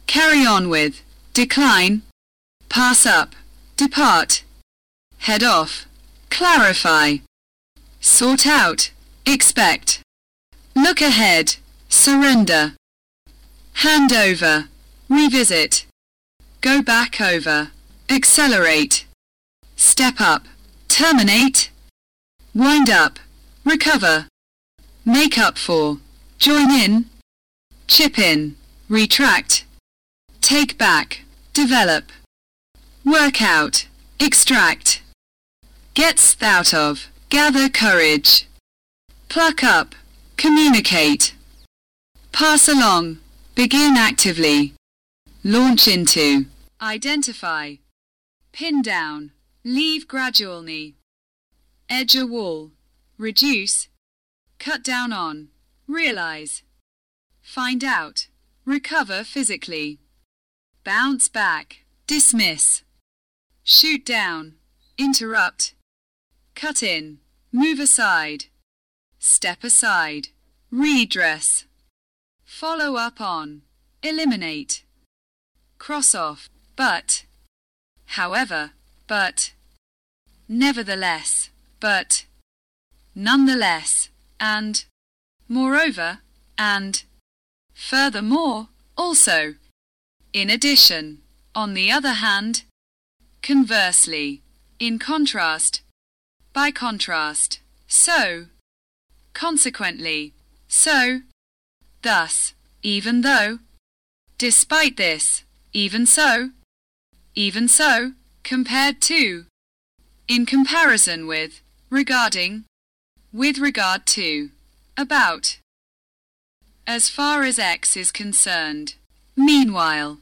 carry on with, decline, pass up, depart, head off, clarify, sort out, expect, look ahead, surrender, hand over, revisit, go back over, accelerate, step up, terminate, wind up, recover, make up for, join in, chip in, retract, take back, develop, work out, extract, gets out of, gather courage, pluck up, communicate, pass along, begin actively, launch into, identify, pin down, leave gradually, edge a wall, reduce, cut down on, realize, find out, recover physically, bounce back, dismiss, shoot down, interrupt, cut in, move aside, step aside, redress, follow up on, eliminate, cross off, but, however, but, nevertheless, but, nonetheless, and, moreover, and, furthermore, also, in addition, on the other hand, conversely, in contrast, by contrast, so, consequently, so, thus, even though, despite this, even so, even so, compared to, in comparison with, regarding, with regard to, about, as far as X is concerned. Meanwhile,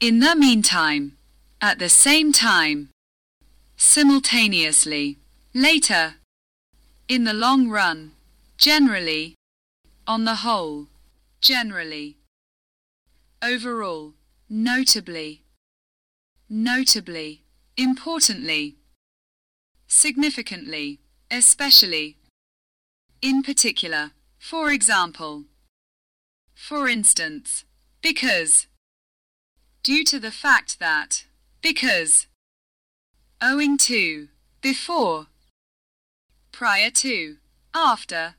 in the meantime, at the same time, simultaneously, later, in the long run, generally, on the whole, generally, overall, notably, notably, importantly, significantly, especially, in particular, for example, for instance, because, due to the fact that, because, owing to, before, prior to, after,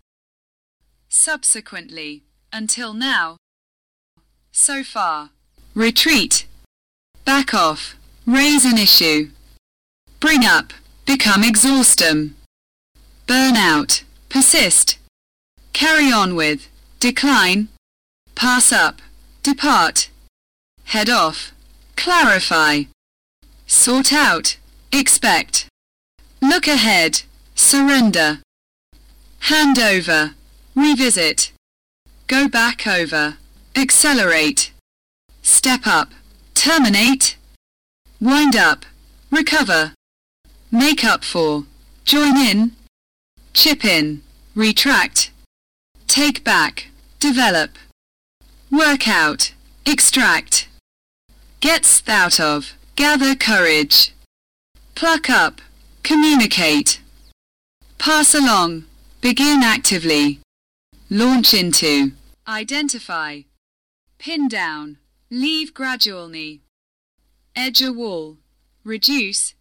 subsequently, until now, so far, retreat, back off, raise an issue, bring up, become exhaustum, burn out, persist, carry on with, decline, pass up, depart, head off, clarify, sort out, expect, look ahead, surrender, hand over, revisit, go back over, accelerate, step up, terminate, wind up, recover, make up for, join in, chip in, retract, take back, develop, work out, extract, gets out of, gather courage, pluck up, communicate, pass along, begin actively, launch into, identify, pin down, leave gradually, edge a wall, reduce,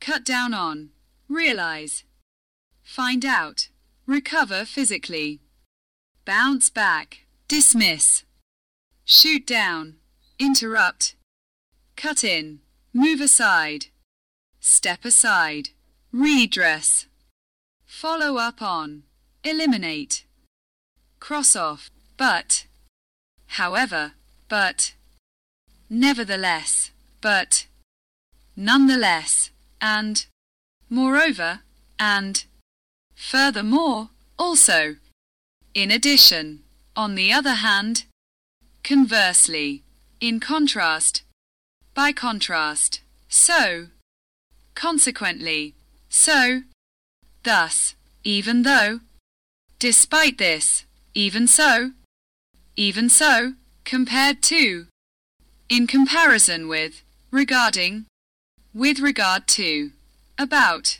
cut down on, realize, find out, recover physically, bounce back, dismiss, shoot down, interrupt, cut in, move aside, step aside, redress, follow up on, eliminate, cross off, but, however, but, nevertheless, but, nonetheless, and, moreover, and, furthermore, also, in addition, on the other hand, conversely, in contrast, by contrast, so, consequently, so, thus, even though, despite this, even so, even so, compared to, in comparison with, regarding, with regard to, about,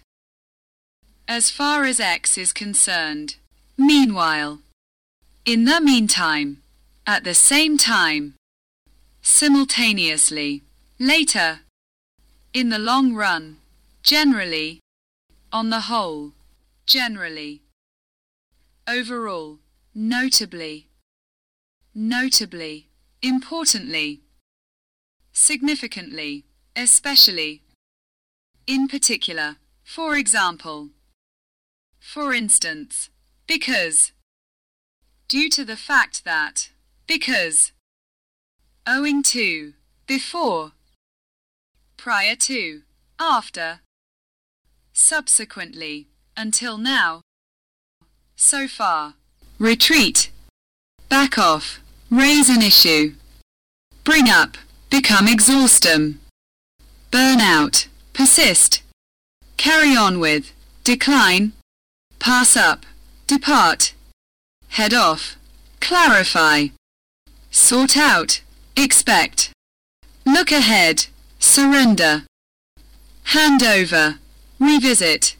as far as X is concerned, meanwhile, in the meantime, at the same time, simultaneously, later, in the long run, generally, on the whole, generally, overall, notably, notably, importantly, significantly, especially, in particular, for example, for instance, because, due to the fact that, because, owing to, before, prior to, after, subsequently, until now, so far, retreat, back off, raise an issue, bring up, become exhaustum, burn out, persist, carry on with, decline, pass up, depart, head off, clarify, sort out, expect, look ahead, surrender, hand over, revisit,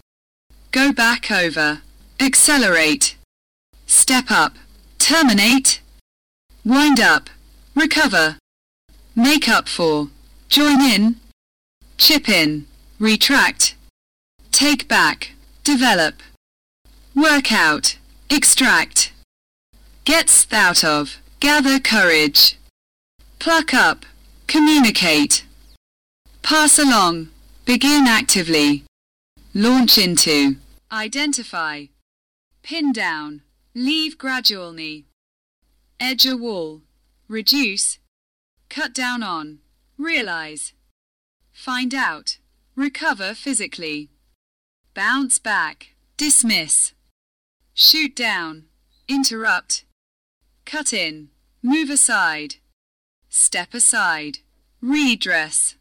go back over, accelerate, step up, terminate, wind up, recover, make up for, join in, chip in, retract, take back, develop, work out, extract, get out of, gather courage, pluck up, communicate, pass along, begin actively, launch into, identify, pin down, leave gradually, edge a wall, reduce, cut down on, realize, find out, recover physically, bounce back, dismiss, shoot down, interrupt, cut in, move aside, step aside, redress,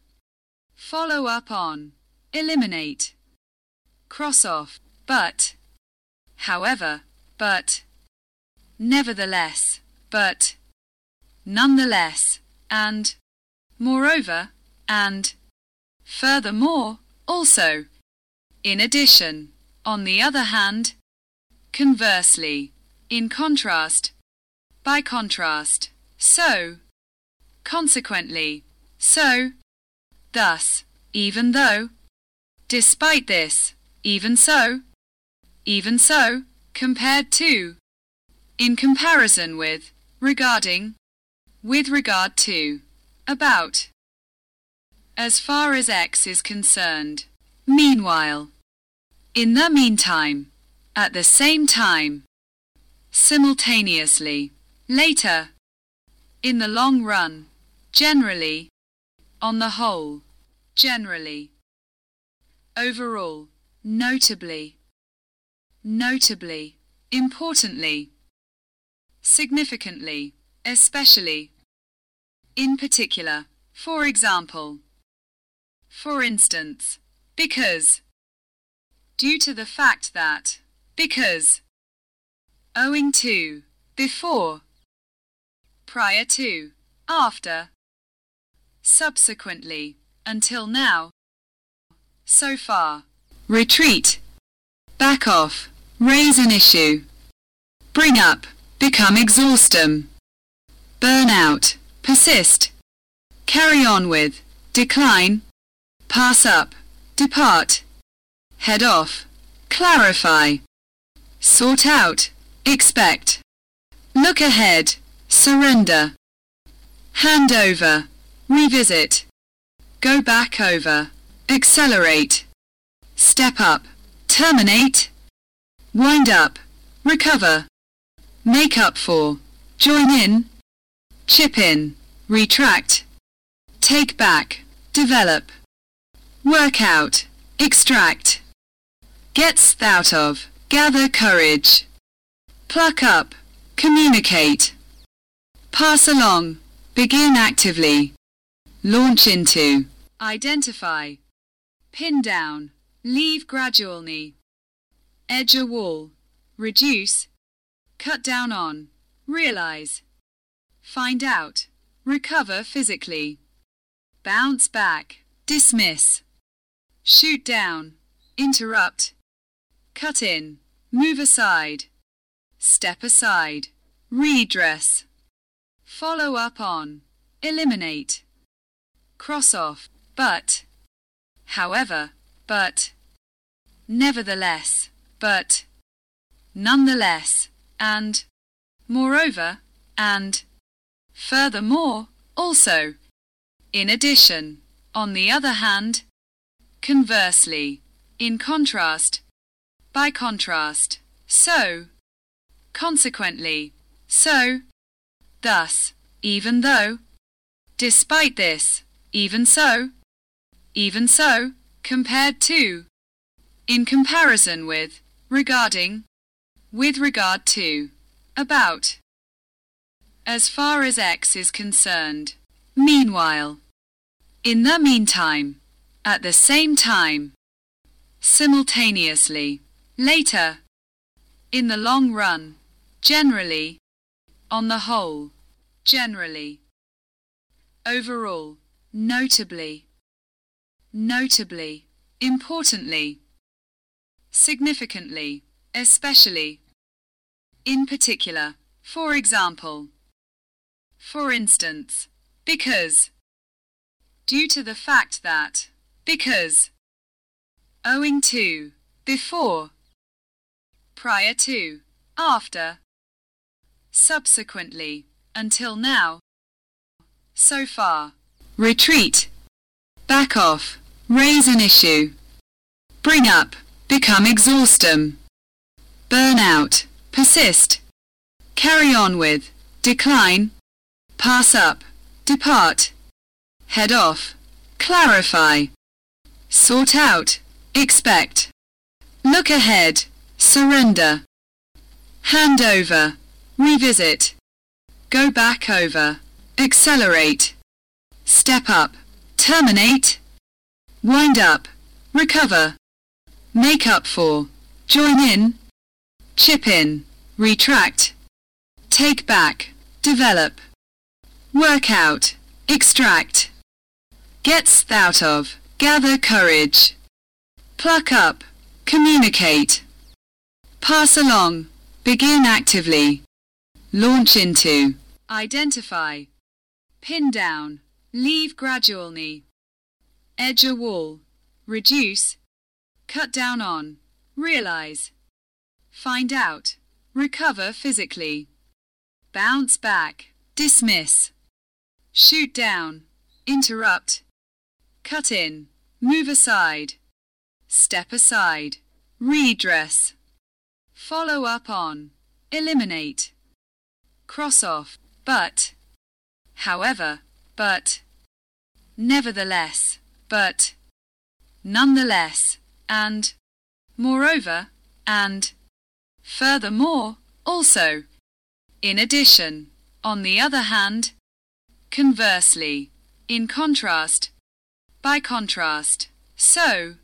follow up on, eliminate, cross off, but, however, but, nevertheless, but, nonetheless, and, moreover, and, furthermore, also, in addition, on the other hand, conversely, in contrast, by contrast, so, consequently, so, thus, even though, despite this, even so, even so, compared to, in comparison with, regarding, with regard to, about, as far as X is concerned, meanwhile, in the meantime, at the same time, simultaneously, later, in the long run, generally, on the whole, generally, overall, notably, notably, importantly, significantly, especially, in particular, for example, for instance, because, due to the fact that, because, owing to, before, prior to, after, subsequently, until now, so far, retreat, back off, raise an issue, bring up, become exhaustum, burn out, persist, carry on with, decline, pass up, depart, head off, clarify, sort out, expect, look ahead, surrender, hand over, revisit, go back over, accelerate, step up, terminate, wind up, recover, make up for, join in, chip in, retract, take back, develop, work out, extract, gets out of, gather courage, pluck up, communicate, pass along, begin actively, launch into, identify, pin down, leave gradually, edge a wall, reduce, cut down on, realize, find out, recover physically, bounce back, dismiss, shoot down, interrupt, cut in, move aside, step aside, redress, follow up on, eliminate, cross off, but, however, but, nevertheless, but, nonetheless, and, moreover, and, furthermore, also, in addition, on the other hand, conversely, in contrast, by contrast, so, consequently, so, thus, even though, despite this, even so, even so, compared to, in comparison with, regarding, with regard to, about, as far as X is concerned, meanwhile, in the meantime, at the same time, simultaneously, later, in the long run, generally, on the whole, generally, overall, notably, notably, importantly, significantly, especially, in particular, for example, for instance, because, due to the fact that, because, owing to, before, prior to, after, subsequently, until now, so far, retreat, back off, raise an issue, bring up, become exhaustum, burn out, persist, carry on with, decline, pass up, depart, head off, clarify, sort out, expect, look ahead, surrender, hand over, revisit, go back over, accelerate, step up, terminate, wind up, recover, make up for, join in, chip in, retract, take back, develop, work out, extract, gets out of, gather courage, pluck up, communicate, pass along, begin actively, launch into, identify, pin down, leave gradually, edge a wall, reduce, cut down on, realize, find out, recover physically, bounce back, dismiss, shoot down, interrupt, cut in, move aside, step aside, redress, follow up on, eliminate, cross off, but, however, but, nevertheless, but, nonetheless, and, moreover, and, furthermore, also, in addition, on the other hand, conversely, in contrast, by contrast, so,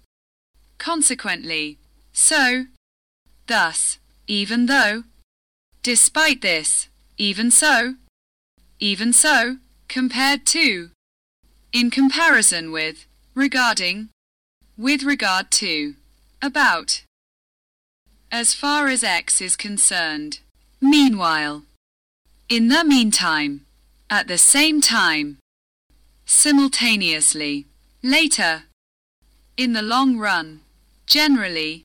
consequently, so, thus, even though, despite this, even so, even so, compared to, in comparison with, regarding, with regard to, about, as far as X is concerned, meanwhile, in the meantime, at the same time, simultaneously, later, in the long run, generally,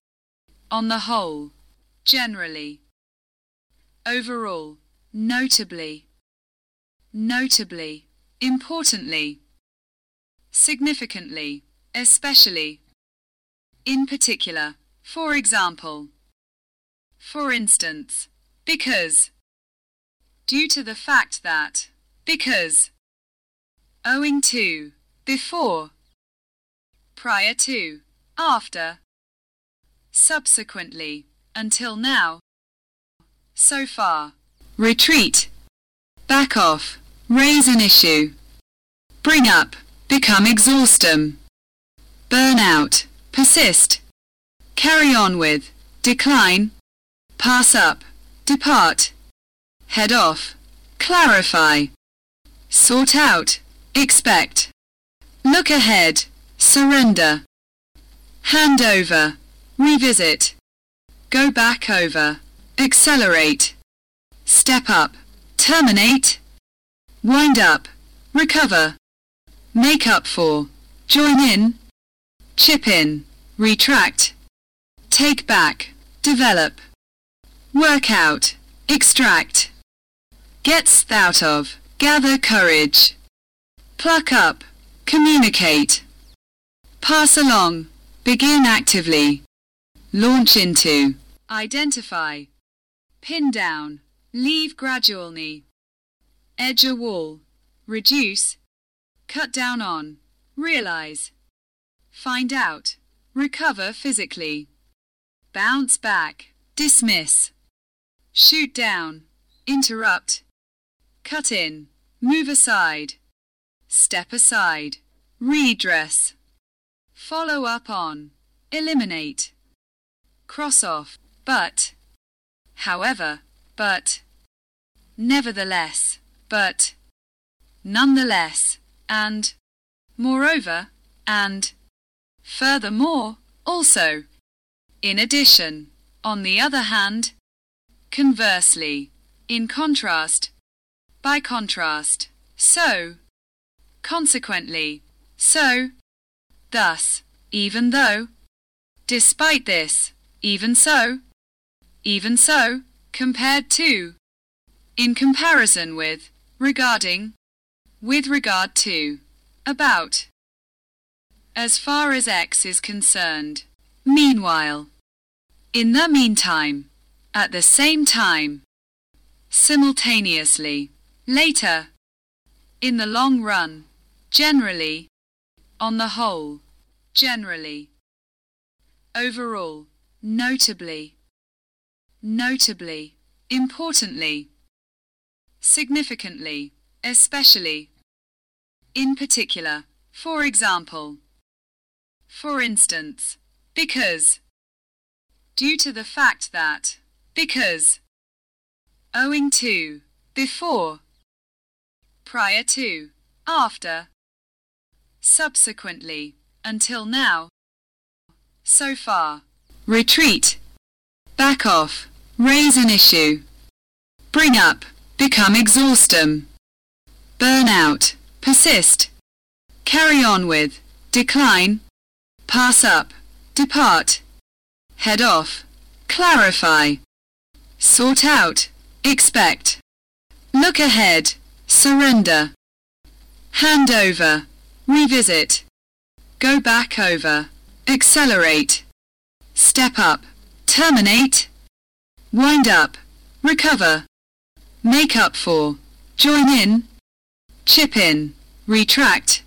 on the whole, generally, overall, notably, notably, importantly, significantly, especially, in particular, for example, for instance, because, due to the fact that, because, owing to, before, prior to, after, subsequently, until now, so far, retreat, back off, raise an issue, bring up, become exhaustum, burn out, persist, carry on with, decline, pass up, depart, head off, clarify, sort out, expect, look ahead, surrender, hand over, revisit, go back over, accelerate, step up, terminate, wind up, recover, make up for, join in, chip in, retract, take back, develop, work out, extract, gets out of, gather courage, pluck up, communicate, pass along, begin actively, launch into, identify, pin down, leave gradually, edge a wall, reduce, cut down on, realize, find out, recover physically, bounce back, dismiss, shoot down, interrupt, cut in, move aside, step aside, redress, follow up on, eliminate, cross off, but, however, but, nevertheless, but, nonetheless, and, moreover, and, furthermore, also, in addition, on the other hand, conversely, in contrast, by contrast, so, consequently, so, thus, even though, despite this, even so, even so, compared to, in comparison with, regarding, with regard to, about, as far as X is concerned, meanwhile, in the meantime, at the same time, simultaneously, later, in the long run, generally, on the whole, generally, overall, notably, notably, importantly, significantly, especially, in particular, for example, for instance, because, due to the fact that, because, owing to, before, prior to, after, subsequently, until now, so far, retreat, back off, raise an issue, bring up, become exhaustum, burn out, persist, carry on with, decline, pass up, depart, head off, clarify, sort out, expect, look ahead, surrender, hand over, revisit, go back over, accelerate, step up, terminate, wind up, recover, make up for, join in, chip in, retract,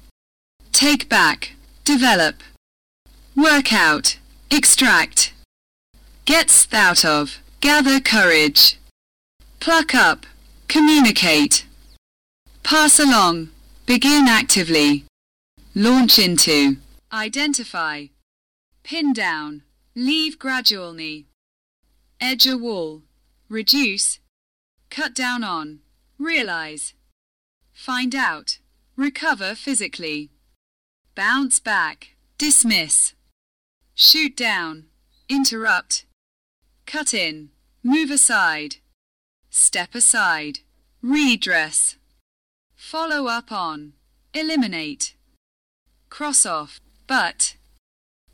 take back, develop, work out, extract, get out of, gather courage, pluck up, communicate, pass along, begin actively, launch into, identify, pin down, leave gradually, edge a wall, reduce, cut down on, realize, find out, recover physically, bounce back, dismiss, shoot down, interrupt, cut in, move aside, step aside, redress, follow up on, eliminate, cross off, but,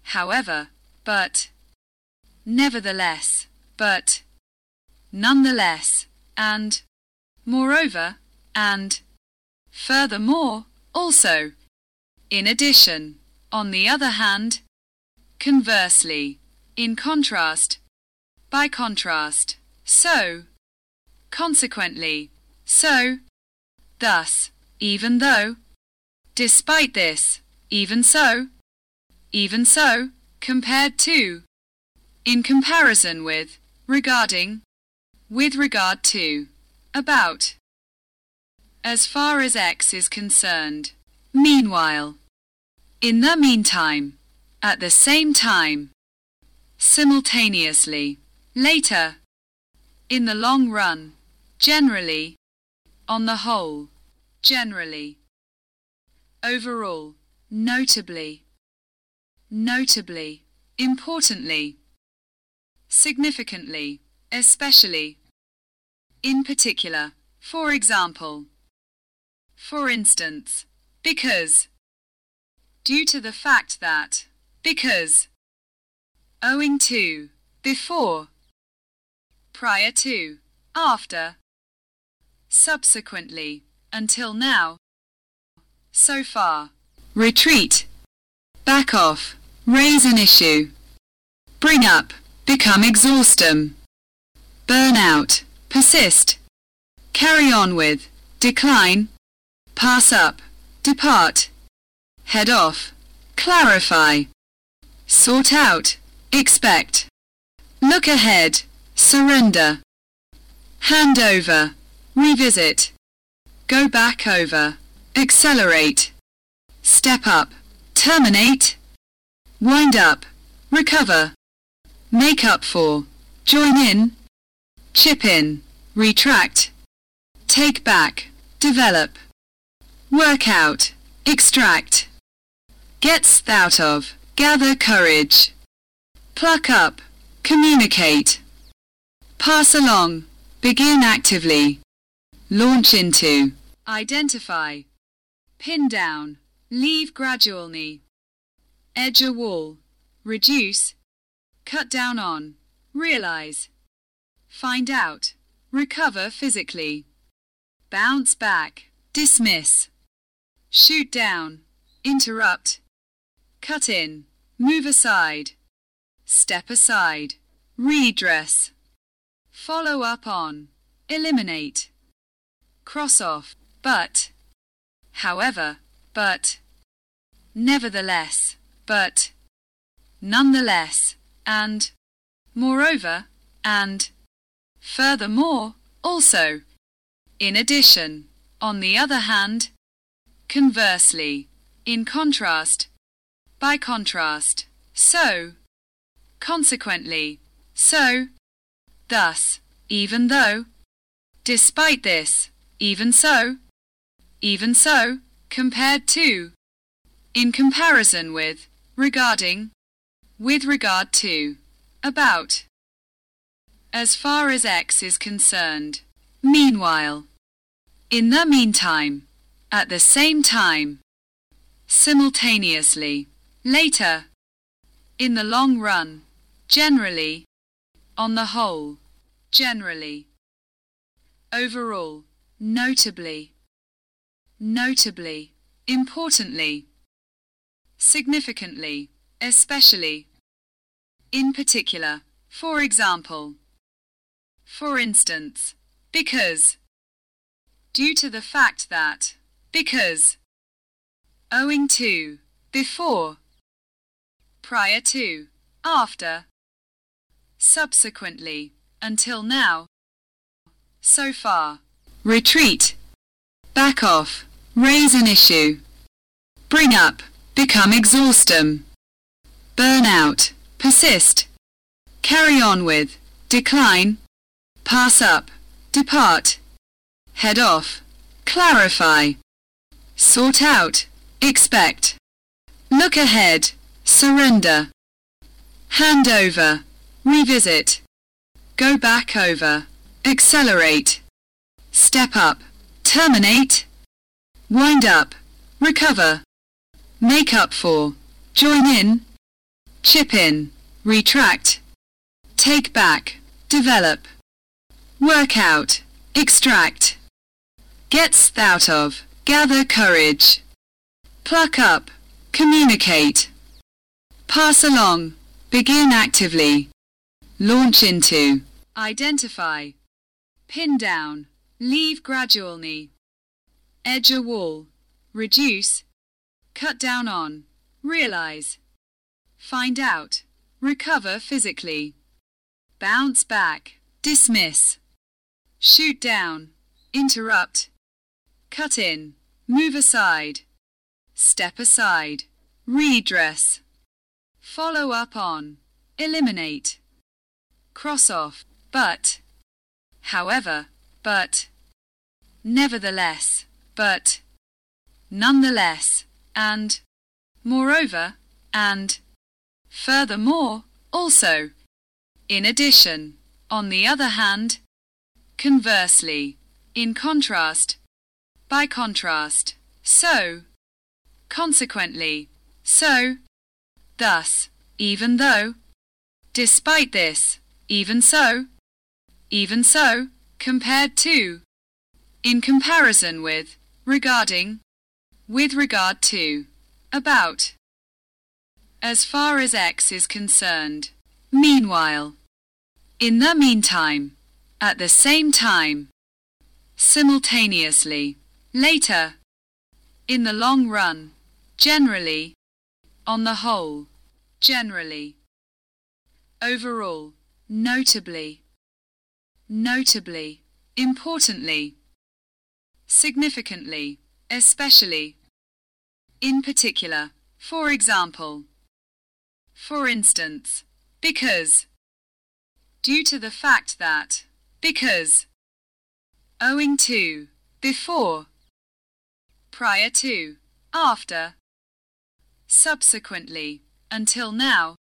however, but, nevertheless, but, nonetheless, and, moreover, and, furthermore, also, in addition, on the other hand, conversely, in contrast, by contrast, so, consequently, so, thus, even though, despite this, even so, even so, compared to, in comparison with, regarding, with regard to, about, as far as X is concerned, meanwhile, in the meantime, at the same time, simultaneously, later, in the long run, generally, on the whole, generally, overall, notably, notably, importantly, significantly, especially, in particular, for example, for instance, because, due to the fact that, because, owing to, before, prior to, after, subsequently, until now, so far, retreat, back off, raise an issue, bring up, become exhaustum, burn out, persist, carry on with, decline, pass up, depart, head off, clarify, sort out, expect, look ahead, surrender, hand over, revisit, go back over, accelerate, step up, terminate, wind up, recover, make up for, join in, chip in, retract, take back, develop, work out, extract, gets out of, gather courage, pluck up, communicate, pass along, begin actively, launch into, identify, pin down, leave gradually, edge a wall, reduce, cut down on, realize, find out, recover physically, bounce back, dismiss, shoot down, interrupt, cut in, move aside, step aside, redress, follow up on, eliminate, cross off, but, however, but, nevertheless, but, nonetheless, and, moreover, and, furthermore, also, in addition, on the other hand, conversely, in contrast, by contrast, so, consequently, so, thus, even though, despite this, even so, even so, compared to, in comparison with, regarding, with regard to, about, as far as X is concerned, meanwhile, in the meantime, at the same time, simultaneously, later, in the long run, generally, on the whole, generally, overall, notably, notably, importantly, significantly, especially, in particular, for example, for instance, because, due to the fact that, because, owing to, before, prior to, after, subsequently, until now, so far, retreat, back off, raise an issue, bring up, become exhaustum, burn out, persist, carry on with, decline, pass up, depart, head off, clarify, sort out, expect, look ahead, surrender, hand over, revisit, go back over, accelerate, step up, terminate, wind up, recover, make up for, join in, chip in, retract, take back, develop, work out, extract, gets out of, gather courage, pluck up, communicate, pass along, begin actively, launch into, identify, pin down, leave gradually, edge a wall, reduce, cut down on, realize, find out, recover physically, bounce back, dismiss, shoot down, interrupt, cut in, move aside, step aside, redress, follow up on, eliminate, cross off, but, however, but, nevertheless, but, nonetheless, and, moreover, and, furthermore, also, in addition, on the other hand, conversely, in contrast, by contrast, so, consequently, so, thus, even though, despite this, even so, even so, compared to, in comparison with, regarding, with regard to, about, as far as X is concerned, meanwhile, in the meantime, at the same time, simultaneously, later, in the long run, generally, on the whole, generally, overall, notably, notably, importantly, significantly, especially, in particular, for example, for instance, because, due to the fact that, because, owing to, before, prior to, after, subsequently, until now,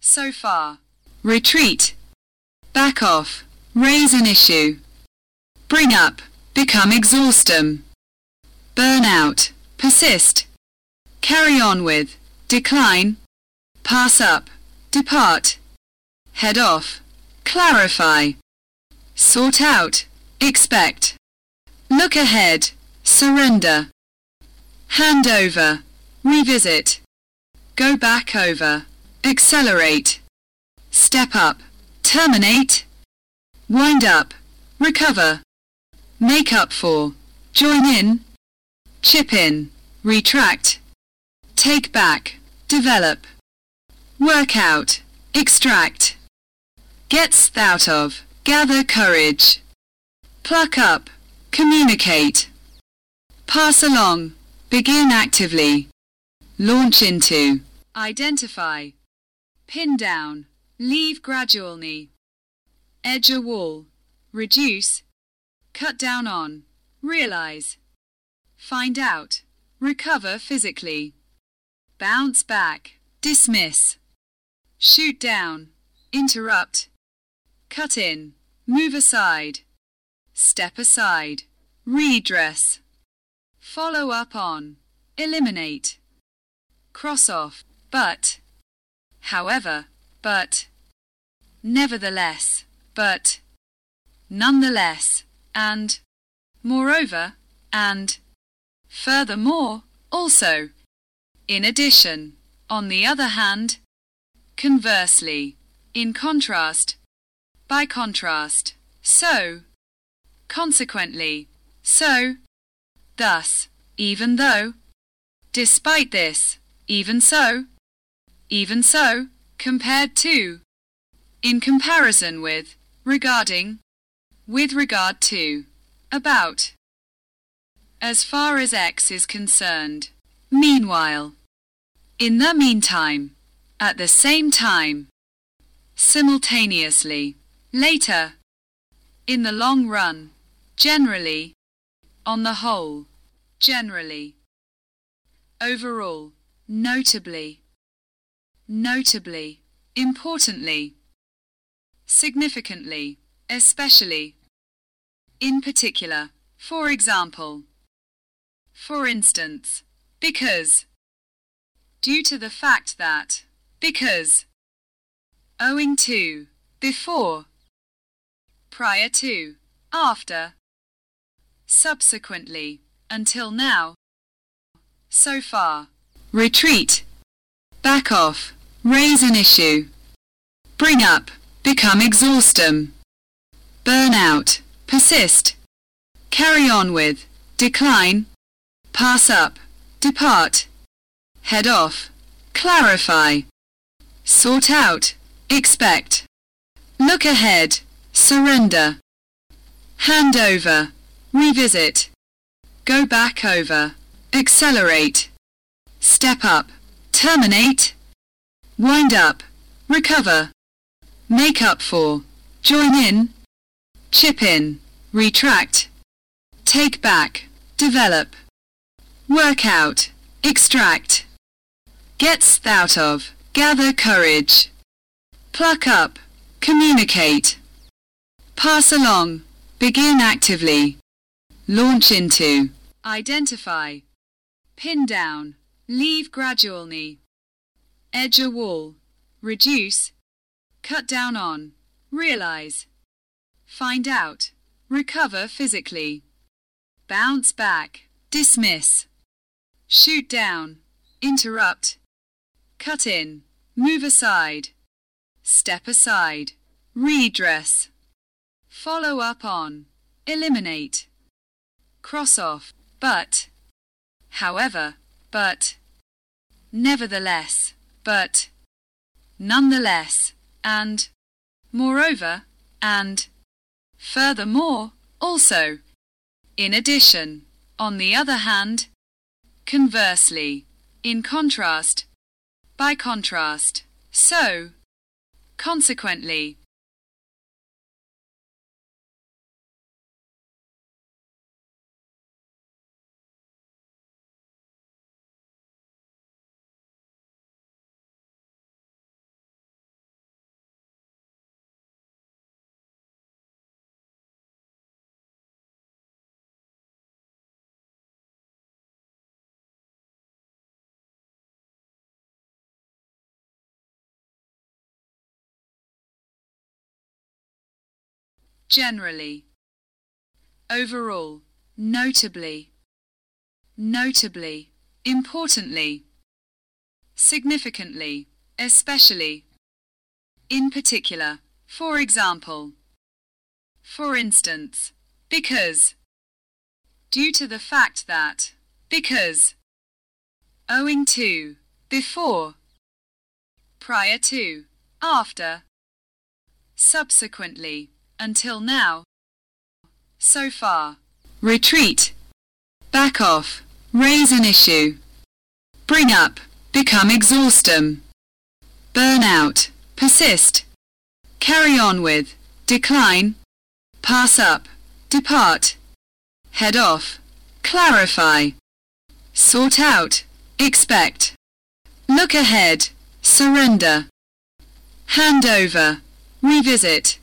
so far, retreat, back off, raise an issue, bring up, become exhaustum, burn out, persist, carry on with, decline, pass up, depart, head off, clarify, sort out, expect, look ahead, surrender, hand over, revisit, go back over, accelerate, step up, terminate, wind up, recover, make up for, join in, chip in, retract, take back, develop, work out, extract, gets out of, gather courage, pluck up, communicate, pass along, begin actively, launch into, identify, pin down, leave gradually, edge a wall, reduce, cut down on, realize, find out, recover physically, bounce back, dismiss, shoot down, interrupt, cut in, move aside, step aside, redress, follow up on, eliminate, cross off, but, however, but, nevertheless, but, nonetheless, and, moreover, and, furthermore, also, in addition, on the other hand, conversely, in contrast, by contrast, so, consequently, so, thus, even though, despite this, even so, even so, compared to, in comparison with, regarding, with regard to, about, as far as X is concerned, meanwhile, in the meantime, at the same time, simultaneously, later, in the long run, generally, on the whole, generally, overall, notably, notably, importantly, significantly, especially, in particular, for example, For instance, because. Due to the fact that, because. Owing to, before. Prior to, after. Subsequently, until now. So far. Retreat. Back off. Raise an issue. Bring up. Become exhaustum. Burn out. Persist. Carry on with. Decline. Pass up. Depart. Head off. Clarify. Sort out. Expect. Look ahead. Surrender. Hand over. Revisit. Go back over. Accelerate. Step up. Terminate. Wind up. Recover. Make up for. Join in. Chip in. Retract. Take back. Develop. Work out. Extract. Get out of. Gather courage. Pluck up. Communicate. Pass along. Begin actively. Launch into. Identify. Pin down. Leave gradually. Edge a wall. Reduce. Cut down on. Realize. Find out. Recover physically. Bounce back. Dismiss. Shoot down. Interrupt. Cut in. Move aside. Step aside. Redress. Follow up on. Eliminate. Cross off. But. However. But. Nevertheless. But. Nonetheless. And. Moreover. And. Furthermore. Also. In addition. On the other hand. Conversely. In contrast. By contrast. So. Consequently. Generally, overall, notably, notably, importantly, significantly, especially, in particular, for example, for instance, because, due to the fact that, because, owing to, before, prior to, after, subsequently, until now. So far. Retreat. Back off. Raise an issue. Bring up. Become exhaustum. Burn out. Persist. Carry on with. Decline. Pass up. Depart. Head off. Clarify. Sort out. Expect. Look ahead. Surrender. Hand over. Revisit.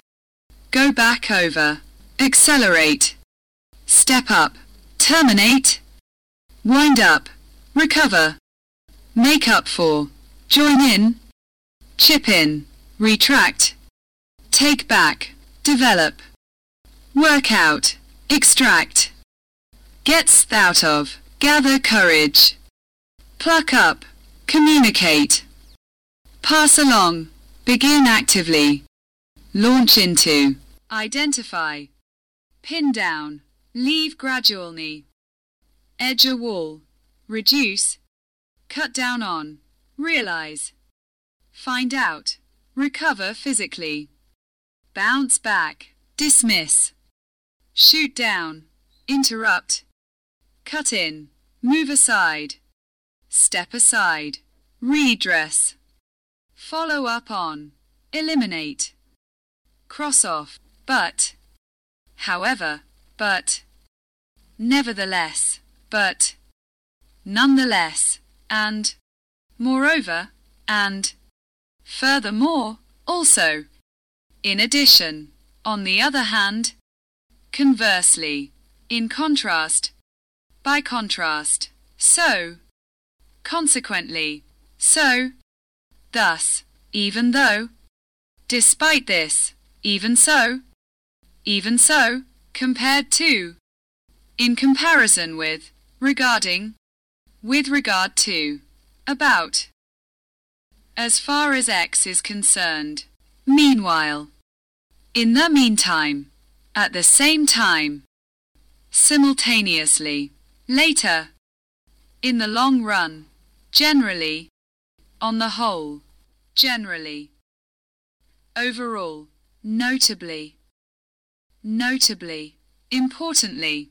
Go back over. Accelerate. Step up. Terminate. Wind up. Recover. Make up for. Join in. Chip in. Retract. Take back. Develop. Work out. Extract. Get out of. Gather courage. Pluck up. Communicate. Pass along. Begin actively. Launch into. Identify. Pin down. Leave gradually. Edge a wall. Reduce. Cut down on. Realize. Find out. Recover physically. Bounce back. Dismiss. Shoot down. Interrupt. Cut in. Move aside. Step aside. Redress. Follow up on. Eliminate cross off, but, however, but, nevertheless, but, nonetheless, and, moreover, and, furthermore, also, in addition, on the other hand, conversely, in contrast, by contrast, so, consequently, so, thus, even though, despite this, even so, even so, compared to, in comparison with, regarding, with regard to, about, as far as X is concerned, meanwhile, in the meantime, at the same time, simultaneously, later, in the long run, generally, on the whole, generally, overall, notably, notably, importantly,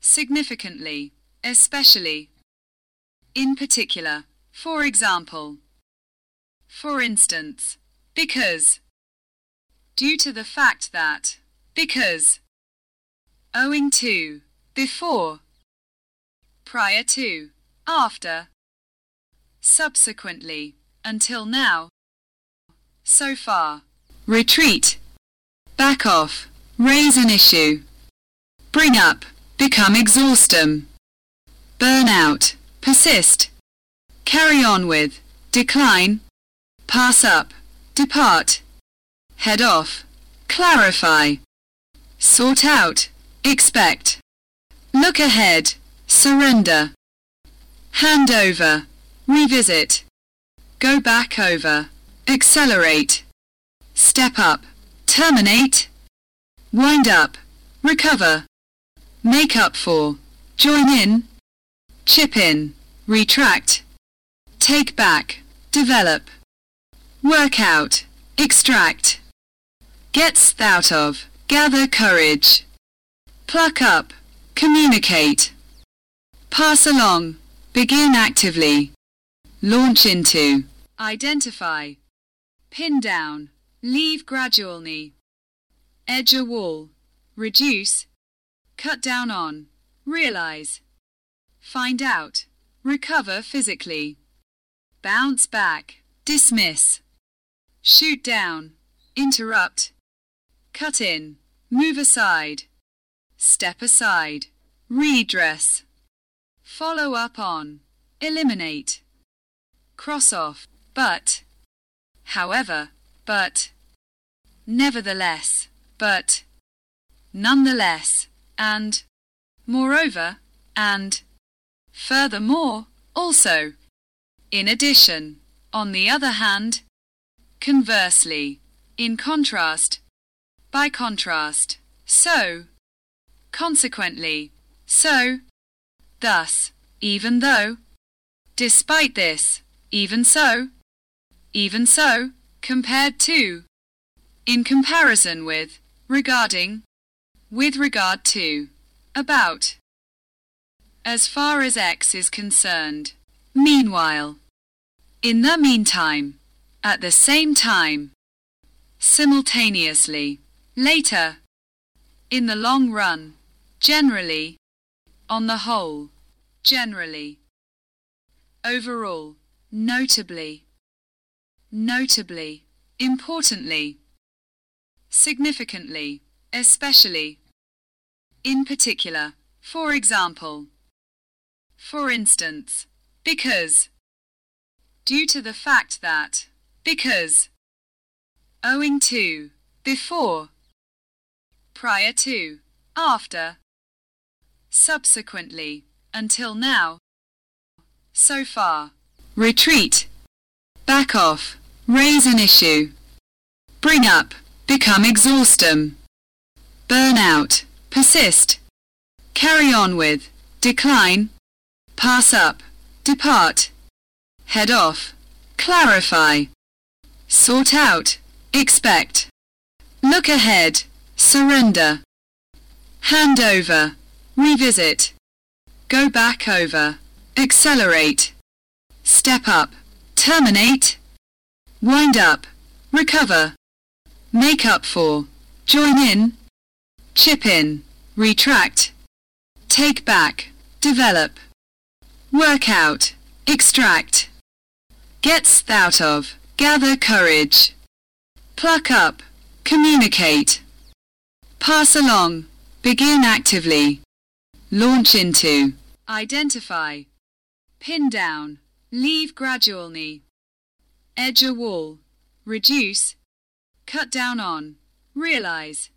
significantly, especially, in particular, for example, for instance, because, due to the fact that, because, owing to, before, prior to, after, subsequently, until now, so far, retreat, back off, raise an issue, bring up, become exhaustum, burn out, persist, carry on with, decline, pass up, depart, head off, clarify, sort out, expect, look ahead, surrender, hand over, revisit, go back over, accelerate, step up, terminate, wind up, recover, make up for, join in, chip in, retract, take back, develop, work out, extract, gets out of, gather courage, pluck up, communicate, pass along, begin actively, launch into, identify, pin down, leave gradually, edge a wall, reduce, cut down on, realize, find out, recover physically, bounce back, dismiss, shoot down, interrupt, cut in, move aside, step aside, redress, follow up on, eliminate, cross off, but, however, but, nevertheless, but, nonetheless, and, moreover, and, furthermore, also, in addition, on the other hand, conversely, in contrast, by contrast, so, consequently, so, thus, even though, despite this, even so, even so, compared to, in comparison with, regarding, with regard to, about, as far as X is concerned, meanwhile, in the meantime, at the same time, simultaneously, later, in the long run, generally, on the whole, generally, overall, notably, notably, importantly, significantly, especially, in particular, for example, for instance, because, due to the fact that, because, owing to, before, prior to, after, subsequently, until now, so far, retreat, back off, raise an issue, bring up, become exhaustum, burn out, persist, carry on with, decline, pass up, depart, head off, clarify, sort out, expect, look ahead, surrender, hand over, revisit, go back over, accelerate, step up, terminate, wind up, recover, make up for, join in, chip in, retract, take back, develop, work out, extract, gets out of, gather courage, pluck up, communicate, pass along, begin actively, launch into, identify, pin down, leave gradually, edge a wall, reduce, cut down on, realize,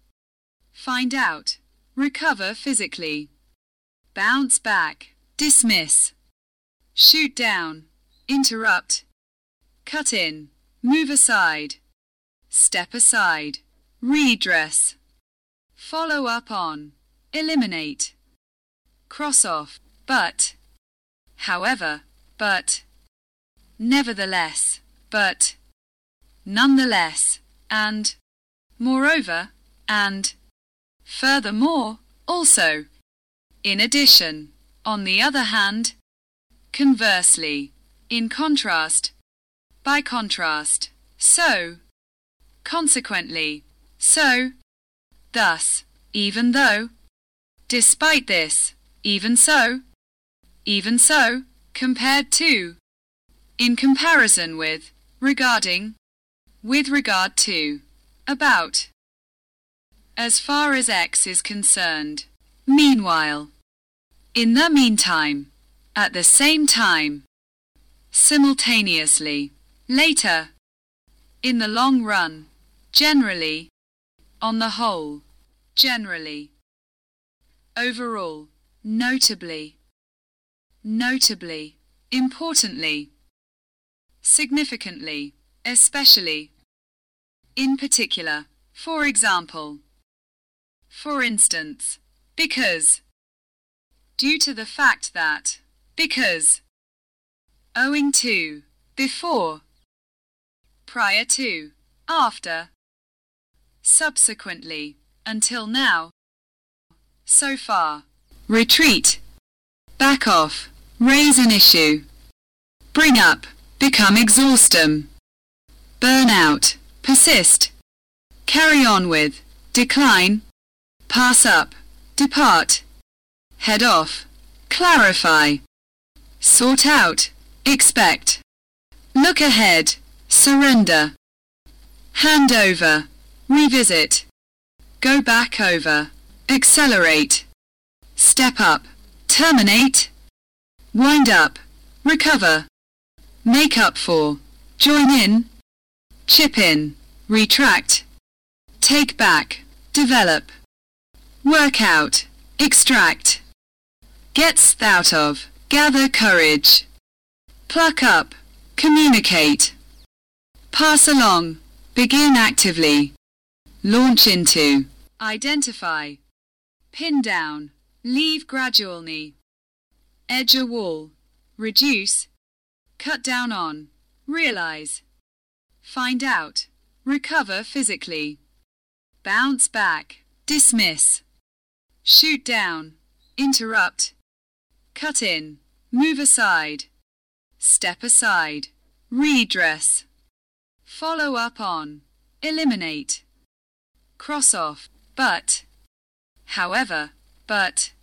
find out, recover physically, bounce back, dismiss, shoot down, interrupt, cut in, move aside, step aside, redress, follow up on, eliminate, cross off, but, however, but, nevertheless, but, nonetheless, and, moreover, and, furthermore, also, in addition, on the other hand, conversely, in contrast, by contrast, so, consequently, so, thus, even though, despite this, even so, even so, compared to, in comparison with, regarding, with regard to, about, as far as X is concerned, meanwhile, in the meantime, at the same time, simultaneously, later, in the long run, generally, on the whole, generally, overall, notably, notably, importantly, significantly, especially, in particular, for example, for instance, because, due to the fact that, because, owing to, before, prior to, after, subsequently, until now, so far, retreat, back off, raise an issue, bring up, become exhaustum, burn out, persist, carry on with, decline, pass up, depart, head off, clarify, sort out, expect, look ahead, surrender, hand over, revisit, go back over, accelerate, step up, terminate, wind up, recover, make up for, join in, chip in, retract, take back, develop, work out, extract, get out of, gather courage, pluck up, communicate, pass along, begin actively, launch into, identify, pin down, leave gradually, edge a wall, reduce, cut down on, realize, find out, recover physically, bounce back, dismiss, shoot down, interrupt, cut in, move aside, step aside, redress, follow up on, eliminate, cross off, but, however, but,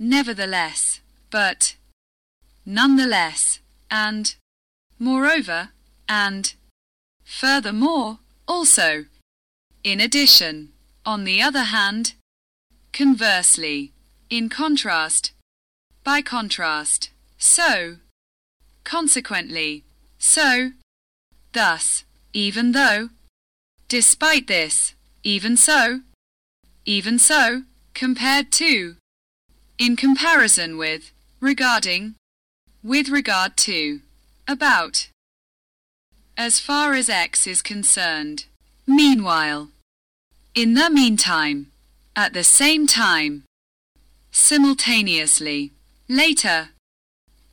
nevertheless, but, nonetheless, and, moreover, and, furthermore, also, in addition, on the other hand, conversely, in contrast, by contrast, so, consequently, so, thus, even though, despite this, even so, even so, compared to, in comparison with, regarding, with regard to, about, as far as X is concerned, meanwhile, in the meantime, at the same time, simultaneously, later,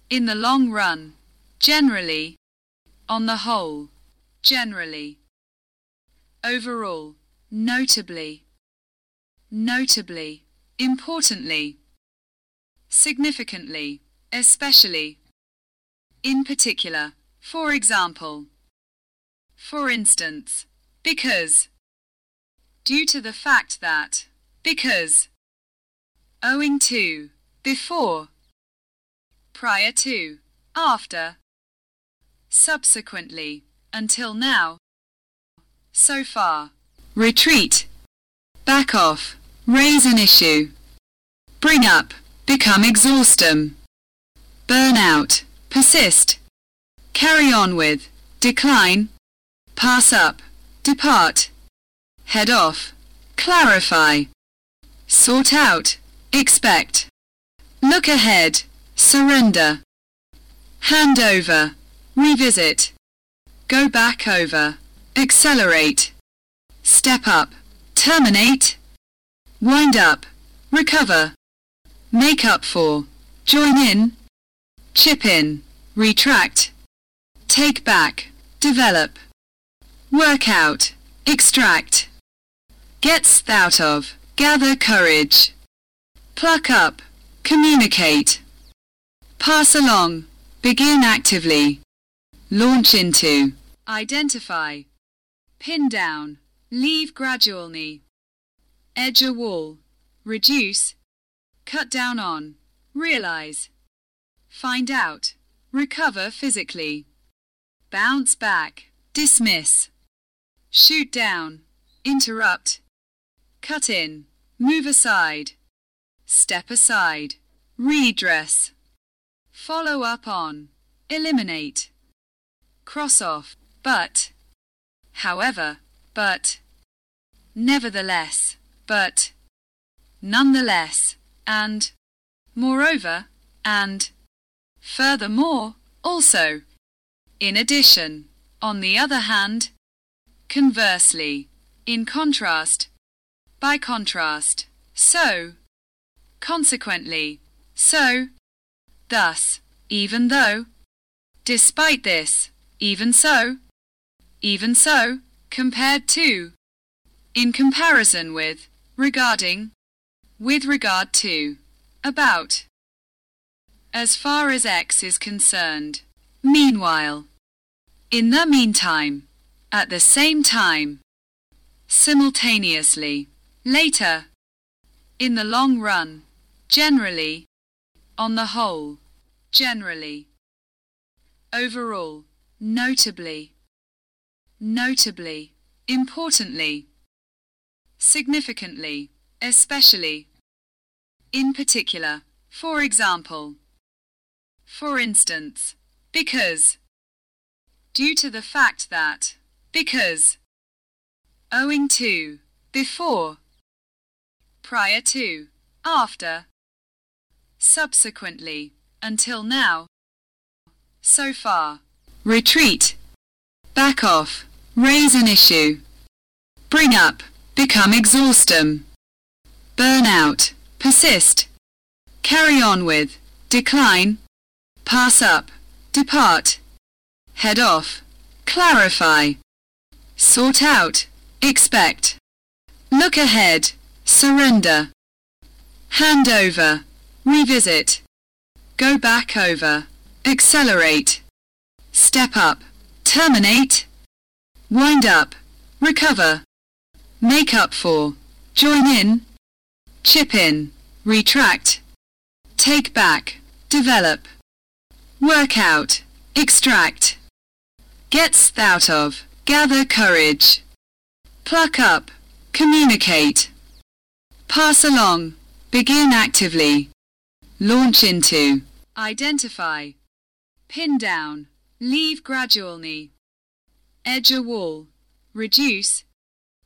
in the long run, generally, on the whole, generally, overall, notably, notably, importantly, significantly, especially, in particular, for example, for instance, because, due to the fact that, because, owing to, before, prior to, after, subsequently, until now, so far, retreat, back off, raise an issue, bring up, become exhaustum. Burn out, persist. Carry on with, decline. Pass up, depart. Head off, clarify. Sort out, expect. Look ahead, surrender. Hand over, revisit. Go back over, accelerate. Step up, terminate. Wind up, recover. Make up for, join in. Chip in, retract. Take back, develop. Work out, extract. Get out of, gather courage. Pluck up, communicate. Pass along, begin actively. Launch into, identify. Pin down, leave gradually. Edge a wall, reduce. Cut down on, realize. Find out, recover physically. Bounce back, dismiss. Shoot down, interrupt. Cut in, move aside. Step aside, redress. Follow up on, eliminate. Cross off, but. However, but. Nevertheless, but. Nonetheless, and. Moreover, and. Furthermore, also. In addition, on the other hand. Conversely, in contrast. By contrast, so. Consequently, so. Thus, even though. Despite this, even so. Even so, compared to. In comparison with, regarding. With regard to. About. As far as X is concerned. Meanwhile. In the meantime. At the same time. Simultaneously. Later. In the long run. Generally. On the whole. Generally. Overall. Notably. Notably. Importantly. Significantly. Especially. In particular. For example. For instance. Because. Due to the fact that. Because. Owing to. Before. Prior to. After. Subsequently. Until now. So far. Retreat. Back off. Raise an issue. Bring up. Become exhaustum. Burn out. Persist. Carry on with. Decline. Pass up. Depart. Head off. Clarify. Sort out. Expect. Look ahead. Surrender. Hand over. Revisit. Go back over. Accelerate. Step up. Terminate. Wind up. Recover. Make up for. Join in. Chip in. Retract. Take back. Develop. Work out. Extract. gets out of. Gather courage. Pluck up. Communicate. Pass along. Begin actively. Launch into. Identify. Pin down. Leave gradually. Edge a wall. Reduce.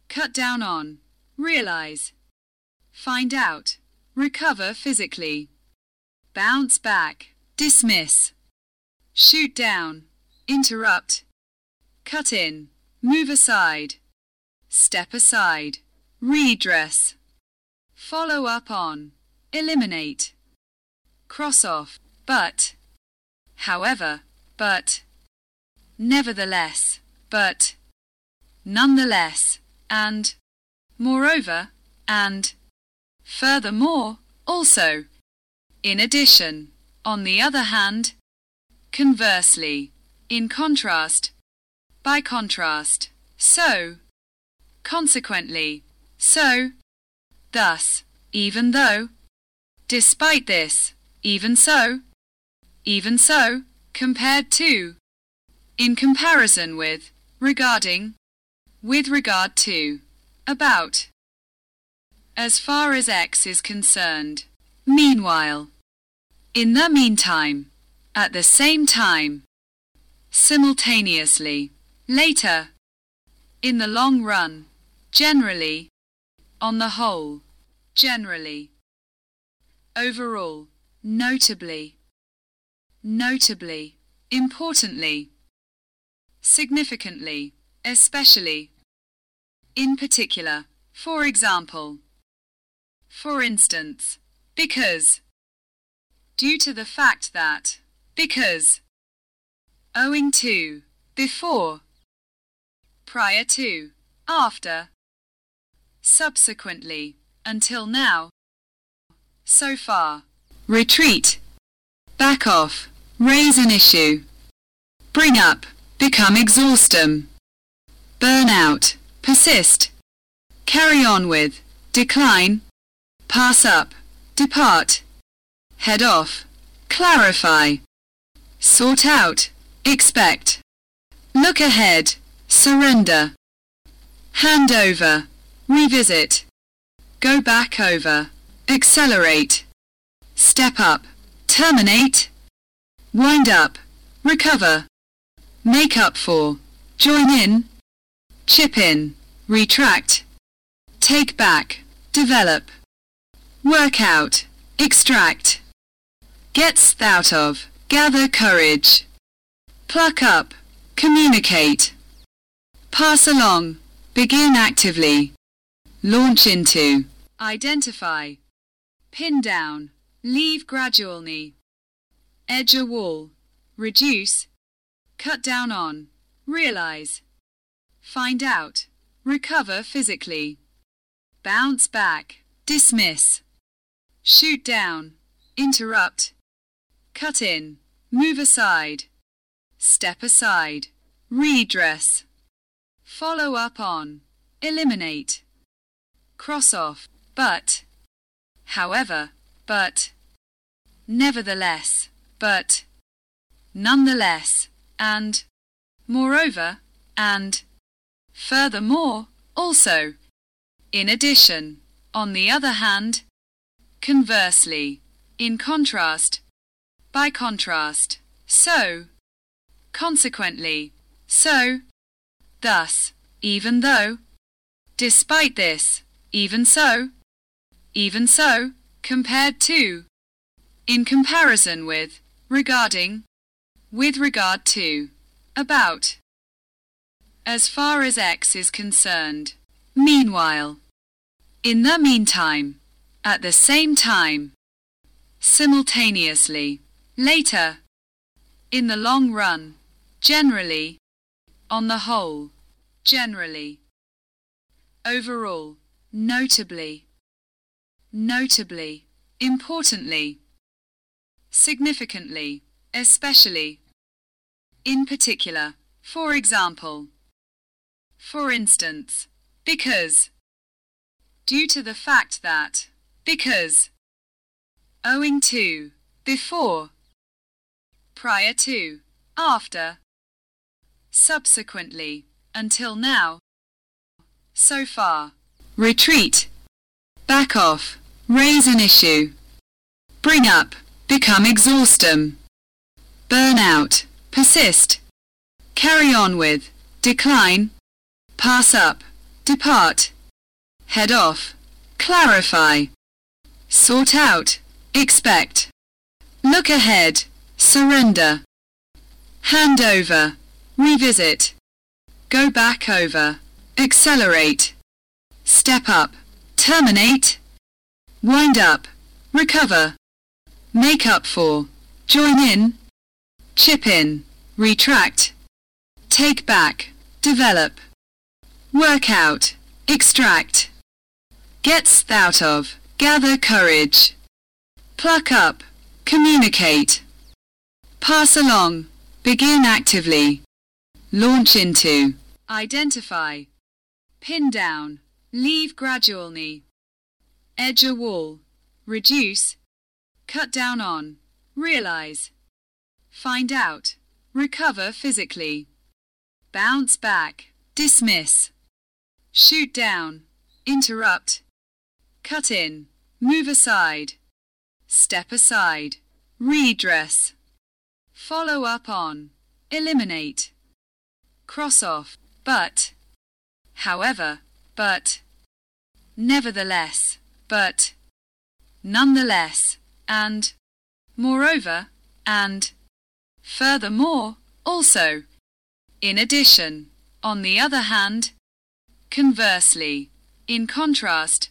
Cut down on. Realize. Find out. Recover physically. Bounce back. Dismiss. Shoot down. Interrupt. Cut in. Move aside. Step aside. Redress. Follow up on. Eliminate. Cross off. But. However. But. Nevertheless. But. Nonetheless. And. Moreover. And. Furthermore. Also. In addition. On the other hand. Conversely. In contrast. By contrast. So. Consequently. So. Thus. Even though. Despite this. Even so. Even so. Compared to. In comparison with. Regarding. With regard to. About. As far as X is concerned. meanwhile, in the meantime, at the same time, simultaneously, later, in the long run, generally, on the whole, generally, overall, notably, notably, importantly, significantly, especially, in particular, for example, for instance, because, due to the fact that, because, owing to, before, prior to, after, subsequently, until now, so far, retreat, back off, raise an issue, bring up, become exhaustum, burn out, persist, carry on with, decline, pass up, depart, head off, clarify, sort out, expect, look ahead, surrender, hand over, revisit, go back over, accelerate, step up, terminate, wind up, recover, make up for, join in, chip in, retract, take back, develop, work out, extract, get out of, gather courage, pluck up, communicate, pass along, begin actively, launch into, identify, pin down, leave gradually, edge a wall, reduce, cut down on, realize, find out, recover physically, bounce back, dismiss, shoot down, interrupt, cut in, move aside, step aside, redress, follow up on, eliminate, cross off, but, however, but, nevertheless, but, nonetheless, and, moreover, and, furthermore, also, in addition, on the other hand, conversely, in contrast, by contrast, so, consequently, so, thus, even though, despite this, even so, even so, compared to, in comparison with, regarding, with regard to, about, as far as X is concerned, meanwhile, in the meantime, at the same time, simultaneously, later, in the long run, generally, on the whole, generally, overall, notably, notably, importantly, significantly, especially, in particular, for example, for instance, because, due to the fact that, because, owing to, before, prior to, after, subsequently, until now, so far, retreat, back off, raise an issue, bring up, become exhaustum, burn out, persist, carry on with, decline, pass up, depart, head off, clarify, sort out, expect, look ahead, surrender, hand over, revisit, go back over, accelerate, step up, terminate, wind up, recover, make up for, join in, chip in, retract, take back, develop, work out, extract, get out of, gather courage, pluck up, communicate, pass along, begin actively, launch into, identify, pin down, leave gradually, edge a wall, reduce, cut down on, realize, find out, recover physically, bounce back, dismiss, shoot down, interrupt, cut in, move aside, step aside, redress, follow up on, eliminate, cross off, but, however, but, nevertheless, but, nonetheless, and, moreover, and, furthermore, also, in addition, on the other hand, conversely, in contrast,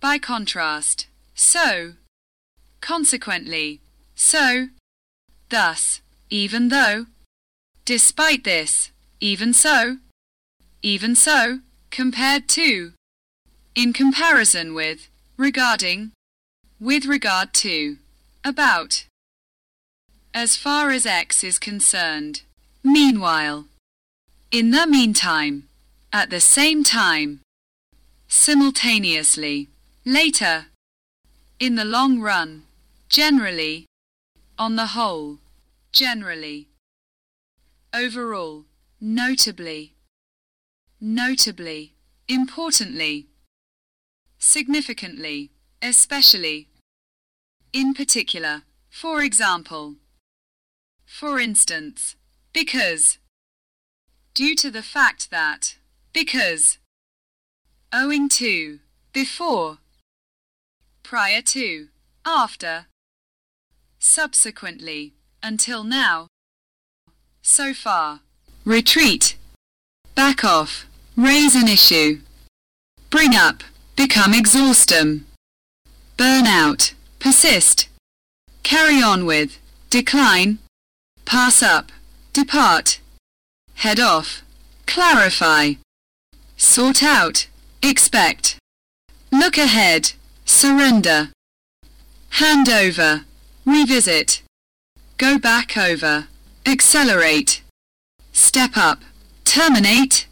by contrast, so, consequently, so, thus, even though, despite this, even so, even so, compared to, in comparison with, regarding, with regard to, about, as far as X is concerned, meanwhile, in the meantime, at the same time, simultaneously, later, in the long run, generally, on the whole, generally, overall, notably, notably, importantly, significantly, especially, in particular, for example, for instance, because, due to the fact that, because, owing to, before, prior to, after, subsequently, until now, so far, retreat, back off, raise an issue, bring up, become exhaustum, burn out, persist, carry on with, decline, pass up, depart, head off, clarify, sort out, expect, look ahead, surrender, hand over, revisit, go back over, accelerate, step up, terminate,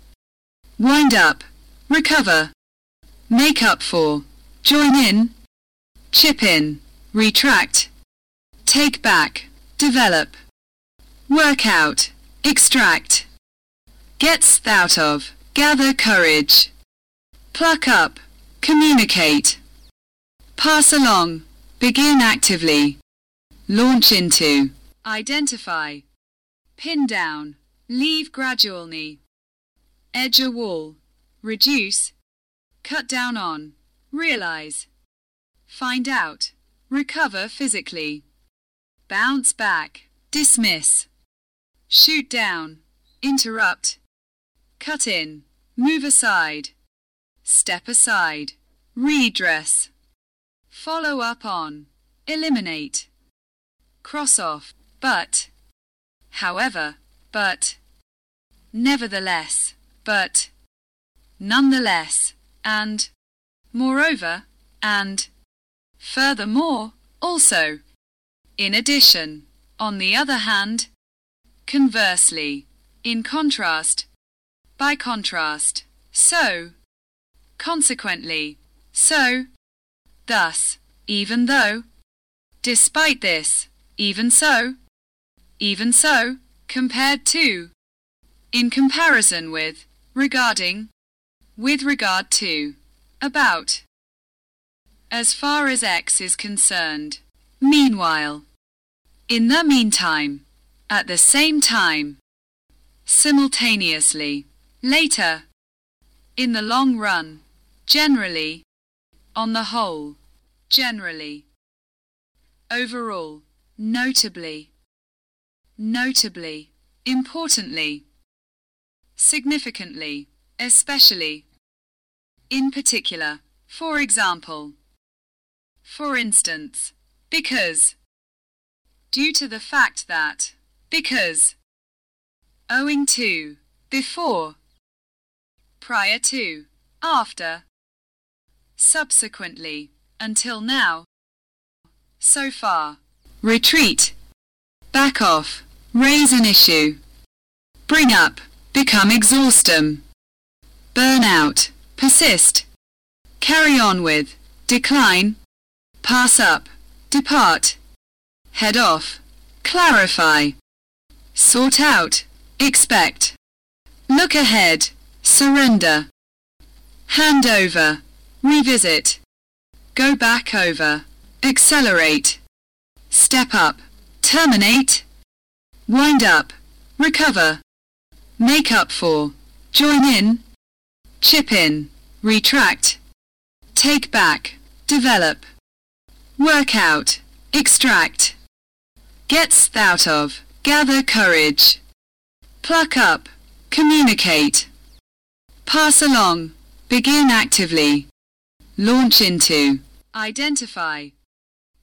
wind up, recover, make up for, join in, chip in, retract, take back, develop, work out, extract, gets out of, gather courage, pluck up, communicate, pass along, begin actively, launch into, identify, pin down, leave gradually, edge a wall, reduce, cut down on, realize, find out, recover physically, bounce back, dismiss, shoot down, interrupt, cut in, move aside, step aside, redress, follow up on, eliminate, cross off, but, however, but, nevertheless, but, nonetheless, and, moreover, and, furthermore, also, in addition, on the other hand, conversely, in contrast, by contrast, so, consequently, so, thus, even though, despite this, even so, even so, compared to, in comparison with, regarding, with regard to, about, as far as X is concerned, meanwhile, in the meantime, at the same time, simultaneously, later, in the long run, generally, on the whole, generally, overall, notably, notably, importantly, significantly, especially, in particular, for example, for instance, because, due to the fact that, because, owing to, before, prior to, after, subsequently, until now, so far, retreat, back off, raise an issue, bring up, become exhaustum, burn out, persist, carry on with, decline, pass up, depart, head off, clarify, sort out, expect, look ahead, surrender, hand over, revisit, go back over, accelerate, step up, terminate, wind up, recover, make up for, join in, chip in, retract, take back, develop, work out, extract, gets out of, gather courage, pluck up, communicate, pass along, begin actively, launch into, identify,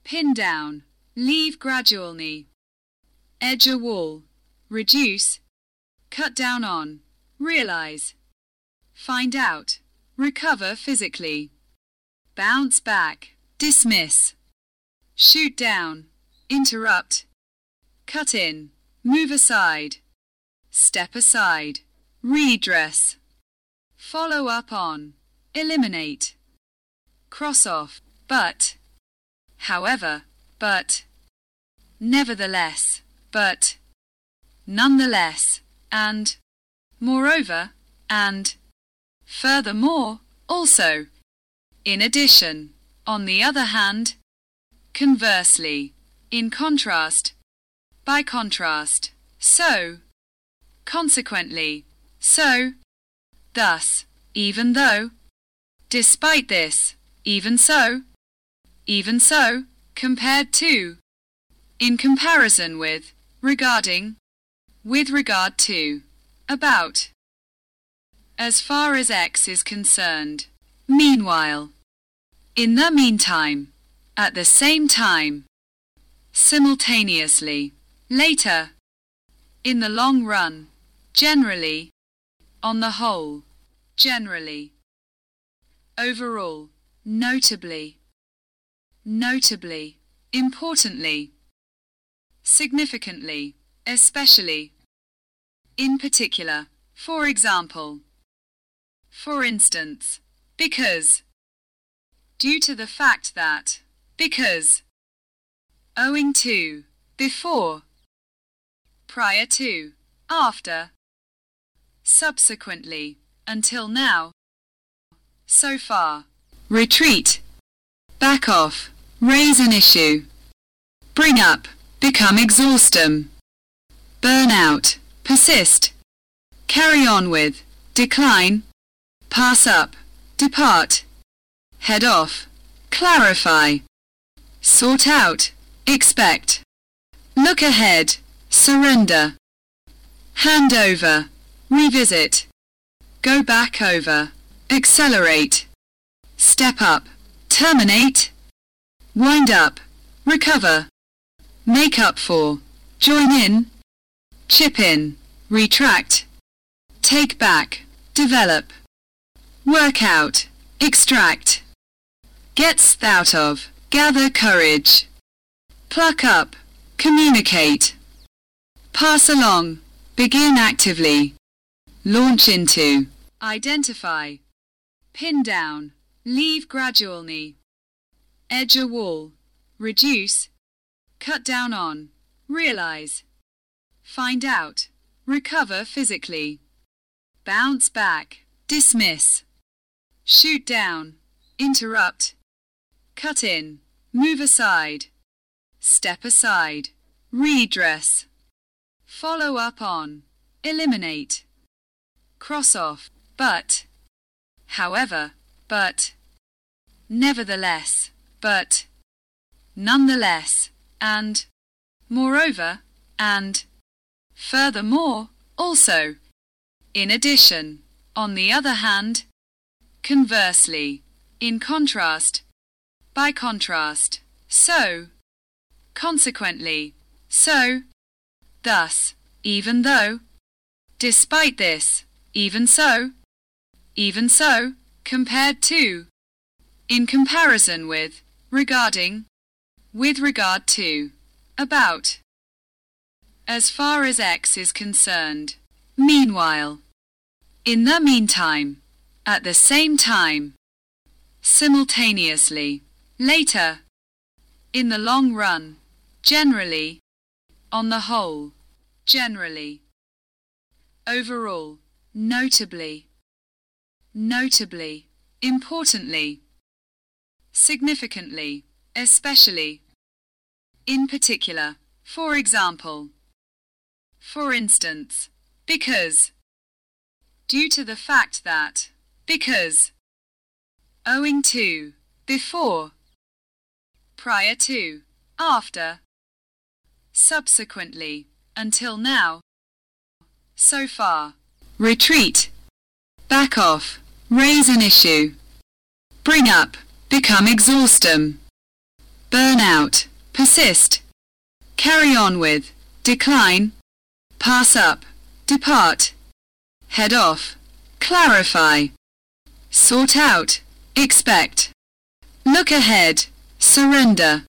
pin down, leave gradually, edge a wall, reduce, cut down on, realize, find out, recover physically, bounce back, dismiss, shoot down, interrupt, cut in, move aside, step aside, redress, follow up on, eliminate, cross off, but, however, but, nevertheless, but, nonetheless, and, moreover, and, furthermore, also, in addition, on the other hand, conversely, in contrast, by contrast, so, consequently, so, thus, even though, despite this, even so, even so, compared to, in comparison with, regarding, with regard to, about, as far as X is concerned, meanwhile, in the meantime, at the same time, simultaneously, later, in the long run, generally, on the whole, generally, overall, notably, notably, importantly, significantly, especially, in particular, for example, for instance, because, due to the fact that, because, owing to, before, prior to, after, subsequently, until now, so far, retreat, back off, raise an issue, bring up, become exhaustum, burn out, persist, carry on with, decline, pass up, depart, head off, clarify, sort out, expect, look ahead, surrender, hand over, revisit, go back over, accelerate, step up, terminate, wind up, recover, make up for, join in, chip in, retract, take back, develop, work out, extract, gets out of, gather courage, pluck up, communicate, pass along, begin actively, launch into, identify, pin down, leave gradually, edge a wall, reduce, cut down on, realize, find out, recover physically, bounce back, dismiss, shoot down, interrupt, cut in, move aside, step aside, redress, follow up on, eliminate, cross off, but, however, but, nevertheless, but, nonetheless, and, moreover, and, furthermore, also, in addition, on the other hand, conversely, in contrast, by contrast, so, consequently, so, thus, even though, despite this, even so, even so, compared to, in comparison with, regarding, with regard to, about, as far as X is concerned, meanwhile, in the meantime, at the same time, simultaneously, later, in the long run, generally, on the whole, generally, overall, notably, notably, importantly, significantly, especially, in particular, for example, for instance, because, due to the fact that, because, owing to, before, prior to, after, subsequently, until now, so far, retreat, back off, raise an issue, bring up, become exhaustum, burn out, persist, carry on with, decline, pass up, depart, head off, clarify, sort out, expect, look ahead, surrender,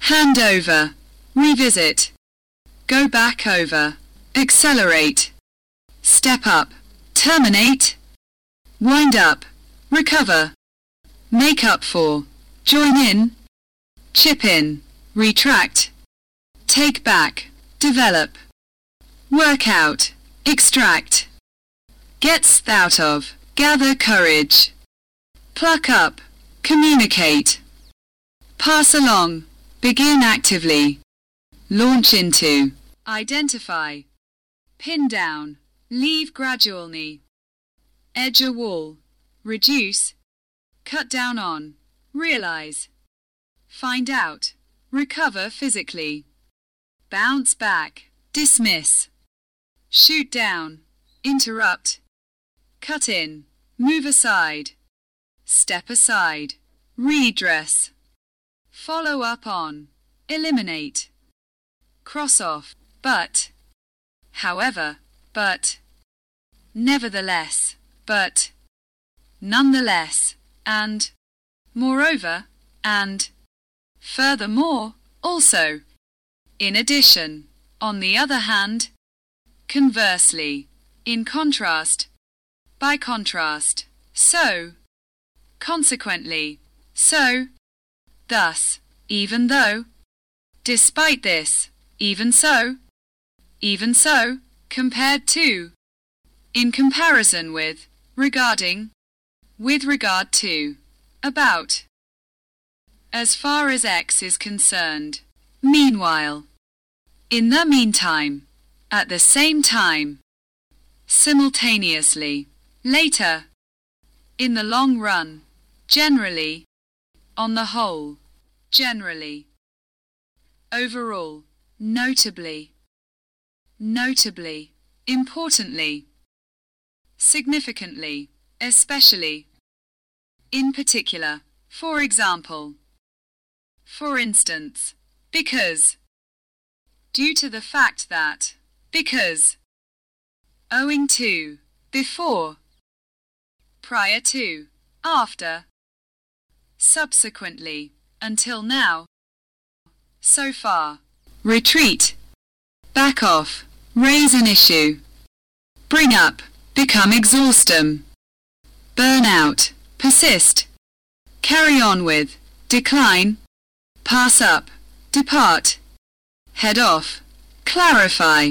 hand over, revisit, go back over, accelerate, step up, terminate, wind up, recover, make up for, join in, chip in, retract, take back, develop, work out, extract, get out of, gather courage, pluck up, communicate, pass along, begin actively, launch into, identify, pin down, leave gradually, edge a wall, reduce, cut down on, realize, find out, recover physically, bounce back, dismiss, shoot down, interrupt, cut in, move aside, step aside, redress, follow up on, eliminate, cross off, but, however, but, nevertheless, but, nonetheless, and, moreover, and, furthermore, also, in addition, on the other hand, conversely, in contrast, by contrast, so, consequently, so, thus, even though, despite this, even so, even so, compared to, in comparison with, regarding, with regard to, about, as far as X is concerned, meanwhile, in the meantime, at the same time, simultaneously, later, in the long run, generally, on the whole, generally, overall, notably, notably, importantly, significantly, especially, in particular, for example, for instance, because, due to the fact that, because, owing to, before, prior to, after, subsequently, until now, so far, retreat, back off, raise an issue, bring up, become exhaustum, burn out, persist, carry on with, decline, pass up, depart, head off, clarify,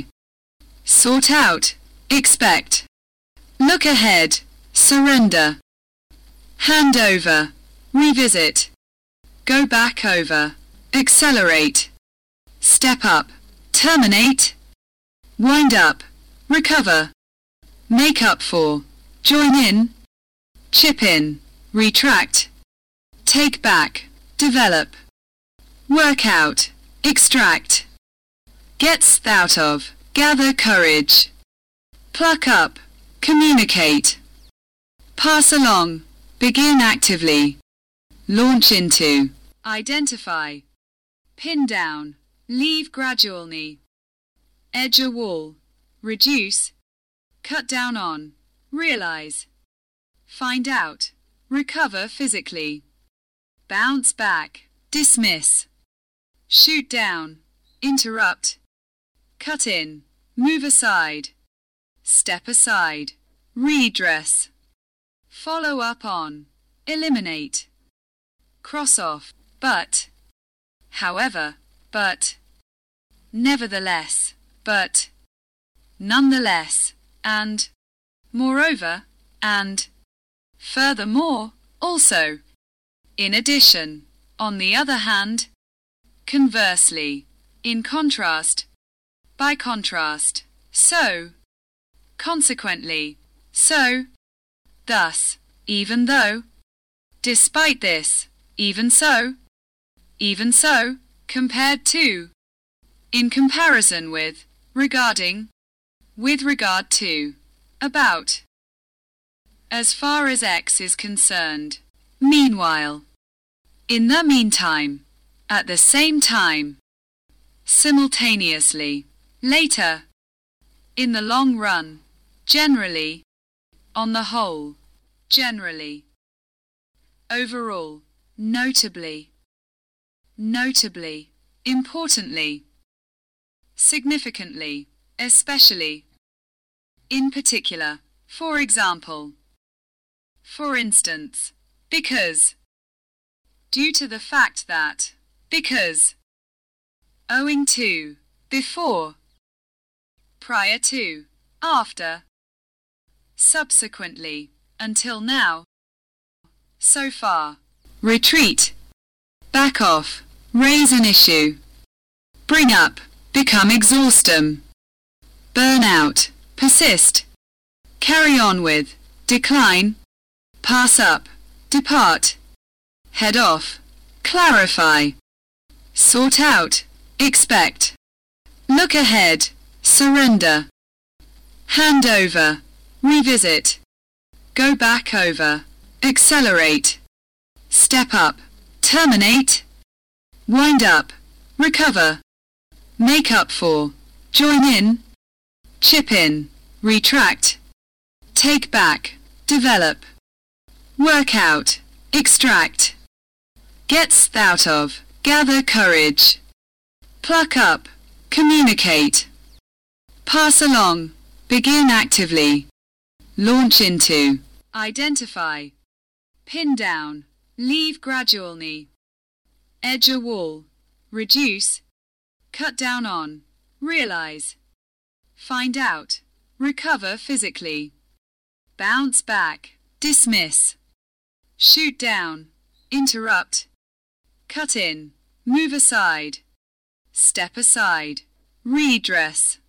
sort out, expect, look ahead, surrender, hand over, revisit, go back over, accelerate, step up, terminate, wind up, recover, make up for, join in, chip in, retract, take back, develop, work out, extract, get out of, gather courage, pluck up, communicate, pass along, begin actively, launch into, identify, pin down, leave gradually, edge a wall, reduce, cut down on, realize, find out, recover physically, bounce back, dismiss, shoot down, interrupt, cut in, move aside, step aside, redress, follow up on, eliminate, cross off, but, however, but, nevertheless, but, nonetheless, and, moreover, and, furthermore, also, in addition, On the other hand, conversely, in contrast, by contrast, so, consequently, so, thus, even though, despite this, even so, even so, compared to, in comparison with, regarding, with regard to, about, as far as X is concerned. Meanwhile, in the meantime, at the same time, simultaneously, later, in the long run, generally, on the whole, generally, overall, notably, notably, importantly, significantly, especially, in particular, for example, for instance, because, due to the fact that, because, owing to, before, prior to, after, subsequently, until now, so far, retreat, back off, raise an issue, bring up, become exhaustum, burn out, persist, carry on with, decline, pass up, depart, head off, clarify, sort out, expect, look ahead, surrender, hand over, revisit, go back over, accelerate, step up, terminate, wind up, recover, make up for, join in, chip in, retract, take back, develop, work out, extract, gets out of, gather courage, pluck up, communicate, pass along, begin actively, launch into, identify, pin down, leave gradually, edge a wall, reduce, cut down on, realize, find out, recover physically, bounce back, dismiss, shoot down, interrupt, cut in, move aside, step aside, redress,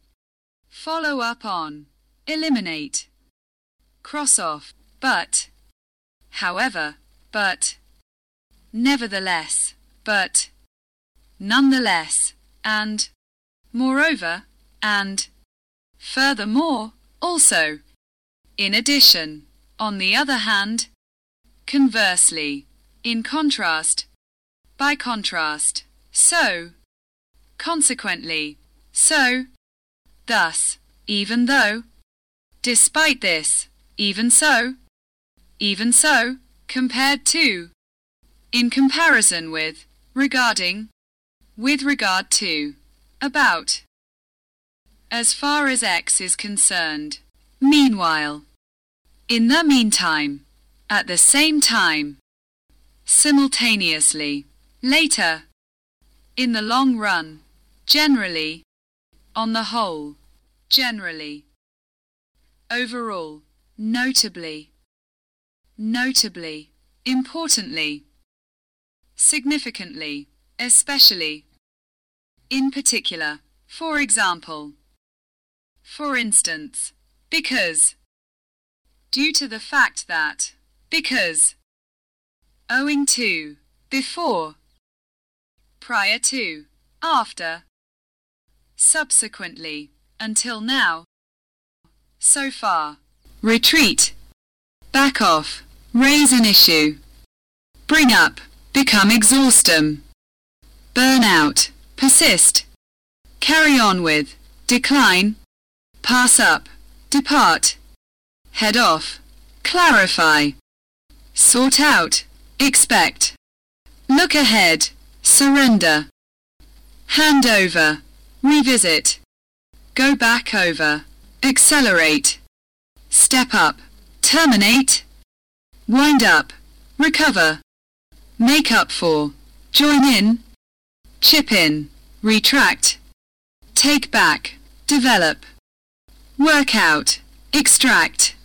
follow up on, eliminate, cross off, but, however, but, nevertheless, but, nonetheless, and, moreover, and, furthermore, also, in addition, on the other hand, conversely, in contrast, by contrast, so, consequently, so, thus, even though, despite this, even so, even so, compared to, in comparison with, regarding, with regard to, about, as far as X is concerned. Meanwhile, in the meantime, at the same time, simultaneously, later, in the long run, generally, on the whole, generally, overall, notably, notably, importantly, significantly, especially, in particular, for example, for instance, because, due to the fact that, because, owing to, before, prior to, after, subsequently, until now, so far, retreat, back off, raise an issue, bring up, become exhaustum, burn out, persist, carry on with, decline, pass up, depart, head off, clarify, sort out, expect, look ahead, surrender, hand over, revisit, go back over, accelerate, step up, terminate, wind up, recover, make up for, join in, chip in, retract, take back, develop, work out, extract,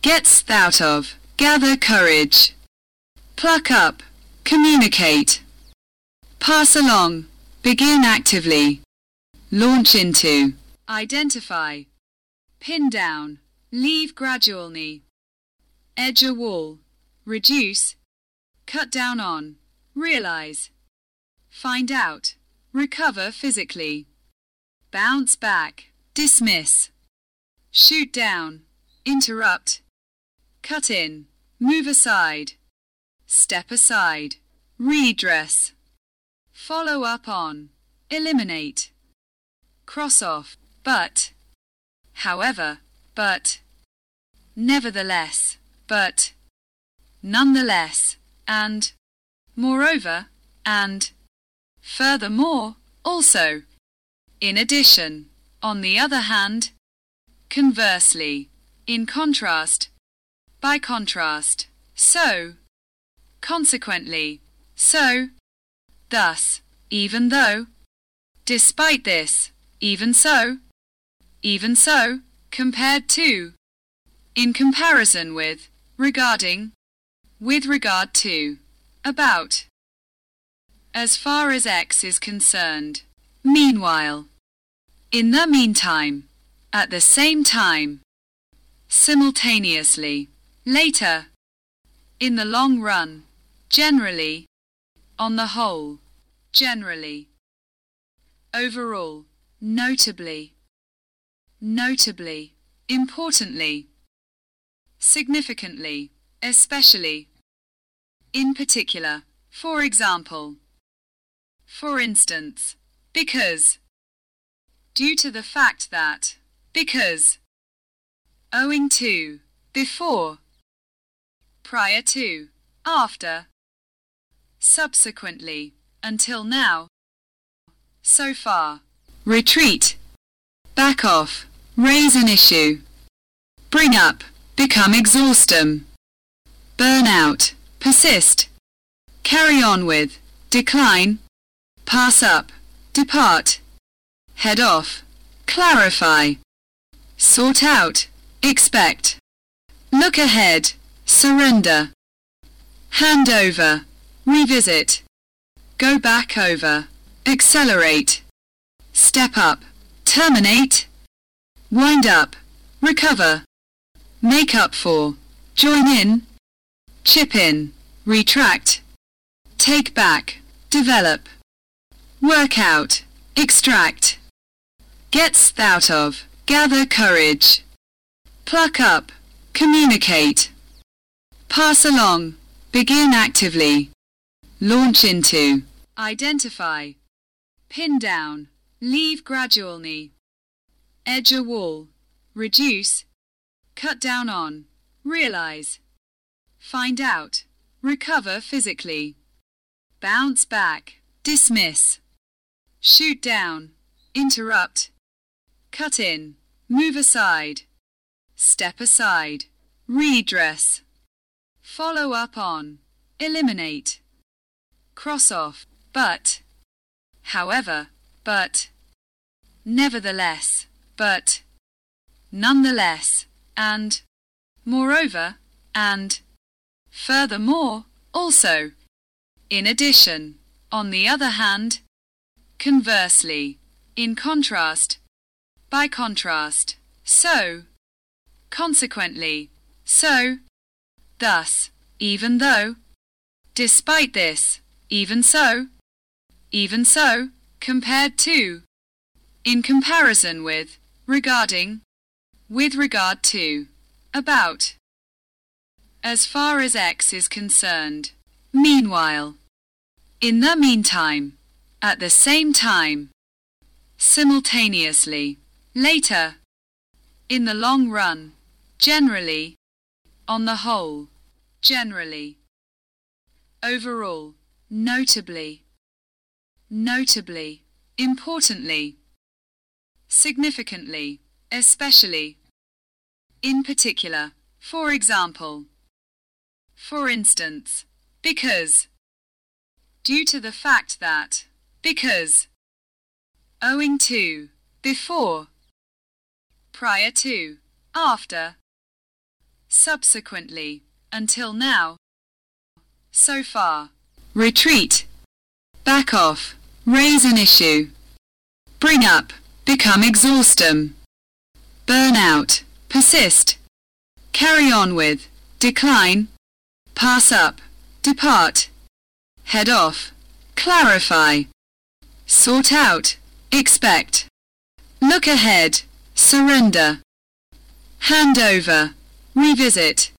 gets out of, gather courage, pluck up, communicate, pass along, begin actively, launch into, identify, pin down, leave gradually, edge a wall, reduce, cut down on, realize, find out, recover physically, bounce back, dismiss, shoot down, interrupt, cut in, move aside, step aside, redress, follow up on, eliminate, cross off, but, however, but, nevertheless, but, nonetheless, and, moreover, and, furthermore, also, in addition, on the other hand, conversely, in contrast, by contrast, so, consequently, so, thus, even though, despite this, even so, even so, compared to, in comparison with, regarding, with regard to, about, as far as X is concerned, meanwhile, in the meantime, at the same time, simultaneously, later, in the long run, generally, on the whole, generally, overall, notably, notably, importantly, significantly, especially, in particular, for example, for instance, because, due to the fact that, because, owing to, before, prior to, after, subsequently, until now, so far, retreat, back off, raise an issue, bring up, become exhaustum, burn out, persist, carry on with, decline, pass up, depart, head off, clarify, sort out, expect, look ahead, surrender, hand over, revisit, go back over, accelerate, step up, terminate, wind up, recover, make up for, join in, chip in, retract, take back, develop, work out, extract, gets out of, gather courage, pluck up, communicate, pass along, begin actively, launch into, identify, pin down, leave gradually, edge a wall, reduce, cut down on, realize, find out, recover physically, bounce back, dismiss, shoot down, interrupt, cut in, move aside, step aside, redress, follow up on, eliminate, cross off, but, however, but, nevertheless, but, nonetheless, and, moreover, and, furthermore, also, in addition, on the other hand, conversely, in contrast, by contrast, so, consequently, so, thus, even though, despite this, even so, even so, compared to, in comparison with, regarding, with regard to, about, as far as X is concerned, meanwhile, in the meantime, at the same time, simultaneously, later, in the long run, generally, on the whole, generally, overall, notably, notably, importantly, significantly, especially, in particular, for example, for instance, because, due to the fact that, because, owing to, before, prior to, after, subsequently, until now, so far, retreat, back off, raise an issue, bring up, become exhaustum, burn out, persist, carry on with, decline, pass up, depart, head off, clarify, sort out, expect, look ahead, surrender, hand over, revisit,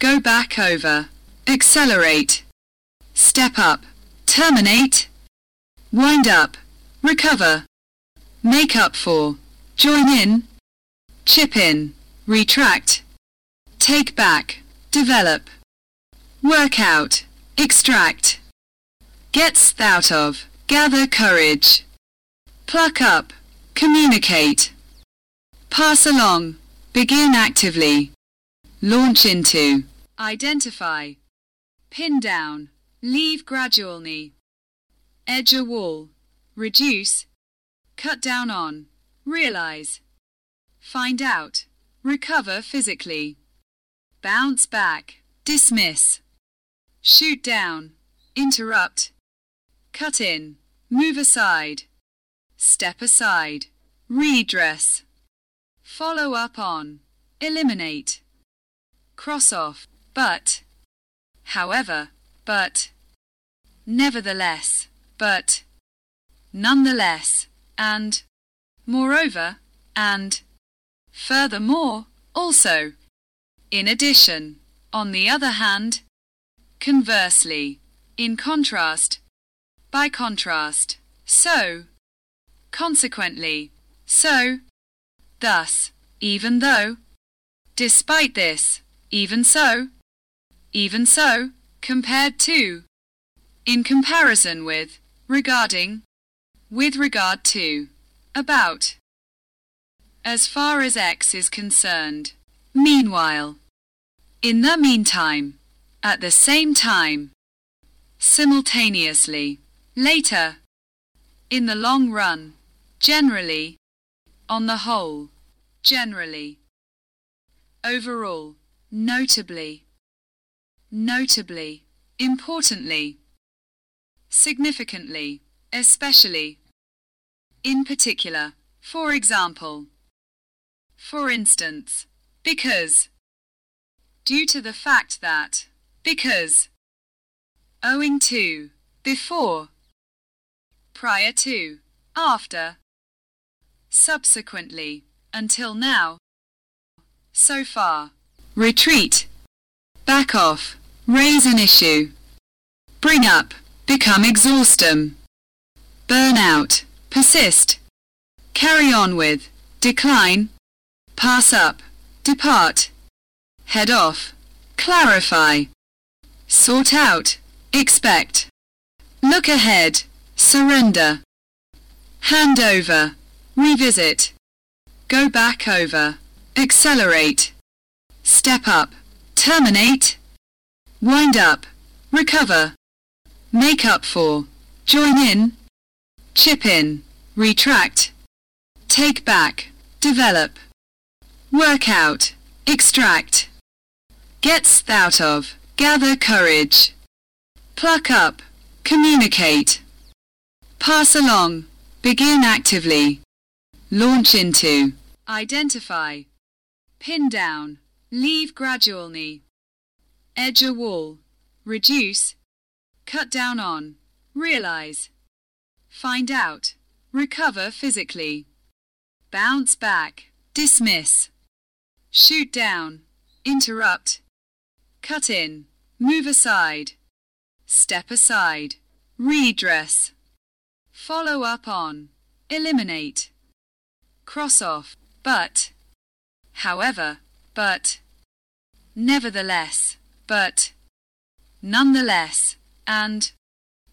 go back over, accelerate, step up, terminate, wind up, recover, make up for, join in, chip in, retract, take back, develop, work out, extract, gets out of, gather courage, pluck up, communicate, pass along, begin actively, launch into, identify, pin down, leave gradually, edge a wall, reduce, cut down on, realize, find out, recover physically, bounce back, dismiss, shoot down, interrupt, cut in, move aside, step aside, redress, follow up on, eliminate, cross off, but, however, but, nevertheless, but, nonetheless, and, moreover, and, furthermore, also, in addition, on the other hand, conversely, in contrast, by contrast, so, consequently, so, thus, even though, despite this, even so, even so, compared to, in comparison with, regarding, with regard to, about, as far as X is concerned, meanwhile, in the meantime, at the same time, simultaneously, later, in the long run, generally, on the whole, generally, overall, notably, notably, importantly, significantly, especially, in particular, for example, for instance, because, due to the fact that, because, owing to, before, prior to, after, subsequently, until now, so far, retreat, back off, raise an issue, bring up, become exhaustum, burn out, persist, carry on with, decline, pass up, depart, head off, clarify, sort out, expect, look ahead, surrender, hand over, revisit, go back over, accelerate, step up, terminate, wind up, recover, make up for, join in, chip in, retract, take back, develop, work out, extract, gets out of, gather courage, pluck up, communicate, pass along, begin actively, launch into, identify, pin down, leave gradually, edge a wall, reduce, cut down on, realize, find out, recover physically, bounce back, dismiss, shoot down, interrupt, cut in, move aside, step aside, redress, follow up on, eliminate, cross off, but, however, but, nevertheless, but, nonetheless, and,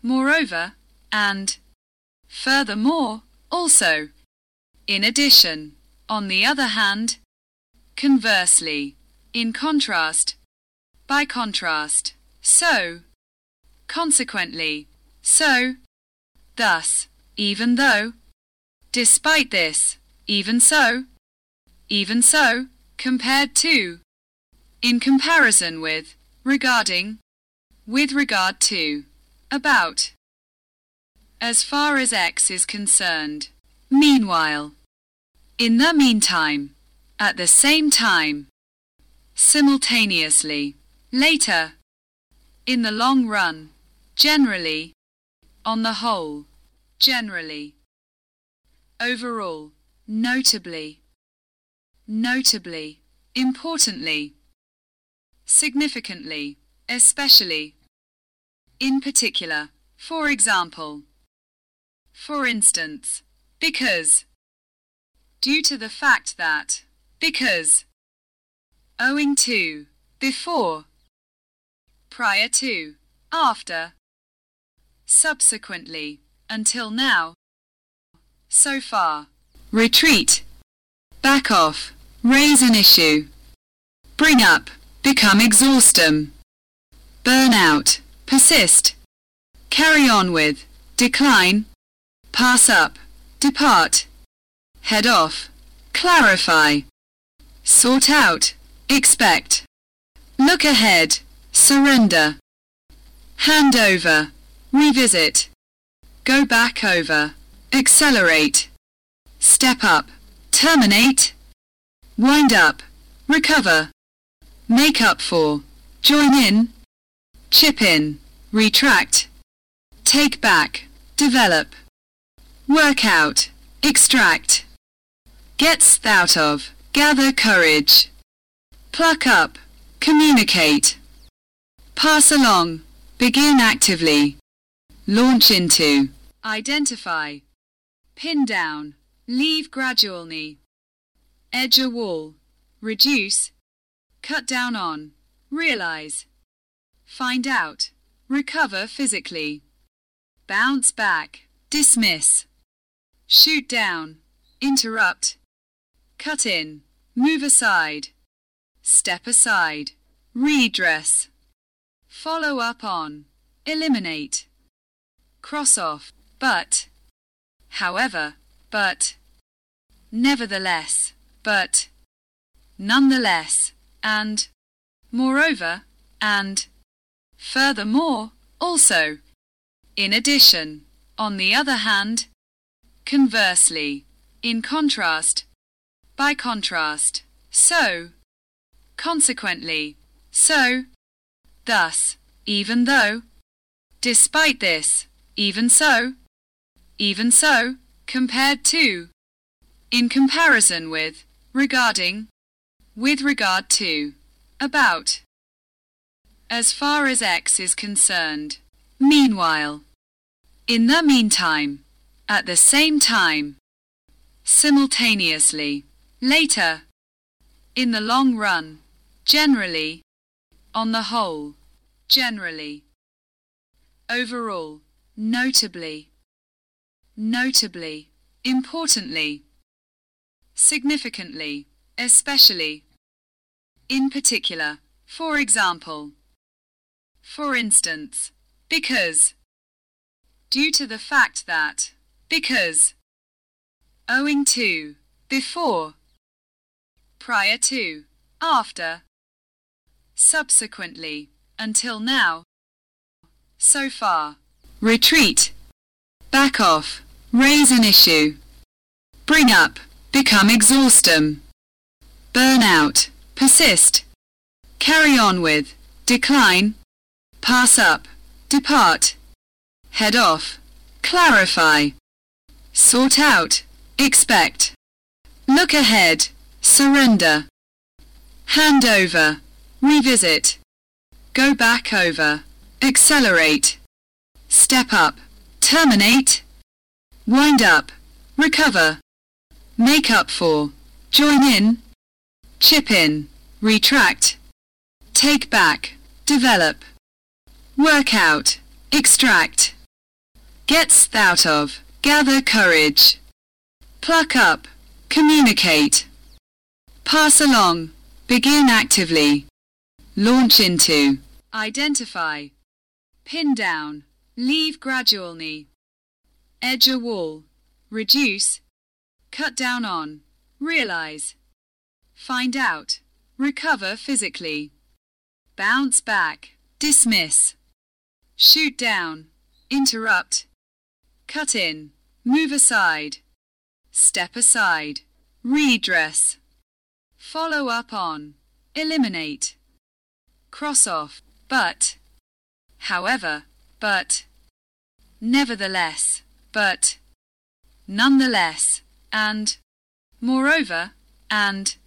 moreover, and, furthermore, also, in addition, on the other hand, conversely, in contrast, by contrast, so, consequently, so, thus, even though, despite this, even so, even so, compared to, in comparison with, regarding, with regard to, about. As far as X is concerned. Meanwhile. In the meantime. At the same time. Simultaneously. Later. In the long run. Generally. On the whole. Generally. Overall. Notably. Notably. Importantly. Significantly. Especially. In particular. For example. For instance. Because. Due to the fact that. Because. Owing to. Before. Prior to. After. Subsequently. Until now. So far. Retreat. Back off. Raise an issue. Bring up. Become exhaustum. Burn out. Persist. Carry on with. Decline. Pass up. Depart. Head off. Clarify. Sort out. Expect. Look ahead. Surrender. Hand over. Revisit. Go back over. Accelerate. Step up. Terminate. Wind up. Recover. Make up for. Join in. Chip in. Retract. Take back. Develop. Work out. Extract. Get out of. Gather courage. Pluck up. Communicate. Pass along. Begin actively. Launch into. Identify. Pin down. Leave gradually. Edge a wall. Reduce. Cut down on. Realize. Find out. Recover physically. Bounce back. Dismiss. Shoot down. Interrupt. Cut in. Move aside. Step aside. Redress. Follow up on. Eliminate. Cross off. But. However. But. Nevertheless. But. Nonetheless. And. Moreover. And. Furthermore. Also. In addition. On the other hand. Conversely. In contrast. By contrast. So. Consequently. So. Thus. Even though. Despite this. Even so. Even so. Compared to. In comparison with. Regarding. With regard to. About. As far as X is concerned. Meanwhile. In the meantime. At the same time. Simultaneously. Later. In the long run. Generally. On the whole. Generally. Overall. Notably. Notably. Importantly. Significantly. Especially. In particular. For example. For instance. Because. Due to the fact that. Because. Owing to. Before. Prior to. After. Subsequently. Until now. So far. Retreat. Back off. Raise an issue. Bring up. Become exhaustum. Burn out. Persist. Carry on with. Decline. Pass up. Depart. Head off. Clarify. Sort out. Expect. Look ahead. Surrender. Hand over. Revisit. Go back over. Accelerate. Step up. Terminate. Wind up. Recover. Make up for. Join in. Chip in. Retract. Take back. Develop. Work out. Extract. gets out of. Gather courage. Pluck up. Communicate. Pass along. Begin actively. Launch into. Identify. Pin down. Leave gradually. Edge a wall. Reduce. Cut down on. Realize. Find out. Recover physically. Bounce back. Dismiss. Shoot down. interrupt, cut in, move aside, step aside, redress, follow up on, eliminate, cross off, but, however, but, nevertheless, but, nonetheless, and, moreover, and,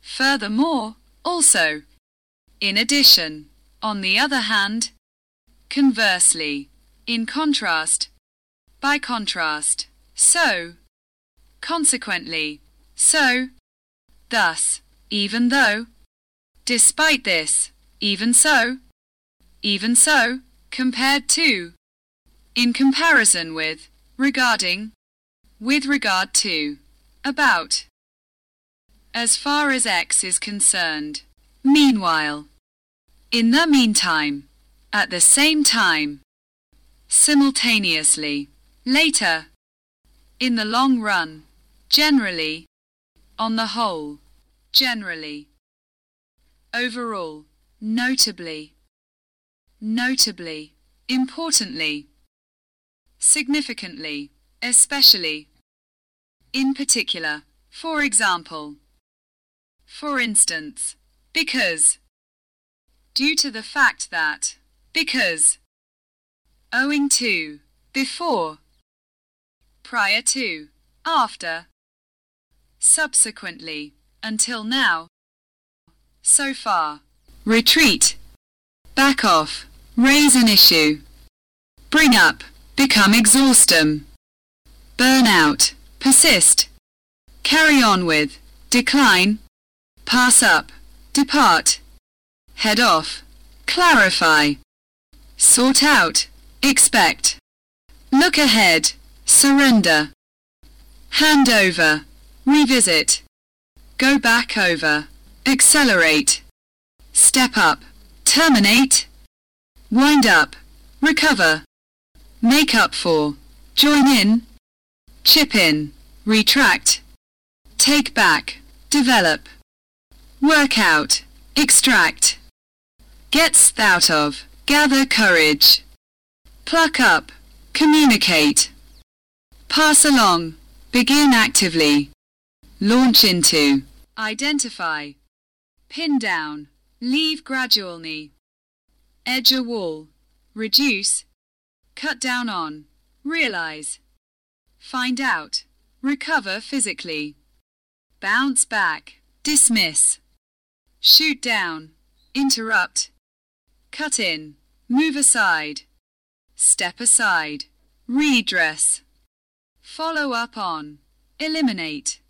furthermore, also, in addition, on the other hand, conversely, in contrast, by contrast, so, consequently, so, thus, even though, despite this, even so, even so, compared to, in comparison with, regarding, with regard to, about, as far as X is concerned. Meanwhile, in the meantime, at the same time, simultaneously, later, in the long run, generally, on the whole, generally, overall, notably, notably, importantly, significantly, especially, in particular, for example, for instance, because, due to the fact that, because, owing to, before, prior to, after, subsequently, until now, so far, retreat, back off, raise an issue, bring up, become exhaustum, burn out, persist, carry on with, decline, pass up, depart, head off, clarify, sort out, expect, look ahead, surrender, hand over, revisit, go back over, accelerate, step up, terminate, wind up, recover, make up for, join in, chip in, retract, take back, develop, work out, extract, get out of, gather courage, pluck up, communicate, pass along, begin actively, launch into, identify, pin down, leave gradually, edge a wall, reduce, cut down on, realize, find out, recover physically, bounce back, dismiss, shoot down, interrupt, cut in, move aside, step aside, redress, follow up on, eliminate,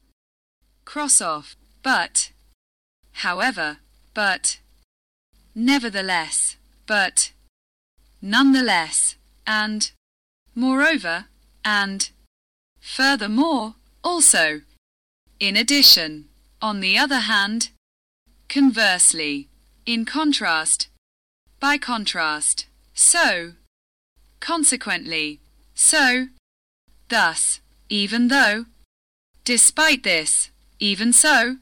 cross off, but, however, but, nevertheless, but, nonetheless, and, moreover, and, furthermore, also, in addition, on the other hand, conversely, in contrast, by contrast, so, consequently, so, thus, even though, despite this, even so,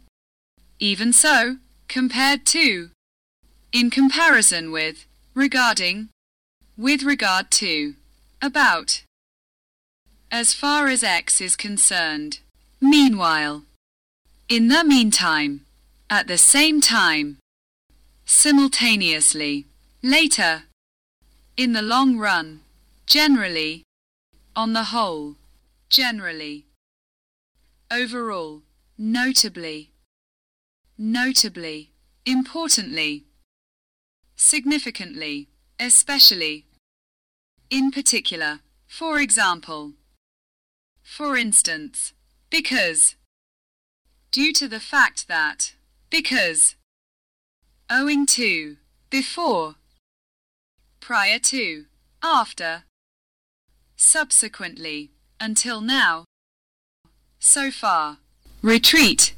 even so, compared to, in comparison with, regarding, with regard to, about, as far as X is concerned. Meanwhile, in the meantime, at the same time, simultaneously, later, in the long run, generally, on the whole, generally, overall, notably, notably, importantly, significantly, especially, in particular, for example, for instance, because, due to the fact that, because, owing to, before, prior to, after, subsequently, until now, so far, retreat,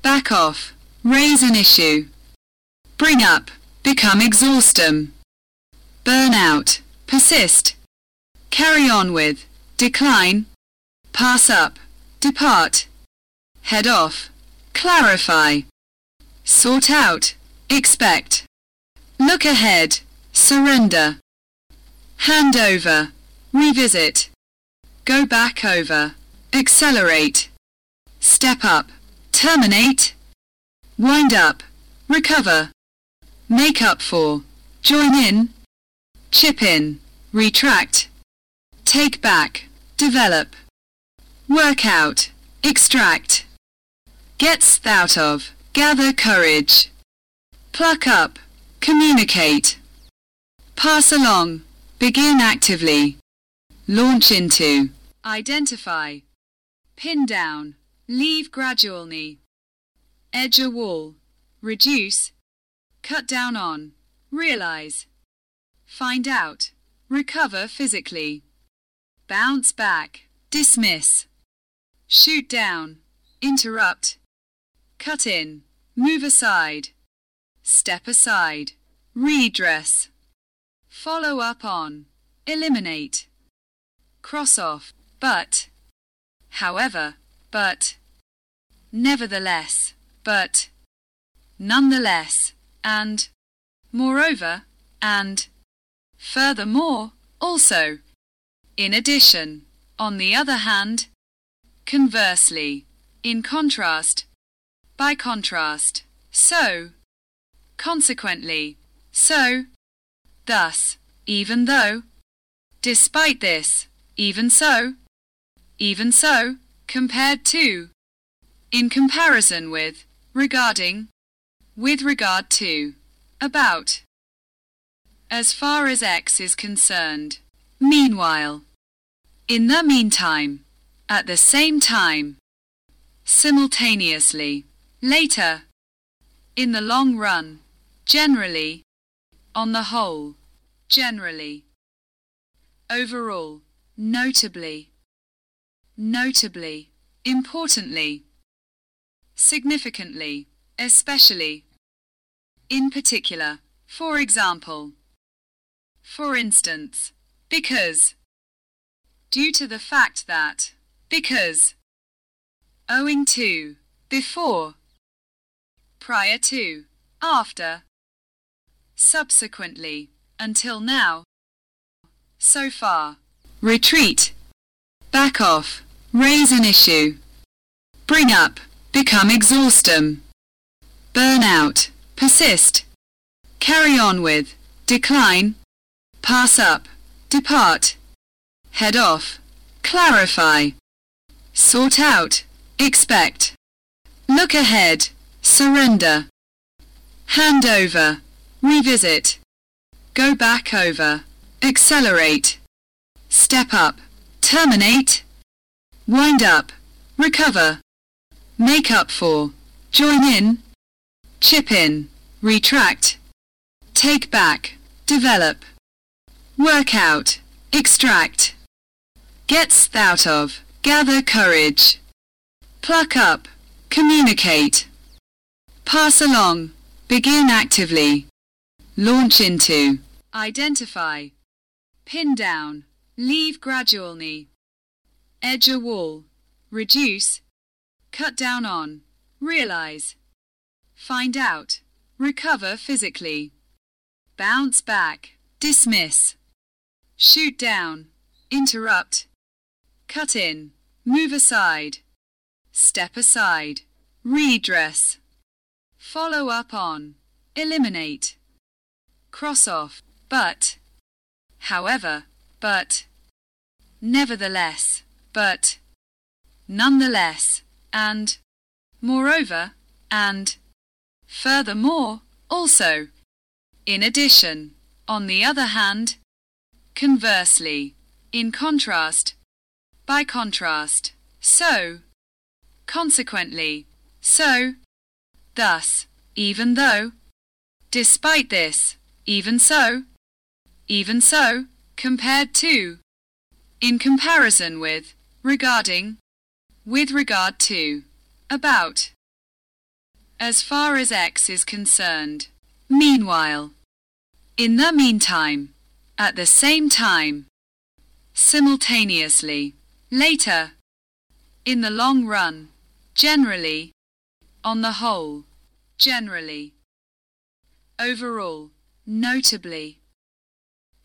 back off, raise an issue, bring up, become exhaustum, burn out, persist, carry on with, decline, pass up, depart, head off, clarify, sort out, expect, look ahead, surrender, hand over, revisit, go back over, accelerate, step up, terminate, wind up, recover, make up for, join in, chip in, retract, take back, develop, work out, extract, gets out of, gather courage, pluck up, communicate, pass along, begin actively, launch into, identify, pin down, leave gradually, edge a wall, reduce, cut down on, realize, find out, recover physically, bounce back, dismiss, shoot down, interrupt, cut in, move aside, step aside, redress, follow up on, eliminate, cross off, but, however, but, nevertheless, but, nonetheless, and, moreover, and, furthermore, also, in addition, on the other hand, conversely, in contrast, by contrast, so, consequently, so, thus, even though, despite this, even so, even so, compared to, in comparison with, regarding, with regard to, about, as far as X is concerned, meanwhile, in the meantime, at the same time, simultaneously, later, in the long run, generally, on the whole, generally, overall, notably, notably, importantly, significantly, especially, in particular, for example, for instance, because, due to the fact that, because, owing to, before, prior to, after, subsequently, until now, so far, retreat, back off, raise an issue, bring up, become exhaustum, burn out, persist, carry on with, decline, pass up, depart, head off, clarify, sort out, expect, look ahead, surrender, hand over, revisit, go back over, accelerate, step up, terminate, wind up, recover, make up for, join in, chip in, retract, take back, develop, work out, extract, gets out of, gather courage, pluck up, communicate, pass along, begin actively, launch into, identify, pin down, leave gradually, edge a wall, reduce, cut down on, realize, find out, recover physically, bounce back, dismiss, shoot down, interrupt, cut in, move aside, step aside, redress, follow up on, eliminate, cross off, but, however, but, nevertheless, but, nonetheless, and, moreover, and, furthermore, also, in addition, on the other hand, conversely, in contrast, by contrast, so, consequently, so, thus, even though, despite this, even so, even so, compared to, in comparison with, regarding, with regard to, about, as far as X is concerned, meanwhile, in the meantime, at the same time, simultaneously, later, in the long run, generally, on the whole, generally, overall, notably,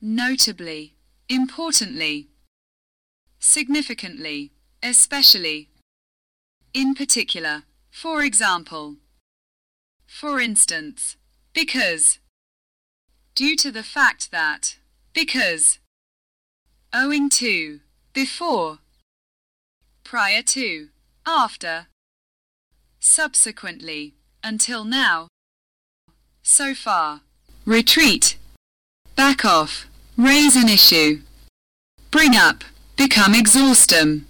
notably, importantly, significantly, especially, in particular, for example, for instance, because, due to the fact that, because, owing to, before, prior to, after, subsequently, until now, so far, retreat, back off, raise an issue, bring up, become exhaustum,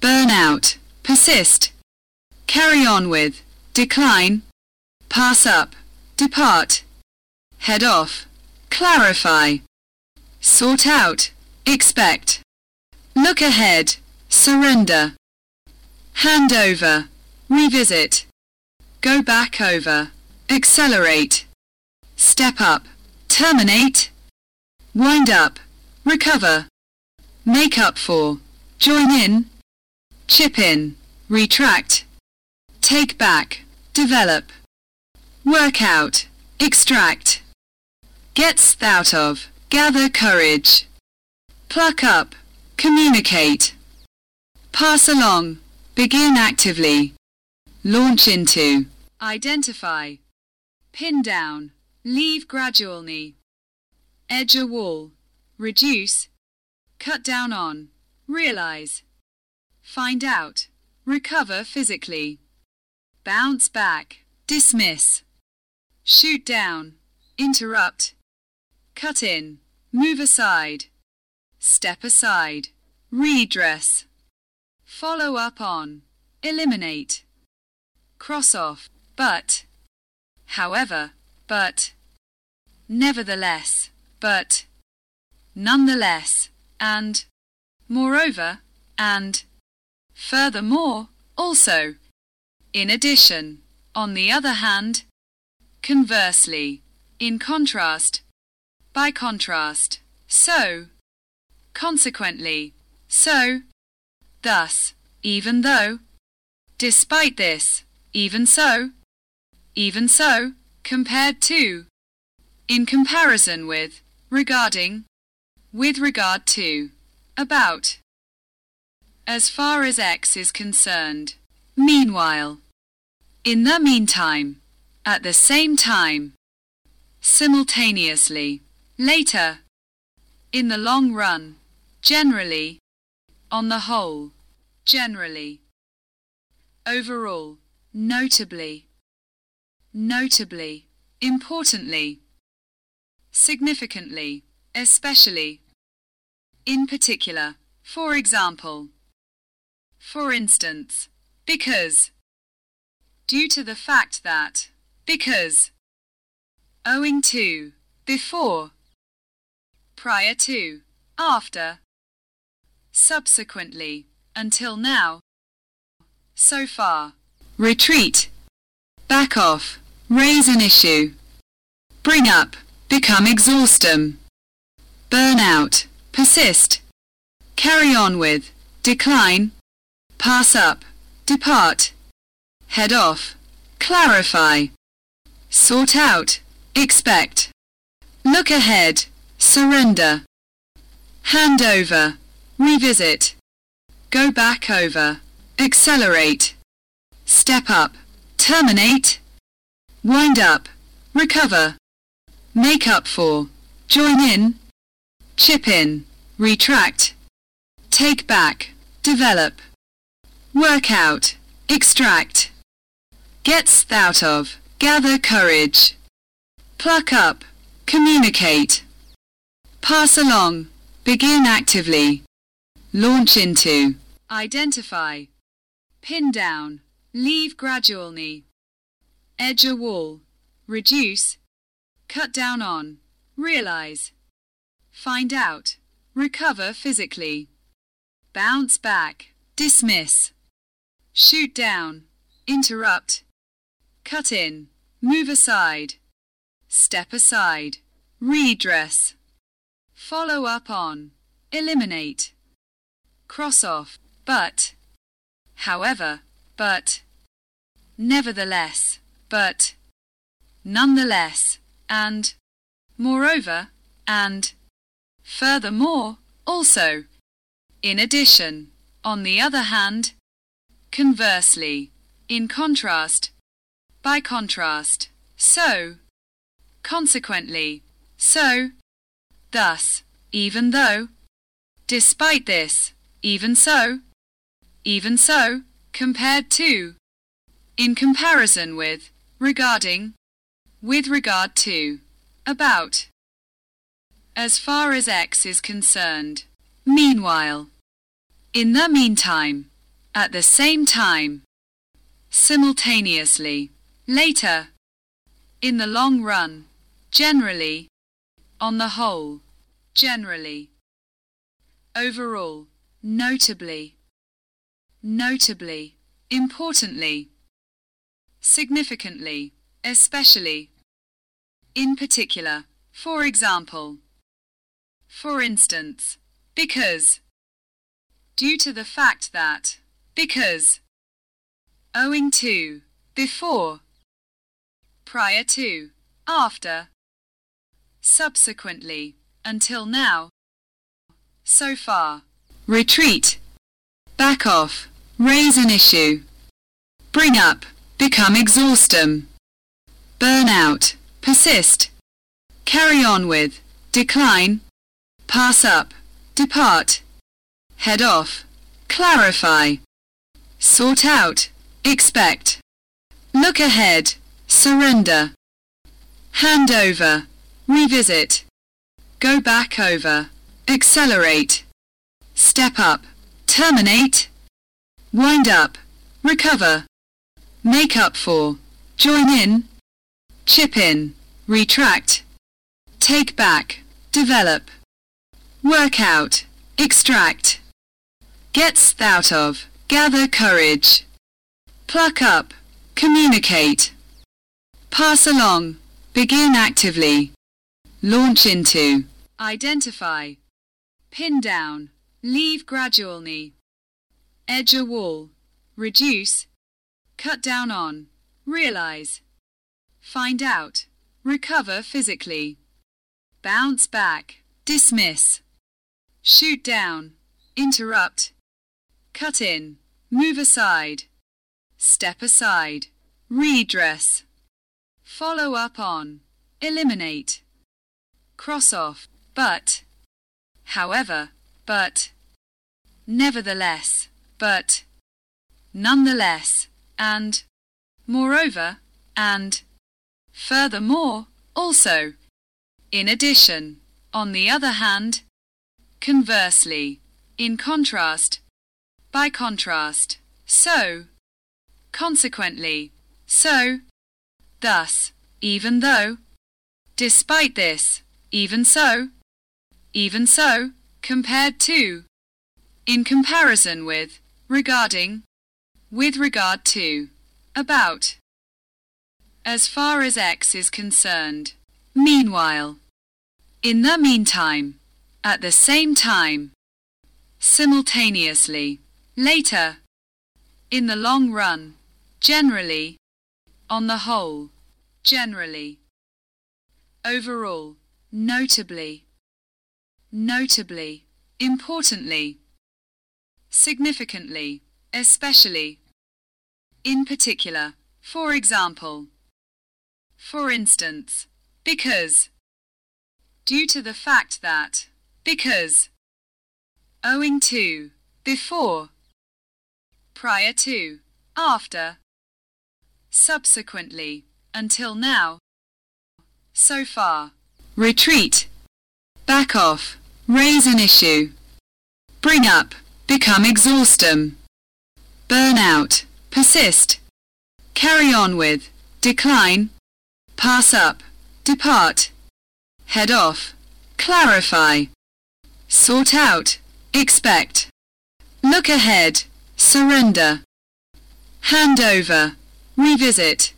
burn out, persist, carry on with, decline, pass up, depart, head off, clarify, sort out, expect, look ahead, surrender, hand over, revisit, go back over, accelerate, step up, terminate, wind up, recover, make up for, join in, chip in, retract, take back, develop, work out, extract, gets out of, gather courage, pluck up, communicate, pass along, begin actively, launch into, identify, pin down, leave gradually, edge a wall, reduce, cut down on, realize, find out, recover physically, bounce back, dismiss, shoot down, interrupt, cut in, move aside, step aside, redress, follow up on, eliminate, cross off, but, however, but, nevertheless, but, nonetheless, and, moreover, and, furthermore, also, in addition, on the other hand, conversely, in contrast, by contrast, so, consequently, so, thus, even though, despite this, even so, even so, compared to, in comparison with, regarding, with regard to, about, as far as X is concerned, meanwhile, in the meantime, at the same time, simultaneously, later, in the long run, generally, on the whole, generally, overall, notably, notably, importantly, significantly, especially, in particular, for example, for instance, because, due to the fact that, because, owing to, before, prior to, after, subsequently, until now, so far, retreat, back off, raise an issue, bring up, become exhaustum, burn out, persist, carry on with, decline, pass up, depart, head off, clarify, sort out, expect, look ahead, surrender, hand over, revisit, go back over, accelerate, step up, terminate, wind up, recover, make up for, join in, chip in, retract, take back, develop, work out, extract, gets out of, gather courage, pluck up, communicate, pass along, begin actively, launch into, identify, pin down, leave gradually, edge a wall, reduce, cut down on, realize, find out, recover physically, bounce back, dismiss, shoot down, interrupt, cut in, move aside, step aside, redress, follow up on, eliminate, cross off, but, however, but, nevertheless, but, nonetheless, and, moreover, and, furthermore, also, In addition, on the other hand, conversely, in contrast, by contrast, so, consequently, so, thus, even though, despite this, even so, even so, compared to, in comparison with, regarding, with regard to, about, as far as X is concerned, meanwhile, in the meantime, at the same time, simultaneously, later, in the long run, generally, on the whole, generally, overall, notably, notably, importantly, significantly, especially, in particular, for example, for instance, because, due to the fact that, because, owing to, before, prior to, after, subsequently, until now, so far, retreat, back off, raise an issue, bring up, become exhaustum, burn out, persist, carry on with, decline, pass up, depart, head off, clarify, sort out, expect, look ahead, surrender, hand over, revisit, go back over, accelerate, step up, terminate, wind up, recover, make up for, join in, chip in, retract, take back, develop, work out, extract, gets out of, gather courage, pluck up, communicate, pass along, begin actively, launch into, identify, pin down, leave gradually, edge a wall, reduce, cut down on, realize, find out, recover physically, bounce back, dismiss, shoot down, interrupt, cut in, move aside, step aside, redress, follow up on, eliminate, cross off, but, however, but, nevertheless, but, nonetheless, and, moreover, and, furthermore, also, in addition, on the other hand, conversely, in contrast, by contrast, so, consequently, so, thus, even though, despite this, even so, even so, compared to, in comparison with, regarding, with regard to, about, as far as X is concerned, meanwhile, in the meantime, at the same time, simultaneously, later, in the long run, generally, on the whole, generally, overall, notably, notably, importantly, significantly, especially, in particular, for example, for instance, because, due to the fact that, because, owing to, before, prior to, after, subsequently, until now, so far, retreat, back off, raise an issue, bring up, become exhaustum, burn out, persist, carry on with, decline, pass up, depart, head off, clarify, sort out, expect, look ahead, surrender, hand over, revisit,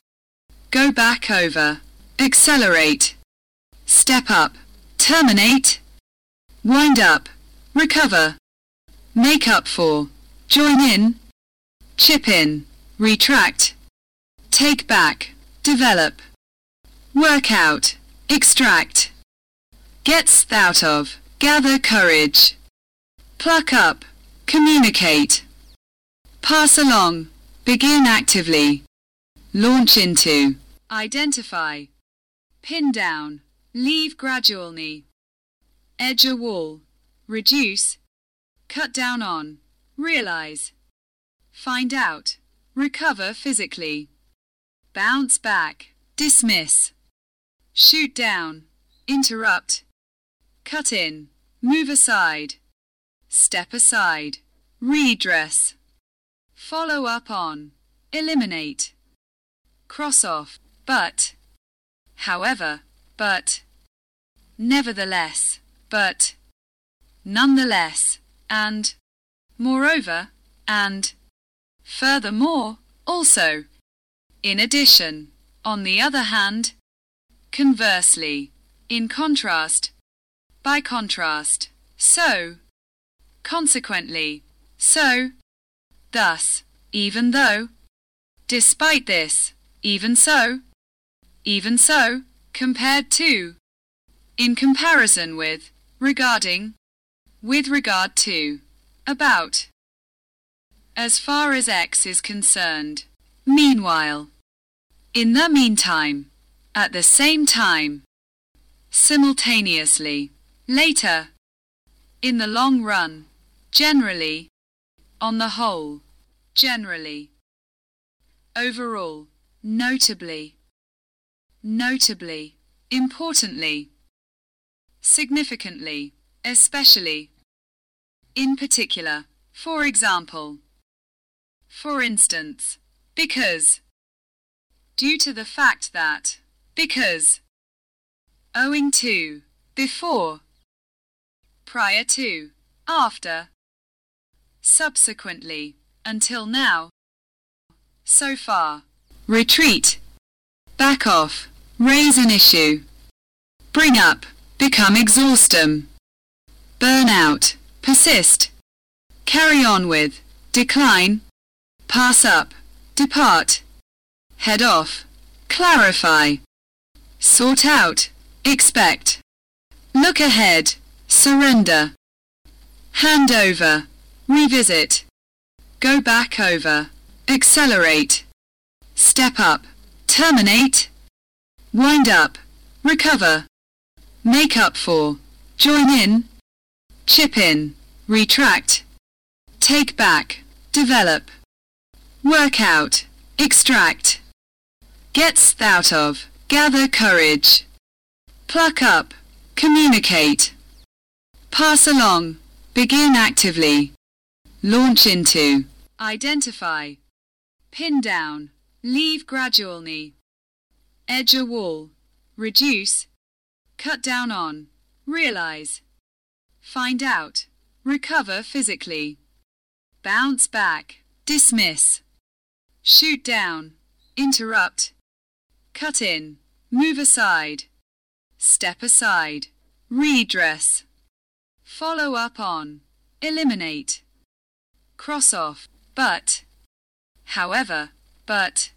go back over, accelerate, step up, terminate, wind up, recover, make up for, join in, chip in, retract, take back, develop, work out, extract, gets out of, gather courage, pluck up, communicate, pass along, begin actively, launch into, identify, pin down, leave gradually, edge a wall, reduce, cut down on, realize, find out, recover physically, bounce back, dismiss, shoot down, interrupt, cut in, move aside, step aside, redress, follow up on, eliminate, cross off, but, however, but, nevertheless, but, nonetheless, and, moreover, and, furthermore, also, in addition, on the other hand, conversely, in contrast, by contrast, so, consequently, so, thus, even though, despite this, even so, even so, compared to, in comparison with, regarding, with regard to, about, as far as X is concerned, meanwhile, in the meantime, at the same time, simultaneously, later, in the long run, generally, on the whole, generally, overall, notably, notably, importantly, significantly, especially, in particular, for example, for instance, because, due to the fact that, because, owing to, before, prior to, after, subsequently, until now, so far, retreat, back off, raise an issue, bring up, become exhaustum, burn out, persist, carry on with, decline, pass up, depart, head off, clarify, sort out, expect, look ahead, surrender, hand over, revisit, go back over, accelerate, step up, terminate, wind up, recover, make up for, join in, chip in, retract, take back, develop, work out, extract, gets out of, gather courage, pluck up, communicate, pass along, begin actively, launch into, identify, pin down, leave gradually, edge a wall, reduce, cut down on, realize, find out, recover physically, bounce back, dismiss, shoot down, interrupt, cut in, move aside, step aside, redress, follow up on, eliminate, cross off, but, however, but,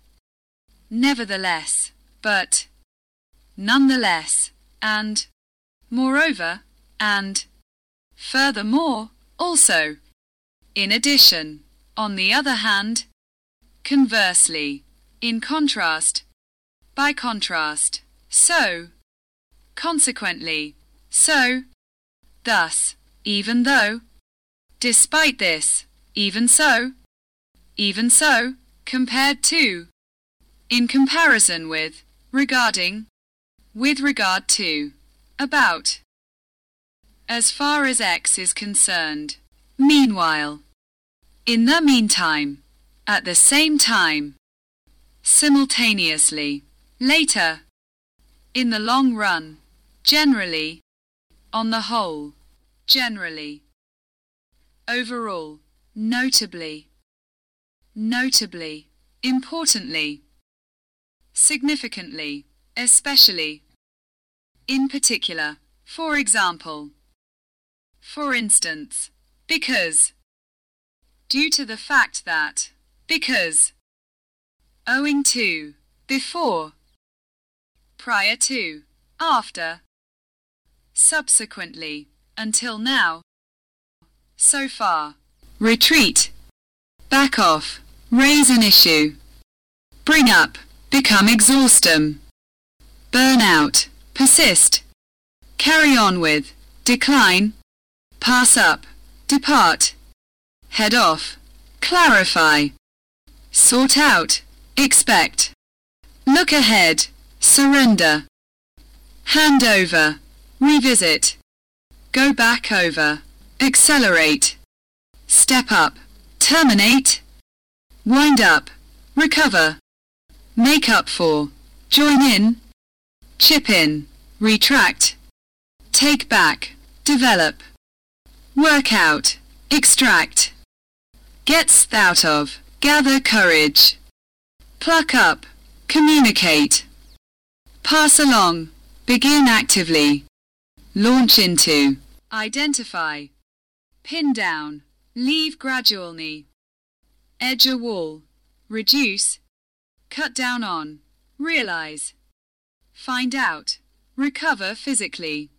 nevertheless, but, nonetheless, and, moreover, and, furthermore, also, in addition, on the other hand, conversely, in contrast, by contrast, so, consequently, so, thus, even though, despite this, even so, even so, compared to, in comparison with, regarding, with regard to, about, as far as X is concerned, meanwhile, in the meantime, at the same time, simultaneously, later, in the long run, generally, on the whole, generally, overall, notably, notably, importantly, significantly, especially, in particular, for example, for instance, because, due to the fact that, because, owing to, before, prior to, after, subsequently, until now, so far, retreat, back off, raise an issue, bring up, become exhaustum, burn out, persist, carry on with, decline, pass up, depart, head off, clarify, sort out, expect, look ahead, surrender, hand over, revisit, go back over, accelerate, step up, terminate, wind up, recover, make up for, join in, chip in, retract, take back, develop, work out, extract, gets out of, gather courage, pluck up, communicate, pass along, begin actively, launch into, identify, pin down, leave gradually, edge a wall, reduce, cut down on, realize, find out, recover physically,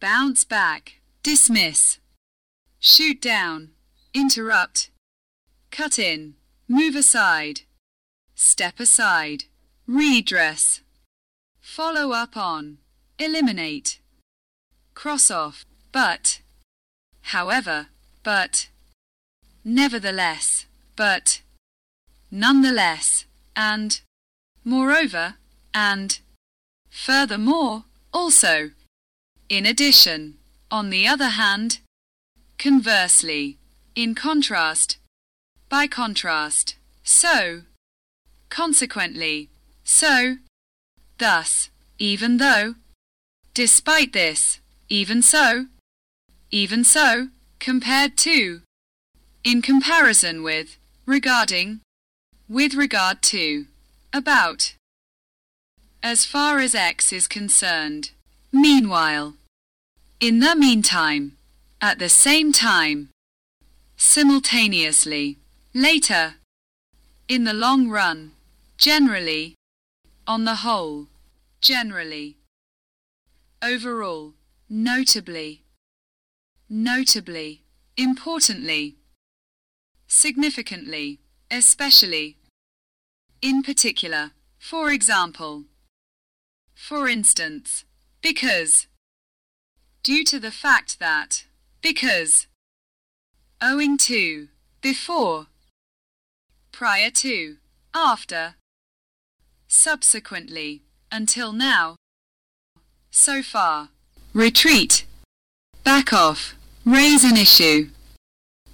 bounce back, dismiss, shoot down, interrupt, cut in, move aside, step aside, redress, follow up on, eliminate, cross off, but, however, but, nevertheless, but, nonetheless, and, moreover, and, furthermore, also, in addition, on the other hand, conversely, in contrast, by contrast, so, consequently, so, thus, even though, despite this, even so, even so, compared to, in comparison with, regarding, with regard to, about, as far as X is concerned, meanwhile, in the meantime, at the same time, simultaneously, later, in the long run, generally, on the whole, generally, overall, notably, notably, importantly, significantly, especially, in particular, for example, for instance, because, due to the fact that, because, owing to, before, prior to, after, subsequently, until now, so far, retreat, back off, raise an issue,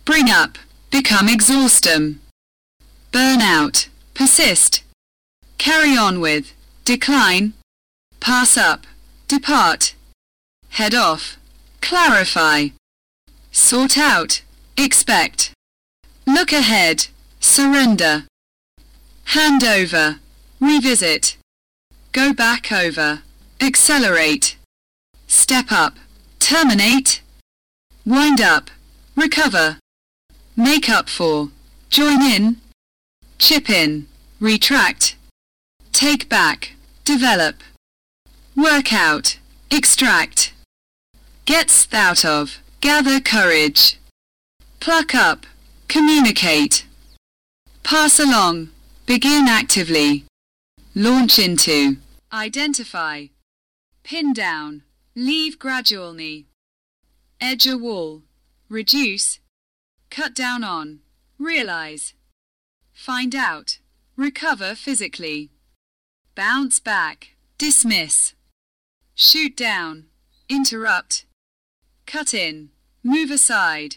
bring up, become exhaustum, burn out, persist, carry on with, decline, pass up, depart, head off, clarify, sort out, expect, look ahead, surrender, hand over, revisit, go back over, accelerate, step up, terminate, wind up, recover, make up for, join in, chip in, retract, take back, develop, work out, extract, gets out of, gather courage, pluck up, communicate, pass along, begin actively, launch into, identify, pin down, leave gradually, edge a wall, reduce, cut down on, realize, find out, recover physically, bounce back, dismiss, shoot down, interrupt, cut in, move aside,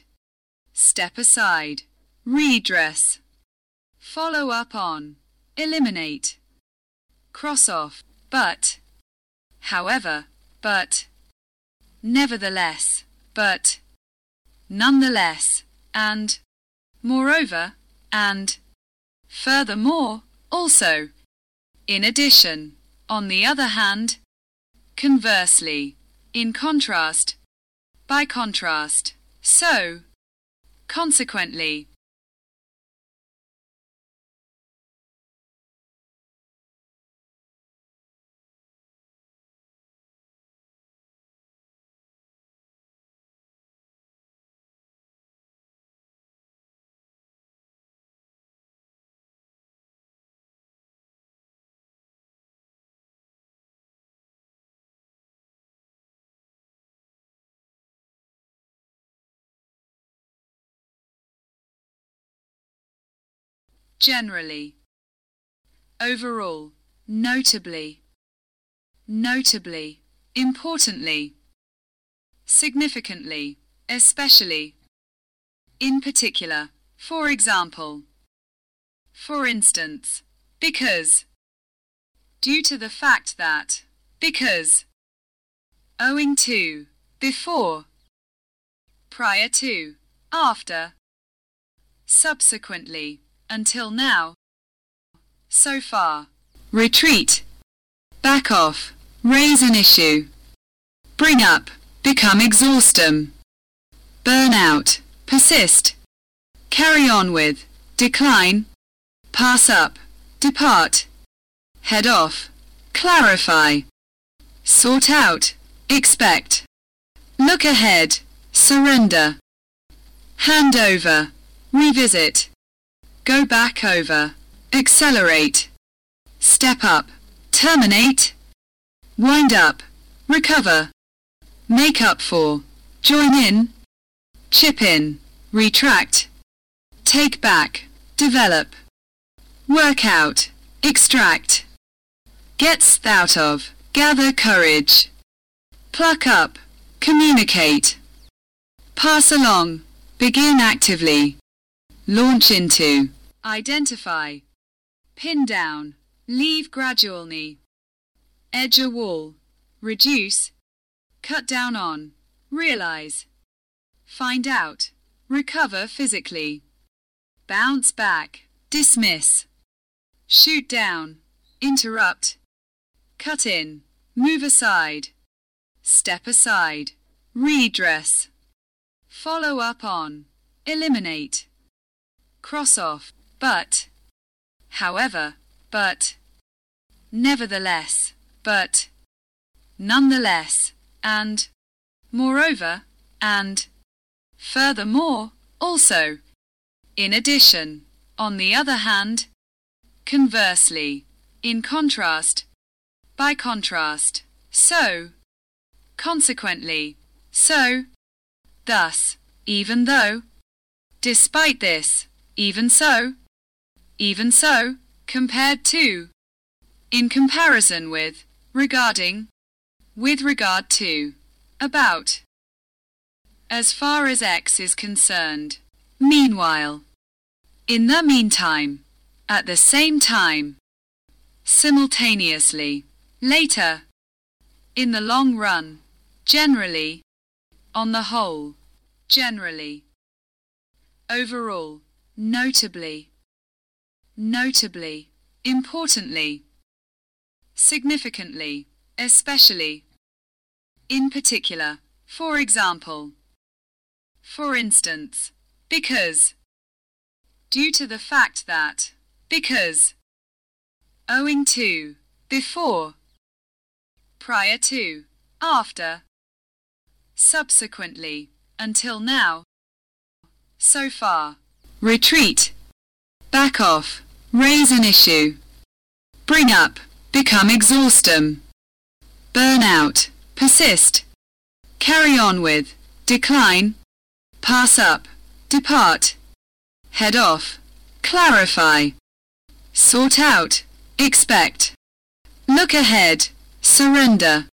step aside, redress, follow up on, eliminate, cross off, but, however, but, nevertheless, but, nonetheless, and, moreover, and, furthermore, also, in addition, on the other hand, conversely, in contrast, by contrast, so, consequently, generally, overall, notably, notably, importantly, significantly, especially, in particular, for example, for instance, because, due to the fact that, because, owing to, before, prior to, after, subsequently, until now, so far, retreat, back off, raise an issue, bring up, become exhaustum, burn out, persist, carry on with, decline, pass up, depart, head off, clarify, sort out, expect, look ahead, surrender, hand over, revisit, go back over, accelerate, step up, terminate, wind up, recover, make up for, join in, chip in, retract, take back, develop, work out, extract, get out of, gather courage, pluck up, communicate, pass along, begin actively, launch into, identify, pin down, leave gradually, edge a wall, reduce, cut down on, realize, find out, recover physically, bounce back, dismiss, shoot down, interrupt, cut in, move aside, step aside, redress, follow up on, eliminate, cross off, but, however, but, nevertheless, but, nonetheless, and, moreover, and, furthermore, also, in addition, on the other hand, conversely, in contrast, by contrast, so, consequently, so, thus, even though, despite this, even so, even so, compared to, in comparison with, regarding, with regard to, about, as far as X is concerned. Meanwhile, in the meantime, at the same time, simultaneously, later, in the long run, generally, on the whole, generally, overall, notably, notably, importantly, significantly, especially, in particular, for example, for instance, because, due to the fact that, because, owing to, before, prior to, after, subsequently, until now, so far, retreat, back off, raise an issue, bring up, become exhaustum, burn out, persist, carry on with, decline, pass up, depart, head off, clarify, sort out, expect, look ahead, surrender,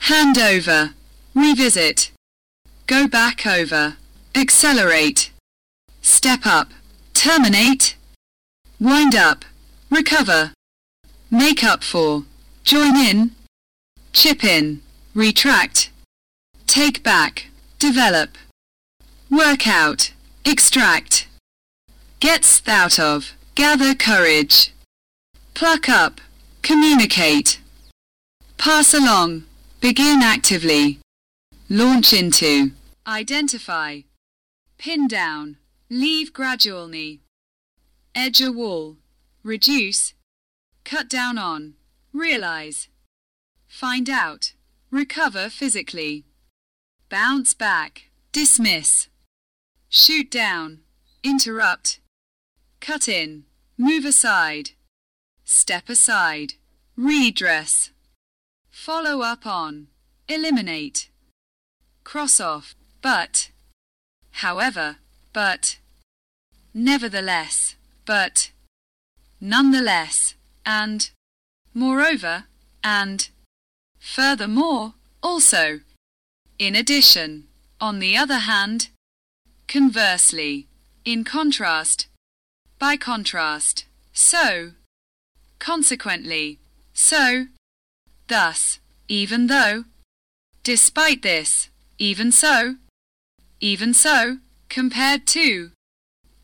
hand over, revisit, go back over, accelerate, step up, terminate, wind up, recover, make up for, join in, chip in, retract, take back, develop, work out, extract, get out of, gather courage, pluck up, communicate, pass along, begin actively, launch into, identify, pin down, leave gradually, edge a wall, reduce, cut down on, realize, find out, recover physically, bounce back, dismiss, shoot down, interrupt, cut in, move aside, step aside, redress, follow up on, eliminate, cross off, but, however, but, nevertheless, but, nonetheless, and, moreover, and, furthermore, also, in addition, on the other hand, conversely, in contrast, by contrast, so, consequently, so, thus, even though, despite this, even so, even so, compared to,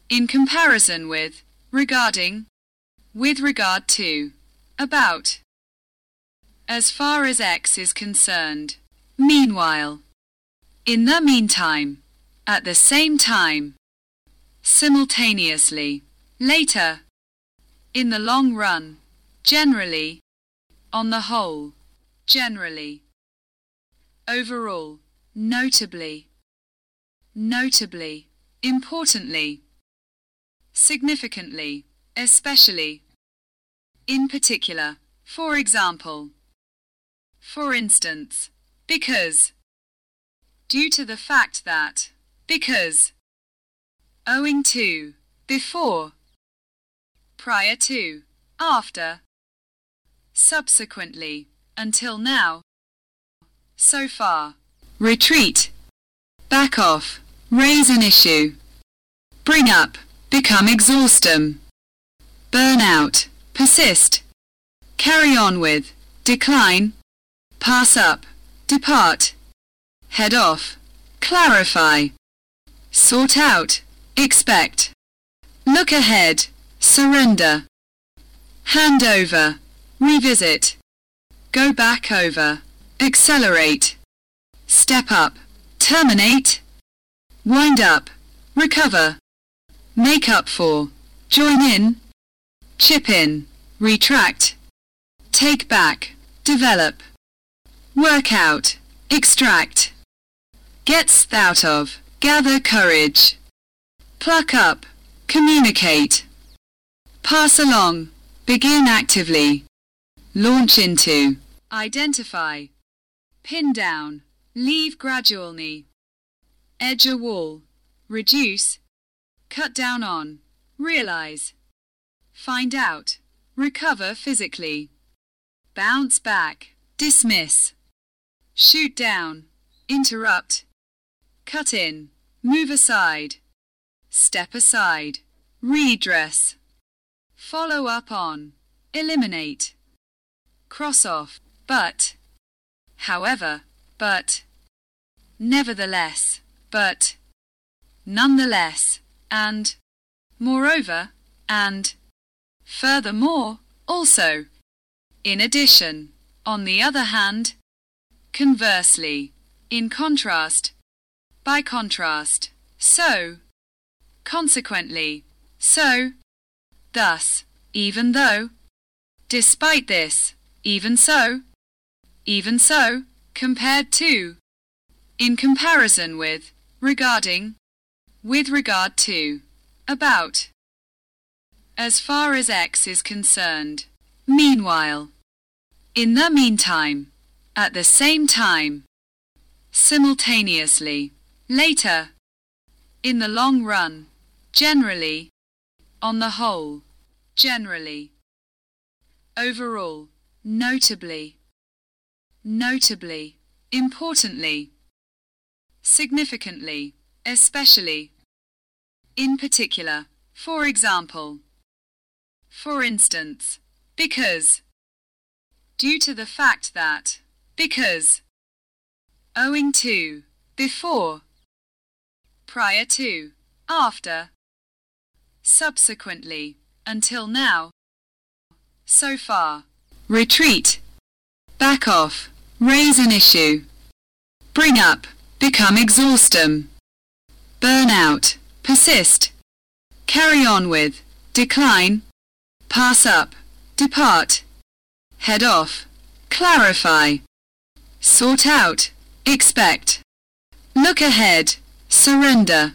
in comparison with, regarding, with regard to, about. As far as X is concerned. Meanwhile. In the meantime. At the same time. Simultaneously. Later. In the long run. Generally. On the whole. Generally. Overall. Notably. Notably. Importantly. Significantly. Especially. In particular. For example. For instance. Because. Due to the fact that. Because. Owing to. Before. Prior to. After. Subsequently. Until now. So far. Retreat. Back off. Raise an issue. Bring up. Become exhaustum. Burn out. Persist. Carry on with. Decline. Pass up. Depart. Head off. Clarify. Sort out. Expect. Look ahead. Surrender. Hand over. Revisit. Go back over. Accelerate. Step up. Terminate. Wind up. Recover. Make up for. Join in. Chip in. Retract. Take back. Develop. Work out. Extract. Get out of. Gather courage. Pluck up. Communicate. Pass along. Begin actively. Launch into. Identify. Pin down. Leave gradually. Edge a wall. Reduce. Cut down on. Realize. Find out. Recover physically. Bounce back. Dismiss. Shoot down. Interrupt. Cut in. Move aside. Step aside. Redress. Follow up on. Eliminate. Cross off. But. However. But. Nevertheless. But. Nonetheless. And. Moreover. And. Furthermore. Also. In addition. On the other hand. Conversely. In contrast. By contrast. So. Consequently. So. Thus. Even though. Despite this. Even so. Even so. Compared to. In comparison with. Regarding. With regard to. About. As far as X is concerned. Meanwhile. In the meantime. At the same time. Simultaneously. Later. In the long run. Generally. On the whole. Generally. Overall. Notably. Notably. Importantly. Significantly. Especially. In particular. For example. For instance. Because. Due to the fact that. Because. Owing to. Before. Prior to. After. Subsequently. Until now. So far. Retreat. Back off. Raise an issue. Bring up. Become exhaustum. Burn out. Persist. Carry on with. Decline. Pass up. Depart. Head off. Clarify. Sort out. Expect. Look ahead. Surrender.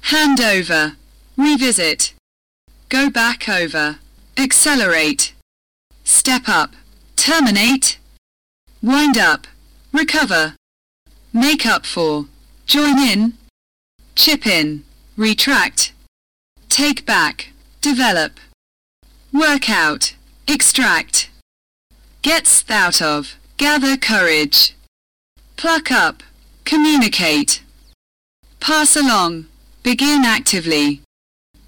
Hand over. Revisit. Go back over. Accelerate. Step up. Terminate. Wind up. Recover. Make up for. Join in. Chip in. Retract. Take back. develop, work out, extract, gets out of, gather courage, pluck up, communicate, pass along, begin actively,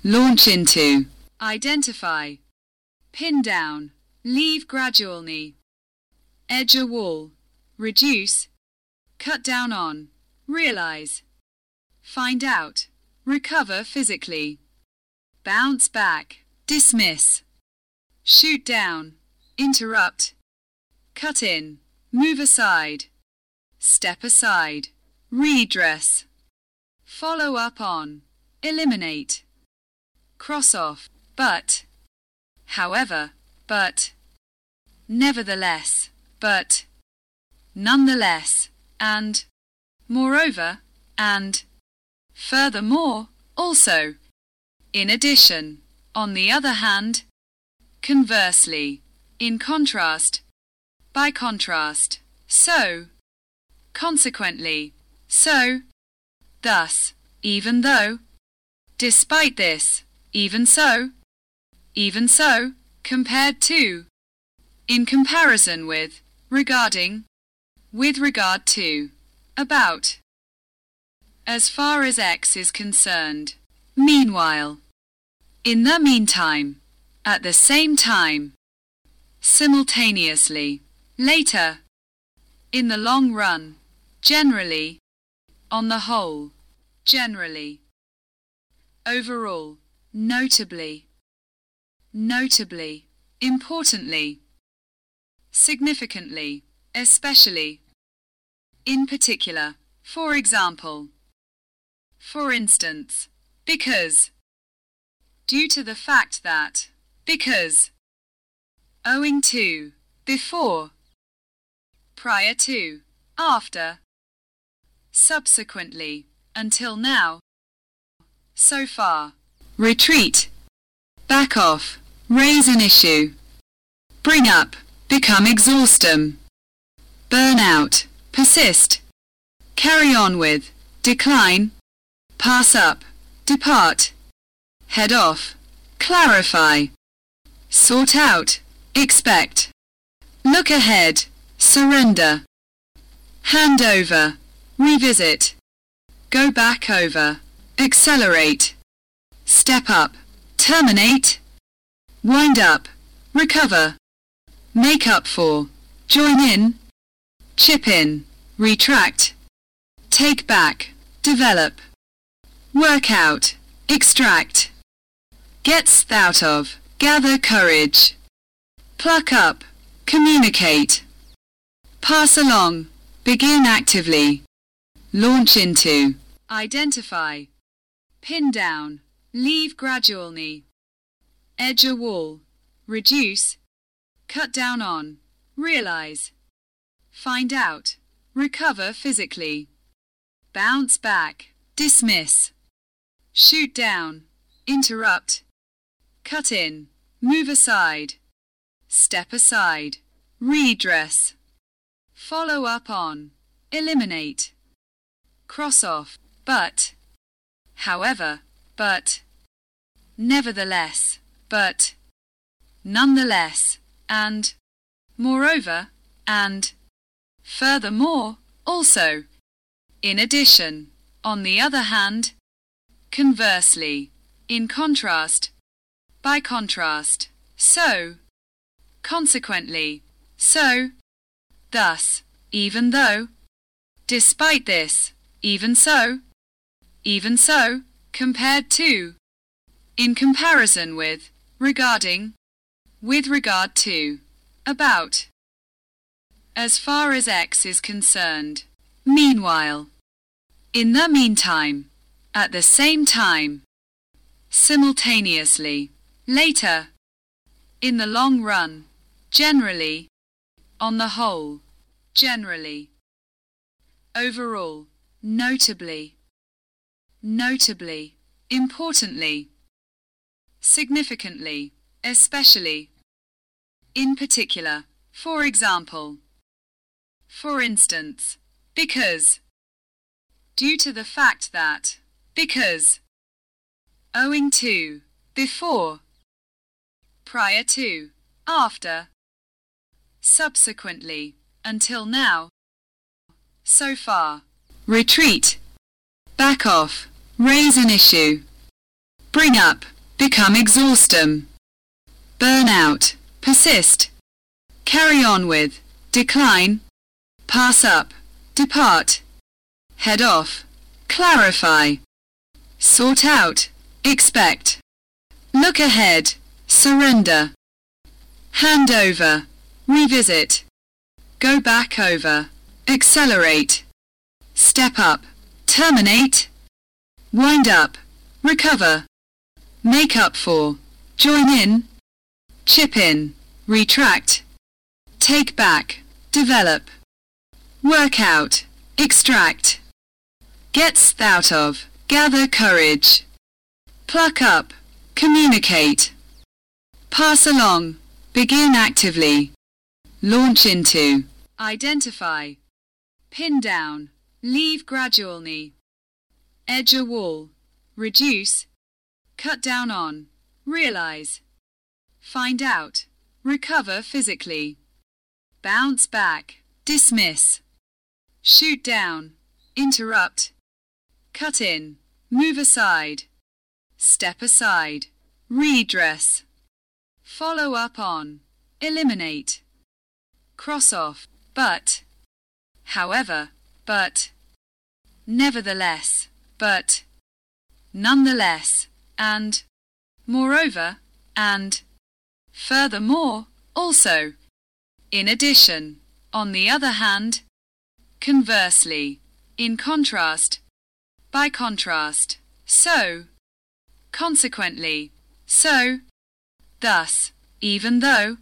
launch into, identify, pin down, leave gradually, edge a wall, reduce, cut down on, realize, find out, recover physically, bounce back, dismiss, shoot down, interrupt, cut in, move aside, step aside, redress, follow up on, eliminate, cross off, but, however, but, nevertheless, but, nonetheless, and, moreover, and, furthermore, also, in addition, on the other hand, conversely, in contrast, by contrast, so, consequently, so, thus, even though, despite this, even so, even so, compared to, in comparison with, regarding, with regard to, about, as far as X is concerned, meanwhile, in the meantime, at the same time, simultaneously, later, in the long run, generally, on the whole, generally, overall, notably, notably, importantly, significantly, especially, in particular, for example, for instance, because, due to the fact that, because, owing to, before, prior to, after, subsequently, until now, so far, retreat, back off, raise an issue, bring up, become exhaustum, burn out, persist, carry on with, decline, pass up, depart, head off, clarify, sort out, expect, look ahead, surrender, hand over, revisit, go back over, accelerate, step up, terminate, wind up, recover, make up for, join in, chip in, retract, take back, develop, work out, extract, gets out of, gather courage, pluck up, communicate, pass along, begin actively, launch into, identify, pin down, leave gradually, edge a wall, reduce, cut down on, realize, find out, recover physically, bounce back, dismiss, shoot down, interrupt, cut in, move aside, step aside, redress, follow up on, eliminate, cross off, but, however, but, nevertheless, but, nonetheless, and, moreover, and, furthermore, also, in addition, on the other hand, conversely, in contrast, by contrast, so, consequently, so, thus, even though, despite this, even so, even so, compared to, in comparison with, regarding, with regard to, about, as far as X is concerned, meanwhile, in the meantime, at the same time, simultaneously, later, in the long run, generally, on the whole, generally, overall, notably, notably, importantly, significantly, especially, in particular, for example, for instance, because, due to the fact that, because, owing to, before, prior to, after, subsequently, until now, so far, retreat, back off, raise an issue, bring up, become exhaustum, burn out, persist, carry on with, decline, pass up, depart, head off, clarify, sort out, expect, look ahead, surrender, hand over, revisit, go back over, accelerate, step up, terminate, wind up, recover, make up for, join in, chip in, retract, take back, develop, work out, extract, gets out of, gather courage, pluck up, communicate, pass along, begin actively, launch into, identify, pin down, leave gradually, edge a wall, reduce, cut down on, realize, find out, recover physically, bounce back, dismiss, shoot down, interrupt, cut in, move aside, step aside, redress, follow up on, eliminate, cross off, but, however, but, nevertheless, but, nonetheless, and, moreover, and, furthermore, also, in addition, on the other hand, conversely, in contrast, by contrast, so, consequently, so, thus, even though,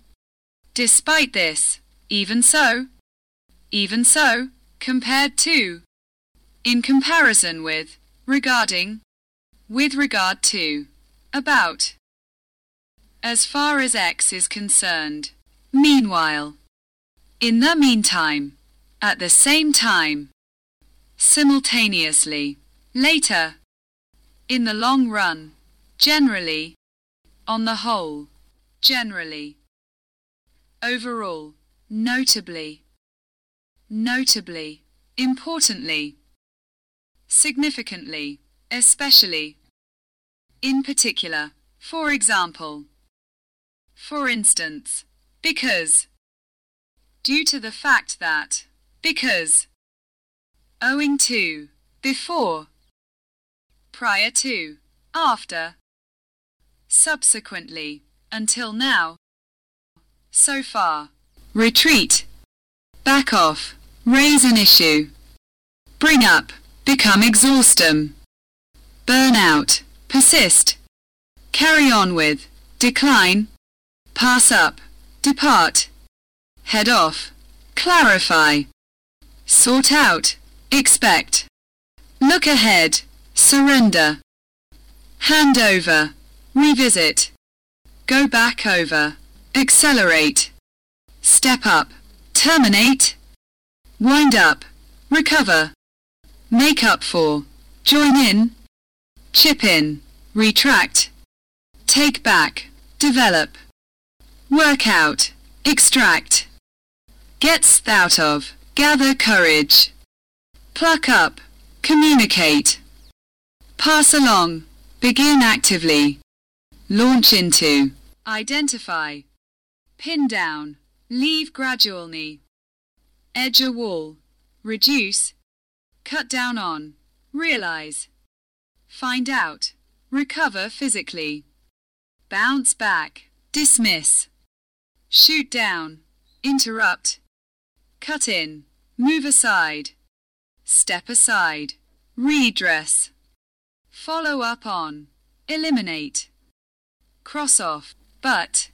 despite this, even so, even so, compared to, in comparison with, regarding, with regard to, about, as far as X is concerned, meanwhile, in the meantime, at the same time, simultaneously, later, in the long run, generally, on the whole, generally, overall, notably, notably, importantly, significantly, especially, in particular, for example, for instance, because, due to the fact that, because, owing to, before, prior to, after, subsequently, until now, so far, retreat, back off, raise an issue, bring up, become exhaustum, burn out, persist, carry on with, decline, pass up, depart, head off, clarify, sort out, expect, look ahead, surrender, hand over, revisit, go back over, accelerate, step up, terminate, wind up, recover, make up for, join in, chip in, retract, take back, develop, work out, extract, gets out of, gather courage, pluck up, communicate, pass along, begin actively, launch into, identify, pin down, leave gradually, edge a wall, reduce, cut down on, realize, find out, recover physically, bounce back, dismiss, shoot down, interrupt, cut in, move aside, step aside, redress, follow up on, eliminate, cross off, but,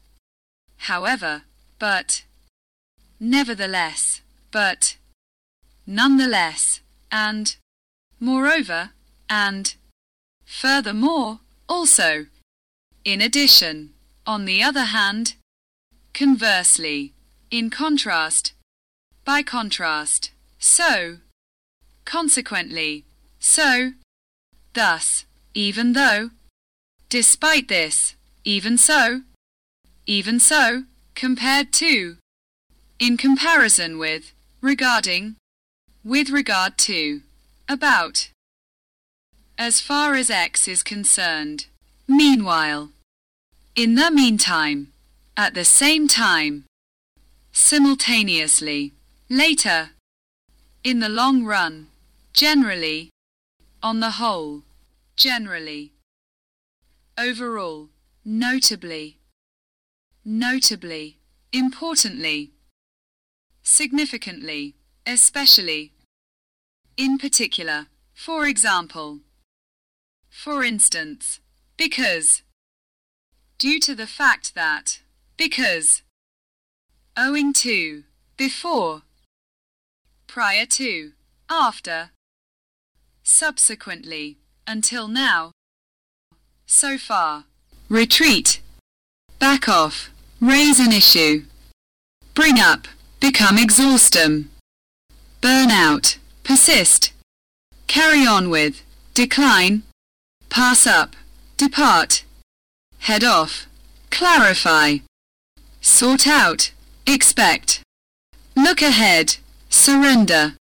however, but, nevertheless, but, nonetheless, and, moreover, and, furthermore, also, in addition, on the other hand, conversely, in contrast, by contrast, so, consequently, so, thus, even though, Despite this, even so, even so, compared to, in comparison with, regarding, with regard to, about, as far as X is concerned. Meanwhile, in the meantime, at the same time, simultaneously, later, in the long run, generally, on the whole, generally, overall, notably, notably, importantly, significantly, especially, in particular, for example, for instance, because, due to the fact that, because, owing to, before, prior to, after, subsequently, until now, so far, retreat, back off, raise an issue, bring up, become exhaustum, burn out, persist, carry on with, decline, pass up, depart, head off, clarify, sort out, expect, look ahead, surrender,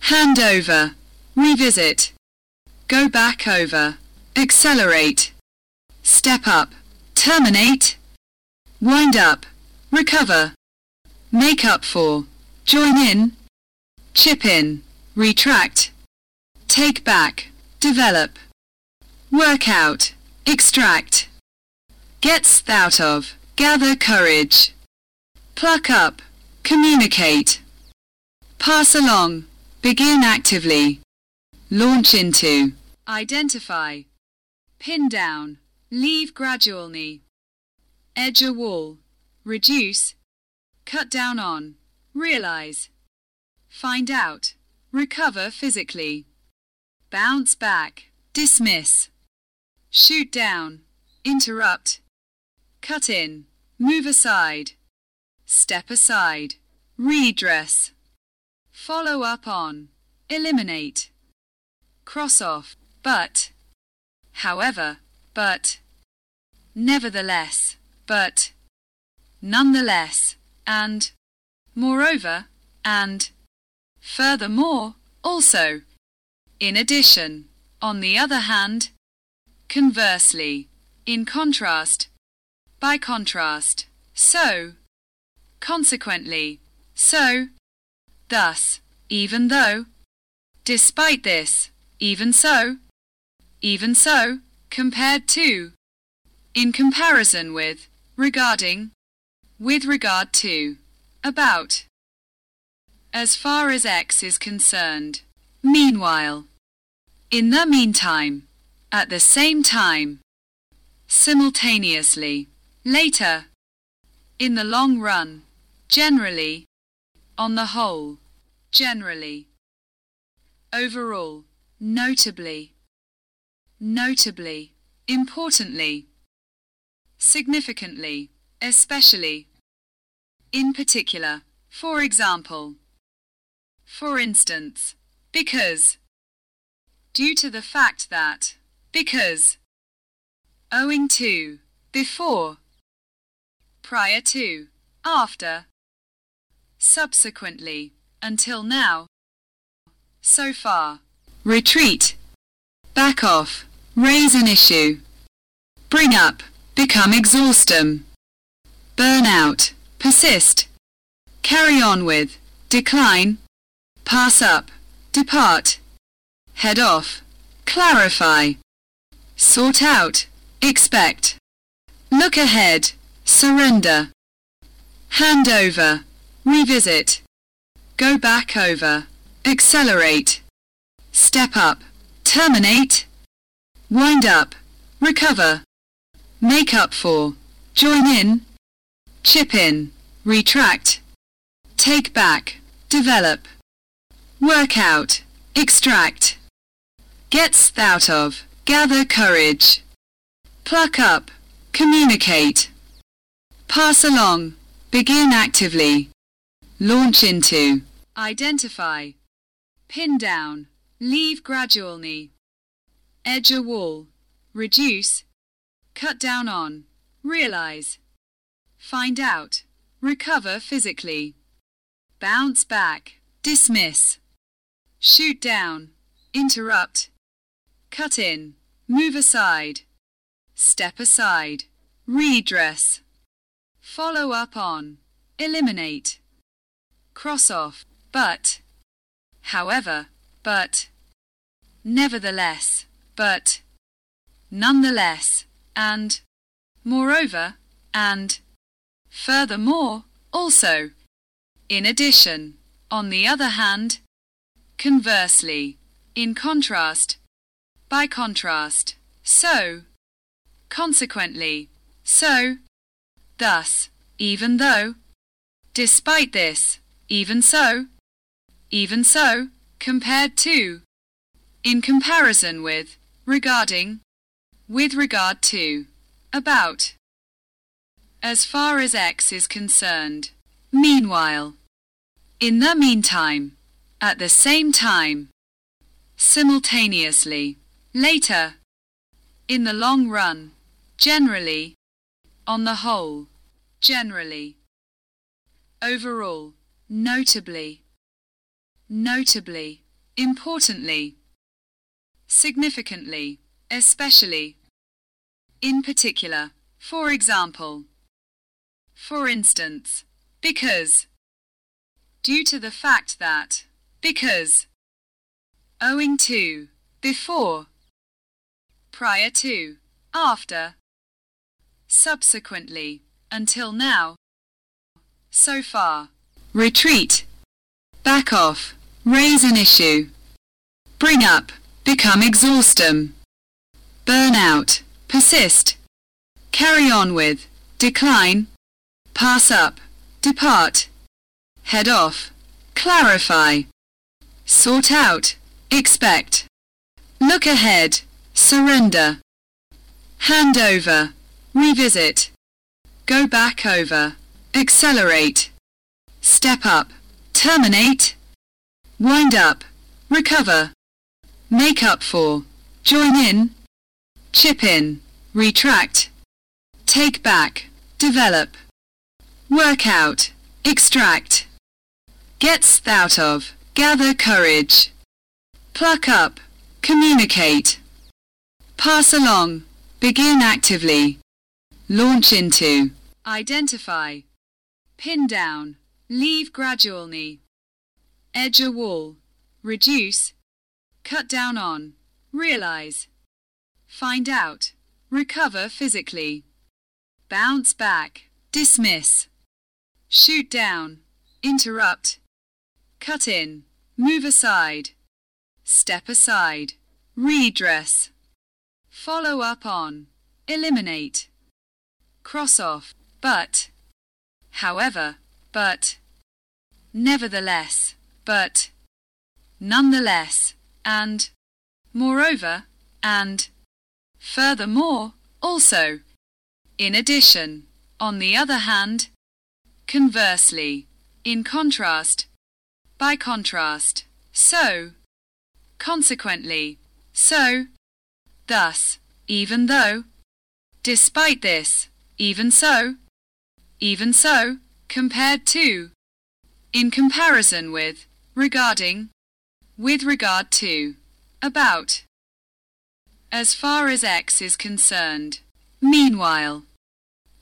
hand over, revisit, go back over, accelerate, step up, terminate, wind up, recover, make up for, join in, chip in, retract, take back, develop, work out, extract, gets out of, gather courage, pluck up, communicate, pass along, begin actively, launch into, identify, pin down, leave gradually, edge a wall, reduce, cut down on, realize, find out, recover physically, bounce back, dismiss, shoot down, interrupt, cut in, move aside, step aside, redress, follow up on, eliminate, cross off, but, however, but, nevertheless, but, nonetheless, and, moreover, and, furthermore, also, in addition, on the other hand, conversely, in contrast, by contrast, so, consequently, so, thus, even though, despite this, even so, even so, compared to, in comparison with, regarding, with regard to, about, as far as X is concerned. Meanwhile, in the meantime, at the same time, simultaneously, later, in the long run, generally, on the whole, generally, overall, notably, notably, importantly, significantly, especially, in particular, for example, for instance, because, due to the fact that, because, owing to, before, prior to, after, subsequently, until now, so far, retreat, back off, raise an issue, bring up, become exhaustum, burn out, persist, carry on with, decline, pass up, depart, head off, clarify, sort out, expect, look ahead, surrender, hand over, revisit, go back over, accelerate, step up, terminate, wind up, recover, make up for, join in, chip in, retract, take back, develop, work out, extract, gets out of, gather courage, pluck up, communicate, pass along, begin actively, launch into, identify, pin down, leave gradually, edge a wall, reduce, cut down on, realize, find out, recover physically, bounce back, dismiss, shoot down, interrupt, cut in, move aside, step aside, redress, follow up on, eliminate, cross off, but, however, but, nevertheless, but, nonetheless, and, moreover, and, furthermore, also, in addition, on the other hand, conversely, in contrast, by contrast, so, consequently, so, thus, even though, despite this, even so, even so, compared to, in comparison with, regarding, with regard to, about, as far as X is concerned, meanwhile, in the meantime, at the same time, simultaneously, later, in the long run, generally, on the whole, generally, overall, notably, notably, importantly, significantly, especially, in particular, for example, for instance, because, due to the fact that, because, owing to, before, prior to, after, subsequently, until now, so far, retreat, back off, raise an issue, bring up, become exhaustum, burn out, persist, carry on with, decline, pass up, depart, head off, clarify, sort out, expect, look ahead, surrender, hand over, revisit, go back over, accelerate, step up, terminate, wind up, recover, make up for, join in, chip in, retract, take back, develop, work out, extract, gets out of, gather courage, pluck up, communicate, pass along, begin actively, launch into, identify, pin down, leave gradually, edge a wall, reduce, cut down on, realize, find out, recover physically, bounce back, dismiss, shoot down, interrupt, cut in, move aside, step aside, redress, follow up on, eliminate, cross off, but, however, but, nevertheless, but, nonetheless, and, moreover, and, furthermore, also, in addition, on the other hand, conversely, in contrast, by contrast, so, consequently, so, thus, even though, despite this, even so, even so, compared to, in comparison with, regarding, with regard to, about, as far as X is concerned, meanwhile,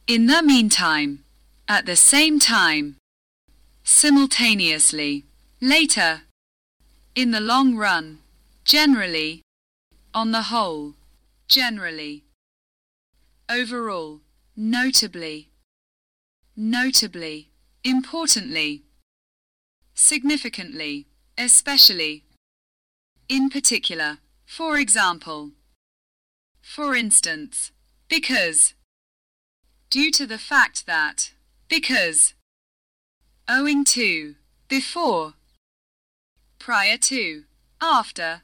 in the meantime, at the same time, simultaneously, later, in the long run, generally, on the whole, generally, overall, notably, notably, importantly, significantly, especially, in particular, for example, for instance, because, due to the fact that, because, owing to, before, prior to, after,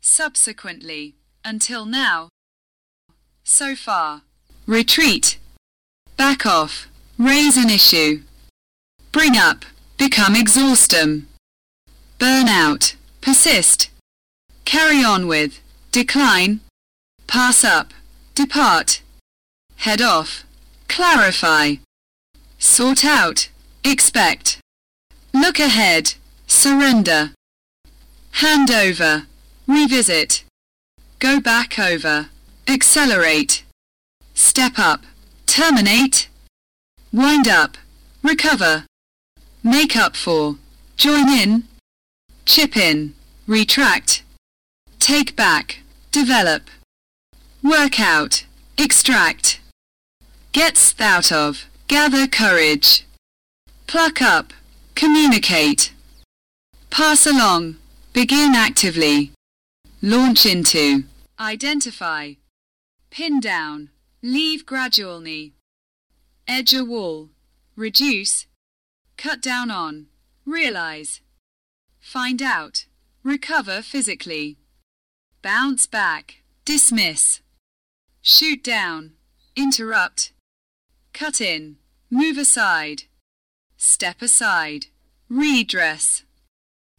subsequently, until now, so far, retreat, back off, raise an issue, bring up, become exhaustum, burn out, persist, carry on with, decline, pass up, depart, head off, clarify, sort out, expect, look ahead, surrender, hand over, revisit, go back over, accelerate, step up, terminate, wind up, recover, make up for, join in, chip in, retract, take back, develop, work out, extract, gets out of, gather courage, pluck up, communicate, pass along, begin actively, launch into, identify, pin down, leave gradually, edge a wall, reduce, cut down on, realize, find out, recover physically, bounce back, dismiss, shoot down, interrupt, cut in, move aside, step aside, redress,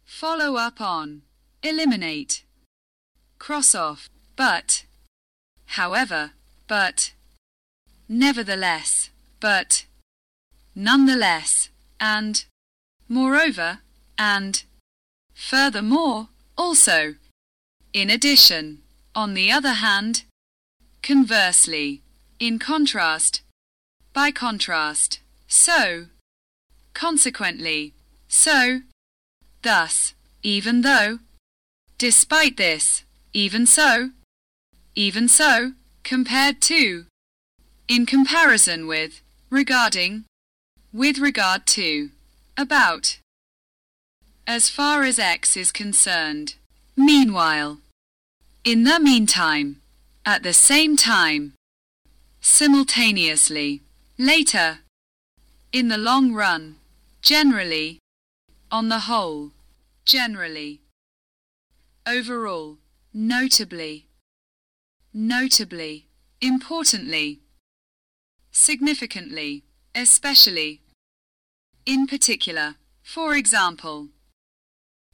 follow up on, eliminate, cross off, but, however, but, nevertheless, but, nonetheless, and, moreover, and, furthermore, also, in addition, on the other hand, conversely, in contrast, by contrast, so, consequently, so, thus, even though, despite this, even so, even so, compared to, in comparison with, regarding, with regard to, about, as far as X is concerned, meanwhile, in the meantime, at the same time, simultaneously, later, in the long run, generally, on the whole, generally, overall, notably, notably, importantly, significantly, especially, in particular, for example,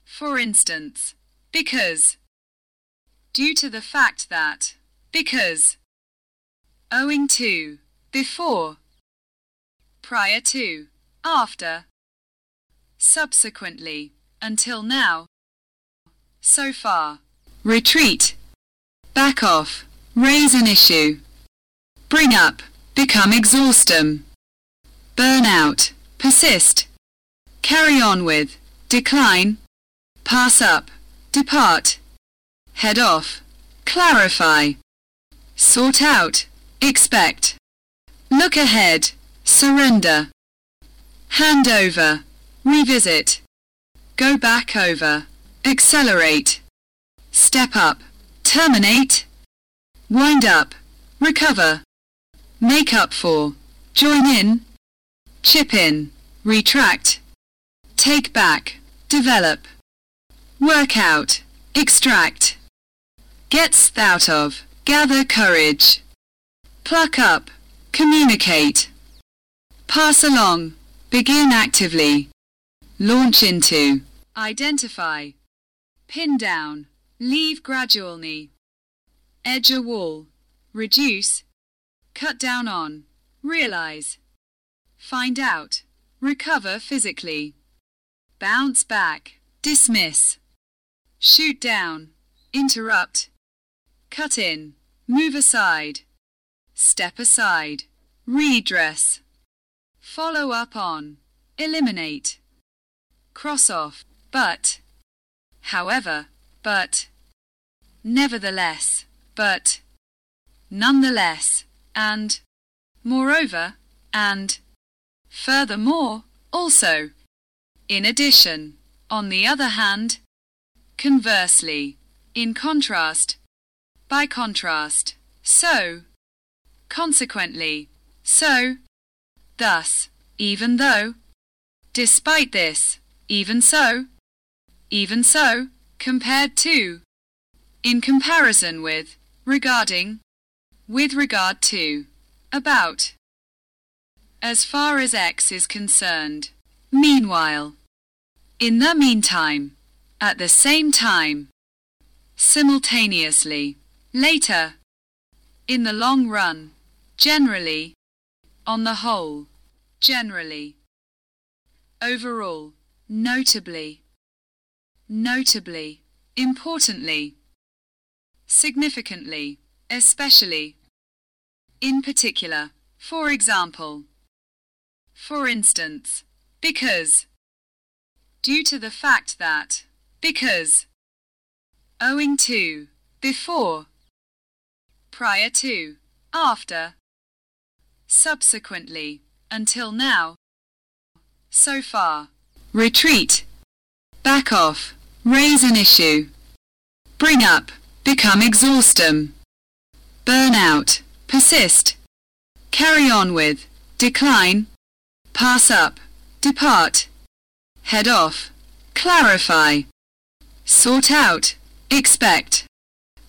for instance, because, due to the fact that, because, owing to, before, prior to, after, subsequently, until now, so far, retreat, back off, raise an issue, bring up, become exhaustum, burn out, persist, carry on with, decline, pass up, depart, head off, clarify, sort out, expect, look ahead, surrender, hand over, revisit, go back over, accelerate, step up, terminate, wind up, recover, make up for, join in, chip in, retract, take back, develop, work out, extract, gets out of, gather courage, pluck up, communicate, pass along, begin actively, launch into, identify, pin down, leave gradually, edge a wall, reduce, cut down on, realize, find out, recover physically, bounce back, dismiss, shoot down, interrupt, cut in, move aside, step aside, redress, follow up on, eliminate, cross off, but, however, but, nevertheless, but, nonetheless, and, moreover, and, furthermore, also, in addition, on the other hand, conversely, in contrast, by contrast, so, consequently, so, thus, even though, despite this, even so, even so, compared to, in comparison with, regarding, with regard to, about, as far as X is concerned, meanwhile, in the meantime, at the same time, simultaneously, later, in the long run, generally, on the whole, generally, overall, notably, notably, importantly, significantly, especially, in particular, for example, for instance, because, due to the fact that, because, owing to, before, prior to, after, subsequently, until now, so far, retreat, back off, raise an issue, bring up, become exhaustum, burn out, persist, carry on with, decline, pass up, depart, head off, clarify, sort out, expect,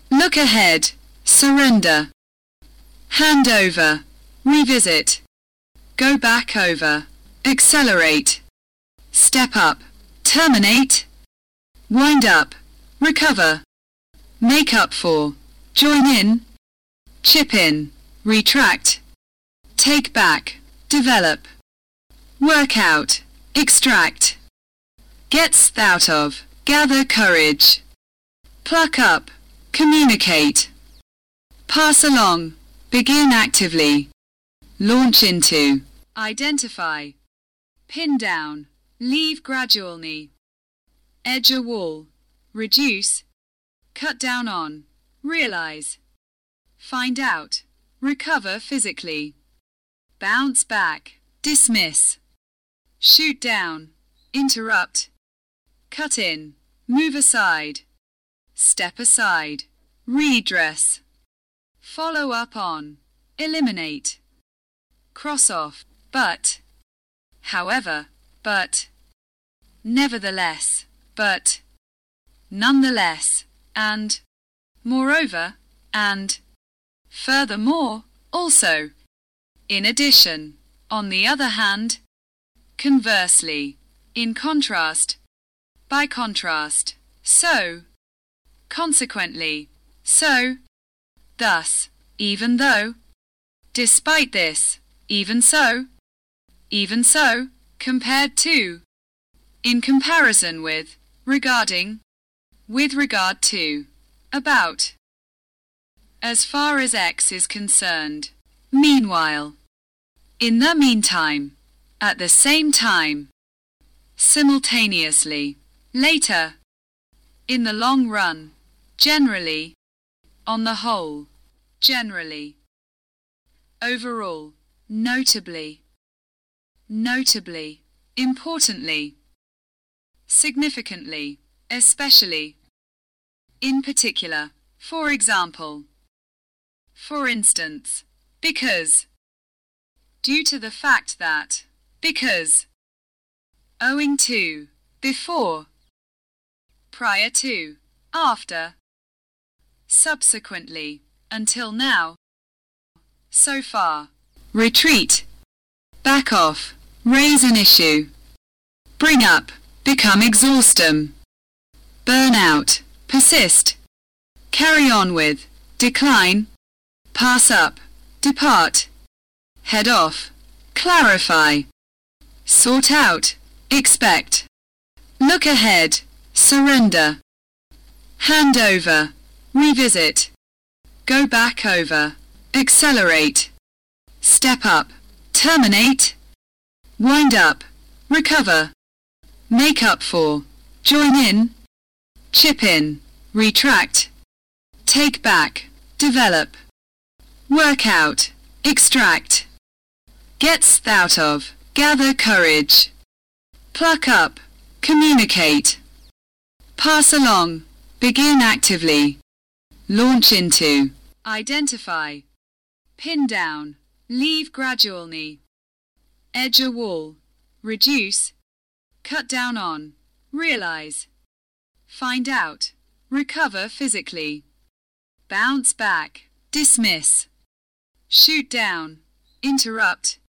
look ahead, surrender, hand over, revisit, go back over, accelerate, step up, terminate, wind up, recover, make up for, join in, chip in, retract, take back, develop, work out, extract, get out of, gather courage, pluck up, communicate, pass along, begin actively, launch into, identify, pin down, leave gradually, edge a wall, reduce, cut down on, realize, find out, recover physically, bounce back, dismiss, shoot down, interrupt, cut in, move aside, step aside, redress, follow up on, eliminate, cross off, but, however, but, nevertheless, but, nonetheless, and, moreover, and, furthermore, also, in addition, on the other hand, conversely, in contrast, by contrast, so, consequently, so, thus, even though, despite this, even so, even so, compared to, in comparison with, regarding, with regard to, about, as far as X is concerned, meanwhile, in the meantime, at the same time, simultaneously, later, in the long run, generally, on the whole, generally, overall, notably, notably, importantly, significantly, especially, in particular, for example, for instance, because, due to the fact that, because, owing to, before, prior to, after, subsequently, until now, so far, retreat, back off, raise an issue, bring up, become exhaustum, burn out, persist, carry on with, decline, pass up, depart, head off, clarify, sort out, expect, look ahead, surrender, hand over, revisit, go back over, accelerate, step up, terminate, wind up, recover, make up for, join in, chip in, retract, take back, develop, work out, extract, gets out of, gather courage, pluck up, communicate, pass along, begin actively, launch into, identify, pin down, leave gradually, edge a wall, reduce, cut down on, realize, find out, recover physically, bounce back, dismiss, shoot down, interrupt,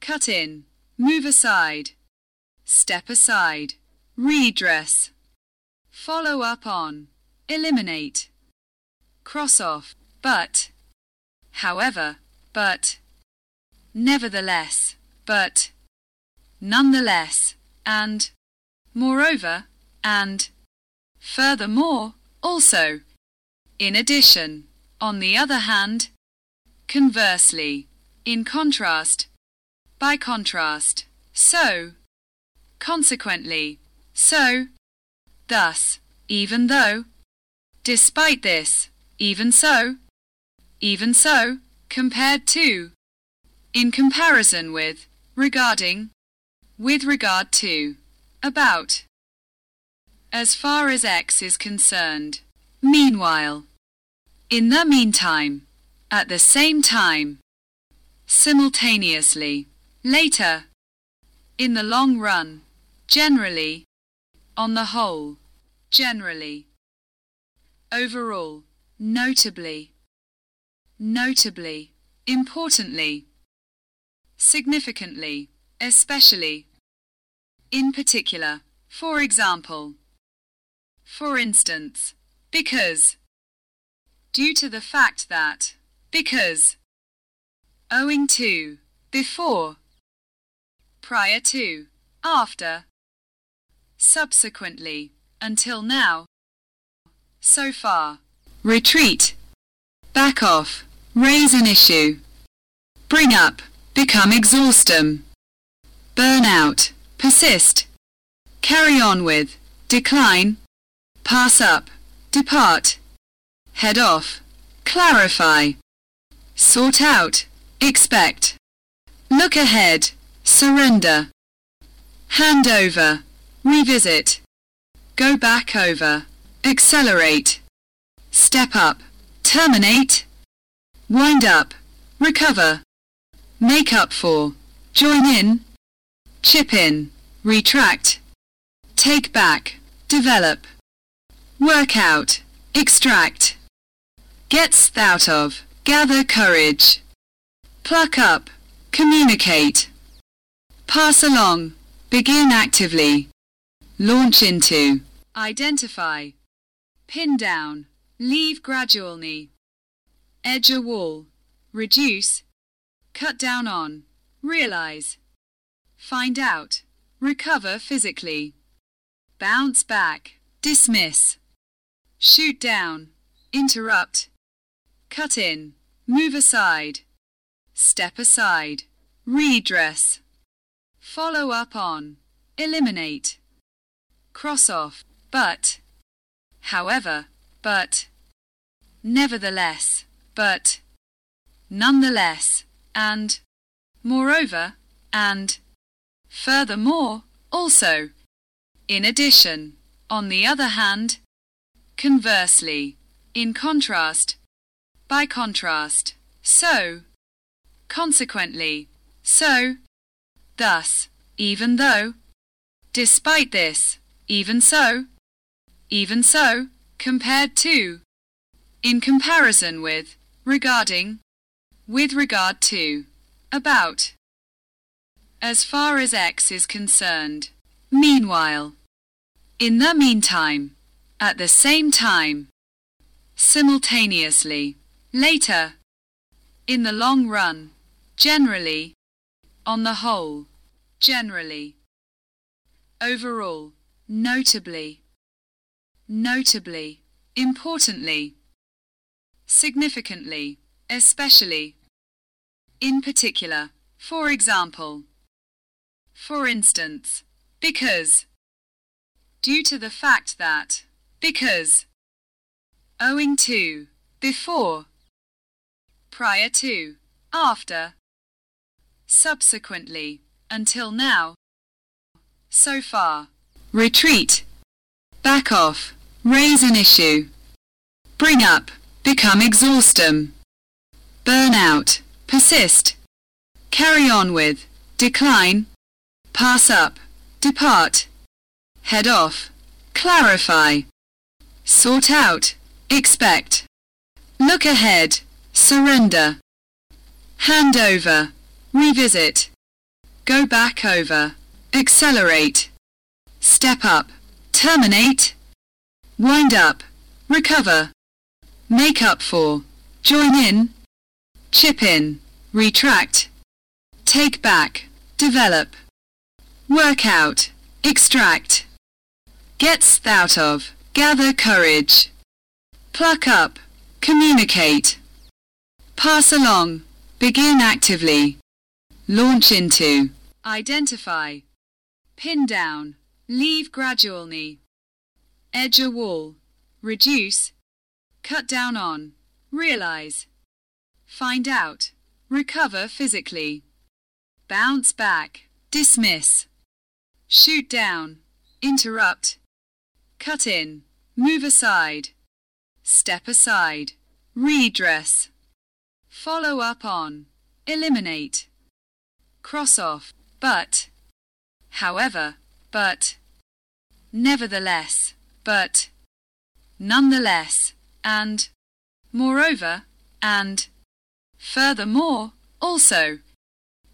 cut in, move aside, step aside, redress, follow up on, eliminate, cross off, but, however, but, nevertheless, but, nonetheless, and, moreover, and, furthermore, also, in addition, on the other hand, conversely, in contrast, by contrast, so, consequently, so, thus, even though, despite this, even so, even so, compared to, in comparison with, regarding, with regard to, about, as far as X is concerned. Meanwhile, in the meantime, at the same time, simultaneously, later, in the long run, generally, on the whole, generally, overall, notably, notably, importantly, significantly, especially, in particular, for example, for instance, because, due to the fact that, because, owing to, before, prior to, after, subsequently, until now, so far, retreat, back off, raise an issue, bring up, become exhaustum, burn out, persist, carry on with, decline, pass up, depart, head off, clarify, sort out, expect, look ahead, surrender, hand over, revisit, go back over, accelerate, step up, terminate, wind up, recover, make up for, join in, chip in, retract, take back, develop, work out, extract, get out of, gather courage, pluck up, communicate, pass along, begin actively, launch into, identify, pin down, leave gradually, edge a wall, reduce, cut down on, realize, find out, recover physically, bounce back, dismiss, shoot down, interrupt, cut in, move aside, step aside, redress, follow up on, eliminate, cross off, but, however, but, nevertheless, but, nonetheless, and, moreover, and, furthermore, also, in addition, on the other hand, conversely, in contrast, by contrast, so, consequently, so, thus, even though, despite this, even so, even so, compared to, in comparison with, regarding, with regard to, about, as far as X is concerned. Meanwhile, in the meantime, at the same time, simultaneously, later, in the long run, generally, on the whole, generally, overall, notably, notably, importantly, significantly, especially, in particular, for example, for instance, because, due to the fact that, because, owing to, before, prior to, after, subsequently, until now, so far, retreat, back off, raise an issue, bring up, become exhaustum, burn out, persist, carry on with, decline, pass up, depart, head off, clarify, sort out, expect, look ahead, surrender, hand over, revisit, go back over, accelerate, step up, terminate, wind up, recover, make up for, join in, chip in, retract, take back, develop, work out, extract, gets out of, gather courage, pluck up, communicate, pass along, begin actively, launch into, identify, pin down, leave gradually, edge a wall, reduce, cut down on, realize, find out, recover physically, bounce back, dismiss, shoot down, interrupt, cut in, move aside, step aside, redress, follow up on, eliminate, cross off, but, however, but, nevertheless, but, nonetheless, and, moreover, and, furthermore, also,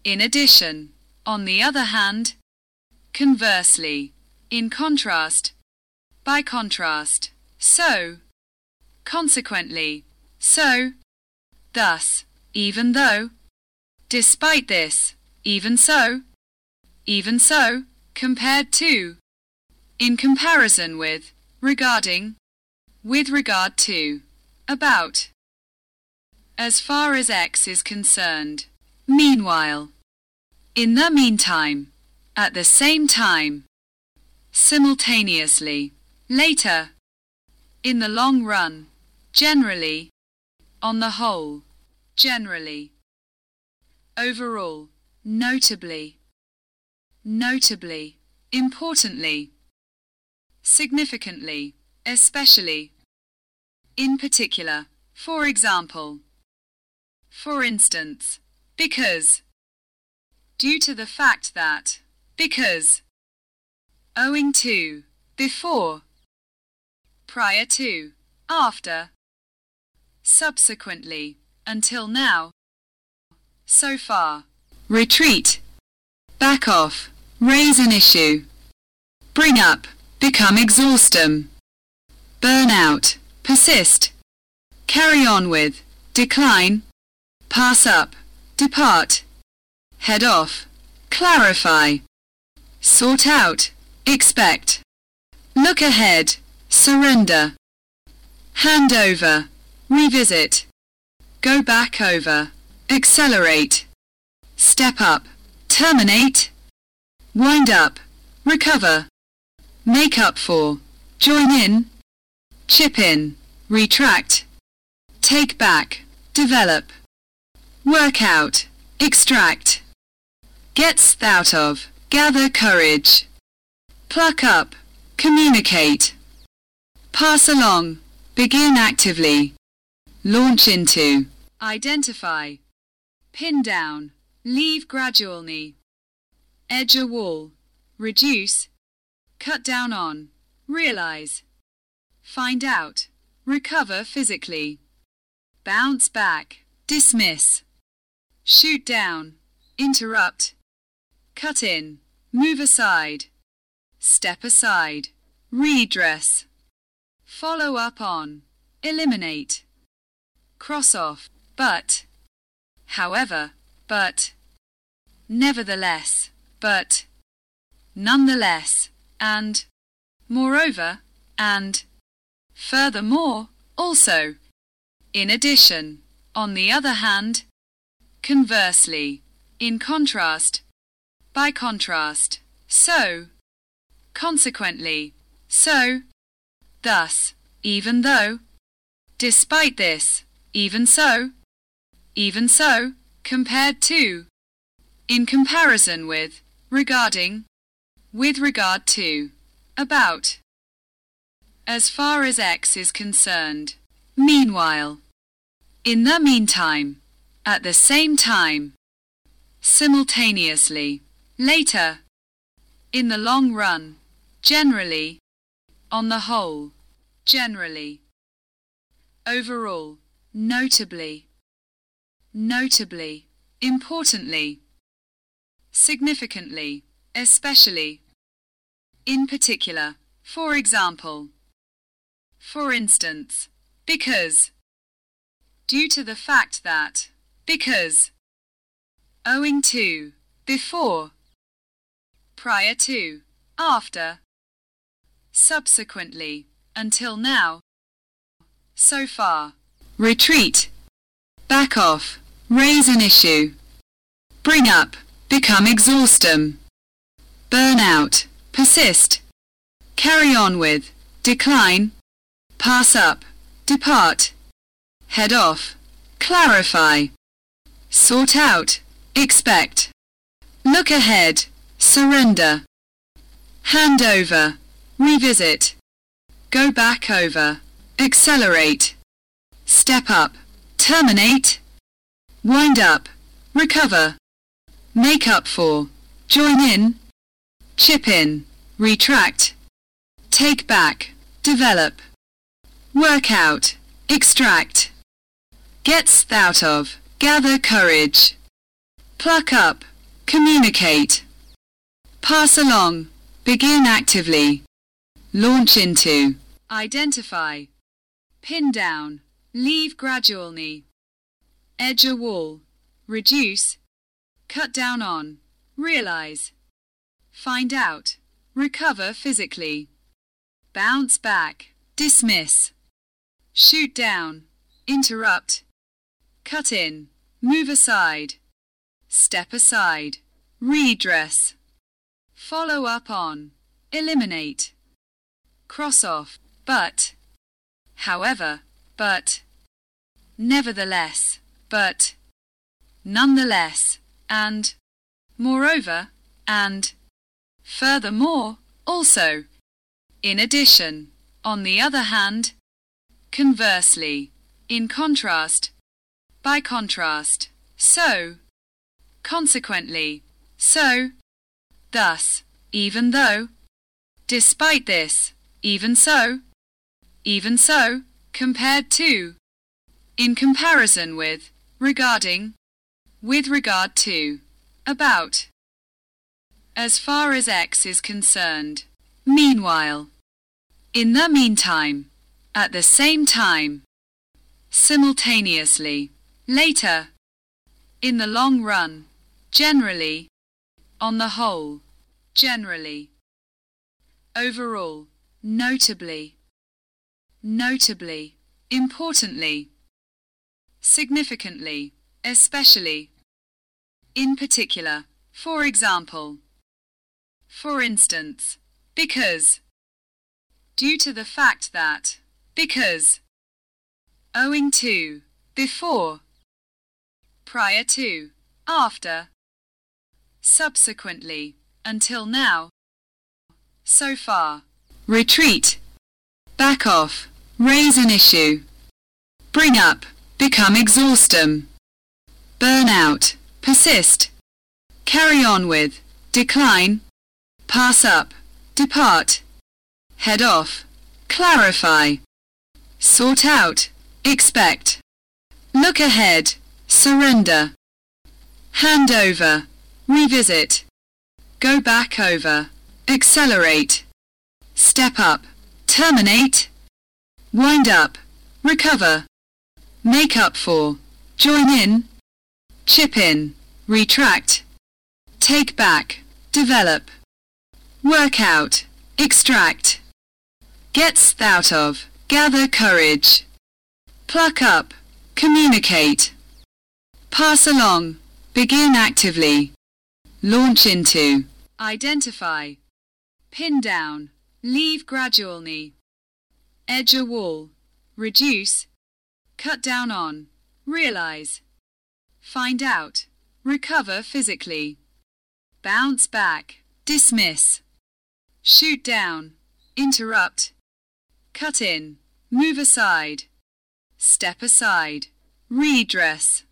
in addition, on the other hand, conversely, in contrast, by contrast, so, consequently, so, thus, even though, despite this, even so, even so, compared to, in comparison with, regarding, with regard to, about, as far as X is concerned, meanwhile, in the meantime, at the same time, simultaneously, later, in the long run, generally, on the whole, generally, overall, notably, notably, importantly, significantly, especially, in particular, for example, for instance, because, due to the fact that, because, owing to, before, prior to, after, subsequently, until now, so far, retreat, back off, raise an issue, bring up, become exhaustum, burn out, persist, carry on with, decline, pass up, depart, head off, clarify, sort out, expect, look ahead, surrender, hand over, revisit, go back over, accelerate, step up, terminate, wind up, recover, make up for, join in, chip in, retract, take back, develop, work out, extract, gets out of, gather courage, pluck up, communicate, pass along, begin actively, launch into, identify, pin down, leave gradually, edge a wall, reduce, cut down on, realize, find out, recover physically, bounce back, dismiss, shoot down, interrupt, cut in, move aside, step aside, redress, follow up on, eliminate, cross off, but, however, but, nevertheless, but, nonetheless, and, moreover, and, furthermore, also, in addition, on the other hand, conversely, in contrast, by contrast, so, consequently, so, thus, even though, despite this, even so, even so, compared to, in comparison with, regarding, with regard to, about, as far as X is concerned, meanwhile, in the meantime, at the same time, simultaneously, later, in the long run, generally, on the whole, generally, overall, notably, notably, importantly, significantly, especially, in particular, for example, for instance, because, due to the fact that, because, owing to, before, prior to, after, subsequently, until now, so far, retreat, back off, raise an issue, bring up, become exhaustum, burn out, persist, carry on with, decline, pass up, depart, head off, clarify, sort out, expect, look ahead, surrender, hand over, revisit, go back over, accelerate, step up, terminate, wind up, recover, make up for, join in, chip in, retract, take back, develop, work out, extract, gets out of, gather courage, pluck up, communicate, pass along, begin actively, launch into, identify, pin down, leave gradually, edge a wall, reduce, cut down on, realize, find out, recover physically, bounce back, dismiss, shoot down, interrupt, cut in, move aside, step aside, redress, follow up on, eliminate, cross off, but, however, but, nevertheless, but, nonetheless, and, moreover, and, furthermore, also, in addition, on the other hand, conversely, in contrast, by contrast, so, consequently, so, thus, even though, despite this, even so, even so, compared to, in comparison with, regarding, with regard to, about, as far as X is concerned, meanwhile, in the meantime, at the same time, simultaneously, later, in the long run, generally, on the whole, generally, overall, notably, notably, importantly, significantly, especially, in particular, for example, for instance, because, due to the fact that, because, owing to, before, prior to, after, subsequently, until now, so far, retreat, back off, raise an issue, bring up, become exhaustum, burn out, persist, carry on with, decline, pass up, depart, head off, clarify, sort out, expect, look ahead, surrender, hand over, revisit, go back over, accelerate, step up, terminate, wind up, recover, make up for, join in, chip in, retract, take back, develop, work out, extract, gets out of, gather courage, pluck up, communicate, pass along, begin actively, launch into, identify, pin down, leave gradually, edge a wall, reduce, cut down on, realize, find out, recover physically, bounce back, dismiss, shoot down, interrupt, cut in, move aside, step aside, redress,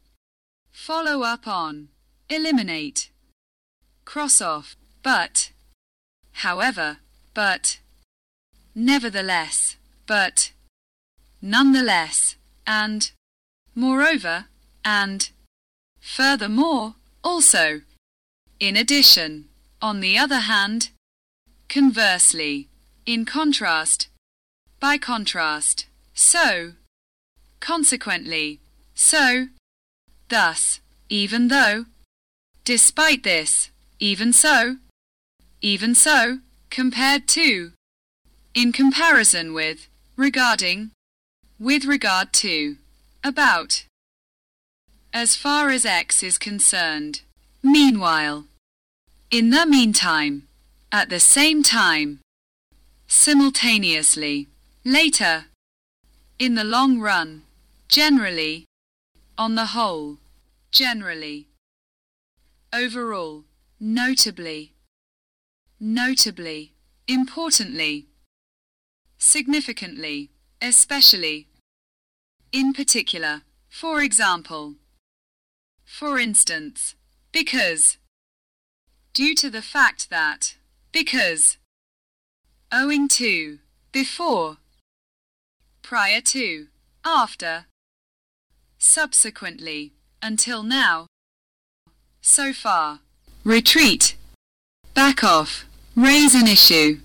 follow up on, eliminate, cross off, but, however, but, nevertheless, but, nonetheless, and, moreover, and, furthermore, also, in addition, on the other hand, conversely, in contrast, by contrast, so, consequently, so, thus, even though, despite this, even so, even so, compared to, in comparison with, regarding, with regard to, about, as far as X is concerned. Meanwhile, in the meantime, at the same time, simultaneously, later, in the long run, generally, on the whole, generally, overall, notably, notably, importantly, significantly, especially, in particular, for example, for instance, because, due to the fact that, because, owing to, before, prior to, after, subsequently, until now, so far, retreat, back off, raise an issue,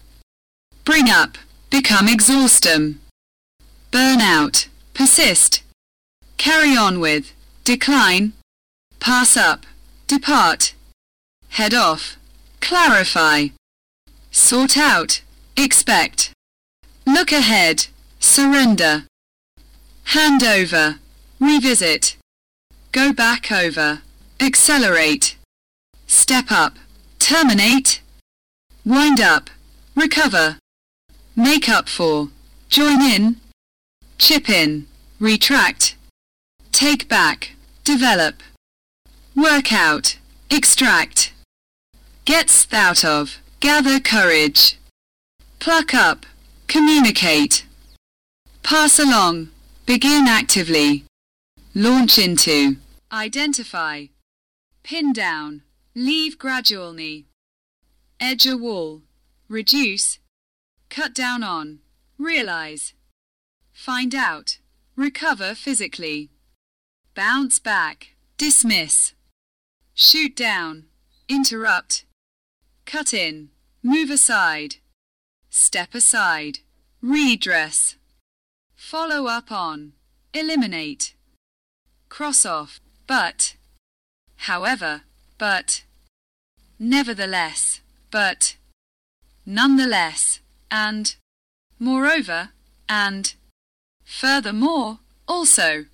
bring up, become exhaustum, burn out, persist, carry on with, decline, pass up, depart, head off, clarify, sort out, expect, look ahead, surrender, hand over, revisit, go back over, accelerate, step up, terminate, wind up, recover, make up for, join in, chip in, retract, take back, develop, work out, extract, gets out of, gather courage, pluck up, communicate, pass along, begin actively, launch into, identify, pin down, leave gradually, edge a wall, reduce, cut down on, realize, find out, recover physically, bounce back, dismiss, shoot down, interrupt, cut in, move aside, step aside, redress, follow up on, eliminate, cross off, but, however, but, nevertheless, but, nonetheless, and, moreover, and, furthermore, also,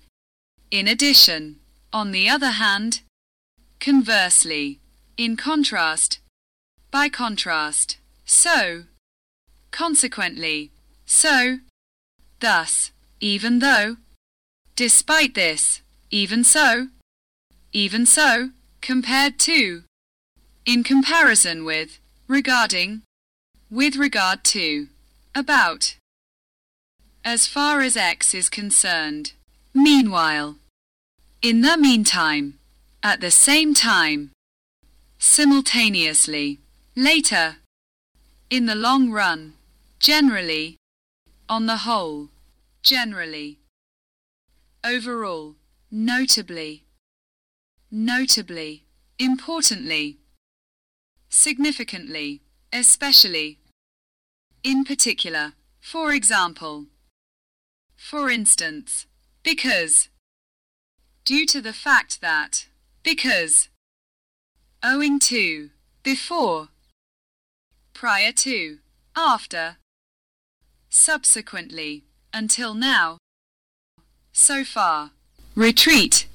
in addition, on the other hand, conversely, in contrast, by contrast, so, consequently, so, thus, even though, despite this, even so, even so, compared to, in comparison with, regarding, with regard to, about, as far as X is concerned. Meanwhile, in the meantime, at the same time, simultaneously, later, in the long run, generally, on the whole, generally, overall, notably, notably, importantly, significantly, especially, in particular, for example, for instance, because, due to the fact that, because, owing to, before, prior to, after, subsequently, until now, so far, retreat,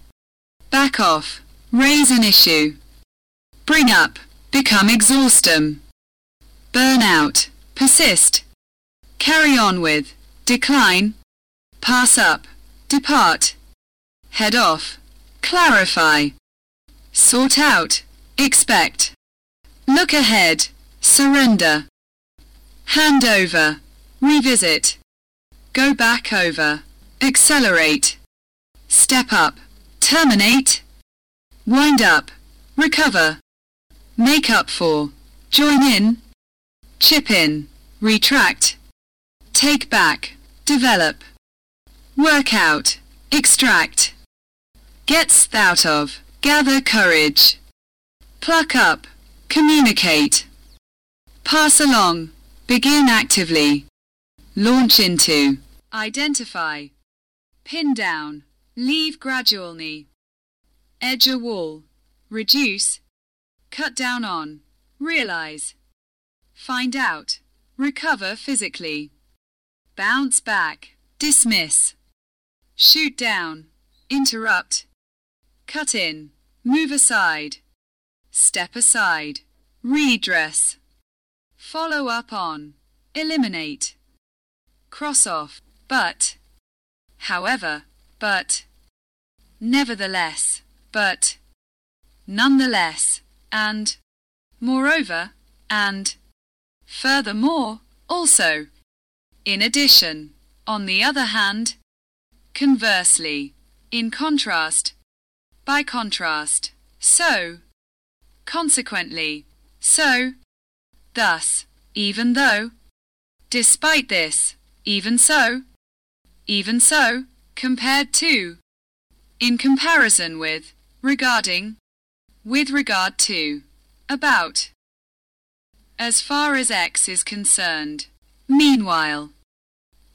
back off, raise an issue, bring up, become exhaustum, burn out, persist, carry on with, decline, pass up, depart, head off, clarify, sort out, expect, look ahead, surrender, hand over, revisit, go back over, accelerate, step up, terminate, wind up, recover, make up for, join in, chip in, retract, take back, develop, work out, extract, gets out of, gather courage, pluck up, communicate, pass along, begin actively, launch into, identify, pin down, leave gradually, edge a wall, reduce, cut down on, realize, find out, recover physically, bounce back, dismiss, shoot down, interrupt, cut in, move aside, step aside, redress, follow up on, eliminate, cross off, but, however, but, nevertheless, but, nonetheless, and, moreover, and, furthermore, also, in addition, on the other hand, conversely, in contrast, by contrast, so, consequently, so, thus, even though, despite this, even so, even so, compared to, in comparison with, regarding, with regard to, about, as far as X is concerned, meanwhile,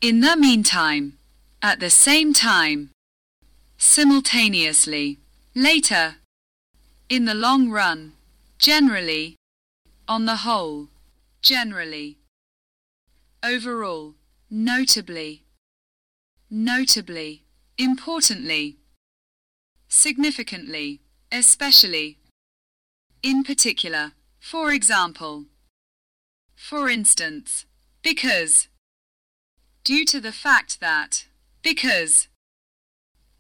in the meantime, at the same time, simultaneously, later, in the long run, generally, on the whole, generally, overall, notably, notably, importantly, significantly, especially, in particular, for example, for instance, because, due to the fact that, because,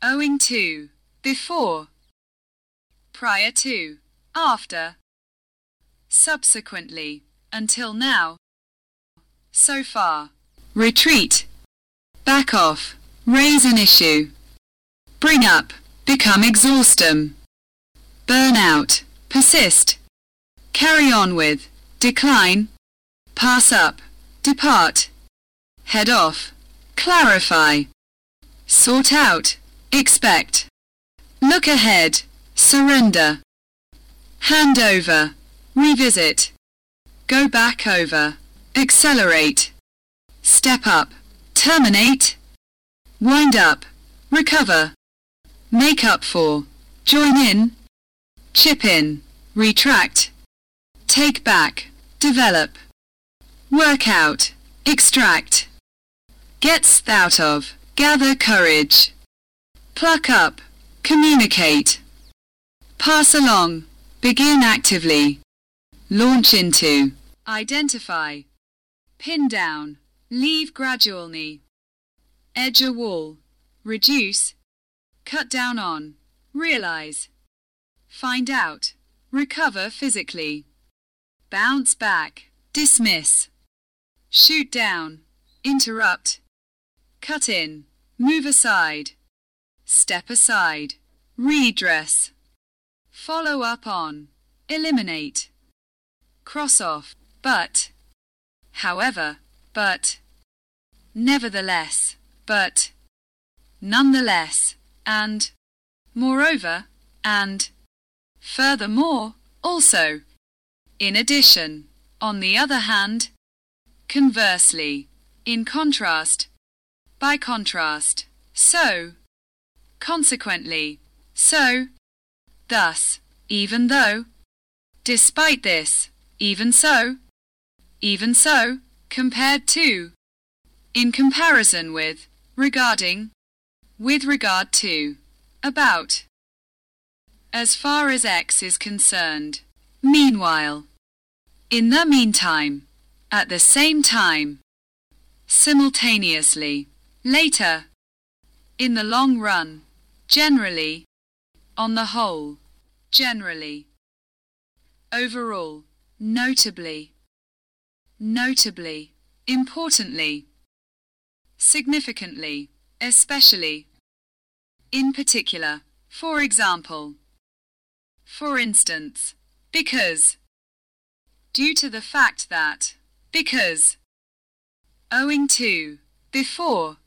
owing to, before, prior to, after, subsequently, until now, so far, retreat, back off, raise an issue, bring up, become exhaustum, burn out, persist, carry on with, decline, pass up, depart, head off, clarify, sort out, expect, look ahead, surrender, hand over, revisit, go back over, accelerate, step up, terminate, wind up, recover, make up for, join in, chip in, retract, take back, develop, work out, extract, gets out of, gather courage, pluck up, communicate, pass along, begin actively, launch into, identify, pin down, leave gradually, edge a wall, reduce, cut down on, realize, find out, recover physically, bounce back, dismiss, shoot down, interrupt, cut in, move aside, step aside, redress, follow up on, eliminate, cross off, but, however, but, nevertheless, but, nonetheless, and, moreover, and, furthermore, also, in addition, on the other hand, conversely, in contrast, by contrast, so, consequently, so, thus, even though, despite this, even so, even so, compared to, in comparison with, regarding, with regard to, about, as far as X is concerned, meanwhile, in the meantime, at the same time, simultaneously, later, in the long run, generally, on the whole, generally, overall, notably, notably, importantly, significantly, especially, in particular, for example, for instance, because, due to the fact that, because, owing to, before,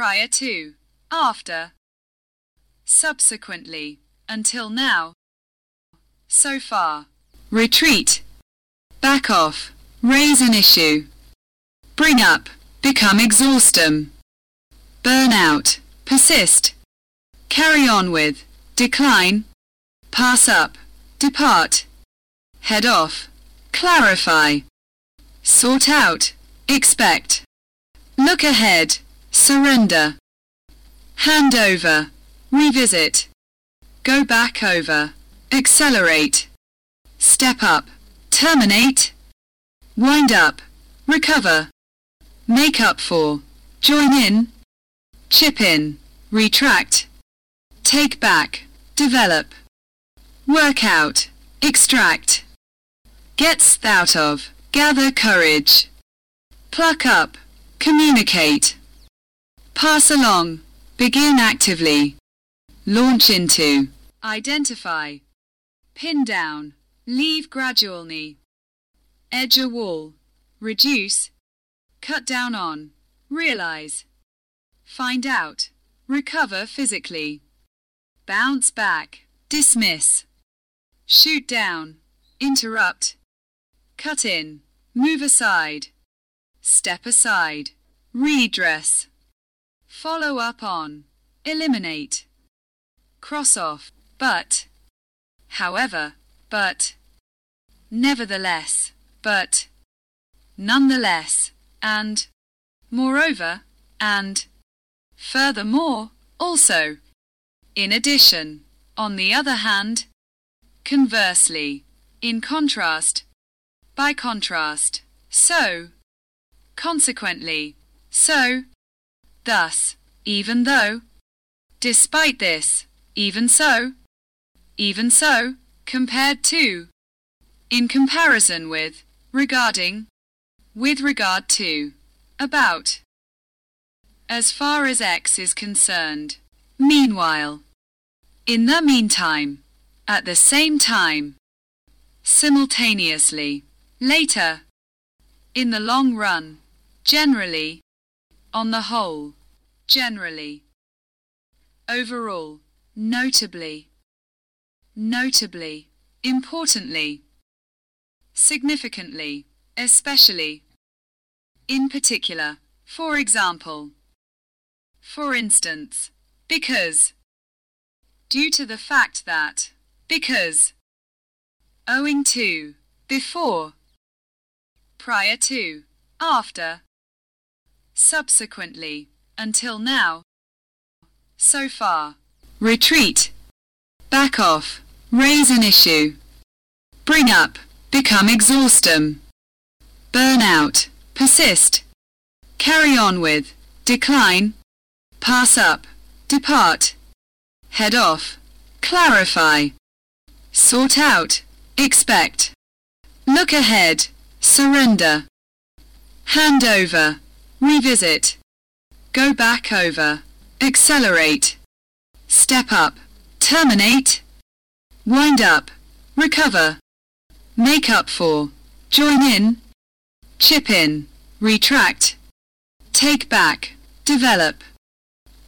prior to, after, subsequently, until now, so far, retreat, back off, raise an issue, bring up, become exhaustum, burn out, persist, carry on with, decline, pass up, depart, head off, clarify, sort out, expect, look ahead, surrender, hand over, revisit, go back over, accelerate, step up, terminate, wind up, recover, make up for, join in, chip in, retract, take back, develop, work out, extract, gets out of, gather courage, pluck up, communicate, pass along, begin actively, launch into, identify, pin down, leave gradually, edge a wall, reduce, cut down on, realize, find out, recover physically, bounce back, dismiss, shoot down, interrupt, cut in, move aside, step aside, redress, follow up on, eliminate, cross off, but, however, but, nevertheless, but, nonetheless, and, moreover, and, furthermore, also, in addition, on the other hand, conversely, in contrast, by contrast, so, consequently, so, thus, even though, despite this, even so, even so, compared to, in comparison with, regarding, with regard to, about, as far as X is concerned, meanwhile, in the meantime, at the same time, simultaneously, later, in the long run, generally, on the whole, generally, overall, notably, notably, importantly, significantly, especially, in particular, for example, for instance, because, due to the fact that, because, owing to, before, prior to, after, subsequently, until now, so far, retreat, back off, raise an issue, bring up, become exhaustum, burn out, persist, carry on with, decline, pass up, depart, head off, clarify, sort out, expect, look ahead, surrender, hand over, revisit, go back over, accelerate, step up, terminate, wind up, recover, make up for, join in, chip in, retract, take back, develop,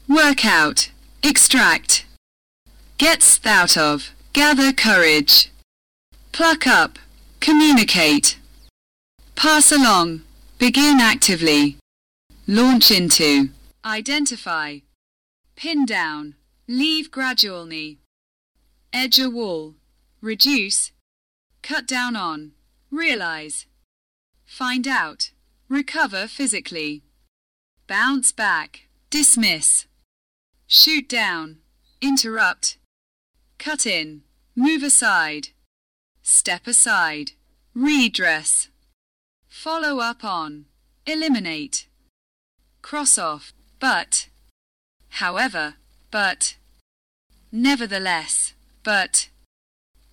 work out, extract, gets out of, gather courage, pluck up, communicate, pass along, begin actively, launch into, identify, pin down, leave gradually, edge a wall, reduce, cut down on, realize, find out, recover physically, bounce back, dismiss, shoot down, interrupt, cut in, move aside, step aside, redress, follow up on, eliminate, cross off, but, however, but, nevertheless, but,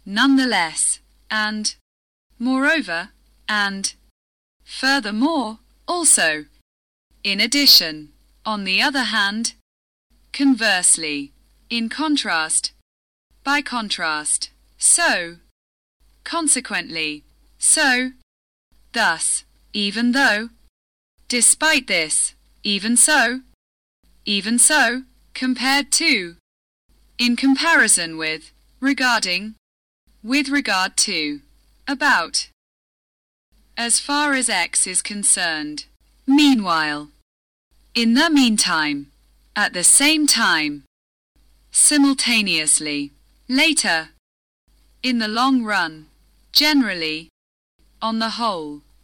nonetheless, and, moreover, and, furthermore, also, in addition, on the other hand, conversely, in contrast, by contrast, so, consequently, so, thus, even though, despite this, even so, even so, compared to, in comparison with, regarding, with regard to, about, as far as X is concerned, meanwhile, in the meantime, at the same time, simultaneously, later, in the long run, generally, on the whole.